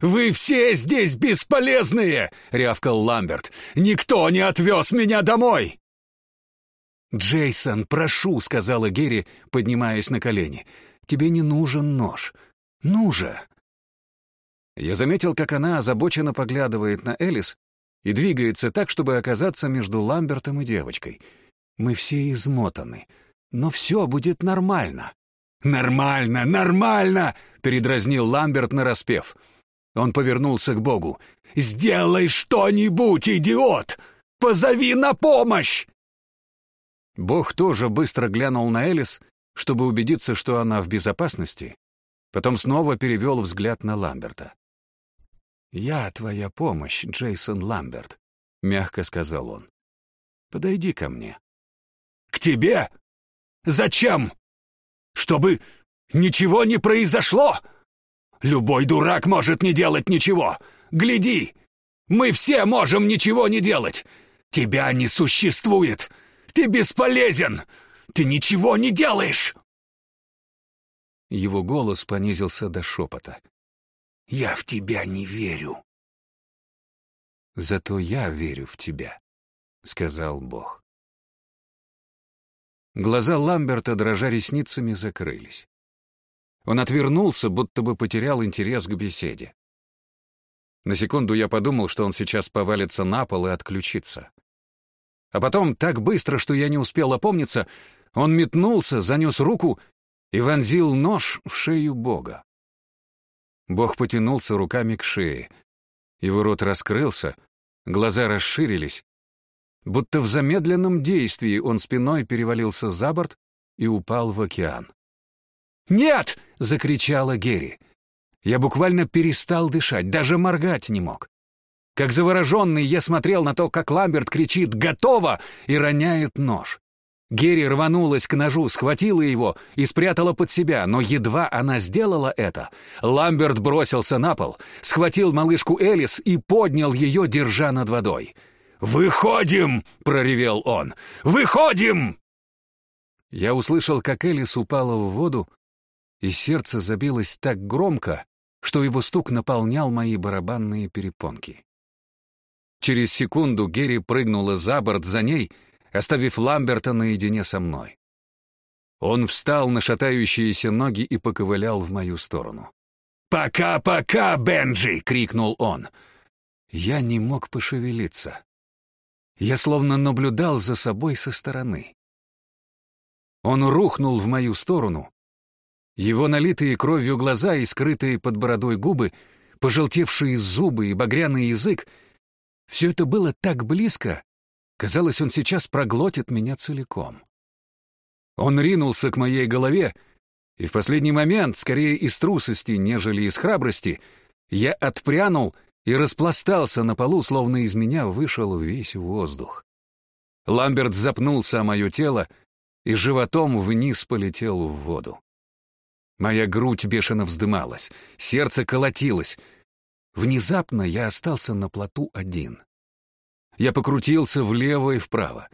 «Вы все здесь бесполезные!» — рявкал Ламберт. «Никто не отвез меня домой!» «Джейсон, прошу», — сказала Герри, поднимаясь на колени. «Тебе не нужен нож. Ну же!» Я заметил, как она озабоченно поглядывает на Элис и двигается так, чтобы оказаться между Ламбертом и девочкой. Мы все измотаны, но все будет нормально. «Нормально, нормально!» — передразнил Ламберт нараспев. Он повернулся к Богу. «Сделай что-нибудь, идиот! Позови на помощь!» Бог тоже быстро глянул на Элис, чтобы убедиться, что она в безопасности, потом снова перевел взгляд на Ламберта. «Я твоя помощь, Джейсон Ламберт», — мягко сказал он. «Подойди ко мне». «К тебе? Зачем? Чтобы ничего не произошло? Любой дурак может не делать ничего. Гляди, мы все можем ничего не делать. Тебя не существует. Ты бесполезен. Ты ничего не делаешь». Его голос понизился до шепота. Я в тебя не верю. Зато я верю в тебя, сказал Бог. Глаза Ламберта, дрожа ресницами, закрылись. Он отвернулся, будто бы потерял интерес к беседе. На секунду я подумал, что он сейчас повалится на пол и отключится. А потом, так быстро, что я не успел опомниться, он метнулся, занес руку и вонзил нож в шею Бога. Бог потянулся руками к шее. Его рот раскрылся, глаза расширились. Будто в замедленном действии он спиной перевалился за борт и упал в океан. «Нет!» — закричала Герри. Я буквально перестал дышать, даже моргать не мог. Как завороженный я смотрел на то, как Ламберт кричит «Готово!» и роняет нож. Герри рванулась к ножу, схватила его и спрятала под себя, но едва она сделала это, Ламберт бросился на пол, схватил малышку Элис и поднял ее, держа над водой. «Выходим!» — проревел он. «Выходим!» Я услышал, как Элис упала в воду, и сердце забилось так громко, что его стук наполнял мои барабанные перепонки. Через секунду Герри прыгнула за борт за ней, оставив Ламберта наедине со мной. Он встал на шатающиеся ноги и поковылял в мою сторону. «Пока-пока, Бенджи!» — крикнул он. Я не мог пошевелиться. Я словно наблюдал за собой со стороны. Он рухнул в мою сторону, его налитые кровью глаза и скрытые под бородой губы, пожелтевшие зубы и багряный язык — все это было так близко, казалось, он сейчас проглотит меня целиком. Он ринулся к моей голове, и в последний момент, скорее из трусости, нежели из храбрости, я отпрянул и распластался на полу, словно из меня вышел весь воздух. Ламберт запнулся о мое тело и животом вниз полетел в воду. Моя грудь бешено вздымалась, сердце колотилось. Внезапно я остался на плоту один. Я покрутился влево и вправо.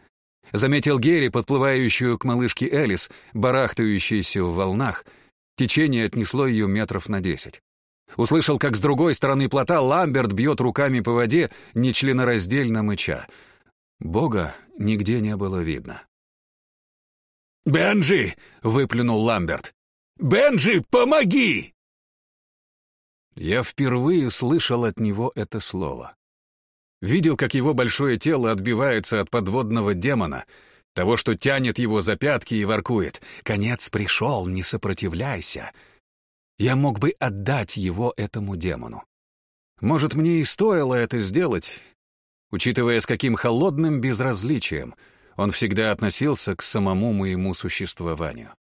Заметил Герри, подплывающую к малышке Элис, барахтающейся в волнах. Течение отнесло ее метров на десять. Услышал, как с другой стороны плота Ламберт бьет руками по воде, нечленораздельно мыча. Бога нигде не было видно. «Бенджи!» — выплюнул Ламберт. «Бенджи, помоги!» Я впервые слышал от него это слово. Видел, как его большое тело отбивается от подводного демона, того, что тянет его за пятки и воркует. «Конец пришел, не сопротивляйся!» Я мог бы отдать его этому демону. Может, мне и стоило это сделать, учитывая, с каким холодным безразличием он всегда относился к самому моему существованию.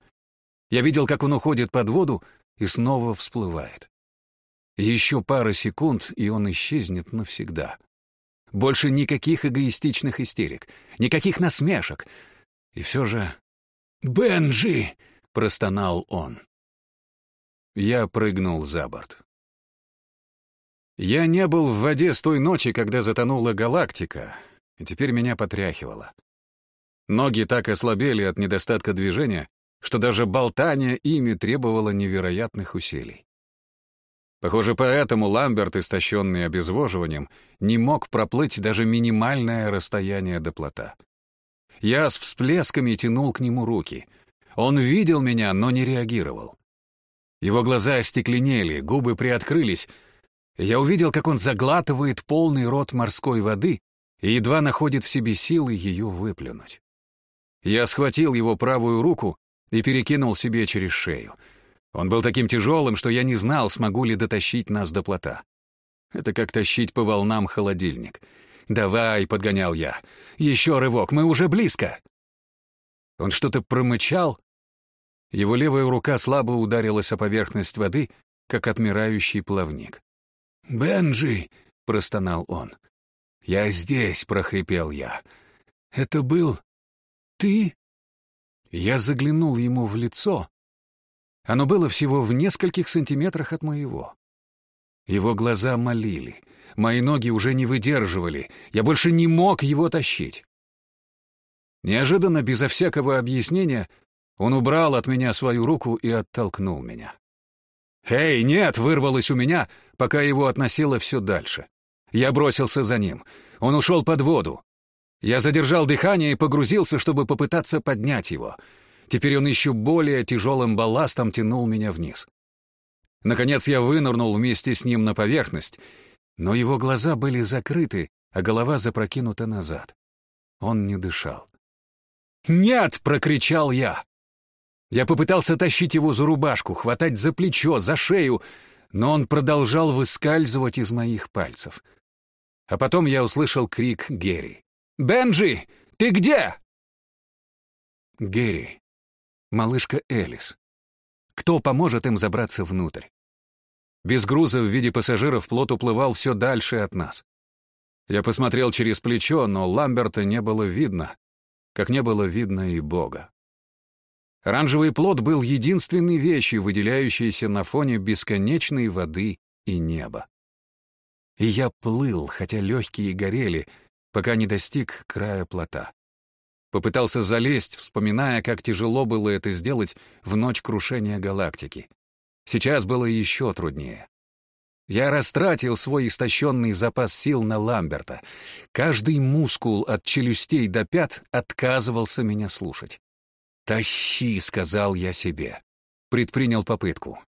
Я видел, как он уходит под воду и снова всплывает. Еще пара секунд, и он исчезнет навсегда. Больше никаких эгоистичных истерик, никаких насмешек. И все же... «Бенджи!» — простонал он. Я прыгнул за борт. Я не был в воде с той ночи, когда затонула галактика, и теперь меня потряхивало. Ноги так ослабели от недостатка движения, что даже болтание ими требовало невероятных усилий. Похоже, поэтому Ламберт, истощенный обезвоживанием, не мог проплыть даже минимальное расстояние до плота. Я с всплесками тянул к нему руки. Он видел меня, но не реагировал. Его глаза остекленели, губы приоткрылись. Я увидел, как он заглатывает полный рот морской воды и едва находит в себе силы ее выплюнуть. Я схватил его правую руку и перекинул себе через шею. Он был таким тяжелым, что я не знал, смогу ли дотащить нас до плота. Это как тащить по волнам холодильник. «Давай», — подгонял я. «Еще рывок, мы уже близко». Он что-то промычал. Его левая рука слабо ударилась о поверхность воды, как отмирающий плавник. «Бенджи!» — простонал он. «Я здесь!» — прохрипел я. «Это был... ты?» Я заглянул ему в лицо. Оно было всего в нескольких сантиметрах от моего. Его глаза молили. Мои ноги уже не выдерживали. Я больше не мог его тащить. Неожиданно, безо всякого объяснения, он убрал от меня свою руку и оттолкнул меня. «Эй, нет!» — вырвалось у меня, пока его относило все дальше. Я бросился за ним. Он ушел под воду. Я задержал дыхание и погрузился, чтобы попытаться поднять его. Теперь он еще более тяжелым балластом тянул меня вниз. Наконец я вынырнул вместе с ним на поверхность, но его глаза были закрыты, а голова запрокинута назад. Он не дышал. «Нет!» — прокричал я. Я попытался тащить его за рубашку, хватать за плечо, за шею, но он продолжал выскальзывать из моих пальцев. А потом я услышал крик Герри. Бенджи, ты где?» Герри, малышка Элис. Кто поможет им забраться внутрь? Без груза в виде пассажиров плот уплывал все дальше от нас. Я посмотрел через плечо, но Ламберта не было видно, как не было видно и Бога. Оранжевый плод был единственной вещью, выделяющейся на фоне бесконечной воды и неба. И я плыл, хотя легкие горели, пока не достиг края плота. Попытался залезть, вспоминая, как тяжело было это сделать в ночь крушения галактики. Сейчас было еще труднее. Я растратил свой истощенный запас сил на Ламберта. Каждый мускул от челюстей до пят отказывался меня слушать. «Тащи», — сказал я себе. Предпринял попытку.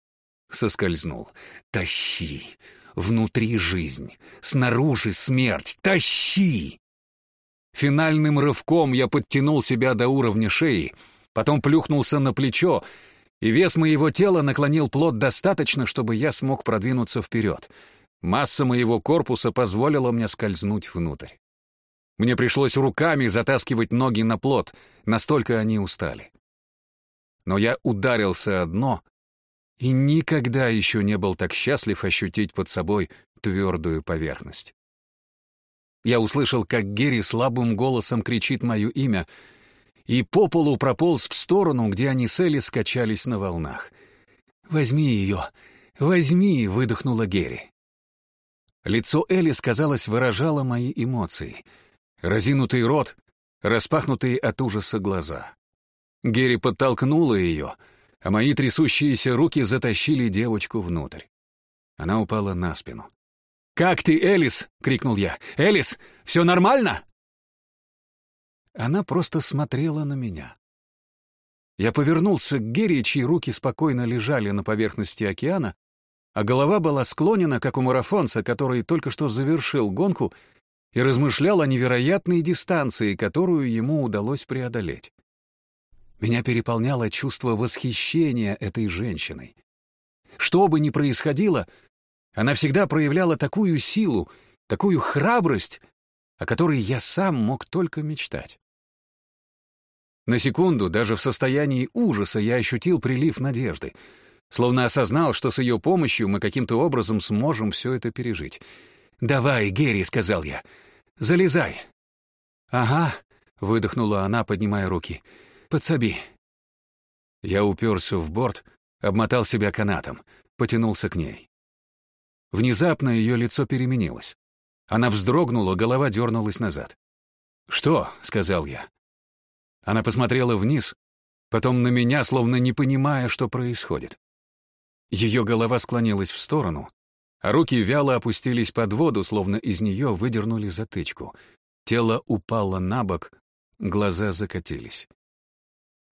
Соскользнул. «Тащи». Внутри жизнь, снаружи смерть. Тащи! Финальным рывком я подтянул себя до уровня шеи, потом плюхнулся на плечо, и вес моего тела наклонил плод достаточно, чтобы я смог продвинуться вперед. Масса моего корпуса позволила мне скользнуть внутрь. Мне пришлось руками затаскивать ноги на плот, настолько они устали. Но я ударился о дно и никогда еще не был так счастлив ощутить под собой твердую поверхность. Я услышал, как Герри слабым голосом кричит мое имя, и по полу прополз в сторону, где они с Элли скачались на волнах. «Возьми ее! Возьми!» — выдохнула Герри. Лицо Элли, казалось, выражало мои эмоции. Разинутый рот, распахнутые от ужаса глаза. Герри подтолкнула ее — а мои трясущиеся руки затащили девочку внутрь. Она упала на спину. «Как ты, Элис?» — крикнул я. «Элис, все нормально?» Она просто смотрела на меня. Я повернулся к Герри, чьи руки спокойно лежали на поверхности океана, а голова была склонена, как у марафонца, который только что завершил гонку и размышлял о невероятной дистанции, которую ему удалось преодолеть. Меня переполняло чувство восхищения этой женщиной. Что бы ни происходило, она всегда проявляла такую силу, такую храбрость, о которой я сам мог только мечтать. На секунду, даже в состоянии ужаса, я ощутил прилив надежды, словно осознал, что с ее помощью мы каким-то образом сможем все это пережить. «Давай, Герри», — сказал я, — «залезай». «Ага», — выдохнула она, поднимая руки, — «Подсоби». Я уперся в борт, обмотал себя канатом, потянулся к ней. Внезапно ее лицо переменилось. Она вздрогнула, голова дернулась назад. «Что?» — сказал я. Она посмотрела вниз, потом на меня, словно не понимая, что происходит. Ее голова склонилась в сторону, а руки вяло опустились под воду, словно из нее выдернули затычку. Тело упало на бок, глаза закатились.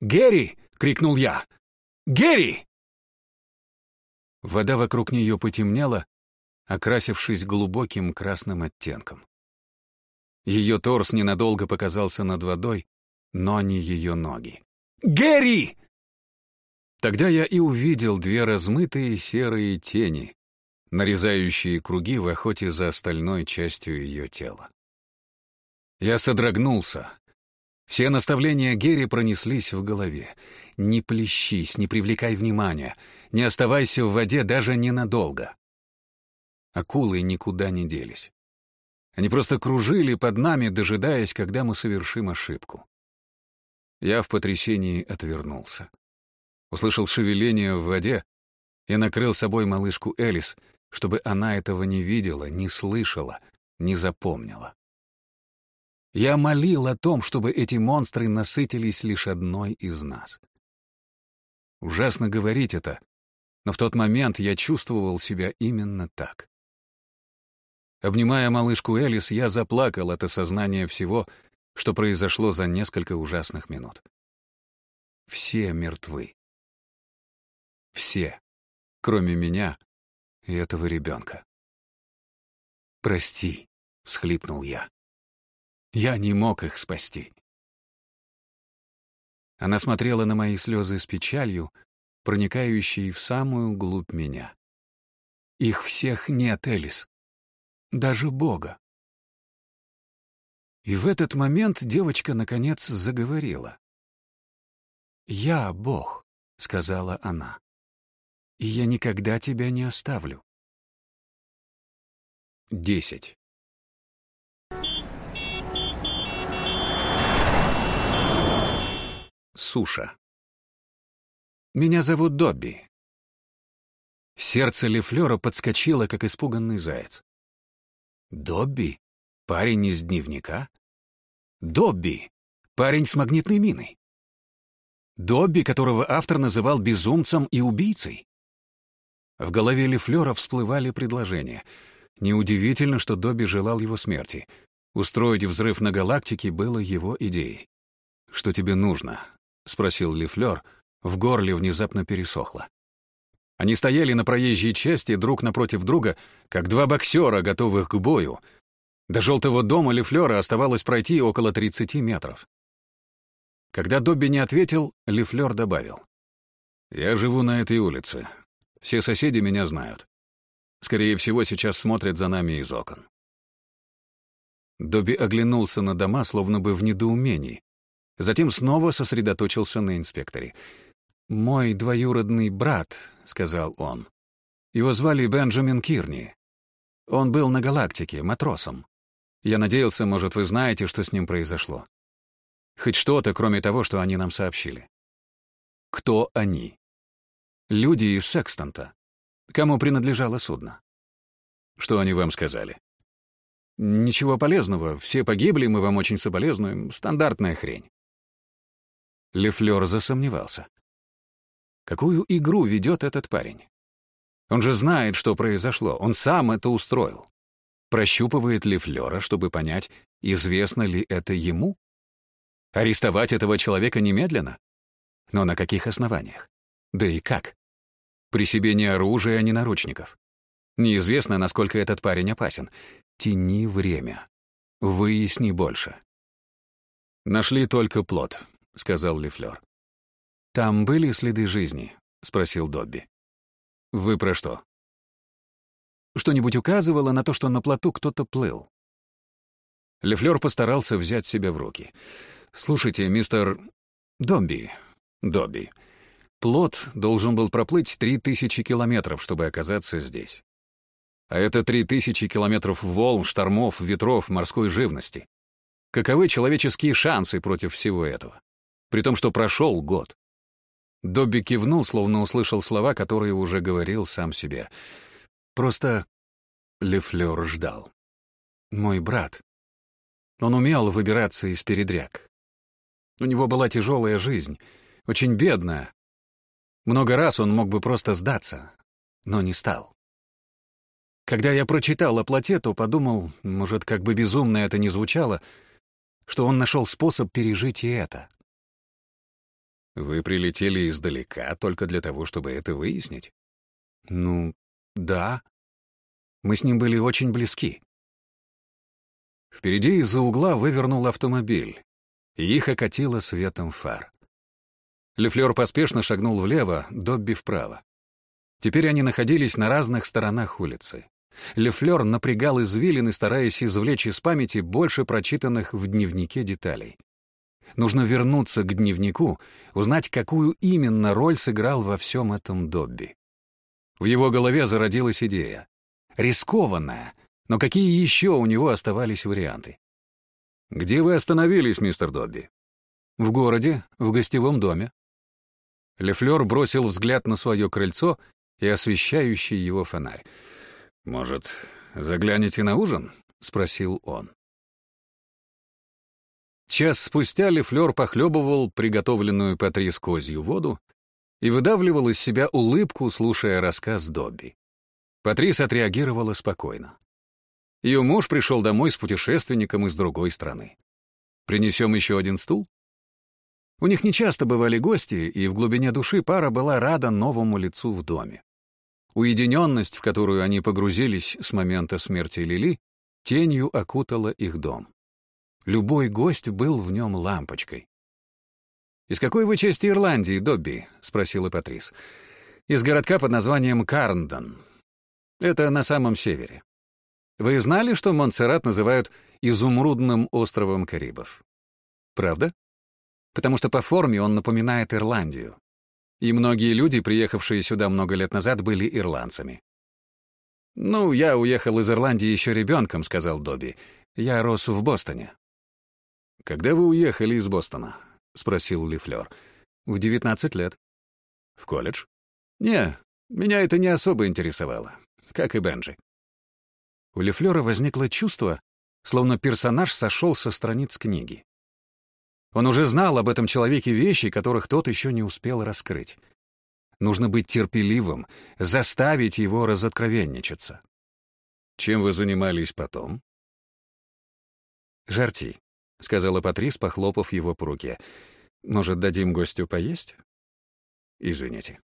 «Герри!» — крикнул я. «Герри!» Вода вокруг нее потемнела, окрасившись глубоким красным оттенком. Ее торс ненадолго показался над водой, но не ее ноги. «Герри!» Тогда я и увидел две размытые серые тени, нарезающие круги в охоте за остальной частью ее тела. Я содрогнулся, все наставления Герри пронеслись в голове. «Не плещись, не привлекай внимания, не оставайся в воде даже ненадолго». Акулы никуда не делись. Они просто кружили под нами, дожидаясь, когда мы совершим ошибку. Я в потрясении отвернулся. Услышал шевеление в воде и накрыл собой малышку Элис, чтобы она этого не видела, не слышала, не запомнила. Я молил о том, чтобы эти монстры насытились лишь одной из нас. Ужасно говорить это, но в тот момент я чувствовал себя именно так. Обнимая малышку Элис, я заплакал от осознания всего, что произошло за несколько ужасных минут. Все мертвы. Все, кроме меня и этого ребенка. «Прости», — всхлипнул я. Я не мог их спасти. Она смотрела на мои слезы с печалью, проникающей в самую глубь меня. Их всех нет, Элис. Даже Бога. И в этот момент девочка, наконец, заговорила. «Я Бог», — сказала она, — «и я никогда тебя не оставлю». Десять. Суша. «Меня зовут Добби». Сердце Лефлера подскочило, как испуганный заяц. «Добби? Парень из дневника? Добби? Парень с магнитной миной? Добби, которого автор называл безумцем и убийцей?» В голове Лефлера всплывали предложения. Неудивительно, что Добби желал его смерти. Устроить взрыв на галактике было его идеей. «Что тебе нужно?» — спросил Лифлер. В горле внезапно пересохло. Они стояли на проезжей части друг напротив друга, как два боксера, готовых к бою. До желтого дома Лифлера оставалось пройти около 30 метров. Когда Добби не ответил, Лифлер добавил. «Я живу на этой улице. Все соседи меня знают. Скорее всего, сейчас смотрят за нами из окон». Добби оглянулся на дома, словно бы в недоумении. Затем снова сосредоточился на инспекторе. «Мой двоюродный брат», — сказал он. «Его звали Бенджамин Кирни. Он был на галактике, матросом. Я надеялся, может, вы знаете, что с ним произошло. Хоть что-то, кроме того, что они нам сообщили. Кто они? Люди из Секстанта. Кому принадлежало судно? Что они вам сказали? Ничего полезного. Все погибли, мы вам очень соболезнуем. Стандартная хрень. Лефлер засомневался. Какую игру ведет этот парень? Он же знает, что произошло, он сам это устроил. Прощупывает ли Флера, чтобы понять, известно ли это ему? Арестовать этого человека немедленно? Но на каких основаниях? Да и как? При себе ни оружия, ни наручников. Неизвестно, насколько этот парень опасен. Тяни время. Выясни больше. Нашли только плод. — сказал Лифлер. «Там были следы жизни?» — спросил Добби. «Вы про что?» Что-нибудь указывало на то, что на плоту кто-то плыл. Лефлер постарался взять себя в руки. «Слушайте, мистер Домби, Добби, плот должен был проплыть три тысячи километров, чтобы оказаться здесь. А это три тысячи километров волн, штормов, ветров, морской живности. Каковы человеческие шансы против всего этого? при том, что прошел год. Добби кивнул, словно услышал слова, которые уже говорил сам себе. Просто Лефлер ждал. Мой брат. Он умел выбираться из передряг. У него была тяжелая жизнь, очень бедная. Много раз он мог бы просто сдаться, но не стал. Когда я прочитал о плоте, то подумал, может, как бы безумно это ни звучало, что он нашел способ пережить и это. Вы прилетели издалека только для того, чтобы это выяснить? Ну, да. Мы с ним были очень близки. Впереди из-за угла вывернул автомобиль, и их окатило светом фар. Лефлер поспешно шагнул влево, Добби вправо. Теперь они находились на разных сторонах улицы. Лефлер напрягал извилины, стараясь извлечь из памяти больше прочитанных в дневнике деталей. Нужно вернуться к дневнику, узнать, какую именно роль сыграл во всем этом Добби. В его голове зародилась идея. Рискованная, но какие еще у него оставались варианты? «Где вы остановились, мистер Добби?» «В городе, в гостевом доме». Лефлер бросил взгляд на свое крыльцо и освещающий его фонарь. «Может, заглянете на ужин?» — спросил он. Час спустя Лефлер похлебывал приготовленную Патрис козью воду и выдавливал из себя улыбку, слушая рассказ Добби. Патрис отреагировала спокойно. Ее муж пришел домой с путешественником из другой страны. «Принесем еще один стул?» У них нечасто бывали гости, и в глубине души пара была рада новому лицу в доме. Уединенность, в которую они погрузились с момента смерти Лили, тенью окутала их дом. Любой гость был в нем лампочкой. «Из какой вы части Ирландии, Добби?» — спросила Патрис. «Из городка под названием Карндон. Это на самом севере. Вы знали, что Монсеррат называют изумрудным островом Карибов. Правда? Потому что по форме он напоминает Ирландию. И многие люди, приехавшие сюда много лет назад, были ирландцами. «Ну, я уехал из Ирландии еще ребенком», — сказал Добби. «Я рос в Бостоне». «Когда вы уехали из Бостона?» — спросил Лифлер. «В 19 лет». «В колледж?» «Не, меня это не особо интересовало, как и Бенджи». У Лифлера возникло чувство, словно персонаж сошел со страниц книги. Он уже знал об этом человеке вещи, которых тот еще не успел раскрыть. Нужно быть терпеливым, заставить его разоткровенничаться. Чем вы занимались потом? «Жарти», — сказала Патрис, похлопав его по руке. «Может, дадим гостю поесть?» «Извините».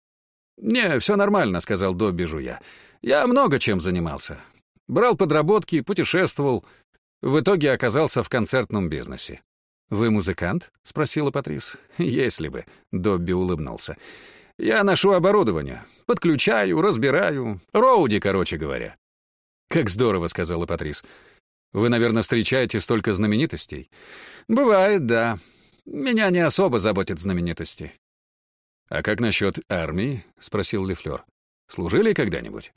«Не, все нормально», — сказал Добби жуя. «Я много чем занимался. Брал подработки, путешествовал. В итоге оказался в концертном бизнесе. «Вы музыкант?» — спросила Патрис. «Если бы», — Добби улыбнулся. «Я ношу оборудование. Подключаю, разбираю. Роуди, короче говоря». «Как здорово», — сказала Патрис. «Вы, наверное, встречаете столько знаменитостей?» «Бывает, да. Меня не особо заботят знаменитости». «А как насчет армии?» — спросил Лефлер. «Служили когда-нибудь?»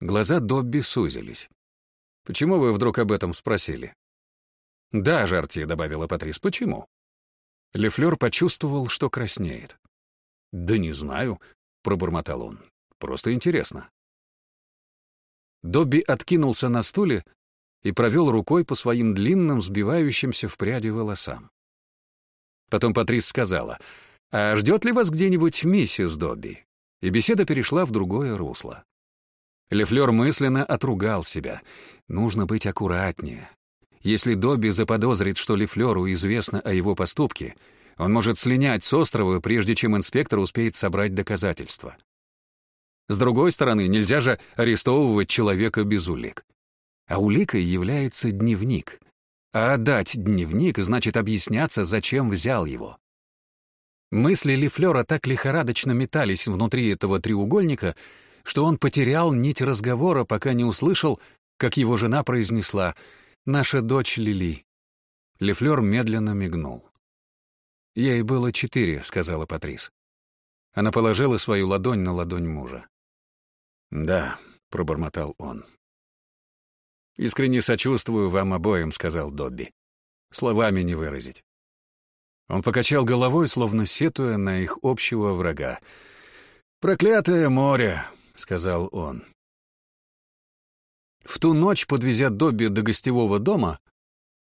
Глаза Добби сузились. «Почему вы вдруг об этом спросили?» «Да, Жарти», — добавила Патрис, — «почему?» Лефлер почувствовал, что краснеет. «Да не знаю», — пробормотал он. «Просто интересно». Добби откинулся на стуле и провел рукой по своим длинным, сбивающимся в пряди волосам. Потом Патрис сказала, «А ждет ли вас где-нибудь миссис Добби?» И беседа перешла в другое русло. Лефлер мысленно отругал себя. Нужно быть аккуратнее. Если Добби заподозрит, что Лефлеру известно о его поступке, он может слинять с острова, прежде чем инспектор успеет собрать доказательства. С другой стороны, нельзя же арестовывать человека без улик. А уликой является дневник. А отдать дневник значит объясняться, зачем взял его. Мысли Лефлера так лихорадочно метались внутри этого треугольника, что он потерял нить разговора, пока не услышал, как его жена произнесла — Наша дочь Лили». Лефлер медленно мигнул. «Ей было четыре», — сказала Патрис. Она положила свою ладонь на ладонь мужа. «Да», — пробормотал он. «Искренне сочувствую вам обоим», — сказал Добби. «Словами не выразить». Он покачал головой, словно сетуя на их общего врага. «Проклятое море», — сказал он. В ту ночь, подвезя Добби до гостевого дома,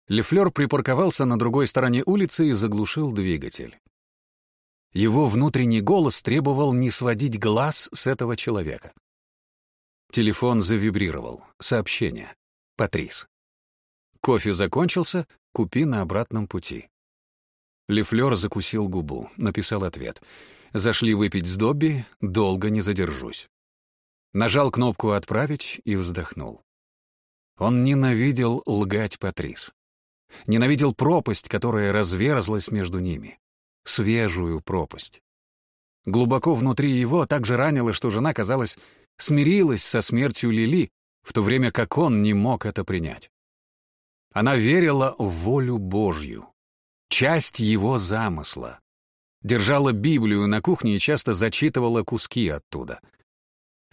Лефлер припарковался на другой стороне улицы и заглушил двигатель. Его внутренний голос требовал не сводить глаз с этого человека. Телефон завибрировал. Сообщение. Патрис. Кофе закончился, купи на обратном пути. Лефлер закусил губу, написал ответ. Зашли выпить с Добби, долго не задержусь. Нажал кнопку «Отправить» и вздохнул. Он ненавидел лгать Патрис. Ненавидел пропасть, которая разверзлась между ними. Свежую пропасть. Глубоко внутри его так же ранило, что жена, казалось, смирилась со смертью Лили, в то время как он не мог это принять. Она верила в волю Божью, часть его замысла. Держала Библию на кухне и часто зачитывала куски оттуда —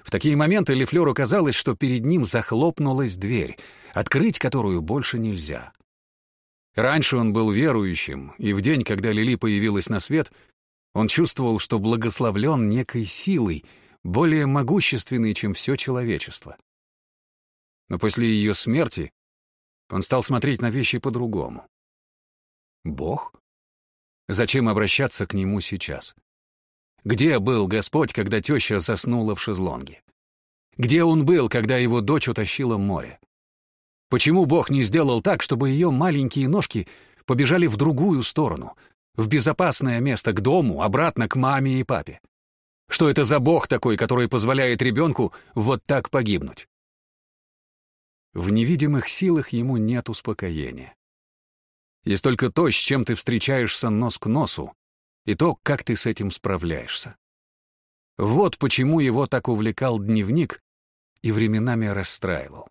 в такие моменты Лефлеру казалось, что перед ним захлопнулась дверь, открыть которую больше нельзя. Раньше он был верующим, и в день, когда Лили появилась на свет, он чувствовал, что благословлен некой силой, более могущественной, чем все человечество. Но после ее смерти он стал смотреть на вещи по-другому. Бог? Зачем обращаться к нему сейчас? Где был Господь, когда теща заснула в шезлонге? Где он был, когда его дочь утащила море? Почему Бог не сделал так, чтобы ее маленькие ножки побежали в другую сторону, в безопасное место, к дому, обратно к маме и папе? Что это за Бог такой, который позволяет ребенку вот так погибнуть? В невидимых силах ему нет успокоения. Есть только то, с чем ты встречаешься нос к носу, и то, как ты с этим справляешься. Вот почему его так увлекал дневник и временами расстраивал.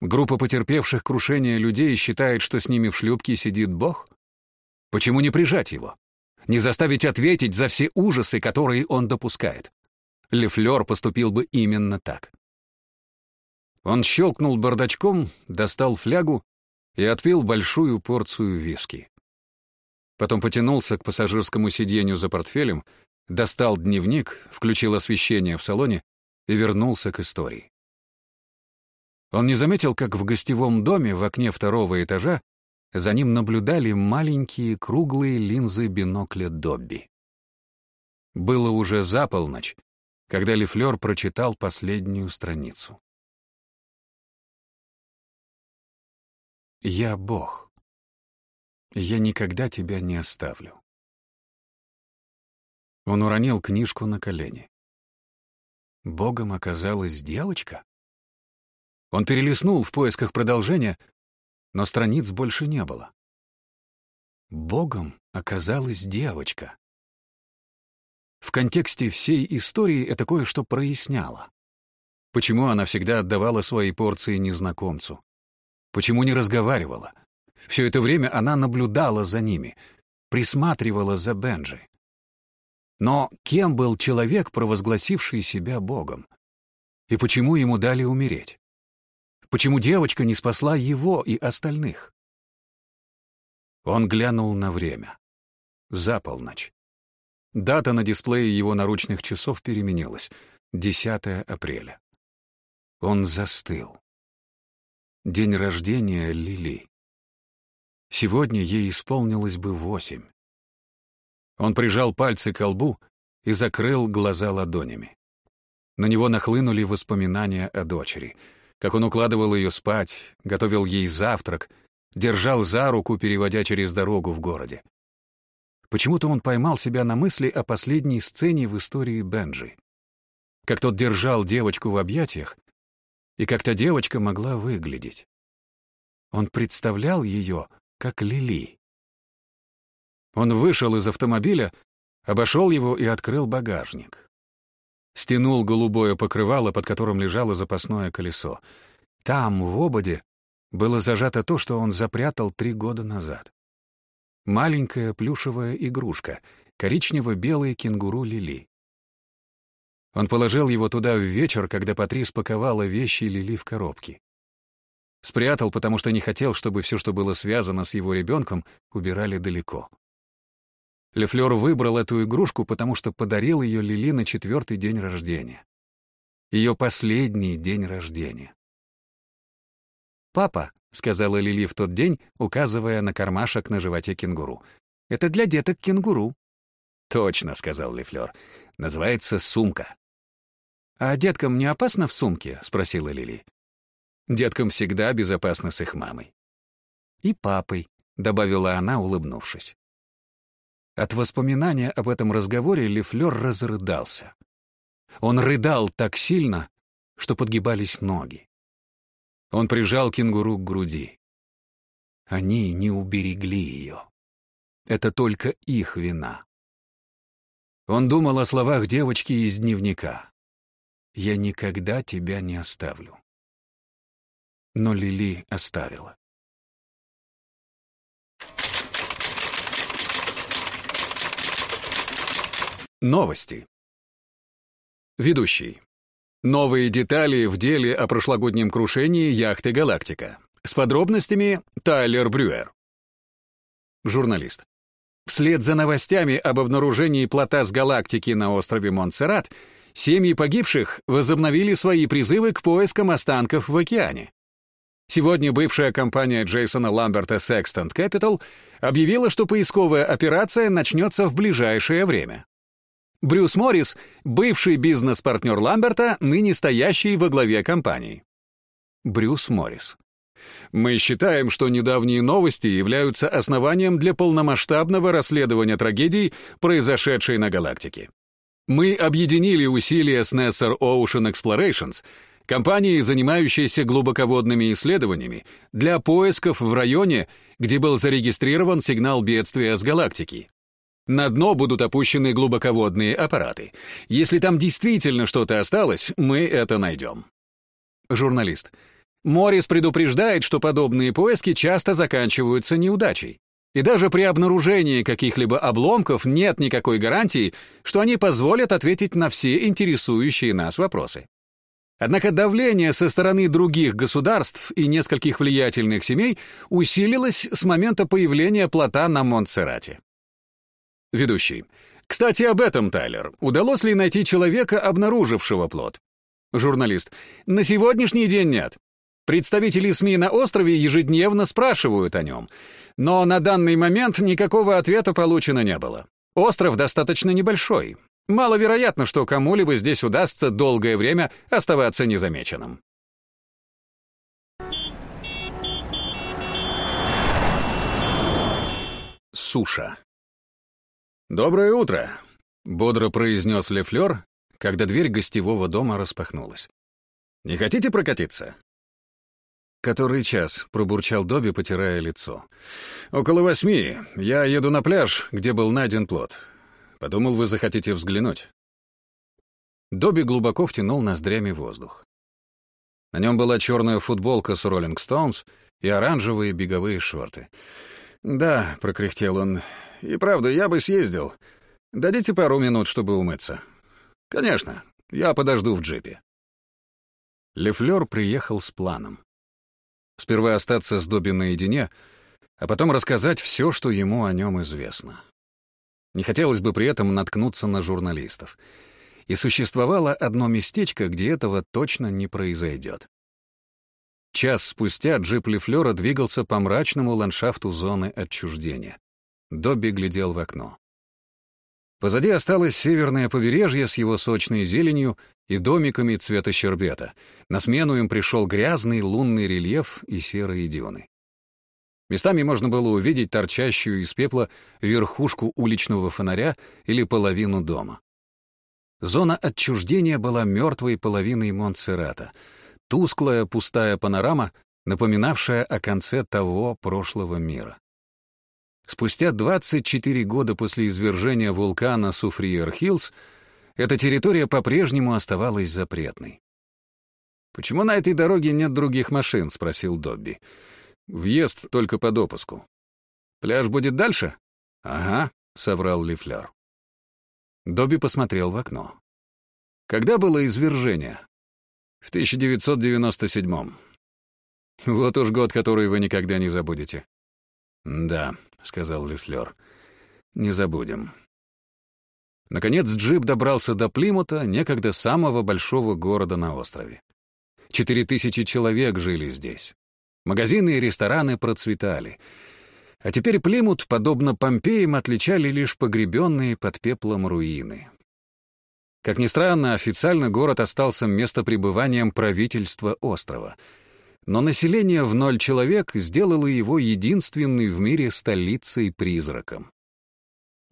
Группа потерпевших крушение людей считает, что с ними в шлюпке сидит Бог? Почему не прижать его? Не заставить ответить за все ужасы, которые он допускает? Лефлер поступил бы именно так. Он щелкнул бардачком, достал флягу и отпил большую порцию виски. Потом потянулся к пассажирскому сиденью за портфелем, достал дневник, включил освещение в салоне и вернулся к истории. Он не заметил, как в гостевом доме в окне второго этажа за ним наблюдали маленькие круглые линзы бинокля Добби. Было уже за полночь, когда Лефлер прочитал последнюю страницу. «Я Бог. Я никогда тебя не оставлю». Он уронил книжку на колени. Богом оказалась девочка? Он перелистнул в поисках продолжения, но страниц больше не было. Богом оказалась девочка. В контексте всей истории это кое-что проясняло. Почему она всегда отдавала свои порции незнакомцу? Почему не разговаривала? Все это время она наблюдала за ними, присматривала за Бенджи. Но кем был человек, провозгласивший себя Богом? И почему ему дали умереть? Почему девочка не спасла его и остальных? Он глянул на время. За полночь. Дата на дисплее его наручных часов переменилась. 10 апреля. Он застыл. День рождения Лили. Сегодня ей исполнилось бы восемь. Он прижал пальцы к лбу и закрыл глаза ладонями. На него нахлынули воспоминания о дочери — как он укладывал ее спать, готовил ей завтрак, держал за руку, переводя через дорогу в городе. Почему-то он поймал себя на мысли о последней сцене в истории Бенджи. Как тот держал девочку в объятиях, и как та девочка могла выглядеть. Он представлял ее как Лили. Он вышел из автомобиля, обошел его и открыл багажник стянул голубое покрывало, под которым лежало запасное колесо. Там, в ободе, было зажато то, что он запрятал три года назад. Маленькая плюшевая игрушка, коричнево-белый кенгуру Лили. Он положил его туда в вечер, когда Патрис паковала вещи Лили в коробки. Спрятал, потому что не хотел, чтобы все, что было связано с его ребенком, убирали далеко. Лефлер выбрал эту игрушку, потому что подарил ее Лили на четвертый день рождения. Ее последний день рождения. «Папа», — сказала Лили в тот день, указывая на кармашек на животе кенгуру, — «это для деток кенгуру». «Точно», — сказал Лефлер, — «называется сумка». «А деткам не опасно в сумке?» — спросила Лили. «Деткам всегда безопасно с их мамой». «И папой», — добавила она, улыбнувшись. От воспоминания об этом разговоре Лефлер разрыдался. Он рыдал так сильно, что подгибались ноги. Он прижал кенгуру к груди. Они не уберегли ее. Это только их вина. Он думал о словах девочки из дневника. «Я никогда тебя не оставлю». Но Лили оставила. Новости. Ведущий. Новые детали в деле о прошлогоднем крушении яхты «Галактика». С подробностями Тайлер Брюер. Журналист. Вслед за новостями об обнаружении плота с галактики на острове Монсеррат, семьи погибших возобновили свои призывы к поискам останков в океане. Сегодня бывшая компания Джейсона Ламберта Sextant Capital объявила, что поисковая операция начнется в ближайшее время. Брюс Моррис — бывший бизнес-партнер Ламберта, ныне стоящий во главе компании. Брюс Моррис. Мы считаем, что недавние новости являются основанием для полномасштабного расследования трагедий, произошедшей на галактике. Мы объединили усилия с Nesser Ocean Explorations, компанией, занимающейся глубоководными исследованиями, для поисков в районе, где был зарегистрирован сигнал бедствия с галактики. На дно будут опущены глубоководные аппараты. Если там действительно что-то осталось, мы это найдем. Журналист. Моррис предупреждает, что подобные поиски часто заканчиваются неудачей. И даже при обнаружении каких-либо обломков нет никакой гарантии, что они позволят ответить на все интересующие нас вопросы. Однако давление со стороны других государств и нескольких влиятельных семей усилилось с момента появления плота на Монтсеррате. Ведущий. Кстати, об этом, Тайлер. Удалось ли найти человека, обнаружившего плод? Журналист. На сегодняшний день нет. Представители СМИ на острове ежедневно спрашивают о нем. Но на данный момент никакого ответа получено не было. Остров достаточно небольшой. Маловероятно, что кому-либо здесь удастся долгое время оставаться незамеченным. Суша. «Доброе утро», — бодро произнес Лефлер, когда дверь гостевого дома распахнулась. «Не хотите прокатиться?» «Который час?» — пробурчал Добби, потирая лицо. «Около восьми. Я еду на пляж, где был найден плод. Подумал, вы захотите взглянуть». Добби глубоко втянул ноздрями воздух. На нем была черная футболка с Роллинг Стоунс и оранжевые беговые шорты. «Да», — прокряхтел он, — «и правда, я бы съездил. Дадите пару минут, чтобы умыться?» «Конечно, я подожду в джипе». Лефлер приехал с планом. Сперва остаться с Добби наедине, а потом рассказать все, что ему о нем известно. Не хотелось бы при этом наткнуться на журналистов. И существовало одно местечко, где этого точно не произойдет. Час спустя джип Лефлера двигался по мрачному ландшафту зоны отчуждения. Добби глядел в окно. Позади осталось северное побережье с его сочной зеленью и домиками цвета щербета. На смену им пришел грязный лунный рельеф и серые дюны. Местами можно было увидеть торчащую из пепла верхушку уличного фонаря или половину дома. Зона отчуждения была мертвой половиной Монтсеррата, тусклая пустая панорама, напоминавшая о конце того прошлого мира. Спустя 24 года после извержения вулкана Суфриер-Хиллз эта территория по-прежнему оставалась запретной. «Почему на этой дороге нет других машин?» — спросил Добби. «Въезд только по допуску». «Пляж будет дальше?» «Ага», — соврал Лифляр. Добби посмотрел в окно. «Когда было извержение?» «В 1997-м. Вот уж год, который вы никогда не забудете». «Да», — сказал Лифлер. «Не забудем». Наконец джип добрался до Плимута, некогда самого большого города на острове. Четыре тысячи человек жили здесь. Магазины и рестораны процветали. А теперь Плимут, подобно Помпеям, отличали лишь погребенные под пеплом руины. Как ни странно, официально город остался местопребыванием правительства острова. Но население в ноль человек сделало его единственной в мире столицей-призраком.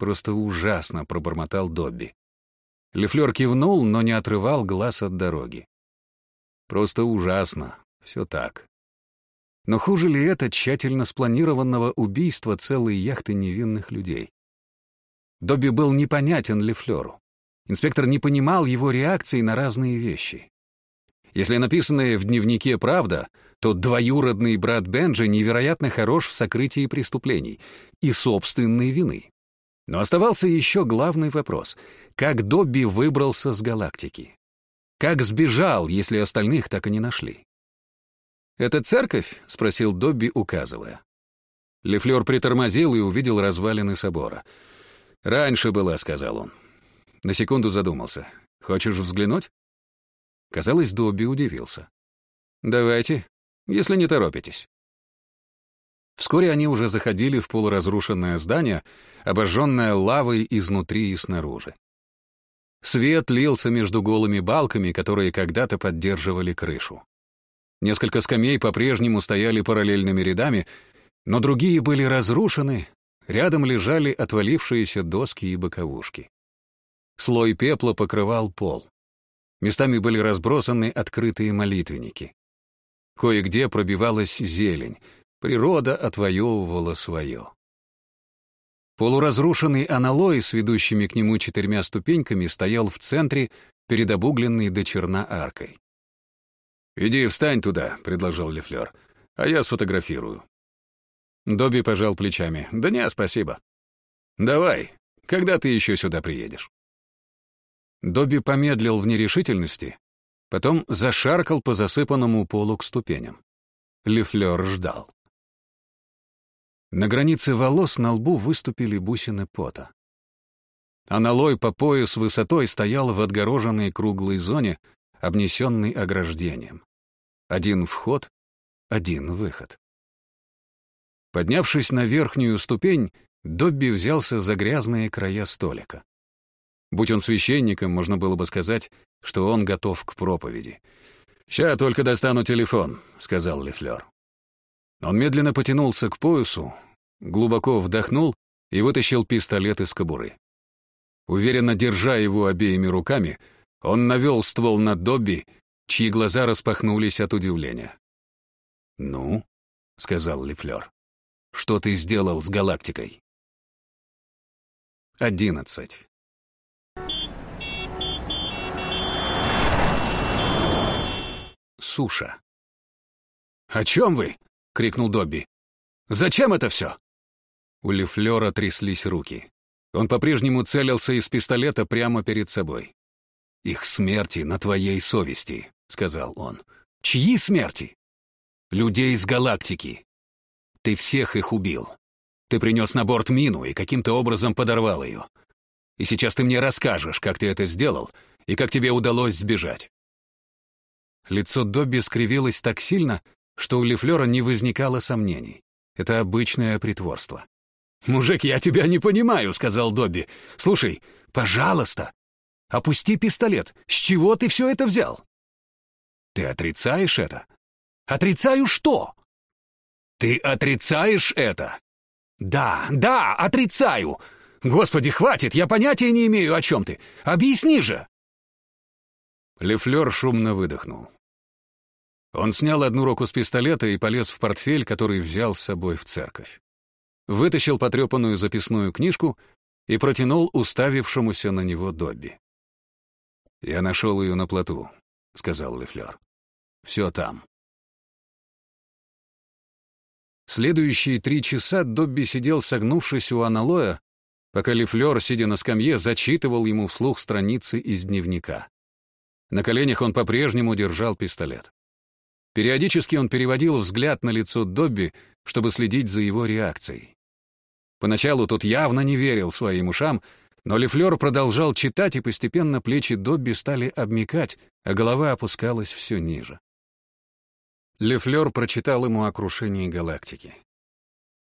Просто ужасно, пробормотал Добби. Лефлер кивнул, но не отрывал глаз от дороги. Просто ужасно. Все так. Но хуже ли это тщательно спланированного убийства целой яхты невинных людей? Добби был непонятен Лефлеру. Инспектор не понимал его реакции на разные вещи. Если написанное в дневнике правда, то двоюродный брат Бенджи невероятно хорош в сокрытии преступлений и собственной вины. Но оставался еще главный вопрос — как Добби выбрался с галактики? Как сбежал, если остальных так и не нашли? «Это церковь?» — спросил Добби, указывая. Лефлер притормозил и увидел развалины собора. «Раньше была», — сказал он. На секунду задумался. «Хочешь взглянуть?» Казалось, Добби удивился. «Давайте, если не торопитесь». Вскоре они уже заходили в полуразрушенное здание, обожженное лавой изнутри и снаружи. Свет лился между голыми балками, которые когда-то поддерживали крышу. Несколько скамей по-прежнему стояли параллельными рядами, но другие были разрушены, рядом лежали отвалившиеся доски и боковушки. Слой пепла покрывал пол. Местами были разбросаны открытые молитвенники. Кое-где пробивалась зелень, природа отвоевывала свое. Полуразрушенный аналой с ведущими к нему четырьмя ступеньками стоял в центре перед обугленной до черна аркой. «Иди встань туда», — предложил Лефлер, — «а я сфотографирую». Добби пожал плечами. «Да не, спасибо». «Давай, когда ты еще сюда приедешь?» Добби помедлил в нерешительности, потом зашаркал по засыпанному полу к ступеням. Лефлер ждал. На границе волос на лбу выступили бусины пота. Аналой по пояс высотой стоял в отгороженной круглой зоне, обнесенной ограждением. Один вход, один выход. Поднявшись на верхнюю ступень, Добби взялся за грязные края столика. Будь он священником, можно было бы сказать, что он готов к проповеди. «Ща только достану телефон», — сказал Лефлер. Он медленно потянулся к поясу, глубоко вдохнул и вытащил пистолет из кобуры. Уверенно держа его обеими руками, он навел ствол на Добби, чьи глаза распахнулись от удивления. «Ну?» — сказал Лефлер. «Что ты сделал с галактикой?» Одиннадцать. Суша. «О чем вы?» — крикнул Добби. «Зачем это все?» У Лефлера тряслись руки. Он по-прежнему целился из пистолета прямо перед собой. «Их смерти на твоей совести», — сказал он. «Чьи смерти?» «Людей из галактики. Ты всех их убил. Ты принес на борт мину и каким-то образом подорвал ее. И сейчас ты мне расскажешь, как ты это сделал и как тебе удалось сбежать». Лицо Добби скривилось так сильно, что у Лефлера не возникало сомнений. Это обычное притворство. «Мужик, я тебя не понимаю», — сказал Добби. «Слушай, пожалуйста, опусти пистолет. С чего ты все это взял?» «Ты отрицаешь это?» «Отрицаю что?» «Ты отрицаешь это?» «Да, да, отрицаю! Господи, хватит, я понятия не имею, о чем ты. Объясни же!» Лефлер шумно выдохнул. Он снял одну руку с пистолета и полез в портфель, который взял с собой в церковь. Вытащил потрепанную записную книжку и протянул уставившемуся на него Добби. «Я нашел ее на плоту», — сказал Лефлер. «Все там». Следующие три часа Добби сидел согнувшись у аналоя, пока Лефлер, сидя на скамье, зачитывал ему вслух страницы из дневника. На коленях он по-прежнему держал пистолет. Периодически он переводил взгляд на лицо Добби, чтобы следить за его реакцией. Поначалу тот явно не верил своим ушам, но Лефлер продолжал читать, и постепенно плечи Добби стали обмикать, а голова опускалась все ниже. Лефлер прочитал ему о крушении галактики.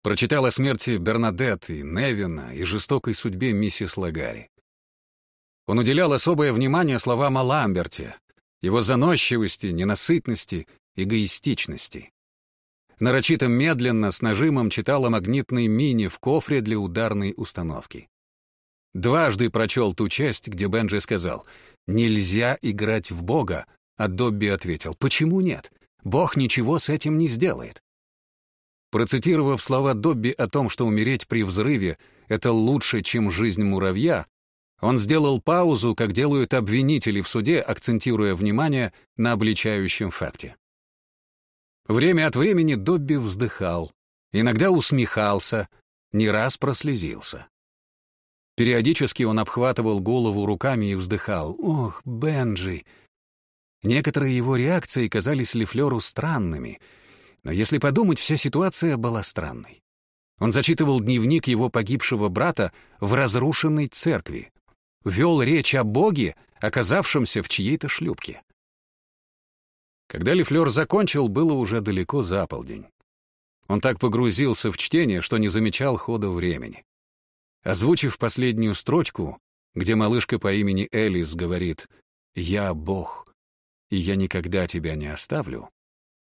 Прочитал о смерти Бернадет Невина и жестокой судьбе миссис Лагари. Он уделял особое внимание словам о Ламберте, его заносчивости, ненасытности эгоистичности. Нарочито медленно, с нажимом читал о магнитной мине в кофре для ударной установки. Дважды прочел ту часть, где Бенджи сказал «Нельзя играть в Бога», а Добби ответил «Почему нет? Бог ничего с этим не сделает». Процитировав слова Добби о том, что умереть при взрыве — это лучше, чем жизнь муравья, он сделал паузу, как делают обвинители в суде, акцентируя внимание на обличающем факте. Время от времени Добби вздыхал, иногда усмехался, не раз прослезился. Периодически он обхватывал голову руками и вздыхал. «Ох, Бенджи!» Некоторые его реакции казались Лефлеру странными, но если подумать, вся ситуация была странной. Он зачитывал дневник его погибшего брата в разрушенной церкви, вел речь о Боге, оказавшемся в чьей-то шлюпке. Когда Лефлер закончил, было уже далеко за полдень. Он так погрузился в чтение, что не замечал хода времени. Озвучив последнюю строчку, где малышка по имени Элис говорит «Я Бог, и я никогда тебя не оставлю»,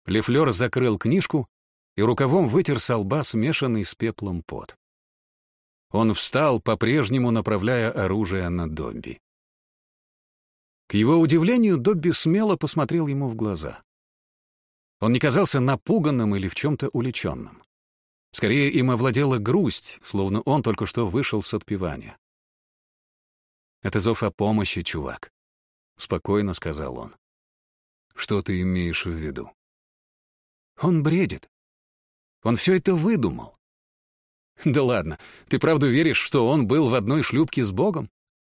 Лефлер закрыл книжку и рукавом вытер со лба смешанный с пеплом пот. Он встал, по-прежнему направляя оружие на Добби. К его удивлению, Добби смело посмотрел ему в глаза. Он не казался напуганным или в чем-то уличенным. Скорее, им овладела грусть, словно он только что вышел с отпевания. «Это зов о помощи, чувак», — спокойно сказал он. Что ты имеешь в виду? Он бредит. Он все это выдумал. Да ладно, ты правда веришь, что он был в одной шлюпке с Богом?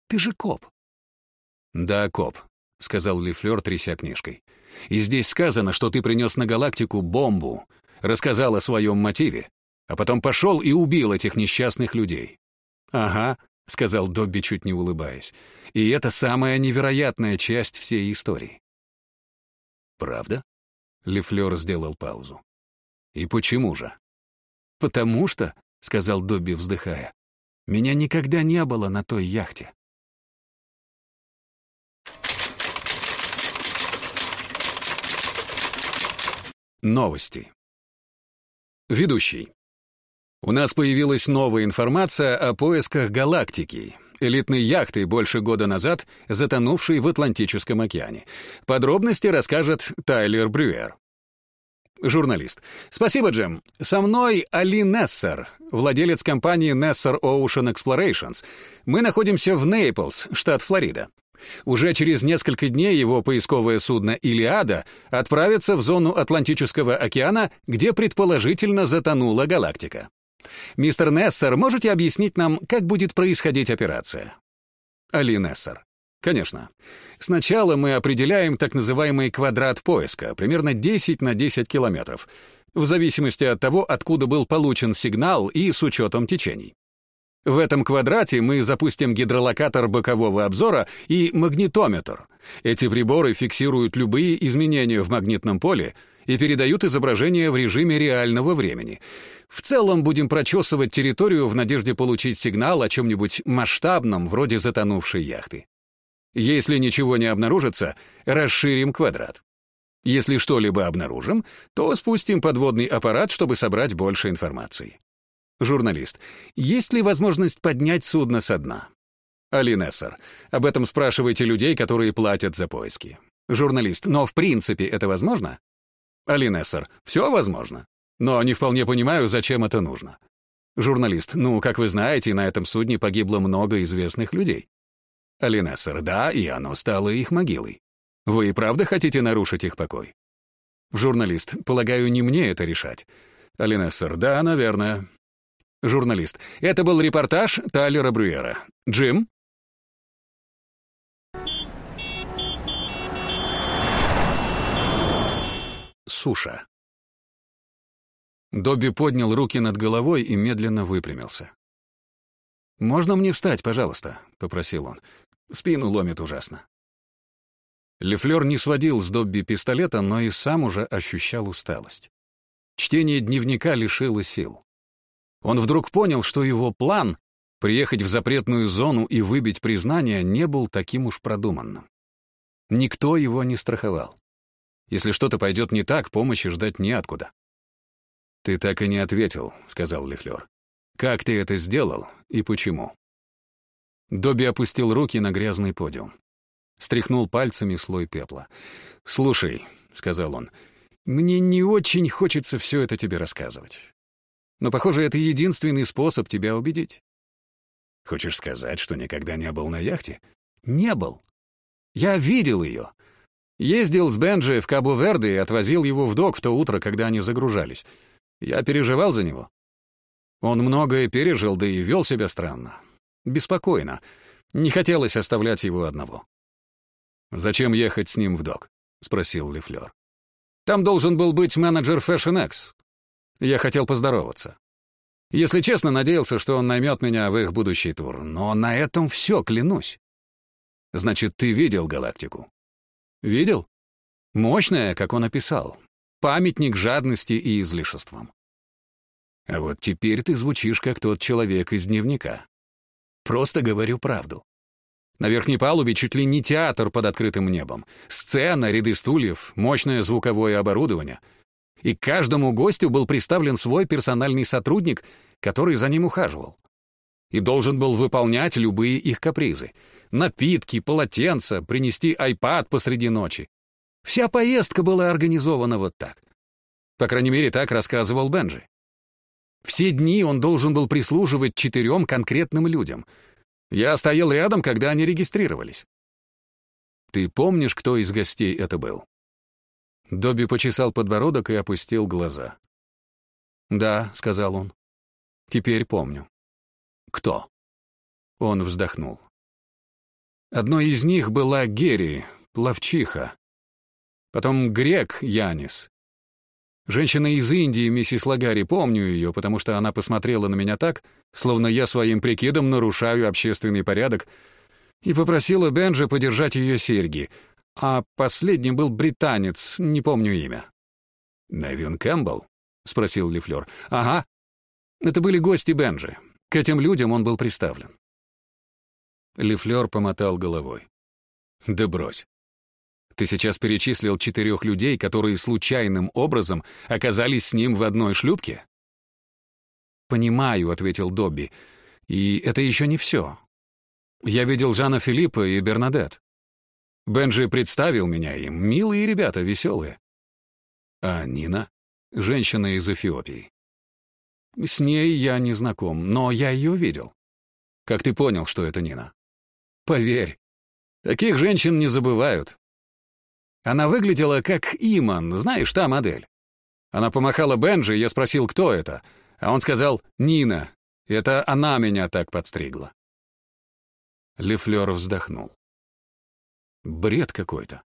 Ты же коп. Да, коп, сказал Лифлер, тряся книжкой. И здесь сказано, что ты принес на галактику бомбу, рассказал о своем мотиве, а потом пошел и убил этих несчастных людей. Ага, сказал Добби, чуть не улыбаясь. И это самая невероятная часть всей истории. Правда? Лифлер сделал паузу. И почему же? Потому что, сказал Добби, вздыхая, меня никогда не было на той яхте. Новости. Ведущий. У нас появилась новая информация о поисках галактики, элитной яхты больше года назад, затонувшей в Атлантическом океане. Подробности расскажет Тайлер Брюер. Журналист. Спасибо, Джем. Со мной Али Нессер, владелец компании Nesser Ocean Explorations. Мы находимся в Нейплс, штат Флорида. Уже через несколько дней его поисковое судно «Илиада» отправится в зону Атлантического океана, где предположительно затонула галактика. Мистер Нессер, можете объяснить нам, как будет происходить операция? Али Нессер. Конечно. Сначала мы определяем так называемый квадрат поиска, примерно 10 на 10 километров, в зависимости от того, откуда был получен сигнал и с учетом течений. В этом квадрате мы запустим гидролокатор бокового обзора и магнитометр. Эти приборы фиксируют любые изменения в магнитном поле и передают изображение в режиме реального времени. В целом будем прочесывать территорию в надежде получить сигнал о чем-нибудь масштабном, вроде затонувшей яхты. Если ничего не обнаружится, расширим квадрат. Если что-либо обнаружим, то спустим подводный аппарат, чтобы собрать больше информации. Журналист. Есть ли возможность поднять судно со дна? Алинессор. Об этом спрашивайте людей, которые платят за поиски. Журналист. Но в принципе это возможно? Алинессор. Все возможно. Но не вполне понимаю, зачем это нужно. Журналист. Ну, как вы знаете, на этом судне погибло много известных людей. Алинессор. Да, и оно стало их могилой. Вы и правда хотите нарушить их покой? Журналист. Полагаю, не мне это решать. Алинессор. Да, наверное. Журналист. Это был репортаж Тайлера Брюера. Джим? Суша. Добби поднял руки над головой и медленно выпрямился. «Можно мне встать, пожалуйста?» — попросил он. Спину ломит ужасно. Лефлер не сводил с Добби пистолета, но и сам уже ощущал усталость. Чтение дневника лишило сил. Он вдруг понял, что его план — приехать в запретную зону и выбить признание — не был таким уж продуманным. Никто его не страховал. Если что-то пойдет не так, помощи ждать неоткуда. «Ты так и не ответил», — сказал Лефлер. «Как ты это сделал и почему?» Добби опустил руки на грязный подиум. Стряхнул пальцами слой пепла. «Слушай», — сказал он, — «мне не очень хочется все это тебе рассказывать. Но, похоже, это единственный способ тебя убедить. Хочешь сказать, что никогда не был на яхте? Не был. Я видел ее. Ездил с Бенджи в Кабо-Верде и отвозил его в док в то утро, когда они загружались. Я переживал за него. Он многое пережил, да и вел себя странно. Беспокойно. Не хотелось оставлять его одного. «Зачем ехать с ним в док?» — спросил Лифлер. «Там должен был быть менеджер Fashion X. Я хотел поздороваться. Если честно, надеялся, что он наймет меня в их будущий тур, но на этом все, клянусь. Значит, ты видел галактику? Видел? Мощная, как он описал. Памятник жадности и излишествам. А вот теперь ты звучишь, как тот человек из дневника. Просто говорю правду. На верхней палубе чуть ли не театр под открытым небом. Сцена, ряды стульев, мощное звуковое оборудование — и каждому гостю был представлен свой персональный сотрудник, который за ним ухаживал. И должен был выполнять любые их капризы. Напитки, полотенца, принести айпад посреди ночи. Вся поездка была организована вот так. По крайней мере, так рассказывал Бенджи. Все дни он должен был прислуживать четырем конкретным людям. Я стоял рядом, когда они регистрировались. Ты помнишь, кто из гостей это был? Добби почесал подбородок и опустил глаза. «Да», — сказал он. «Теперь помню». «Кто?» Он вздохнул. Одной из них была Герри, плавчиха. Потом грек Янис. Женщина из Индии, миссис Лагари, помню ее, потому что она посмотрела на меня так, словно я своим прикидом нарушаю общественный порядок, и попросила Бенджи подержать ее серьги. А последним был британец, не помню имя. «Невин Кэмпбелл?» — спросил Лифлер. «Ага. Это были гости Бенджи. К этим людям он был приставлен». Лифлер помотал головой. «Да брось. Ты сейчас перечислил четырех людей, которые случайным образом оказались с ним в одной шлюпке? «Понимаю», — ответил Добби. «И это еще не все. Я видел Жана Филиппа и Бернадет. Бенджи представил меня им. Милые ребята, веселые. А Нина? Женщина из Эфиопии. С ней я не знаком, но я ее видел. Как ты понял, что это Нина? Поверь, таких женщин не забывают. Она выглядела как Иман, знаешь, та модель. Она помахала Бенджи, я спросил, кто это, а он сказал «Нина». Это она меня так подстригла. Лефлер вздохнул. Бред какой-то.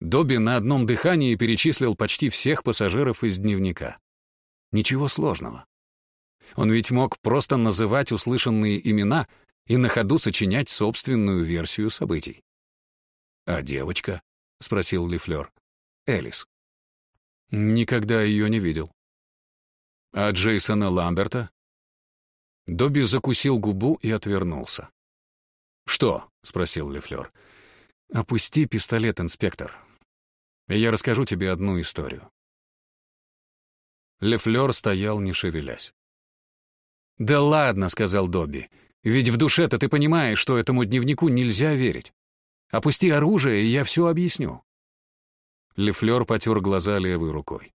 Добби на одном дыхании перечислил почти всех пассажиров из дневника. Ничего сложного. Он ведь мог просто называть услышанные имена и на ходу сочинять собственную версию событий. А девочка? — спросил Лифлер. «Элис». «Никогда ее не видел». «А Джейсона Ламберта?» Добби закусил губу и отвернулся. «Что?» — спросил Лифлер. «Опусти пистолет, инспектор. И я расскажу тебе одну историю». Лефлер стоял, не шевелясь. «Да ладно», — сказал Добби. «Ведь в душе-то ты понимаешь, что этому дневнику нельзя верить. Опусти оружие, и я все объясню». Лефлер потер глаза левой рукой.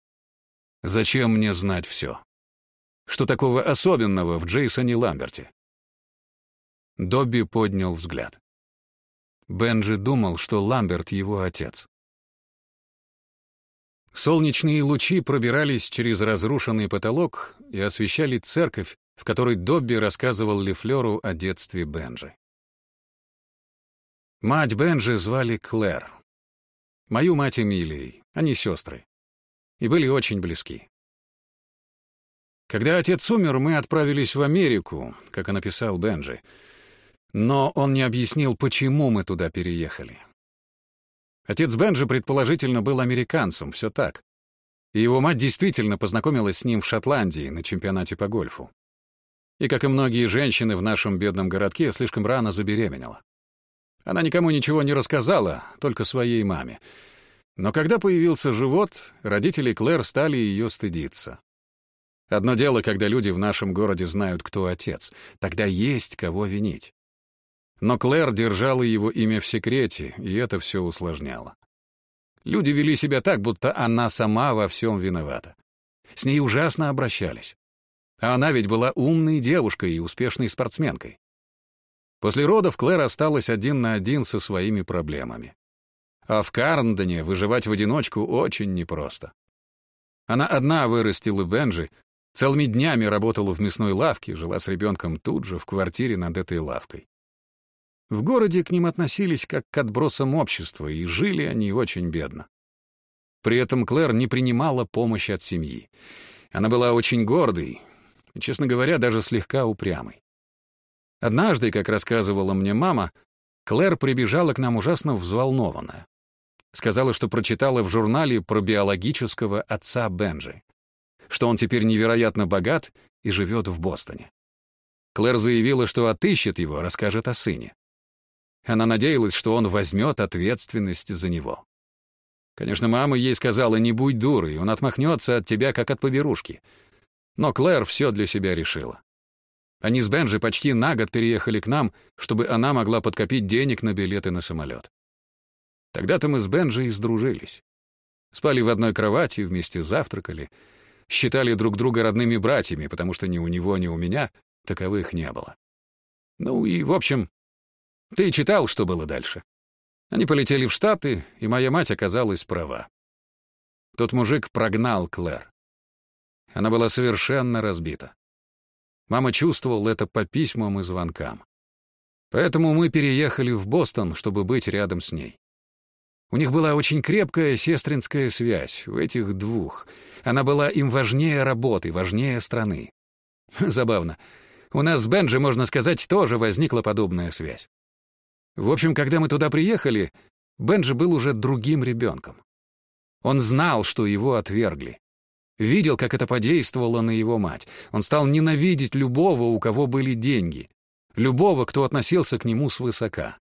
«Зачем мне знать все? Что такого особенного в Джейсоне Ламберте?» Добби поднял взгляд. Бенджи думал, что Ламберт — его отец. Солнечные лучи пробирались через разрушенный потолок и освещали церковь, в которой Добби рассказывал Лефлеру о детстве Бенджи. Мать Бенджи звали Клэр. Мою мать Эмилией, они сестры. И были очень близки. Когда отец умер, мы отправились в Америку, как и написал Бенджи. Но он не объяснил, почему мы туда переехали. Отец Бенджи, предположительно, был американцем, все так. И его мать действительно познакомилась с ним в Шотландии на чемпионате по гольфу. И, как и многие женщины в нашем бедном городке, слишком рано забеременела. Она никому ничего не рассказала, только своей маме. Но когда появился живот, родители Клэр стали ее стыдиться. Одно дело, когда люди в нашем городе знают, кто отец. Тогда есть кого винить. Но Клэр держала его имя в секрете, и это все усложняло. Люди вели себя так, будто она сама во всем виновата. С ней ужасно обращались. А она ведь была умной девушкой и успешной спортсменкой. После родов Клэр осталась один на один со своими проблемами. А в Карндоне выживать в одиночку очень непросто. Она одна вырастила Бенджи, целыми днями работала в мясной лавке, жила с ребенком тут же, в квартире над этой лавкой. В городе к ним относились как к отбросам общества, и жили они очень бедно. При этом Клэр не принимала помощи от семьи. Она была очень гордой и, честно говоря, даже слегка упрямой. Однажды, как рассказывала мне мама, Клэр прибежала к нам ужасно взволнованная. Сказала, что прочитала в журнале про биологического отца Бенджи, что он теперь невероятно богат и живет в Бостоне. Клэр заявила, что отыщет его, расскажет о сыне. Она надеялась, что он возьмет ответственность за него. Конечно, мама ей сказала, не будь дурой, он отмахнется от тебя, как от поберушки. Но Клэр все для себя решила. Они с Бенджи почти на год переехали к нам, чтобы она могла подкопить денег на билеты на самолет. Тогда-то мы с Бенджи и сдружились. Спали в одной кровати, вместе завтракали, считали друг друга родными братьями, потому что ни у него, ни у меня таковых не было. Ну и, в общем, ты читал, что было дальше. Они полетели в Штаты, и моя мать оказалась права. Тот мужик прогнал Клэр. Она была совершенно разбита. Мама чувствовала это по письмам и звонкам. Поэтому мы переехали в Бостон, чтобы быть рядом с ней. У них была очень крепкая сестринская связь, у этих двух. Она была им важнее работы, важнее страны. Забавно. У нас с Бенджи, можно сказать, тоже возникла подобная связь. В общем, когда мы туда приехали, Бенджи был уже другим ребенком. Он знал, что его отвергли. Видел, как это подействовало на его мать. Он стал ненавидеть любого, у кого были деньги. Любого, кто относился к нему свысока.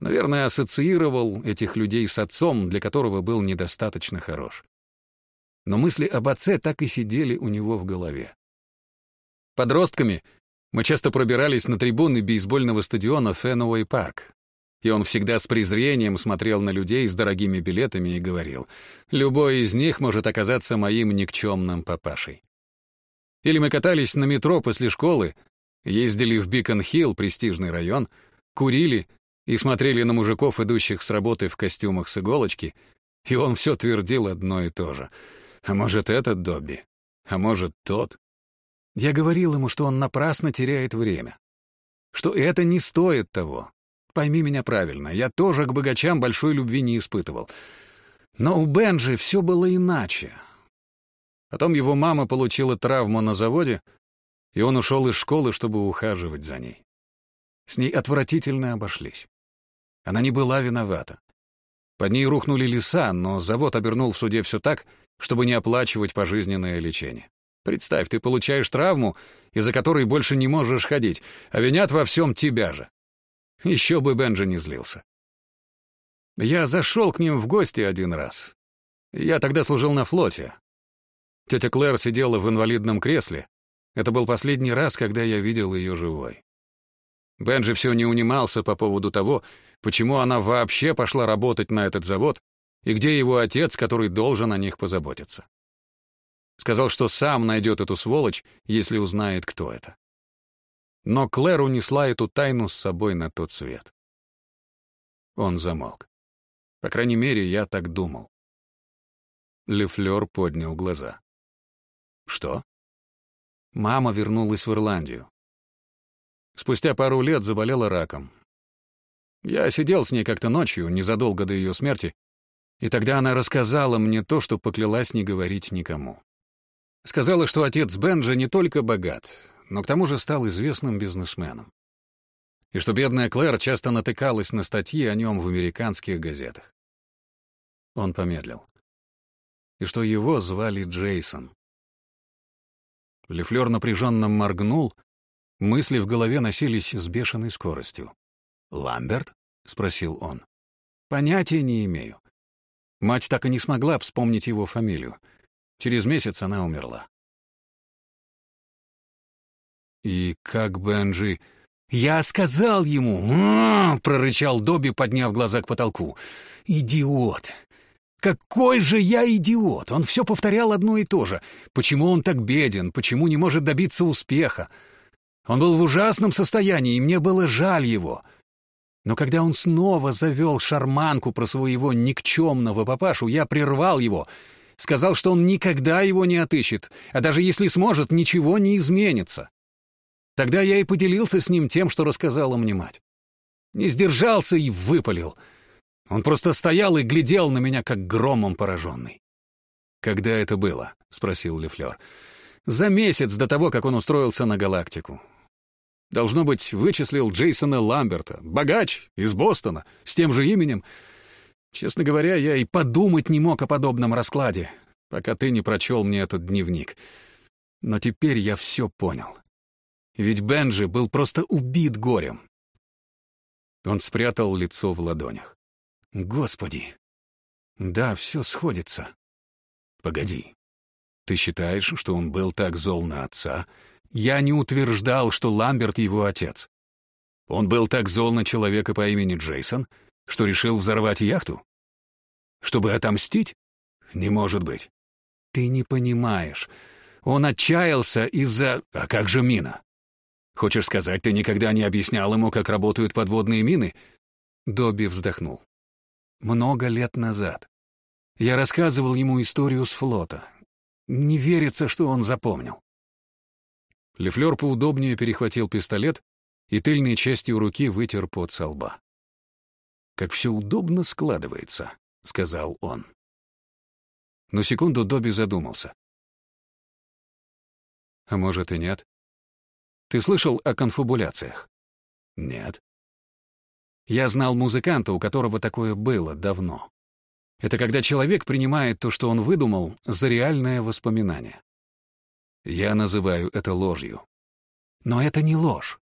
Наверное, ассоциировал этих людей с отцом, для которого был недостаточно хорош. Но мысли об отце так и сидели у него в голове. Подростками мы часто пробирались на трибуны бейсбольного стадиона Фенуэй Парк. И он всегда с презрением смотрел на людей с дорогими билетами и говорил, «Любой из них может оказаться моим никчемным папашей». Или мы катались на метро после школы, ездили в Бикон-Хилл, престижный район, курили и смотрели на мужиков, идущих с работы в костюмах с иголочки, и он все твердил одно и то же. А может, этот Добби? А может, тот? Я говорил ему, что он напрасно теряет время. Что это не стоит того. Пойми меня правильно, я тоже к богачам большой любви не испытывал. Но у Бенджи все было иначе. Потом его мама получила травму на заводе, и он ушел из школы, чтобы ухаживать за ней. С ней отвратительно обошлись. Она не была виновата. Под ней рухнули леса, но завод обернул в суде все так, чтобы не оплачивать пожизненное лечение. Представь, ты получаешь травму, из-за которой больше не можешь ходить, а винят во всем тебя же. Еще бы Бенджи не злился. Я зашел к ним в гости один раз. Я тогда служил на флоте. Тетя Клэр сидела в инвалидном кресле. Это был последний раз, когда я видел ее живой. Бенджи все не унимался по поводу того, почему она вообще пошла работать на этот завод и где его отец, который должен о них позаботиться. Сказал, что сам найдет эту сволочь, если узнает, кто это. Но Клэр унесла эту тайну с собой на тот свет. Он замолк. По крайней мере, я так думал. Лефлер поднял глаза. «Что?» Мама вернулась в Ирландию. Спустя пару лет заболела раком. Я сидел с ней как-то ночью, незадолго до ее смерти, и тогда она рассказала мне то, что поклялась не говорить никому. Сказала, что отец Бенджа не только богат, но к тому же стал известным бизнесменом. И что бедная Клэр часто натыкалась на статьи о нем в американских газетах. Он помедлил. И что его звали Джейсон. Лефлер напряженно моргнул, Мысли в голове носились с бешеной скоростью. «Ламберт?» — спросил он. «Понятия не имею». Мать так и не смогла вспомнить его фамилию. Через месяц она умерла. И как Бенджи... «Я сказал ему!» «А -а -а прорычал Добби, подняв глаза к потолку. «Идиот! Какой же я идиот! Он все повторял одно и то же. Почему он так беден? Почему не может добиться успеха? Он был в ужасном состоянии, и мне было жаль его. Но когда он снова завел шарманку про своего никчемного папашу, я прервал его, сказал, что он никогда его не отыщет, а даже если сможет, ничего не изменится. Тогда я и поделился с ним тем, что рассказала мне мать. Не сдержался и выпалил. Он просто стоял и глядел на меня, как громом пораженный. «Когда это было?» — спросил Лефлер. «За месяц до того, как он устроился на галактику. Должно быть, вычислил Джейсона Ламберта, богач из Бостона, с тем же именем. Честно говоря, я и подумать не мог о подобном раскладе, пока ты не прочел мне этот дневник. Но теперь я все понял. Ведь Бенджи был просто убит горем. Он спрятал лицо в ладонях. Господи! Да, все сходится. Погоди. Ты считаешь, что он был так зол на отца, я не утверждал, что Ламберт его отец. Он был так зол на человека по имени Джейсон, что решил взорвать яхту? Чтобы отомстить? Не может быть. Ты не понимаешь. Он отчаялся из-за... А как же мина? Хочешь сказать, ты никогда не объяснял ему, как работают подводные мины? Добби вздохнул. Много лет назад. Я рассказывал ему историю с флота. Не верится, что он запомнил. Лефлер поудобнее перехватил пистолет и тыльной частью руки вытер пот со лба. «Как все удобно складывается», — сказал он. Но секунду Добби задумался. «А может и нет. Ты слышал о конфабуляциях?» «Нет». Я знал музыканта, у которого такое было давно. Это когда человек принимает то, что он выдумал, за реальное воспоминание. Я называю это ложью. Но это не ложь.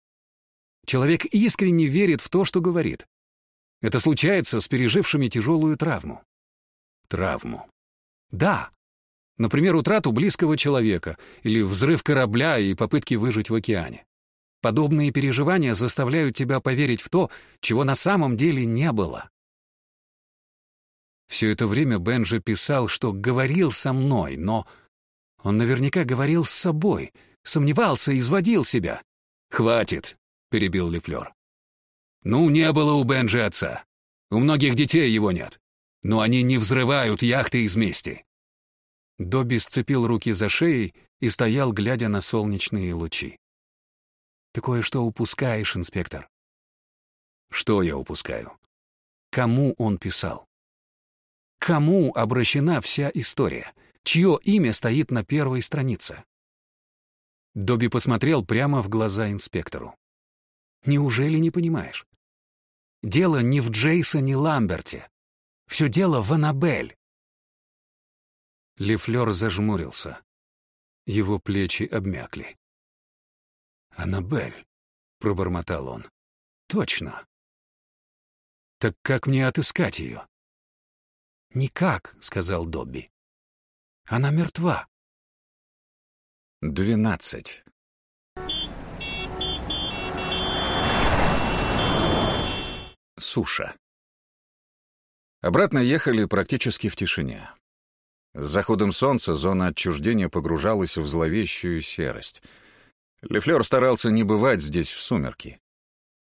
Человек искренне верит в то, что говорит. Это случается с пережившими тяжелую травму. Травму. Да. Например, утрату близкого человека или взрыв корабля и попытки выжить в океане. Подобные переживания заставляют тебя поверить в то, чего на самом деле не было. Все это время Бенджи писал, что говорил со мной, но он наверняка говорил с собой, сомневался и изводил себя. «Хватит», — перебил Лефлер. «Ну, не было у Бенджи отца. У многих детей его нет. Но они не взрывают яхты из мести». Добби сцепил руки за шеей и стоял, глядя на солнечные лучи. «Ты кое-что упускаешь, инспектор». «Что я упускаю?» Кому он писал? Кому обращена вся история? Чье имя стоит на первой странице? Добби посмотрел прямо в глаза инспектору. «Неужели не понимаешь? Дело не в Джейсоне Ламберте. Все дело в Аннабель». Лефлер зажмурился. Его плечи обмякли. «Аннабель», — пробормотал он. «Точно». «Так как мне отыскать ее?» «Никак», — сказал Добби. «Она мертва». Двенадцать. Суша. Обратно ехали практически в тишине. С заходом солнца зона отчуждения погружалась в зловещую серость. Лефлер старался не бывать здесь в сумерки.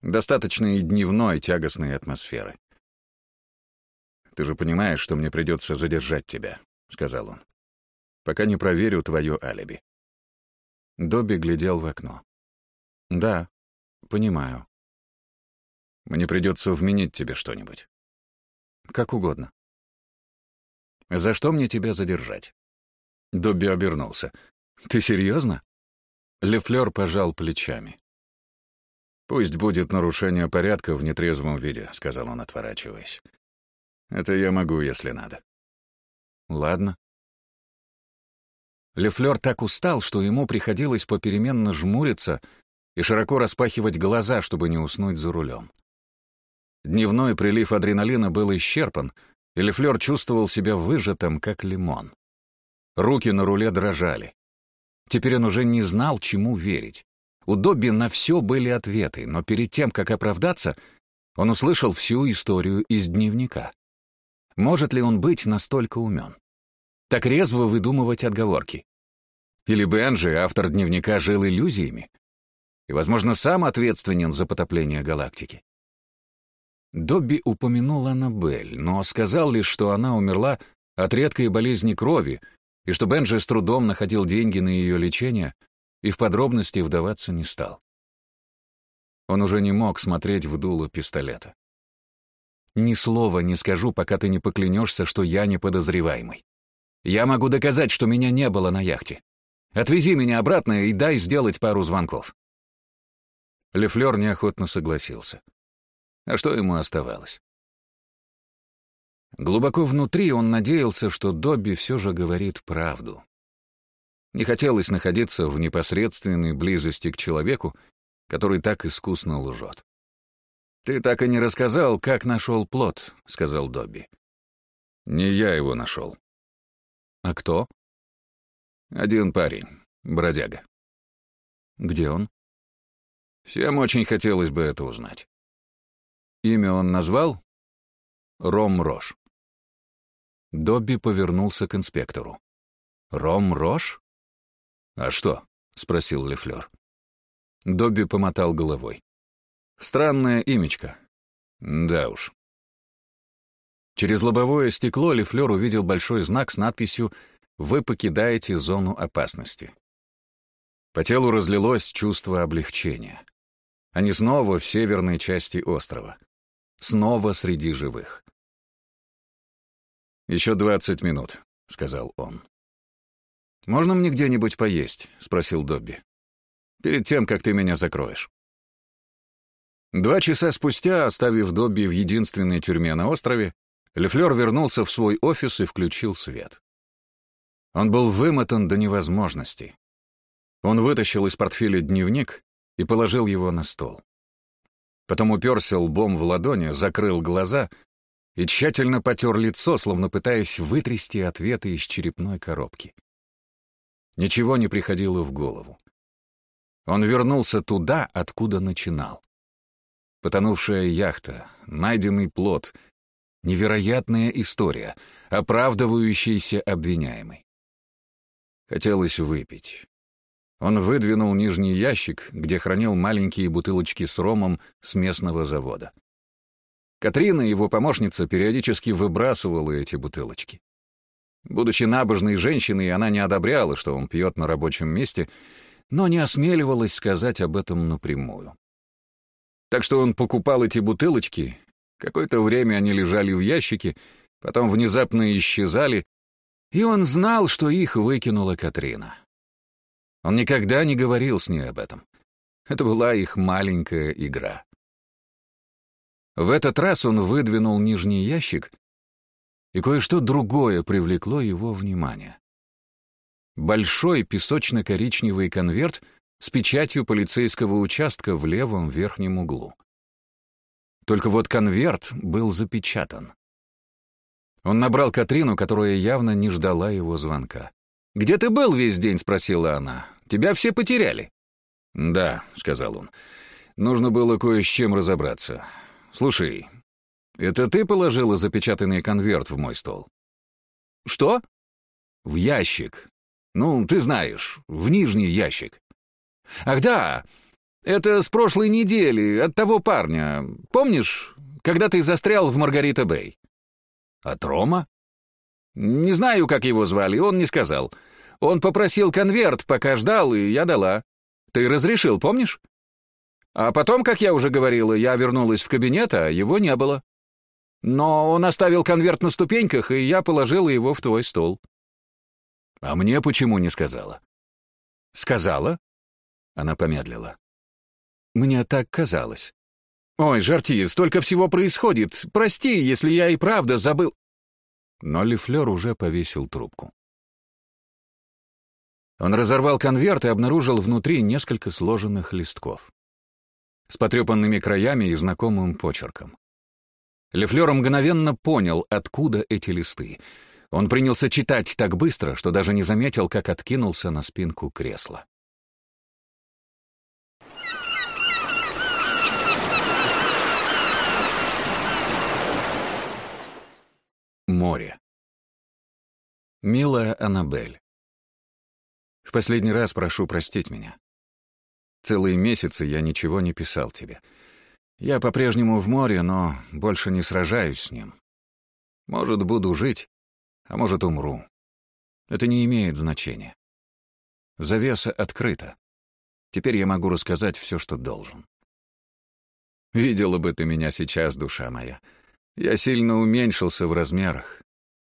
Достаточно и дневной тягостной атмосферы. «Ты же понимаешь, что мне придется задержать тебя», — сказал он. «Пока не проверю твое алиби». Добби глядел в окно. «Да, понимаю. Мне придется вменить тебе что-нибудь». «Как угодно». «За что мне тебя задержать?» Добби обернулся. «Ты серьезно?» Лефлер пожал плечами. «Пусть будет нарушение порядка в нетрезвом виде», — сказал он, отворачиваясь. «Это я могу, если надо». «Ладно». Лефлер так устал, что ему приходилось попеременно жмуриться и широко распахивать глаза, чтобы не уснуть за рулем. Дневной прилив адреналина был исчерпан, и Лефлер чувствовал себя выжатым, как лимон. Руки на руле дрожали. Теперь он уже не знал, чему верить. У Добби на все были ответы, но перед тем, как оправдаться, он услышал всю историю из дневника. Может ли он быть настолько умен? Так резво выдумывать отговорки? Или Бенджи, автор дневника, жил иллюзиями? И, возможно, сам ответственен за потопление галактики? Добби упомянул Аннабель, но сказал лишь, что она умерла от редкой болезни крови, и что Бенджи с трудом находил деньги на ее лечение и в подробности вдаваться не стал. Он уже не мог смотреть в дуло пистолета. «Ни слова не скажу, пока ты не поклянешься, что я не подозреваемый. Я могу доказать, что меня не было на яхте. Отвези меня обратно и дай сделать пару звонков». Лефлер неохотно согласился. А что ему оставалось? Глубоко внутри он надеялся, что Добби все же говорит правду. Не хотелось находиться в непосредственной близости к человеку, который так искусно лжет. «Ты так и не рассказал, как нашел плод», — сказал Добби. «Не я его нашел». «А кто?» «Один парень, бродяга». «Где он?» «Всем очень хотелось бы это узнать». «Имя он назвал?» «Ром Рош». Добби повернулся к инспектору. «Ром Рош?» «А что?» — спросил Лефлер. Добби помотал головой. «Странное имечко. Да уж. Через лобовое стекло Лефлер увидел большой знак с надписью «Вы покидаете зону опасности». По телу разлилось чувство облегчения. Они снова в северной части острова. Снова среди живых. «Еще двадцать минут», — сказал он. «Можно мне где-нибудь поесть?» — спросил Добби. «Перед тем, как ты меня закроешь». Два часа спустя, оставив Добби в единственной тюрьме на острове, Лефлер вернулся в свой офис и включил свет. Он был вымотан до невозможности. Он вытащил из портфеля дневник и положил его на стол. Потом уперся лбом в ладони, закрыл глаза и тщательно потер лицо, словно пытаясь вытрясти ответы из черепной коробки. Ничего не приходило в голову. Он вернулся туда, откуда начинал. Потонувшая яхта, найденный плод, невероятная история, оправдывающийся обвиняемый. Хотелось выпить. Он выдвинул нижний ящик, где хранил маленькие бутылочки с ромом с местного завода. Катрина, его помощница, периодически выбрасывала эти бутылочки. Будучи набожной женщиной, она не одобряла, что он пьет на рабочем месте, но не осмеливалась сказать об этом напрямую. Так что он покупал эти бутылочки, какое-то время они лежали в ящике, потом внезапно исчезали, и он знал, что их выкинула Катрина. Он никогда не говорил с ней об этом. Это была их маленькая игра. В этот раз он выдвинул нижний ящик, и кое-что другое привлекло его внимание. Большой песочно-коричневый конверт с печатью полицейского участка в левом верхнем углу. Только вот конверт был запечатан. Он набрал Катрину, которая явно не ждала его звонка. «Где ты был весь день?» — спросила она. «Тебя все потеряли». «Да», — сказал он. «Нужно было кое с чем разобраться. Слушай, это ты положила запечатанный конверт в мой стол?» «Что?» «В ящик. Ну, ты знаешь, в нижний ящик». Ах да, это с прошлой недели, от того парня. Помнишь, когда ты застрял в Маргарита-Бэй? От Рома? Не знаю, как его звали, он не сказал. Он попросил конверт, пока ждал, и я дала. Ты разрешил, помнишь? А потом, как я уже говорила, я вернулась в кабинет, а его не было. Но он оставил конверт на ступеньках, и я положила его в твой стол. А мне почему не сказала? Сказала, она помедлила. «Мне так казалось». «Ой, Жарти, столько всего происходит. Прости, если я и правда забыл...» Но Лифлер уже повесил трубку. Он разорвал конверт и обнаружил внутри несколько сложенных листков. С потрепанными краями и знакомым почерком. Лефлер мгновенно понял, откуда эти листы. Он принялся читать так быстро, что даже не заметил, как откинулся на спинку кресла. Море. Милая Аннабель, в последний раз прошу простить меня. Целые месяцы я ничего не писал тебе. Я по-прежнему в море, но больше не сражаюсь с ним. Может, буду жить, а может, умру. Это не имеет значения. Завеса открыта. Теперь я могу рассказать все, что должен. Видела бы ты меня сейчас, душа моя. Я сильно уменьшился в размерах.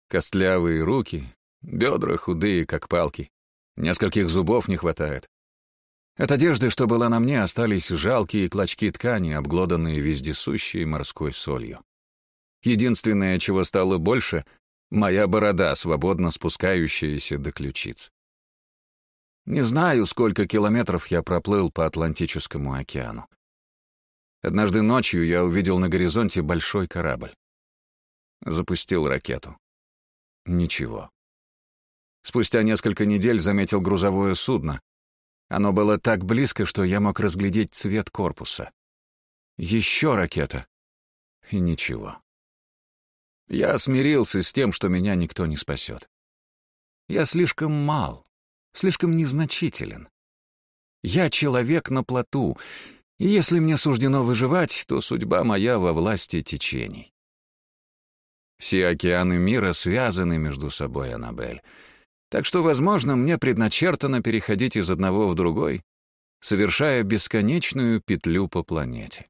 Костлявые руки, бедра худые, как палки. Нескольких зубов не хватает. От одежды, что была на мне, остались жалкие клочки ткани, обглоданные вездесущей морской солью. Единственное, чего стало больше — моя борода, свободно спускающаяся до ключиц. Не знаю, сколько километров я проплыл по Атлантическому океану. Однажды ночью я увидел на горизонте большой корабль. Запустил ракету. Ничего. Спустя несколько недель заметил грузовое судно. Оно было так близко, что я мог разглядеть цвет корпуса. Еще ракета. И ничего. Я смирился с тем, что меня никто не спасет. Я слишком мал, слишком незначителен. Я человек на плоту, и если мне суждено выживать, то судьба моя во власти течений. Все океаны мира связаны между собой, Аннабель. Так что, возможно, мне предначертано переходить из одного в другой, совершая бесконечную петлю по планете.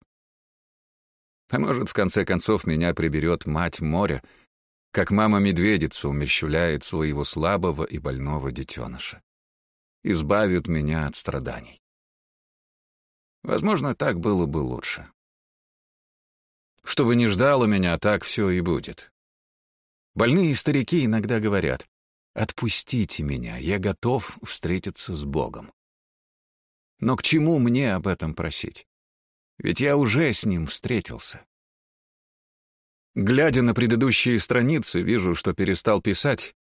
А может, в конце концов, меня приберет мать моря, как мама-медведица умерщвляет своего слабого и больного детеныша. Избавит меня от страданий. Возможно, так было бы лучше. Что бы ни ждало меня, так все и будет. Больные старики иногда говорят, «Отпустите меня, я готов встретиться с Богом». Но к чему мне об этом просить? Ведь я уже с ним встретился. Глядя на предыдущие страницы, вижу, что перестал писать,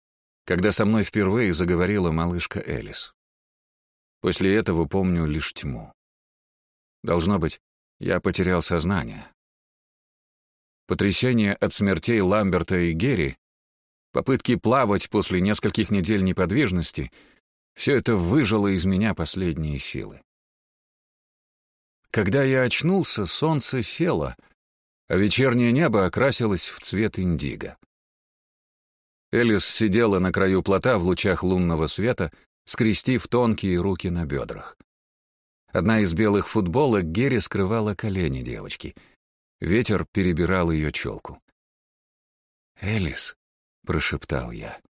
когда со мной впервые заговорила малышка Элис. После этого помню лишь тьму. Должно быть, я потерял сознание. Потрясение от смертей Ламберта и Герри, попытки плавать после нескольких недель неподвижности — все это выжило из меня последние силы. Когда я очнулся, солнце село, а вечернее небо окрасилось в цвет индиго. Элис сидела на краю плота в лучах лунного света, скрестив тонкие руки на бедрах. Одна из белых футболок Герри скрывала колени девочки. Ветер перебирал ее челку. «Элис», — прошептал я.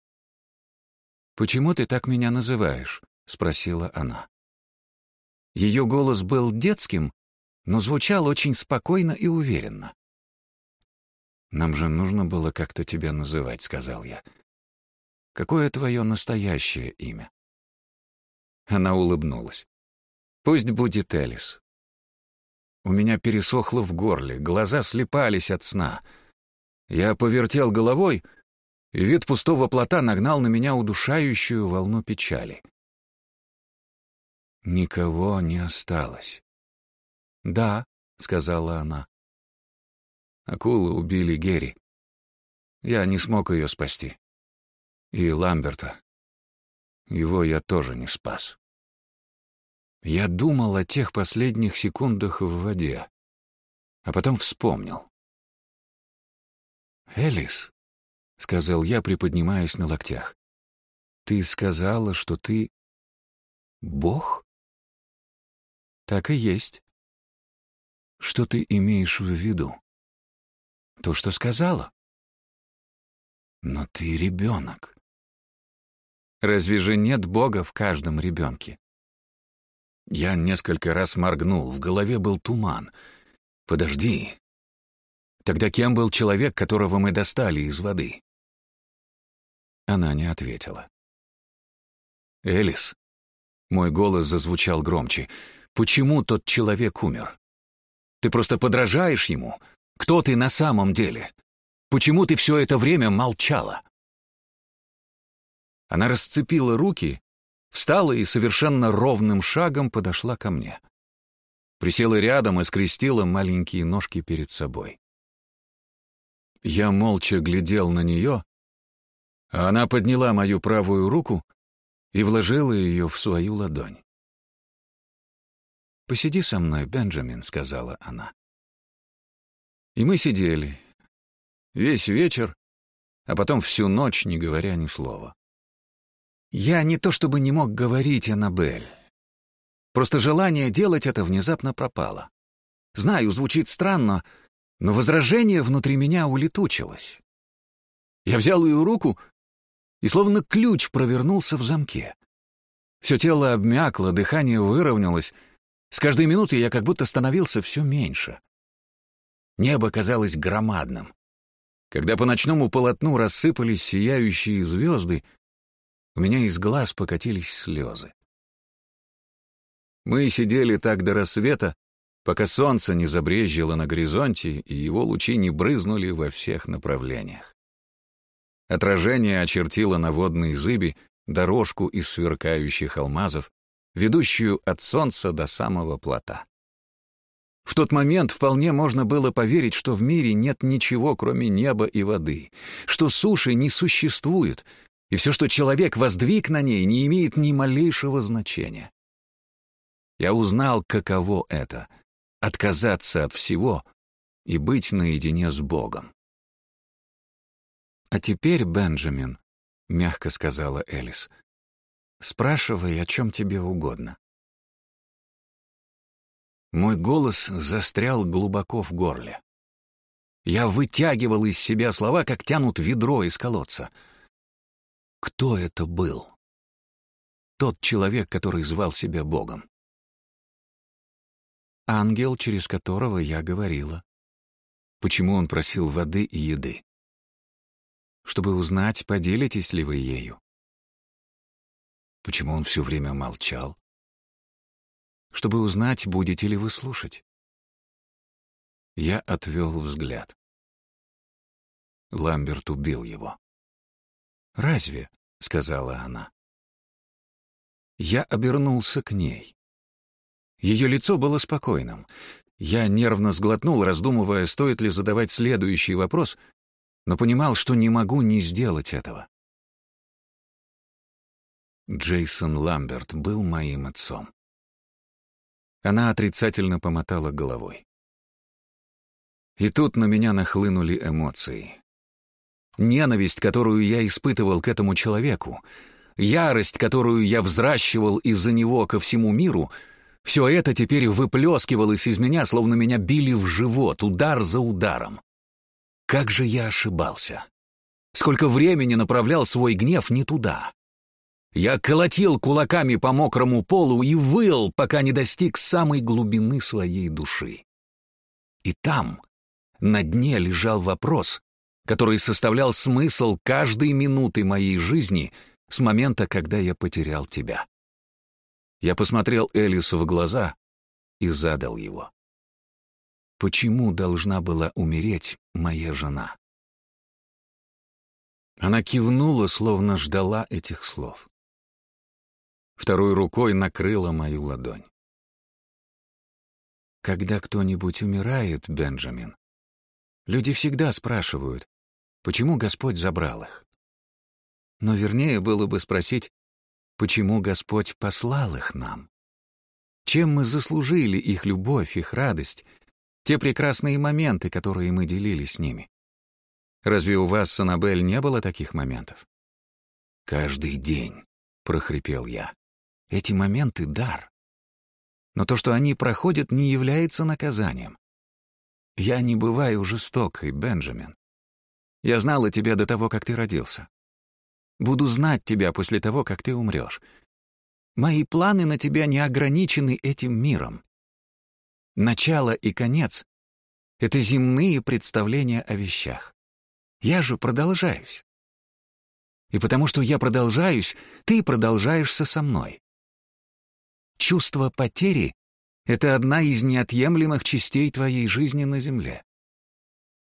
«Почему ты так меня называешь?» — спросила она. Ее голос был детским, но звучал очень спокойно и уверенно. «Нам же нужно было как-то тебя называть», — сказал я. «Какое твое настоящее имя?» Она улыбнулась. «Пусть будет Элис». У меня пересохло в горле, глаза слепались от сна. Я повертел головой, и вид пустого плота нагнал на меня удушающую волну печали. Никого не осталось. «Да», — сказала она. Акулы убили Герри. Я не смог ее спасти. И Ламберта. Его я тоже не спас. Я думал о тех последних секундах в воде, а потом вспомнил. «Элис», — сказал я, приподнимаясь на локтях, — «ты сказала, что ты... Бог?» Так и есть. Что ты имеешь в виду? То, что сказала. Но ты ребенок. Разве же нет Бога в каждом ребенке? Я несколько раз моргнул, в голове был туман. Подожди. Тогда кем был человек, которого мы достали из воды? Она не ответила. «Элис», — мой голос зазвучал громче, — Почему тот человек умер? Ты просто подражаешь ему? Кто ты на самом деле? Почему ты все это время молчала?» Она расцепила руки, встала и совершенно ровным шагом подошла ко мне. Присела рядом и скрестила маленькие ножки перед собой. Я молча глядел на нее, а она подняла мою правую руку и вложила ее в свою ладонь. «Посиди со мной, Бенджамин», — сказала она. И мы сидели. Весь вечер, а потом всю ночь, не говоря ни слова. Я не то чтобы не мог говорить, Аннабель. Просто желание делать это внезапно пропало. Знаю, звучит странно, но возражение внутри меня улетучилось. Я взял ее руку, и словно ключ провернулся в замке. Все тело обмякло, дыхание выровнялось — с каждой минутой я как будто становился все меньше. Небо казалось громадным. Когда по ночному полотну рассыпались сияющие звезды, у меня из глаз покатились слезы. Мы сидели так до рассвета, пока солнце не забрежило на горизонте и его лучи не брызнули во всех направлениях. Отражение очертило на водной зыби дорожку из сверкающих алмазов, ведущую от солнца до самого плота. В тот момент вполне можно было поверить, что в мире нет ничего, кроме неба и воды, что суши не существует, и все, что человек воздвиг на ней, не имеет ни малейшего значения. Я узнал, каково это — отказаться от всего и быть наедине с Богом. «А теперь, Бенджамин», — мягко сказала Элис, — «спрашивай, о чем тебе угодно». Мой голос застрял глубоко в горле. Я вытягивал из себя слова, как тянут ведро из колодца. Кто это был? Тот человек, который звал себя Богом. Ангел, через которого я говорила. Почему он просил воды и еды? Чтобы узнать, поделитесь ли вы ею. Почему он все время молчал? Чтобы узнать, будете ли вы слушать. Я отвел взгляд. Ламберт убил его. «Разве?» — сказала она. Я обернулся к ней. Ее лицо было спокойным. Я нервно сглотнул, раздумывая, стоит ли задавать следующий вопрос, но понимал, что не могу не сделать этого. Джейсон Ламберт был моим отцом. Она отрицательно помотала головой. И тут на меня нахлынули эмоции. Ненависть, которую я испытывал к этому человеку, ярость, которую я взращивал из-за него ко всему миру, все это теперь выплескивалось из меня, словно меня били в живот, удар за ударом. Как же я ошибался! Сколько времени направлял свой гнев не туда. Я колотил кулаками по мокрому полу и выл, пока не достиг самой глубины своей души. И там, на дне лежал вопрос, который составлял смысл каждой минуты моей жизни с момента, когда я потерял тебя. Я посмотрел Элису в глаза и задал его. Почему должна была умереть моя жена? Она кивнула, словно ждала этих слов. Второй рукой накрыла мою ладонь. Когда кто-нибудь умирает, Бенджамин, Люди всегда спрашивают, почему Господь забрал их. Но вернее было бы спросить, почему Господь послал их нам. Чем мы заслужили их любовь, их радость, те прекрасные моменты, которые мы делили с ними? Разве у вас с Аннабель не было таких моментов? «Каждый день», — прохрипел я. «Эти моменты — дар. Но то, что они проходят, не является наказанием. Я не бываю жестокой, Бенджамин. Я знала тебя до того, как ты родился. Буду знать тебя после того, как ты умрешь. Мои планы на тебя не ограничены этим миром. Начало и конец — это земные представления о вещах. Я же продолжаюсь. И потому что я продолжаюсь, ты продолжаешься со мной. Чувство потери это одна из неотъемлемых частей твоей жизни на Земле.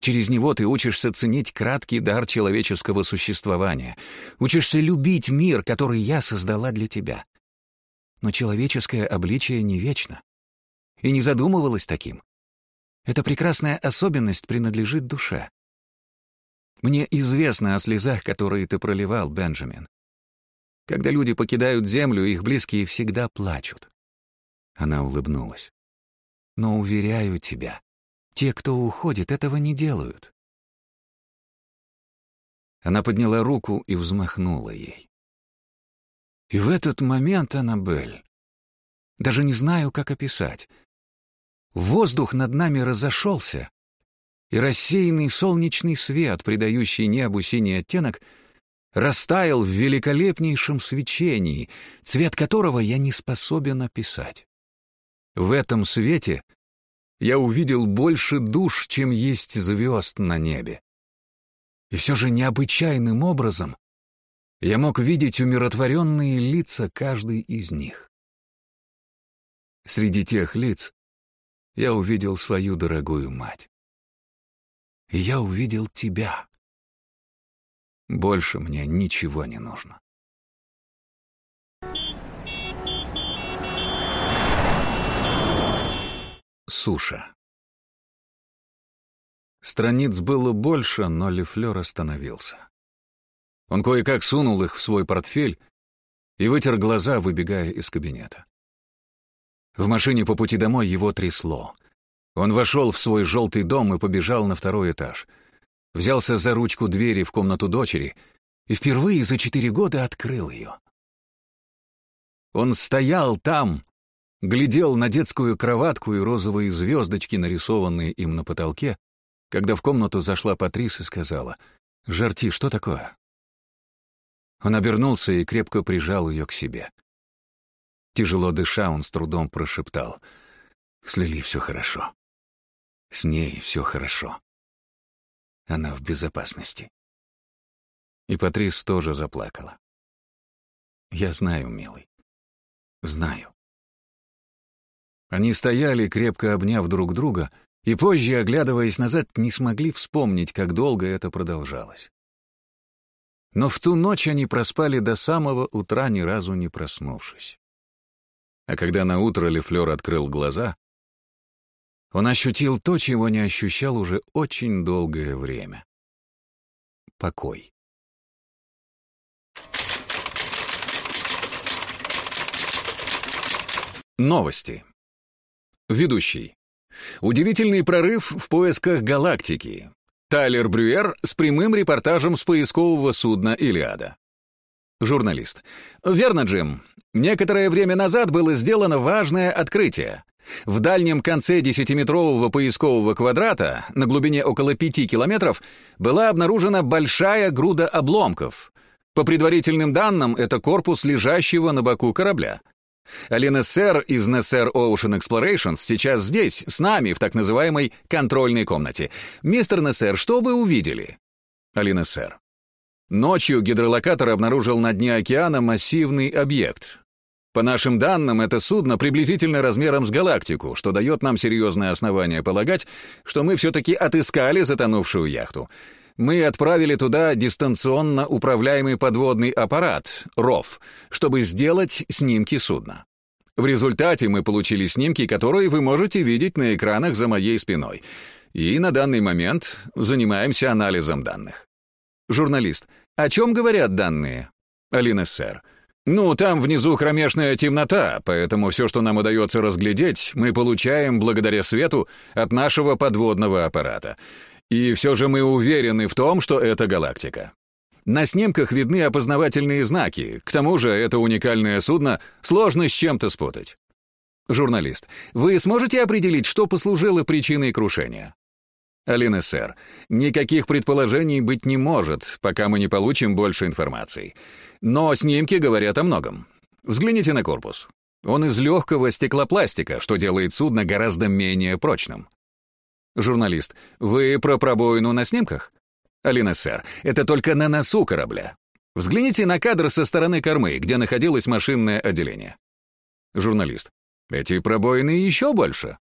Через него ты учишься ценить краткий дар человеческого существования, учишься любить мир, который я создала для тебя. Но человеческое обличие не вечно. И не задумывалась таким. Эта прекрасная особенность принадлежит душе. Мне известно о слезах, которые ты проливал, Бенджамин. Когда люди покидают землю, их близкие всегда плачут. Она улыбнулась. «Но уверяю тебя, те, кто уходит, этого не делают». Она подняла руку и взмахнула ей. И в этот момент, Аннабель, даже не знаю, как описать, воздух над нами разошелся, и рассеянный солнечный свет, придающий небу синий оттенок, растаял в великолепнейшем свечении, цвет которого я не способен описать. В этом свете я увидел больше душ, чем есть звезд на небе. И все же необычайным образом я мог видеть умиротворенные лица каждой из них. Среди тех лиц я увидел свою дорогую мать. И я увидел тебя. Больше мне ничего не нужно. Суша. Страниц было больше, но Лефлер остановился. Он кое-как сунул их в свой портфель и вытер глаза, выбегая из кабинета. В машине по пути домой его трясло. Он вошел в свой желтый дом и побежал на второй этаж. взялся за ручку двери в комнату дочери и впервые за четыре года открыл ее. Он стоял там, глядел на детскую кроватку и розовые звездочки, нарисованные им на потолке, когда в комнату зашла Патрис и сказала, «Жарти, что такое?» Он обернулся и крепко прижал ее к себе. Тяжело дыша, он с трудом прошептал, «С Лили все хорошо. С ней все хорошо. Она в безопасности». И Патрис тоже заплакала. «Я знаю, милый. Знаю». Они стояли, крепко обняв друг друга, и позже, оглядываясь назад, не смогли вспомнить, как долго это продолжалось. Но в ту ночь они проспали до самого утра, ни разу не проснувшись. А когда на утро Лефлер открыл глаза, он ощутил то, чего не ощущал уже очень долгое время. Покой. Новости. Ведущий. Удивительный прорыв в поисках галактики. Тайлер Брюер с прямым репортажем с поискового судна «Илиада». Журналист. Верно, Джим. Некоторое время назад было сделано важное открытие. В дальнем конце десятиметрового поискового квадрата, на глубине около пяти километров, была обнаружена большая груда обломков. По предварительным данным, это корпус лежащего на боку корабля. Алина Сэр из Несер Ocean Explorations сейчас здесь, с нами, в так называемой контрольной комнате. Мистер Несер, что вы увидели? Алина Сэр. Ночью гидролокатор обнаружил на дне океана массивный объект. По нашим данным, это судно приблизительно размером с галактику, что дает нам серьезное основание полагать, что мы все-таки отыскали затонувшую яхту. Мы отправили туда дистанционно управляемый подводный аппарат, РОВ, чтобы сделать снимки судна. В результате мы получили снимки, которые вы можете видеть на экранах за моей спиной. И на данный момент занимаемся анализом данных. Журналист. О чем говорят данные? Алина Сэр. Ну, там внизу кромешная темнота, поэтому все, что нам удается разглядеть, мы получаем благодаря свету от нашего подводного аппарата. И все же мы уверены в том, что это галактика. На снимках видны опознавательные знаки, к тому же это уникальное судно сложно с чем-то спутать. Журналист, вы сможете определить, что послужило причиной крушения? Алина, сэр, никаких предположений быть не может, пока мы не получим больше информации. Но снимки говорят о многом. Взгляните на корпус. Он из легкого стеклопластика, что делает судно гораздо менее прочным. Журналист. Вы про пробоину на снимках? Алина, сэр, это только на носу корабля. Взгляните на кадр со стороны кормы, где находилось машинное отделение. Журналист. Эти пробоины еще больше.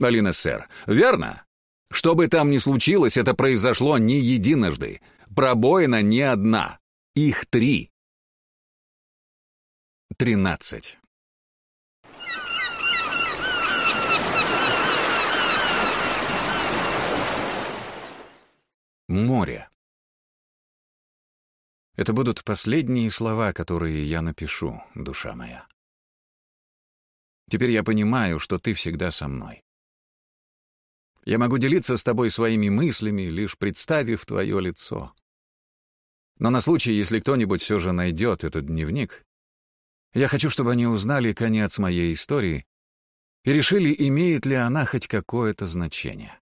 Алина, сэр, верно. Что бы там ни случилось, это произошло не единожды. Пробоина не одна. Их три. Тринадцать. Море. Это будут последние слова, которые я напишу, душа моя. Теперь я понимаю, что ты всегда со мной. Я могу делиться с тобой своими мыслями, лишь представив твое лицо. Но на случай, если кто-нибудь все же найдет этот дневник, я хочу, чтобы они узнали конец моей истории и решили, имеет ли она хоть какое-то значение.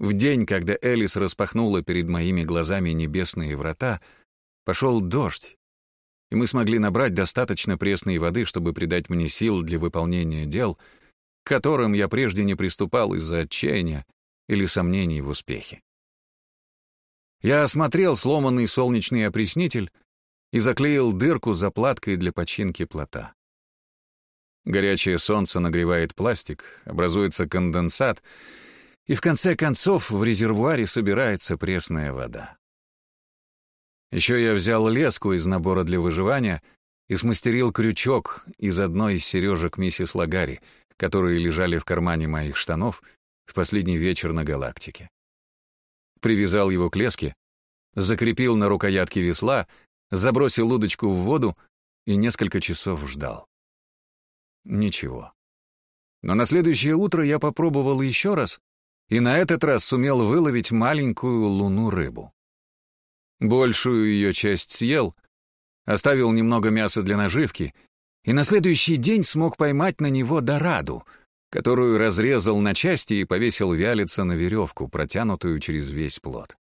В день, когда Элис распахнула перед моими глазами небесные врата, пошел дождь, и мы смогли набрать достаточно пресной воды, чтобы придать мне сил для выполнения дел, к которым я прежде не приступал из-за отчаяния или сомнений в успехе. Я осмотрел сломанный солнечный опреснитель и заклеил дырку заплаткой для починки плота. Горячее солнце нагревает пластик, образуется конденсат — и в конце концов в резервуаре собирается пресная вода. Еще я взял леску из набора для выживания и смастерил крючок из одной из сережек миссис Лагари, которые лежали в кармане моих штанов в последний вечер на галактике. Привязал его к леске, закрепил на рукоятке весла, забросил удочку в воду и несколько часов ждал. Ничего. Но на следующее утро я попробовал еще раз и на этот раз сумел выловить маленькую луну-рыбу. Большую ее часть съел, оставил немного мяса для наживки и на следующий день смог поймать на него дораду, которую разрезал на части и повесил вялиться на веревку, протянутую через весь плод.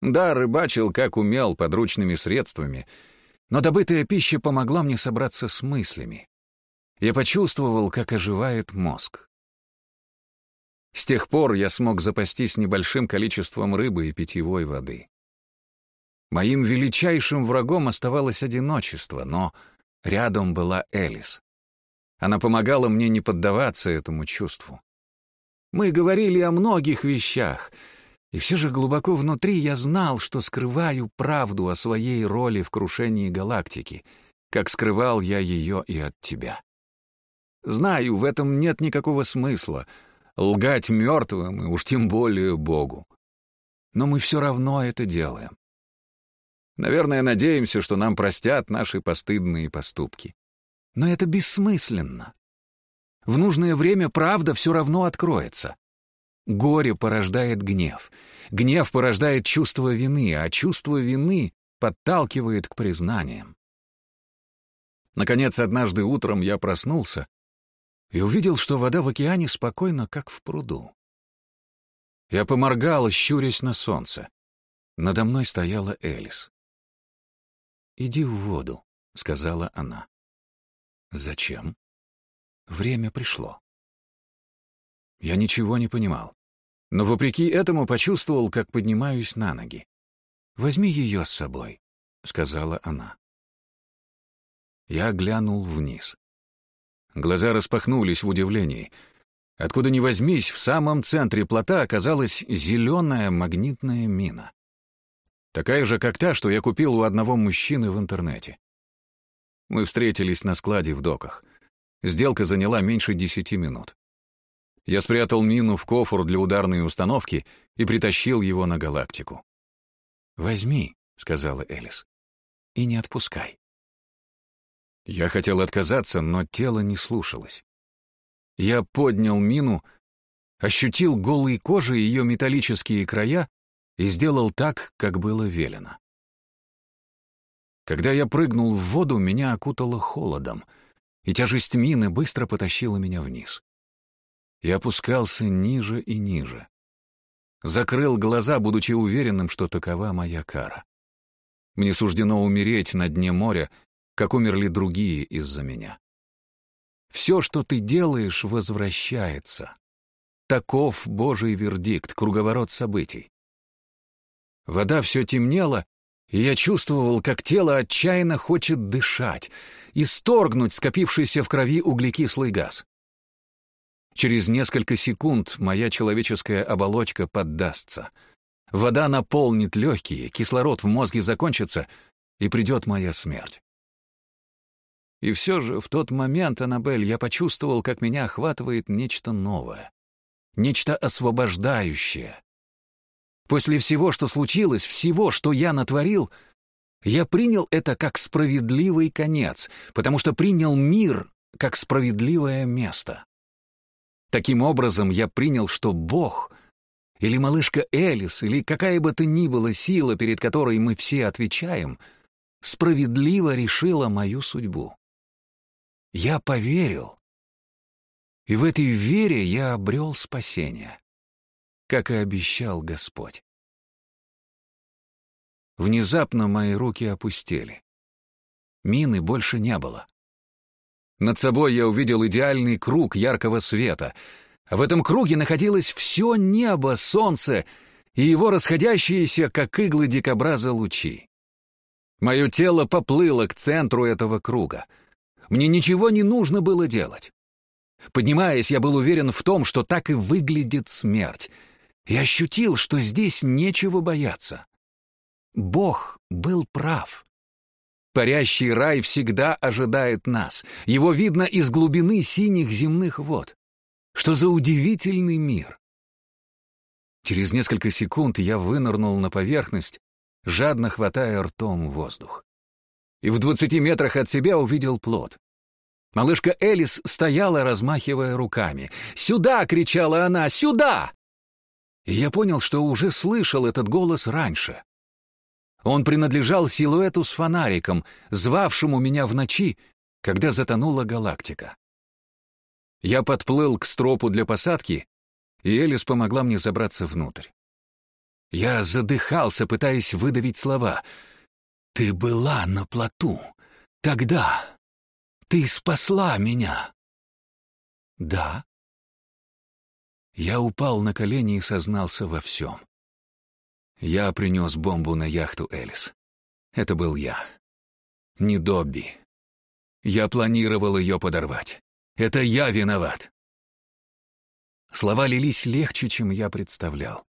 Да, рыбачил как умел, подручными средствами, но добытая пища помогла мне собраться с мыслями. Я почувствовал, как оживает мозг. С тех пор я смог запастись небольшим количеством рыбы и питьевой воды. Моим величайшим врагом оставалось одиночество, но рядом была Элис. Она помогала мне не поддаваться этому чувству. Мы говорили о многих вещах, и все же глубоко внутри я знал, что скрываю правду о своей роли в крушении галактики, как скрывал я ее и от тебя. Знаю, в этом нет никакого смысла — лгать мертвым и уж тем более Богу. Но мы все равно это делаем. Наверное, надеемся, что нам простят наши постыдные поступки. Но это бессмысленно. В нужное время правда все равно откроется. Горе порождает гнев. Гнев порождает чувство вины, а чувство вины подталкивает к признаниям. Наконец, однажды утром я проснулся и увидел, что вода в океане спокойна, как в пруду. Я поморгал, щурясь на солнце. Надо мной стояла Элис. «Иди в воду», — сказала она. «Зачем?» Время пришло. Я ничего не понимал, но вопреки этому почувствовал, как поднимаюсь на ноги. «Возьми ее с собой», — сказала она. Я глянул вниз. Глаза распахнулись в удивлении. Откуда ни возьмись, в самом центре плота оказалась зеленая магнитная мина. Такая же, как та, что я купил у одного мужчины в интернете. Мы встретились на складе в доках. Сделка заняла меньше десяти минут. Я спрятал мину в кофр для ударной установки и притащил его на галактику. «Возьми», — сказала Элис, — «и не отпускай». Я хотел отказаться, но тело не слушалось. Я поднял мину, ощутил голой кожей ее металлические края и сделал так, как было велено. Когда я прыгнул в воду, меня окутало холодом, и тяжесть мины быстро потащила меня вниз. Я опускался ниже и ниже. Закрыл глаза, будучи уверенным, что такова моя кара. Мне суждено умереть на дне моря, как умерли другие из-за меня. Все, что ты делаешь, возвращается. Таков Божий вердикт, круговорот событий. Вода все темнела, и я чувствовал, как тело отчаянно хочет дышать, исторгнуть скопившийся в крови углекислый газ. Через несколько секунд моя человеческая оболочка поддастся. Вода наполнит легкие, кислород в мозге закончится, и придет моя смерть. И все же в тот момент, Аннабель, я почувствовал, как меня охватывает нечто новое, нечто освобождающее, После всего, что случилось, всего, что я натворил, я принял это как справедливый конец, потому что принял мир как справедливое место. Таким образом, я принял, что Бог или малышка Элис, или какая бы то ни была сила, перед которой мы все отвечаем, справедливо решила мою судьбу. Я поверил, и в этой вере я обрел спасение как и обещал Господь. Внезапно мои руки опустели. Мины больше не было. Над собой я увидел идеальный круг яркого света. в этом круге находилось все небо, солнце и его расходящиеся, как иглы дикобраза, лучи. Мое тело поплыло к центру этого круга. Мне ничего не нужно было делать. Поднимаясь, я был уверен в том, что так и выглядит смерть — и ощутил, что здесь нечего бояться. Бог был прав. Парящий рай всегда ожидает нас. Его видно из глубины синих земных вод. Что за удивительный мир! Через несколько секунд я вынырнул на поверхность, жадно хватая ртом воздух. И в двадцати метрах от себя увидел плод. Малышка Элис стояла, размахивая руками. «Сюда!» — кричала она. «Сюда!» И я понял, что уже слышал этот голос раньше. Он принадлежал силуэту с фонариком, звавшему меня в ночи, когда затонула галактика. Я подплыл к стропу для посадки, и Элис помогла мне забраться внутрь. Я задыхался, пытаясь выдавить слова. «Ты была на плоту. Тогда. Ты спасла меня». «Да». Я упал на колени и сознался во всем. Я принес бомбу на яхту Элис. Это был я. Не Добби. Я планировал ее подорвать. Это я виноват. Слова лились легче, чем я представлял.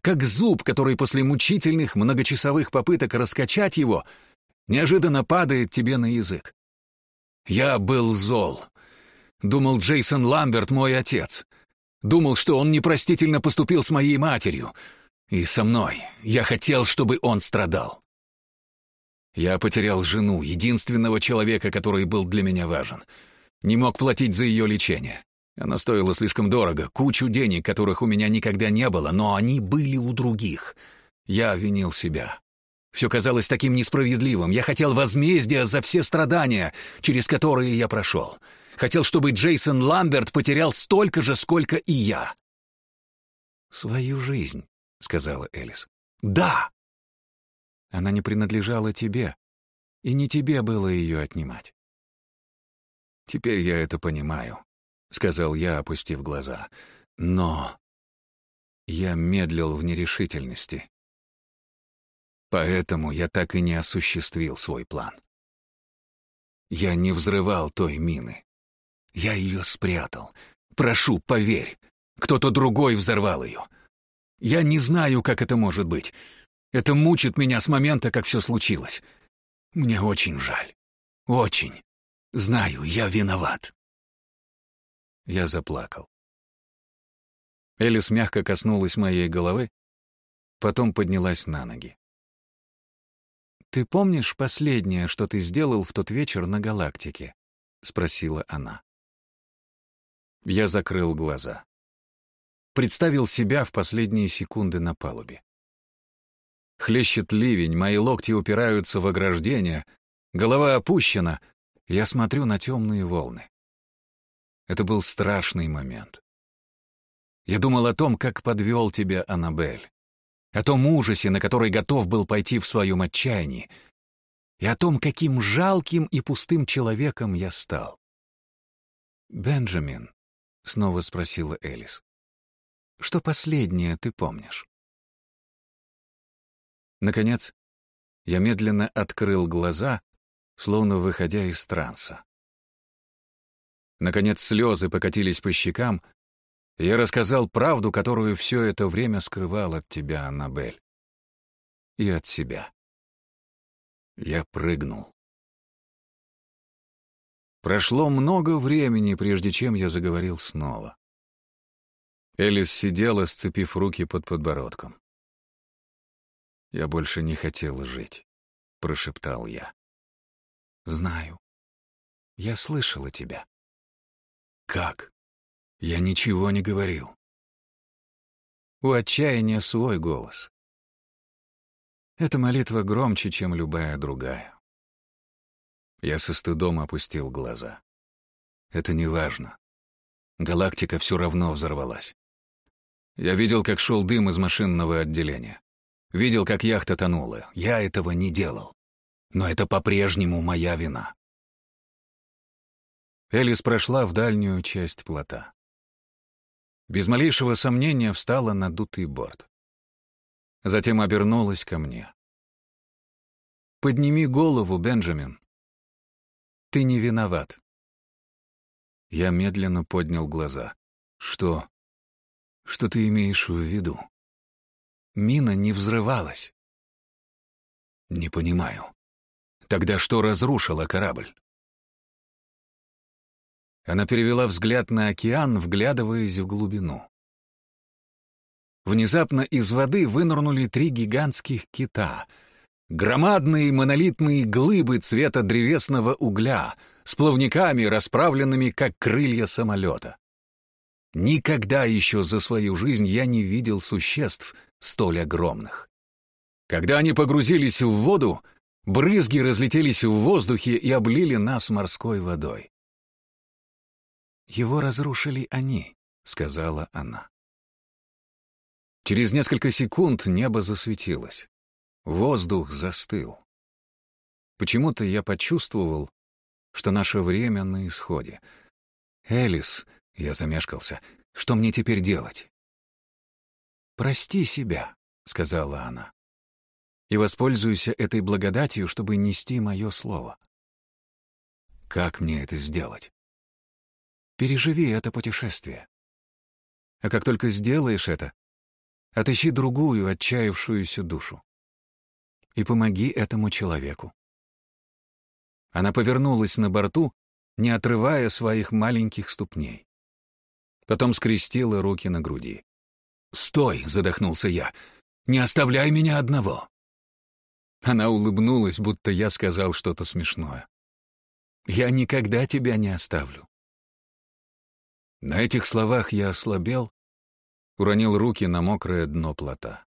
Как зуб, который после мучительных многочасовых попыток раскачать его, неожиданно падает тебе на язык. Я был зол. Думал, Джейсон Ламберт мой отец. Думал, что он непростительно поступил с моей матерью — и со мной. Я хотел, чтобы он страдал. Я потерял жену, единственного человека, который был для меня важен. Не мог платить за ее лечение. Оно стоило слишком дорого, кучу денег, которых у меня никогда не было, но они были у других. Я винил себя. Все казалось таким несправедливым. Я хотел возмездия за все страдания, через которые я прошел. Хотел, чтобы Джейсон Ламберт потерял столько же, сколько и я. Свою жизнь. — сказала Элис. «Да!» Она не принадлежала тебе, и не тебе было ее отнимать. «Теперь я это понимаю», — сказал я, опустив глаза. «Но...» Я медлил в нерешительности. Поэтому я так и не осуществил свой план. Я не взрывал той мины. Я ее спрятал. Прошу, поверь, кто-то другой взорвал ее. Я не знаю, как это может быть. Это мучит меня с момента, как все случилось. Мне очень жаль. Очень. Знаю, я виноват. Я заплакал. Элис мягко коснулась моей головы, потом поднялась на ноги. «Ты помнишь последнее, что ты сделал в тот вечер на галактике?» — спросила она. Я закрыл глаза представил себя в последние секунды на палубе. Хлещет ливень, мои локти упираются в ограждение, голова опущена, я смотрю на темные волны. Это был страшный момент. Я думал о том, как подвел тебя Аннабель, о том ужасе, на который готов был пойти в своем отчаянии, и о том, каким жалким и пустым человеком я стал. «Бенджамин», — снова спросила Элис, что последнее ты помнишь? Наконец, я медленно открыл глаза, словно выходя из транса. Наконец слезы покатились по щекам, я рассказал правду, которую все это время скрывал от тебя, Аннабель. И от себя. Я прыгнул. Прошло много времени, прежде чем я заговорил снова. Элис сидела, сцепив руки под подбородком. «Я больше не хотел жить», — прошептал я. «Знаю. Я слышала тебя». «Как? Я ничего не говорил». У отчаяния свой голос. Эта молитва громче, чем любая другая. Я со стыдом опустил глаза. Это не важно. Галактика все равно взорвалась. Я видел, как шел дым из машинного отделения. Видел, как яхта тонула. Я этого не делал. Но это по-прежнему моя вина. Элис прошла в дальнюю часть плота. Без малейшего сомнения встала на дутый борт. Затем обернулась ко мне. «Подними голову, Бенджамин. Ты не виноват». Я медленно поднял глаза. «Что?» Что ты имеешь в виду? Мина не взрывалась. Не понимаю. Тогда что разрушило корабль? Она перевела взгляд на океан, вглядываясь в глубину. Внезапно из воды вынырнули три гигантских кита. Громадные монолитные глыбы цвета древесного угля с плавниками, расправленными, как крылья самолета. Никогда еще за свою жизнь я не видел существ столь огромных. Когда они погрузились в воду, брызги разлетелись в воздухе и облили нас морской водой. «Его разрушили они», — сказала она. Через несколько секунд небо засветилось. Воздух застыл. Почему-то я почувствовал, что наше время на исходе. «Элис», — я замешкался, — «что мне теперь делать?» «Прости себя», — сказала она, — «и воспользуйся этой благодатью, чтобы нести мое слово». «Как мне это сделать?» «Переживи это путешествие. А как только сделаешь это, отыщи другую отчаявшуюся душу и помоги этому человеку. Она повернулась на борту, не отрывая своих маленьких ступней. Потом скрестила руки на груди. «Стой!» — задохнулся я. «Не оставляй меня одного!» Она улыбнулась, будто я сказал что-то смешное. «Я никогда тебя не оставлю». На этих словах я ослабел, уронил руки на мокрое дно плота.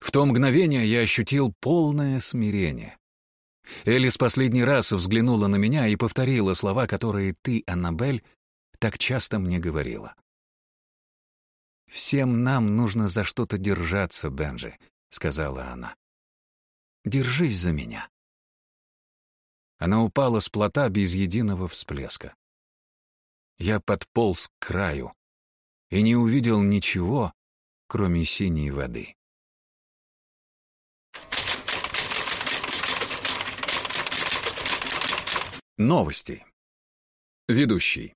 В то мгновение я ощутил полное смирение. Элис последний раз взглянула на меня и повторила слова, которые ты, Аннабель, так часто мне говорила. «Всем нам нужно за что-то держаться, Бенджи», — сказала она. «Держись за меня». Она упала с плота без единого всплеска. Я подполз к краю и не увидел ничего, кроме синей воды. Новости. Ведущий.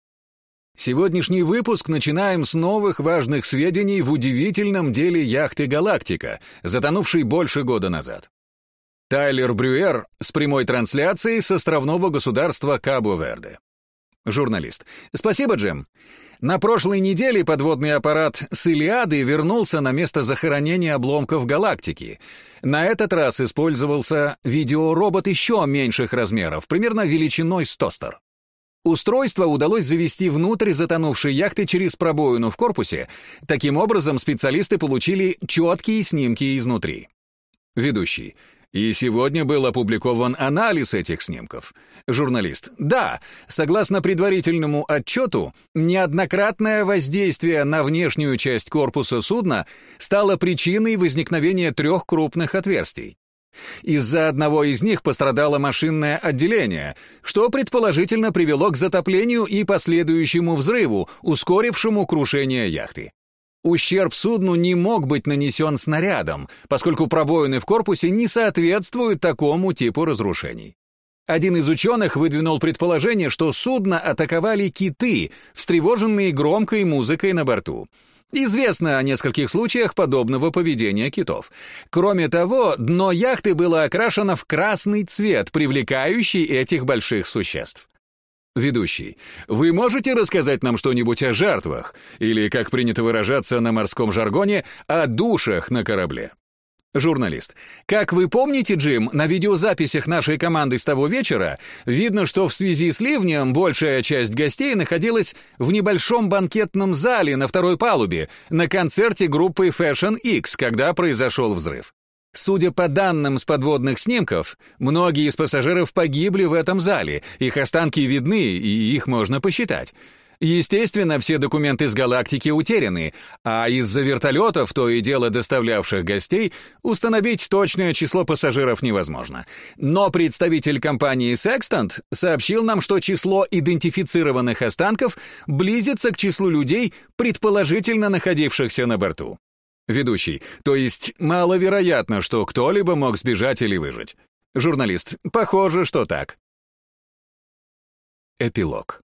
Сегодняшний выпуск начинаем с новых важных сведений в удивительном деле яхты «Галактика», затонувшей больше года назад. Тайлер Брюер с прямой трансляцией с островного государства Кабо-Верде. Журналист. Спасибо, Джем. На прошлой неделе подводный аппарат с Илиады вернулся на место захоронения обломков галактики. На этот раз использовался видеоробот еще меньших размеров, примерно величиной с тостер. Устройство удалось завести внутрь затонувшей яхты через пробоину в корпусе. Таким образом, специалисты получили четкие снимки изнутри. Ведущий. И сегодня был опубликован анализ этих снимков. Журналист. Да, согласно предварительному отчету, неоднократное воздействие на внешнюю часть корпуса судна стало причиной возникновения трех крупных отверстий. Из-за одного из них пострадало машинное отделение, что предположительно привело к затоплению и последующему взрыву, ускорившему крушение яхты. Ущерб судну не мог быть нанесен снарядом, поскольку пробоины в корпусе не соответствуют такому типу разрушений. Один из ученых выдвинул предположение, что судно атаковали киты, встревоженные громкой музыкой на борту. Известно о нескольких случаях подобного поведения китов. Кроме того, дно яхты было окрашено в красный цвет, привлекающий этих больших существ. Ведущий, вы можете рассказать нам что-нибудь о жертвах, или, как принято выражаться на морском жаргоне, о душах на корабле? Журналист. Как вы помните, Джим, на видеозаписях нашей команды с того вечера видно, что в связи с ливнем большая часть гостей находилась в небольшом банкетном зале на второй палубе на концерте группы Fashion X, когда произошел взрыв. Судя по данным с подводных снимков, многие из пассажиров погибли в этом зале, их останки видны, и их можно посчитать. Естественно, все документы с галактики утеряны, а из-за вертолетов, то и дело доставлявших гостей, установить точное число пассажиров невозможно. Но представитель компании Sextant сообщил нам, что число идентифицированных останков близится к числу людей, предположительно находившихся на борту. Ведущий. То есть маловероятно, что кто-либо мог сбежать или выжить. Журналист. Похоже, что так. Эпилог.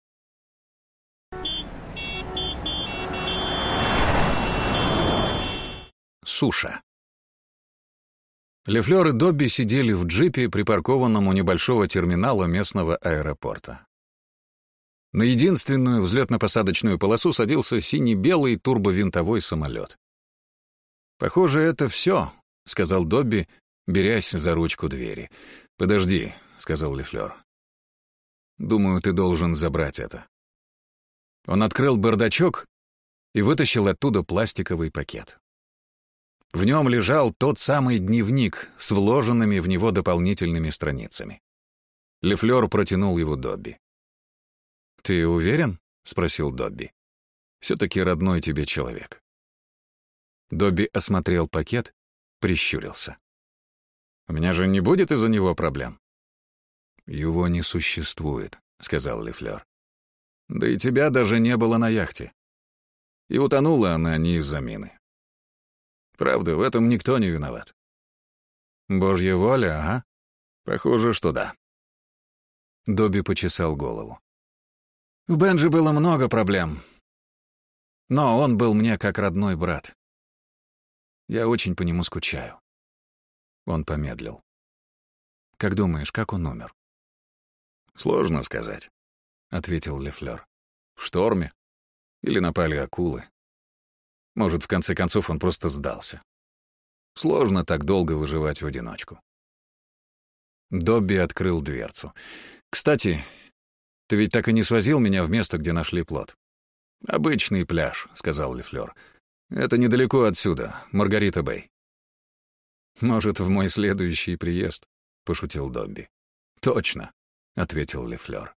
Суша. Лефлер и Добби сидели в джипе, припаркованном у небольшого терминала местного аэропорта. На единственную взлетно-посадочную полосу садился синий-белый турбовинтовой самолет. «Похоже, это все», — сказал Добби, берясь за ручку двери. «Подожди», — сказал Лефлер. «Думаю, ты должен забрать это». Он открыл бардачок и вытащил оттуда пластиковый пакет. В нем лежал тот самый дневник с вложенными в него дополнительными страницами. Лефлер протянул его Добби. «Ты уверен?» — спросил Добби. «Все-таки родной тебе человек». Добби осмотрел пакет, прищурился. «У меня же не будет из-за него проблем?» «Его не существует», — сказал Лефлер. «Да и тебя даже не было на яхте. И утонула она не из-за мины. Правда, в этом никто не виноват. Божья воля, ага? Похоже, что да. Добби почесал голову. В Бенджи было много проблем. Но он был мне как родной брат. Я очень по нему скучаю. Он помедлил. Как думаешь, как он умер? Сложно сказать, ответил Лефлер. В шторме? Или напали акулы? Может, в конце концов он просто сдался. Сложно так долго выживать в одиночку. Добби открыл дверцу. «Кстати, ты ведь так и не свозил меня в место, где нашли плод?» «Обычный пляж», — сказал Лефлер. «Это недалеко отсюда, Маргарита-Бэй». «Может, в мой следующий приезд?» — пошутил Добби. «Точно», — ответил Лефлер.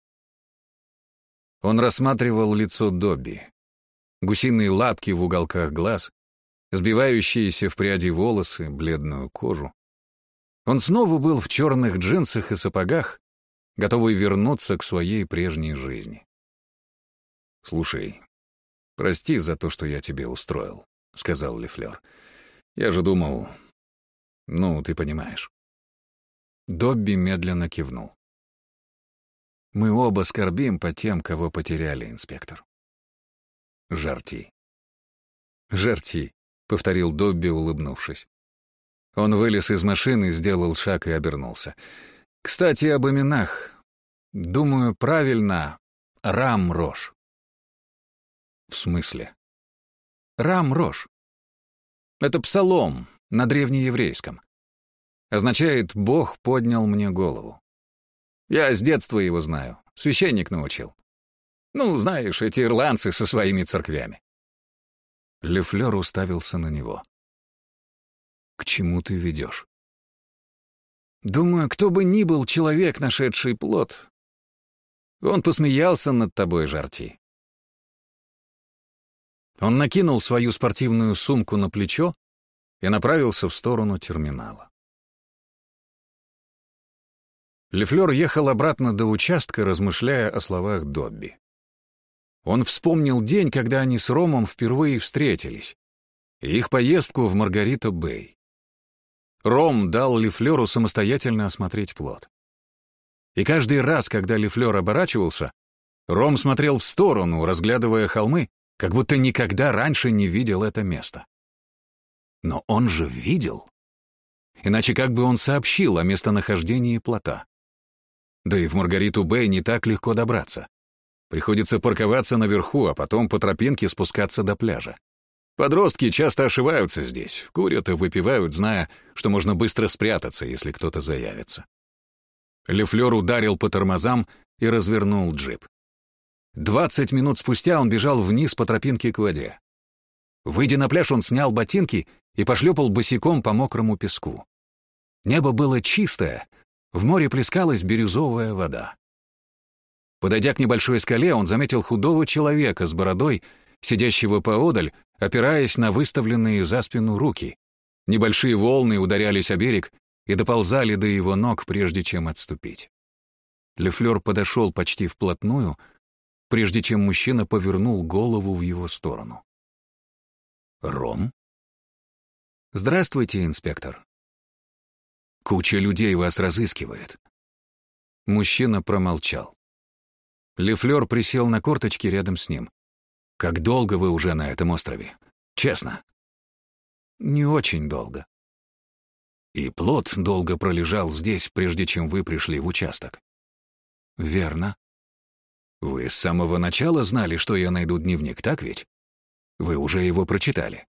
Он рассматривал лицо Добби, гусиные лапки в уголках глаз, сбивающиеся в пряди волосы, бледную кожу. Он снова был в черных джинсах и сапогах, готовый вернуться к своей прежней жизни. «Слушай, прости за то, что я тебе устроил», — сказал Лефлер. «Я же думал... Ну, ты понимаешь». Добби медленно кивнул. «Мы оба скорбим по тем, кого потеряли, инспектор. Жарти. Жарти, повторил Добби, улыбнувшись. Он вылез из машины, сделал шаг и обернулся. Кстати, об именах. Думаю, правильно. Рам-Рош. В смысле? Рам-Рош. Это псалом на древнееврейском. Означает «Бог поднял мне голову». Я с детства его знаю, священник научил. Ну, знаешь, эти ирландцы со своими церквями. Лефлер уставился на него. «К чему ты ведешь?» «Думаю, кто бы ни был человек, нашедший плод, он посмеялся над тобой, Жарти». Он накинул свою спортивную сумку на плечо и направился в сторону терминала. Лефлер ехал обратно до участка, размышляя о словах Добби. Он вспомнил день, когда они с Ромом впервые встретились, и их поездку в Маргарита-Бэй. Ром дал Лифлеру самостоятельно осмотреть плод. И каждый раз, когда Лифлер оборачивался, Ром смотрел в сторону, разглядывая холмы, как будто никогда раньше не видел это место. Но он же видел. Иначе как бы он сообщил о местонахождении плота? Да и в Маргариту-Бэй не так легко добраться. Приходится парковаться наверху, а потом по тропинке спускаться до пляжа. Подростки часто ошиваются здесь, курят и выпивают, зная, что можно быстро спрятаться, если кто-то заявится. Лефлер ударил по тормозам и развернул джип. Двадцать минут спустя он бежал вниз по тропинке к воде. Выйдя на пляж, он снял ботинки и пошлепал босиком по мокрому песку. Небо было чистое, в море плескалась бирюзовая вода. Подойдя к небольшой скале, он заметил худого человека с бородой, сидящего поодаль, опираясь на выставленные за спину руки. Небольшие волны ударялись о берег и доползали до его ног, прежде чем отступить. Лефлер подошел почти вплотную, прежде чем мужчина повернул голову в его сторону. «Ром?» «Здравствуйте, инспектор. Куча людей вас разыскивает». Мужчина промолчал. Лефлер присел на корточки рядом с ним. «Как долго вы уже на этом острове? Честно?» «Не очень долго». «И плод долго пролежал здесь, прежде чем вы пришли в участок?» «Верно». «Вы с самого начала знали, что я найду дневник, так ведь? Вы уже его прочитали?»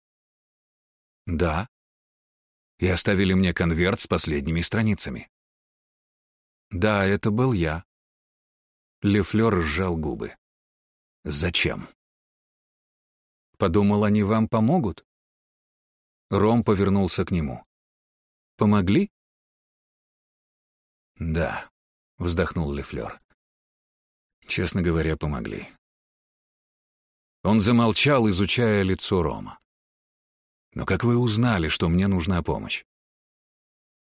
«Да». «И оставили мне конверт с последними страницами?» «Да, это был я», Лефлер сжал губы. Зачем? Подумал, они вам помогут? Ром повернулся к нему. Помогли? Да, вздохнул Лефлер. Честно говоря, помогли. Он замолчал, изучая лицо Рома. «Но как вы узнали, что мне нужна помощь?»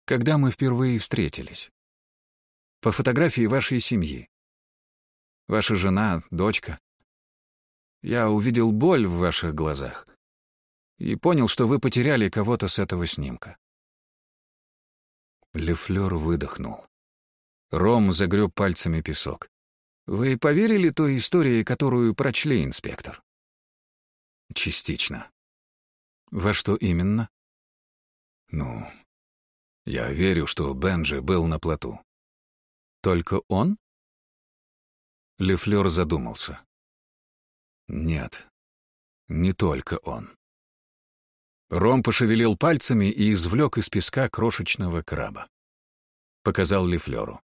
«Когда мы впервые встретились?» «По фотографии вашей семьи. Ваша жена, дочка. Я увидел боль в ваших глазах и понял, что вы потеряли кого-то с этого снимка». Лефлер выдохнул. Ром загреб пальцами песок. «Вы поверили той истории, которую прочли, инспектор?» «Частично». «Во что именно?» «Ну, я верю, что Бенджи был на плоту». «Только он?» Лефлер задумался. «Нет, не только он». Ром пошевелил пальцами и извлек из песка крошечного краба. Показал Лефлеру.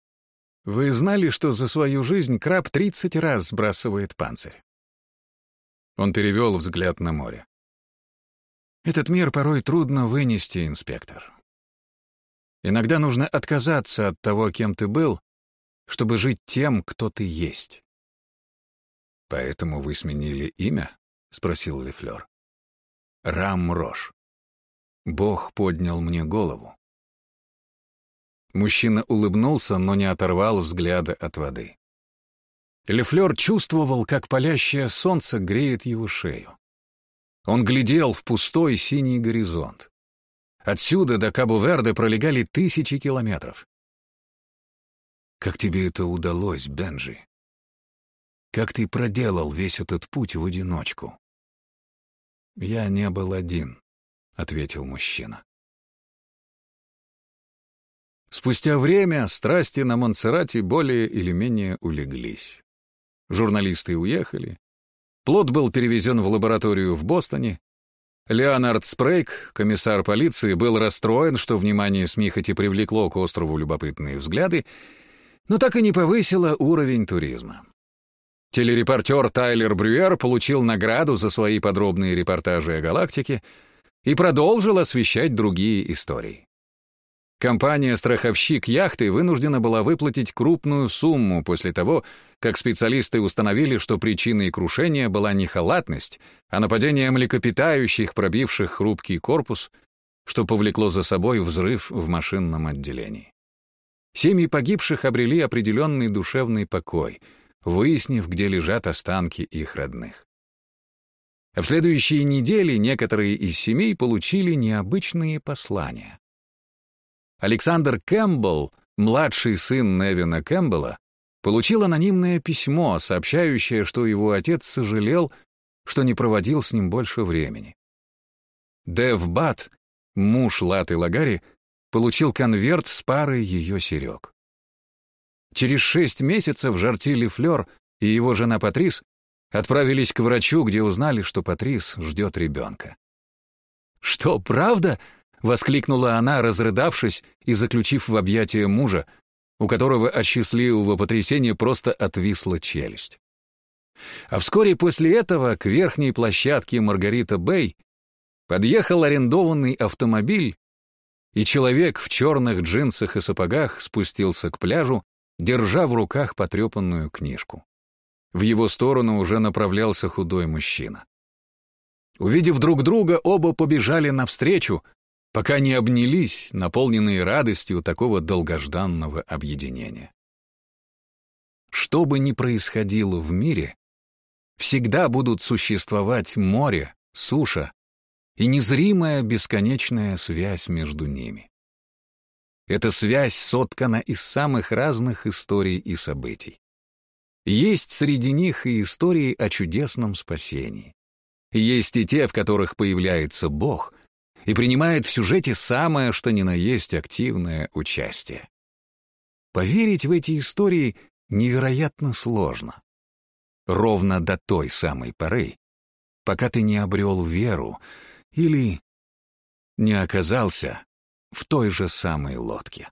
Вы знали, что за свою жизнь краб 30 раз сбрасывает панцирь? Он перевел взгляд на море. Этот мир порой трудно вынести, инспектор. Иногда нужно отказаться от того, кем ты был, чтобы жить тем, кто ты есть. «Поэтому вы сменили имя?» — спросил Лефлер. «Рам Рош. Бог поднял мне голову. Мужчина улыбнулся, но не оторвал взгляда от воды. Лефлер чувствовал, как палящее солнце греет его шею. Он глядел в пустой синий горизонт. Отсюда до Кабу-Верде пролегали тысячи километров. «Как тебе это удалось, Бенджи? Как ты проделал весь этот путь в одиночку?» «Я не был один», — ответил мужчина. Спустя время страсти на Монсеррате более или менее улеглись. Журналисты уехали. Плод был перевезен в лабораторию в Бостоне. Леонард Спрейк, комиссар полиции, был расстроен, что внимание Смихати привлекло к острову любопытные взгляды, но так и не повысило уровень туризма. Телерепортер Тайлер Брюер получил награду за свои подробные репортажи о галактике и продолжил освещать другие истории. Компания-страховщик яхты вынуждена была выплатить крупную сумму после того, как специалисты установили, что причиной крушения была не халатность, а нападение млекопитающих, пробивших хрупкий корпус, что повлекло за собой взрыв в машинном отделении. Семьи погибших обрели определенный душевный покой, выяснив, где лежат останки их родных. А в следующие недели некоторые из семей получили необычные послания. Александр Кэмпбелл, младший сын Невина Кэмпбелла, получил анонимное письмо, сообщающее, что его отец сожалел, что не проводил с ним больше времени. Дэв Бат, муж Латы Лагари, получил конверт с парой ее серег. Через шесть месяцев Жартили Флёр и его жена Патрис отправились к врачу, где узнали, что Патрис ждет ребенка. «Что, правда?» — воскликнула она, разрыдавшись и заключив в объятия мужа, у которого от счастливого потрясения просто отвисла челюсть. А вскоре после этого к верхней площадке Маргарита Бэй подъехал арендованный автомобиль, и человек в черных джинсах и сапогах спустился к пляжу, держа в руках потрепанную книжку. В его сторону уже направлялся худой мужчина. Увидев друг друга, оба побежали навстречу, пока не обнялись, наполненные радостью такого долгожданного объединения. Что бы ни происходило в мире, всегда будут существовать море, суша и незримая бесконечная связь между ними. Эта связь соткана из самых разных историй и событий. Есть среди них и истории о чудесном спасении. Есть и те, в которых появляется Бог, и принимает в сюжете самое, что ни на есть активное участие. Поверить в эти истории невероятно сложно. Ровно до той самой поры, пока ты не обрел веру или не оказался в той же самой лодке.